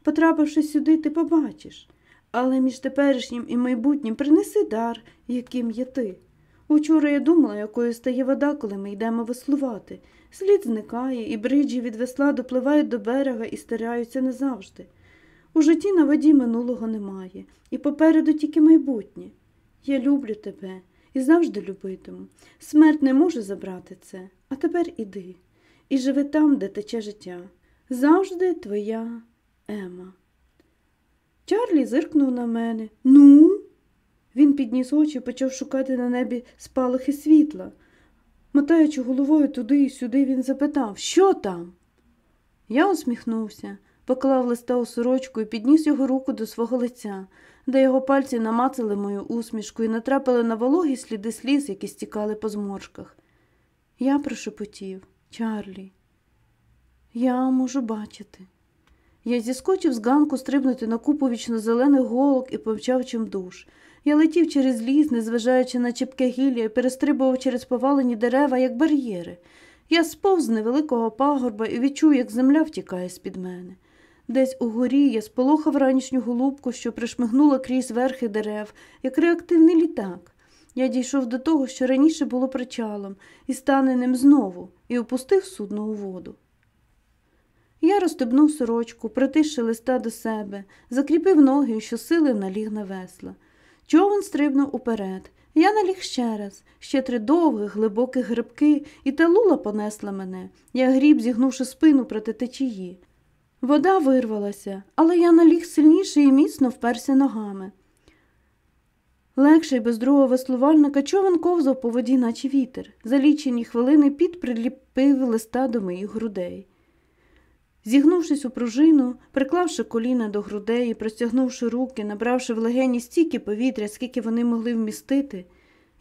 Потрапивши сюди, ти побачиш. Але між теперішнім і майбутнім принеси дар, яким є ти. Учора я думала, якою стає вода, коли ми йдемо веслувати. Слід зникає, і бриджі від весла допливають до берега і стараються назавжди. У житті на воді минулого немає, і попереду тільки майбутнє. Я люблю тебе і завжди любитиму. Смерть не може забрати це, а тепер іди і живи там, де тече життя. Завжди твоя Ема. Чарлі зиркнув на мене. Ну? Він підніс очі і почав шукати на небі спалахи світла. Мотаючи головою туди і сюди, він запитав, що там? Я усміхнувся, поклав листа у сорочку і підніс його руку до свого лиця, де його пальці намацали мою усмішку і натрапили на вологі сліди сліз, які стікали по зморшках. Я прошепотів Чарлі, я можу бачити. Я зіскочив з ганку стрибнути на купу вічно-зелених голок і помчав чимдуж. Я летів через ліс, незважаючи на чіпке гілля, і перестрибував через повалені дерева, як бар'єри. Я сповз невеликого пагорба і відчув, як земля втікає з-під мене. Десь угорі я сполохав ранішню голубку, що пришмигнула крізь верхи дерев, як реактивний літак. Я дійшов до того, що раніше було причалом, і стане ним знову, і опустив судно у воду. Я розстебнув сорочку, притисши листа до себе, закріпив ноги і щосили наліг на весла. Човен стрибнув уперед. Я наліг ще раз, ще три довгих, глибоких грибки, і та лула понесла мене. Я гріб, зігнувши спину проти течії. Вода вирвалася, але я наліг сильніше і міцно вперся ногами. Легший без другого веслувальника човен ковзав по воді, наче вітер. За лічені хвилини під приліпив листа до моїх грудей. Зігнувшись у пружину, приклавши коліна до грудей простягнувши руки, набравши в легені стільки повітря, скільки вони могли вмістити,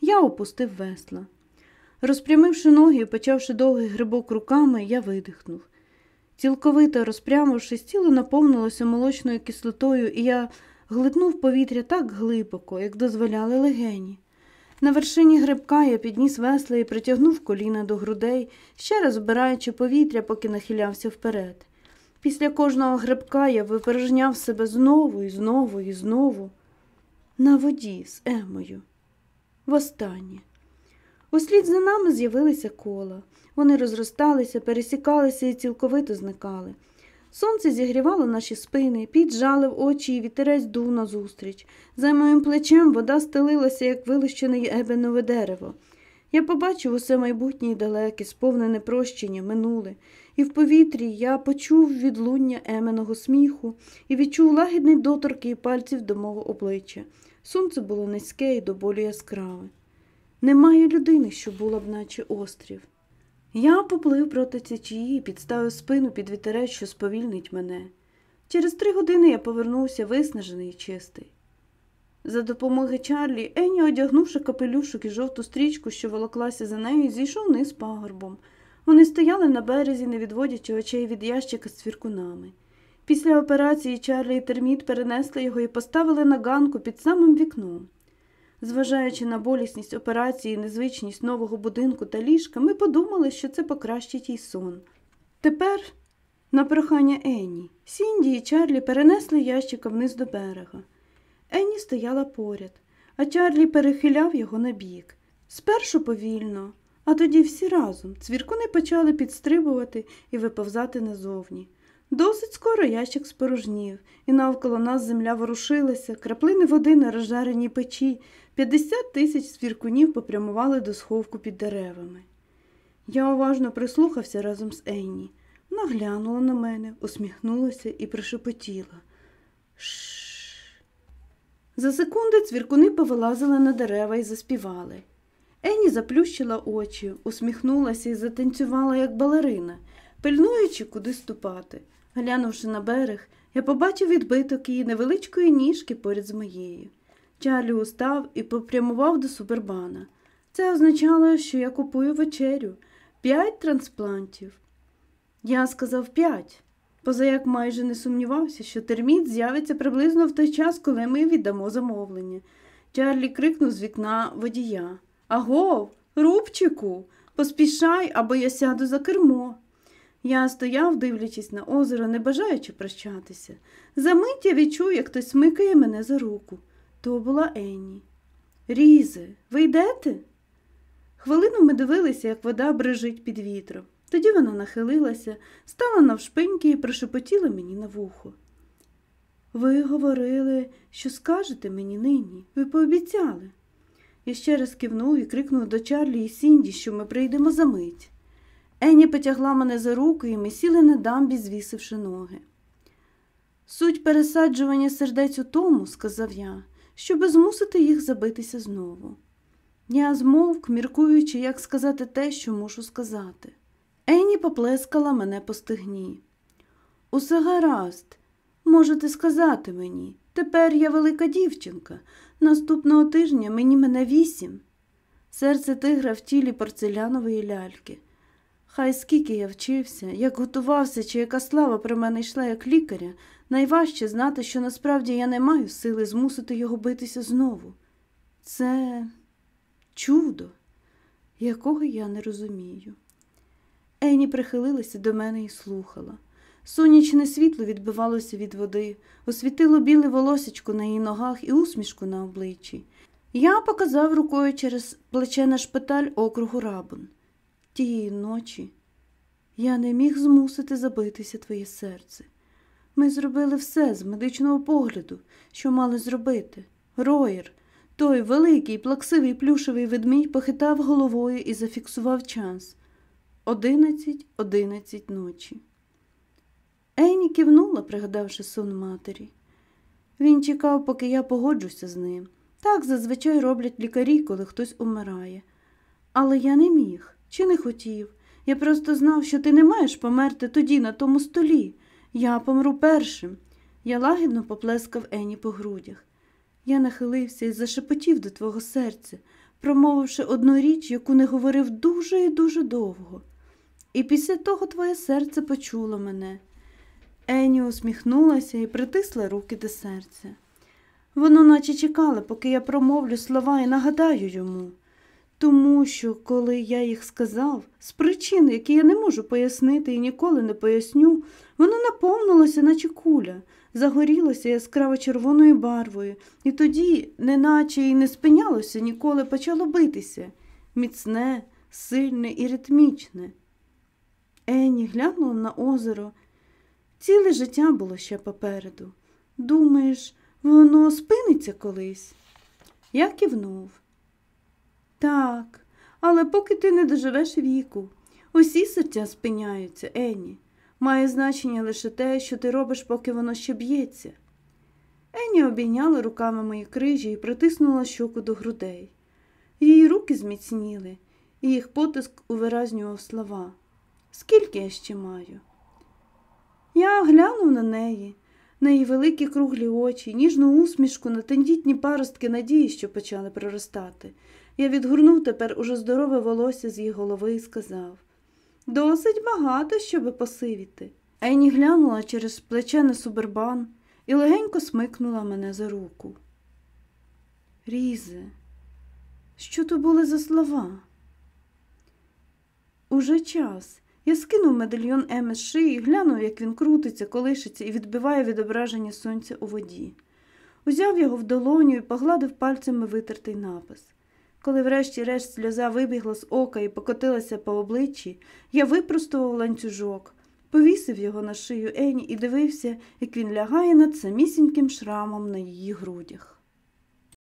я опустив весла. Розпрямивши ноги і почавши довгий грибок руками, я видихнув. Цілковито розпрямившись, тіло наповнилося молочною кислотою, і я глитнув повітря так глибоко, як дозволяли легені. На вершині грибка я підніс весла і притягнув коліна до грудей, ще раз вбираючи повітря, поки нахилявся вперед. Після кожного грибка я випорожняв себе знову і знову і знову. На воді з Емою. Востаннє. Услід за нами з'явилися кола. Вони розросталися, пересікалися і цілковито зникали. Сонце зігрівало наші спини, піджалив очі і вітерець дув назустріч. За моїм плечем вода стелилася, як вилущене ебенове дерево. Я побачив усе майбутнє і далеке, сповнене прощення, минуле, і в повітрі я почув відлуння еменого сміху і відчув лагідний доторк її пальців до мого обличчя. Сонце було низьке і до болю яскраве. Немає людини, що була б, наче острів. Я поплив проти течії підставив спину під вітерець, що сповільнить мене. Через три години я повернувся виснажений і чистий. За допомоги Чарлі, Ені, одягнувши капелюшок і жовту стрічку, що волоклася за нею, зійшов низ пагорбом. Вони стояли на березі, не відводячи очей від ящика з цвіркунами. Після операції Чарлі і терміт перенесли його і поставили на ганку під самим вікном. Зважаючи на болісність операції незвичність нового будинку та ліжка, ми подумали, що це покращить їй сон. Тепер, на прохання Енні, Сінді і Чарлі перенесли ящика вниз до берега. Енні стояла поряд, а Чарлі перехиляв його на бік. Спершу повільно, а тоді всі разом цвіркуни почали підстрибувати і виповзати назовні. Досить скоро ящик спорожнів, і навколо нас земля ворушилася, краплини води на розжареній печі, 50 тисяч свіркунів попрямували до сховку під деревами. Я уважно прислухався разом з Енні. Вона глянула на мене, усміхнулася і прошепотіла. Шш. За секунди цвіркуни повилазили на дерева і заспівали. Енні заплющила очі, усміхнулася і затанцювала, як балерина, пильнуючи, куди ступати. Глянувши на берег, я побачив відбиток її невеличкої ніжки поряд з моєю. Чарлі устав і попрямував до супербана. Це означало, що я купую вечерю п'ять трансплантів. Я сказав п'ять, позаяк майже не сумнівався, що терміт з'явиться приблизно в той час, коли ми віддамо замовлення. Чарлі крикнув з вікна водія Агов, рубчику, поспішай, або я сяду за кермо. Я стояв, дивлячись на озеро, не бажаючи прощатися. Замить я відчув, як хтось смикає мене за руку. То була Енні. Різе, ви йдете? Хвилину ми дивилися, як вода брижить під вітром. Тоді вона нахилилася, стала навшпиньки і прошепотіла мені на вухо. Ви говорили, що скажете мені нині, ви пообіцяли. Я ще раз кивнув і крикнув до Чарлі і Сінді, що ми прийдемо за мить. Енні потягла мене за руку, і ми сіли на дамбі, звісивши ноги. Суть пересаджування сердець у тому, сказав я, щоби змусити їх забитися знову. Я змовк, міркуючи, як сказати те, що мушу сказати. Енні поплескала мене по стегні. Усе гаразд, можете сказати мені. Тепер я велика дівчинка. Наступного тижня мені мене вісім. Серце тигра в тілі порцелянової ляльки. Хай скільки я вчився, як готувався, чи яка слава про мене йшла як лікаря, найважче знати, що насправді я не маю сили змусити його битися знову. Це чудо, якого я не розумію. Ені прихилилася до мене і слухала. Сонячне світло відбивалося від води, освітило біле волосечко на її ногах і усмішку на обличчі. Я показав рукою через плече на шпиталь округу рабун. Тієї ночі я не міг змусити забитися твоє серце. Ми зробили все з медичного погляду, що мали зробити. Роєр, той великий, плаксивий плюшевий ведмідь похитав головою і зафіксував час одинадцять, одинадцять ночі. Ейні кивнула, пригадавши сон матері. Він чекав, поки я погоджуся з ним. Так зазвичай роблять лікарі, коли хтось умирає. Але я не міг чи не хотів. Я просто знав, що ти не маєш померти тоді на тому столі. Я помру першим. Я лагідно поплескав Ені по грудях. Я нахилився і зашепотів до твого серця, промовивши одну річ, яку не говорив дуже і дуже довго. І після того твоє серце почуло мене. Ені усміхнулася і притисла руки до серця. Воно наче чекало, поки я промовлю слова і нагадаю йому. Тому що, коли я їх сказав, з причин, які я не можу пояснити і ніколи не поясню, воно наповнилося, наче куля, загорілося яскраво червоною барвою, і тоді, неначе й не спинялося, ніколи почало битися міцне, сильне і ритмічне. Ені глянула на озеро. Ціле життя було ще попереду. Думаєш, воно спиниться колись? Я кивнув. Так, але поки ти не доживеш віку, усі серця спиняються, Ені. Має значення лише те, що ти робиш, поки воно ще б'ється. Ені обійняла руками мої крижі і притиснула щоку до грудей. Її руки зміцніли, і їх потиск увиразнював слова. Скільки я ще маю? Я глянув на неї, на її великі круглі очі, ніжну усмішку на тендітні паростки надії, що почали проростати. Я відгорнув тепер уже здорове волосся з її голови і сказав Досить багато, щоби посивіти. Ені глянула через плече на субербан і легенько смикнула мене за руку. Різе, що то були за слова? Уже час. Я скинув медальйон Еми з шиї, глянув, як він крутиться, колишиться і відбиває відображення сонця у воді. Узяв його в долоню і погладив пальцями витертий напис. Коли врешті-решт сльоза вибігла з ока і покотилася по обличчі, я випростував ланцюжок, повісив його на шию Ені і дивився, як він лягає над самісіньким шрамом на її грудях.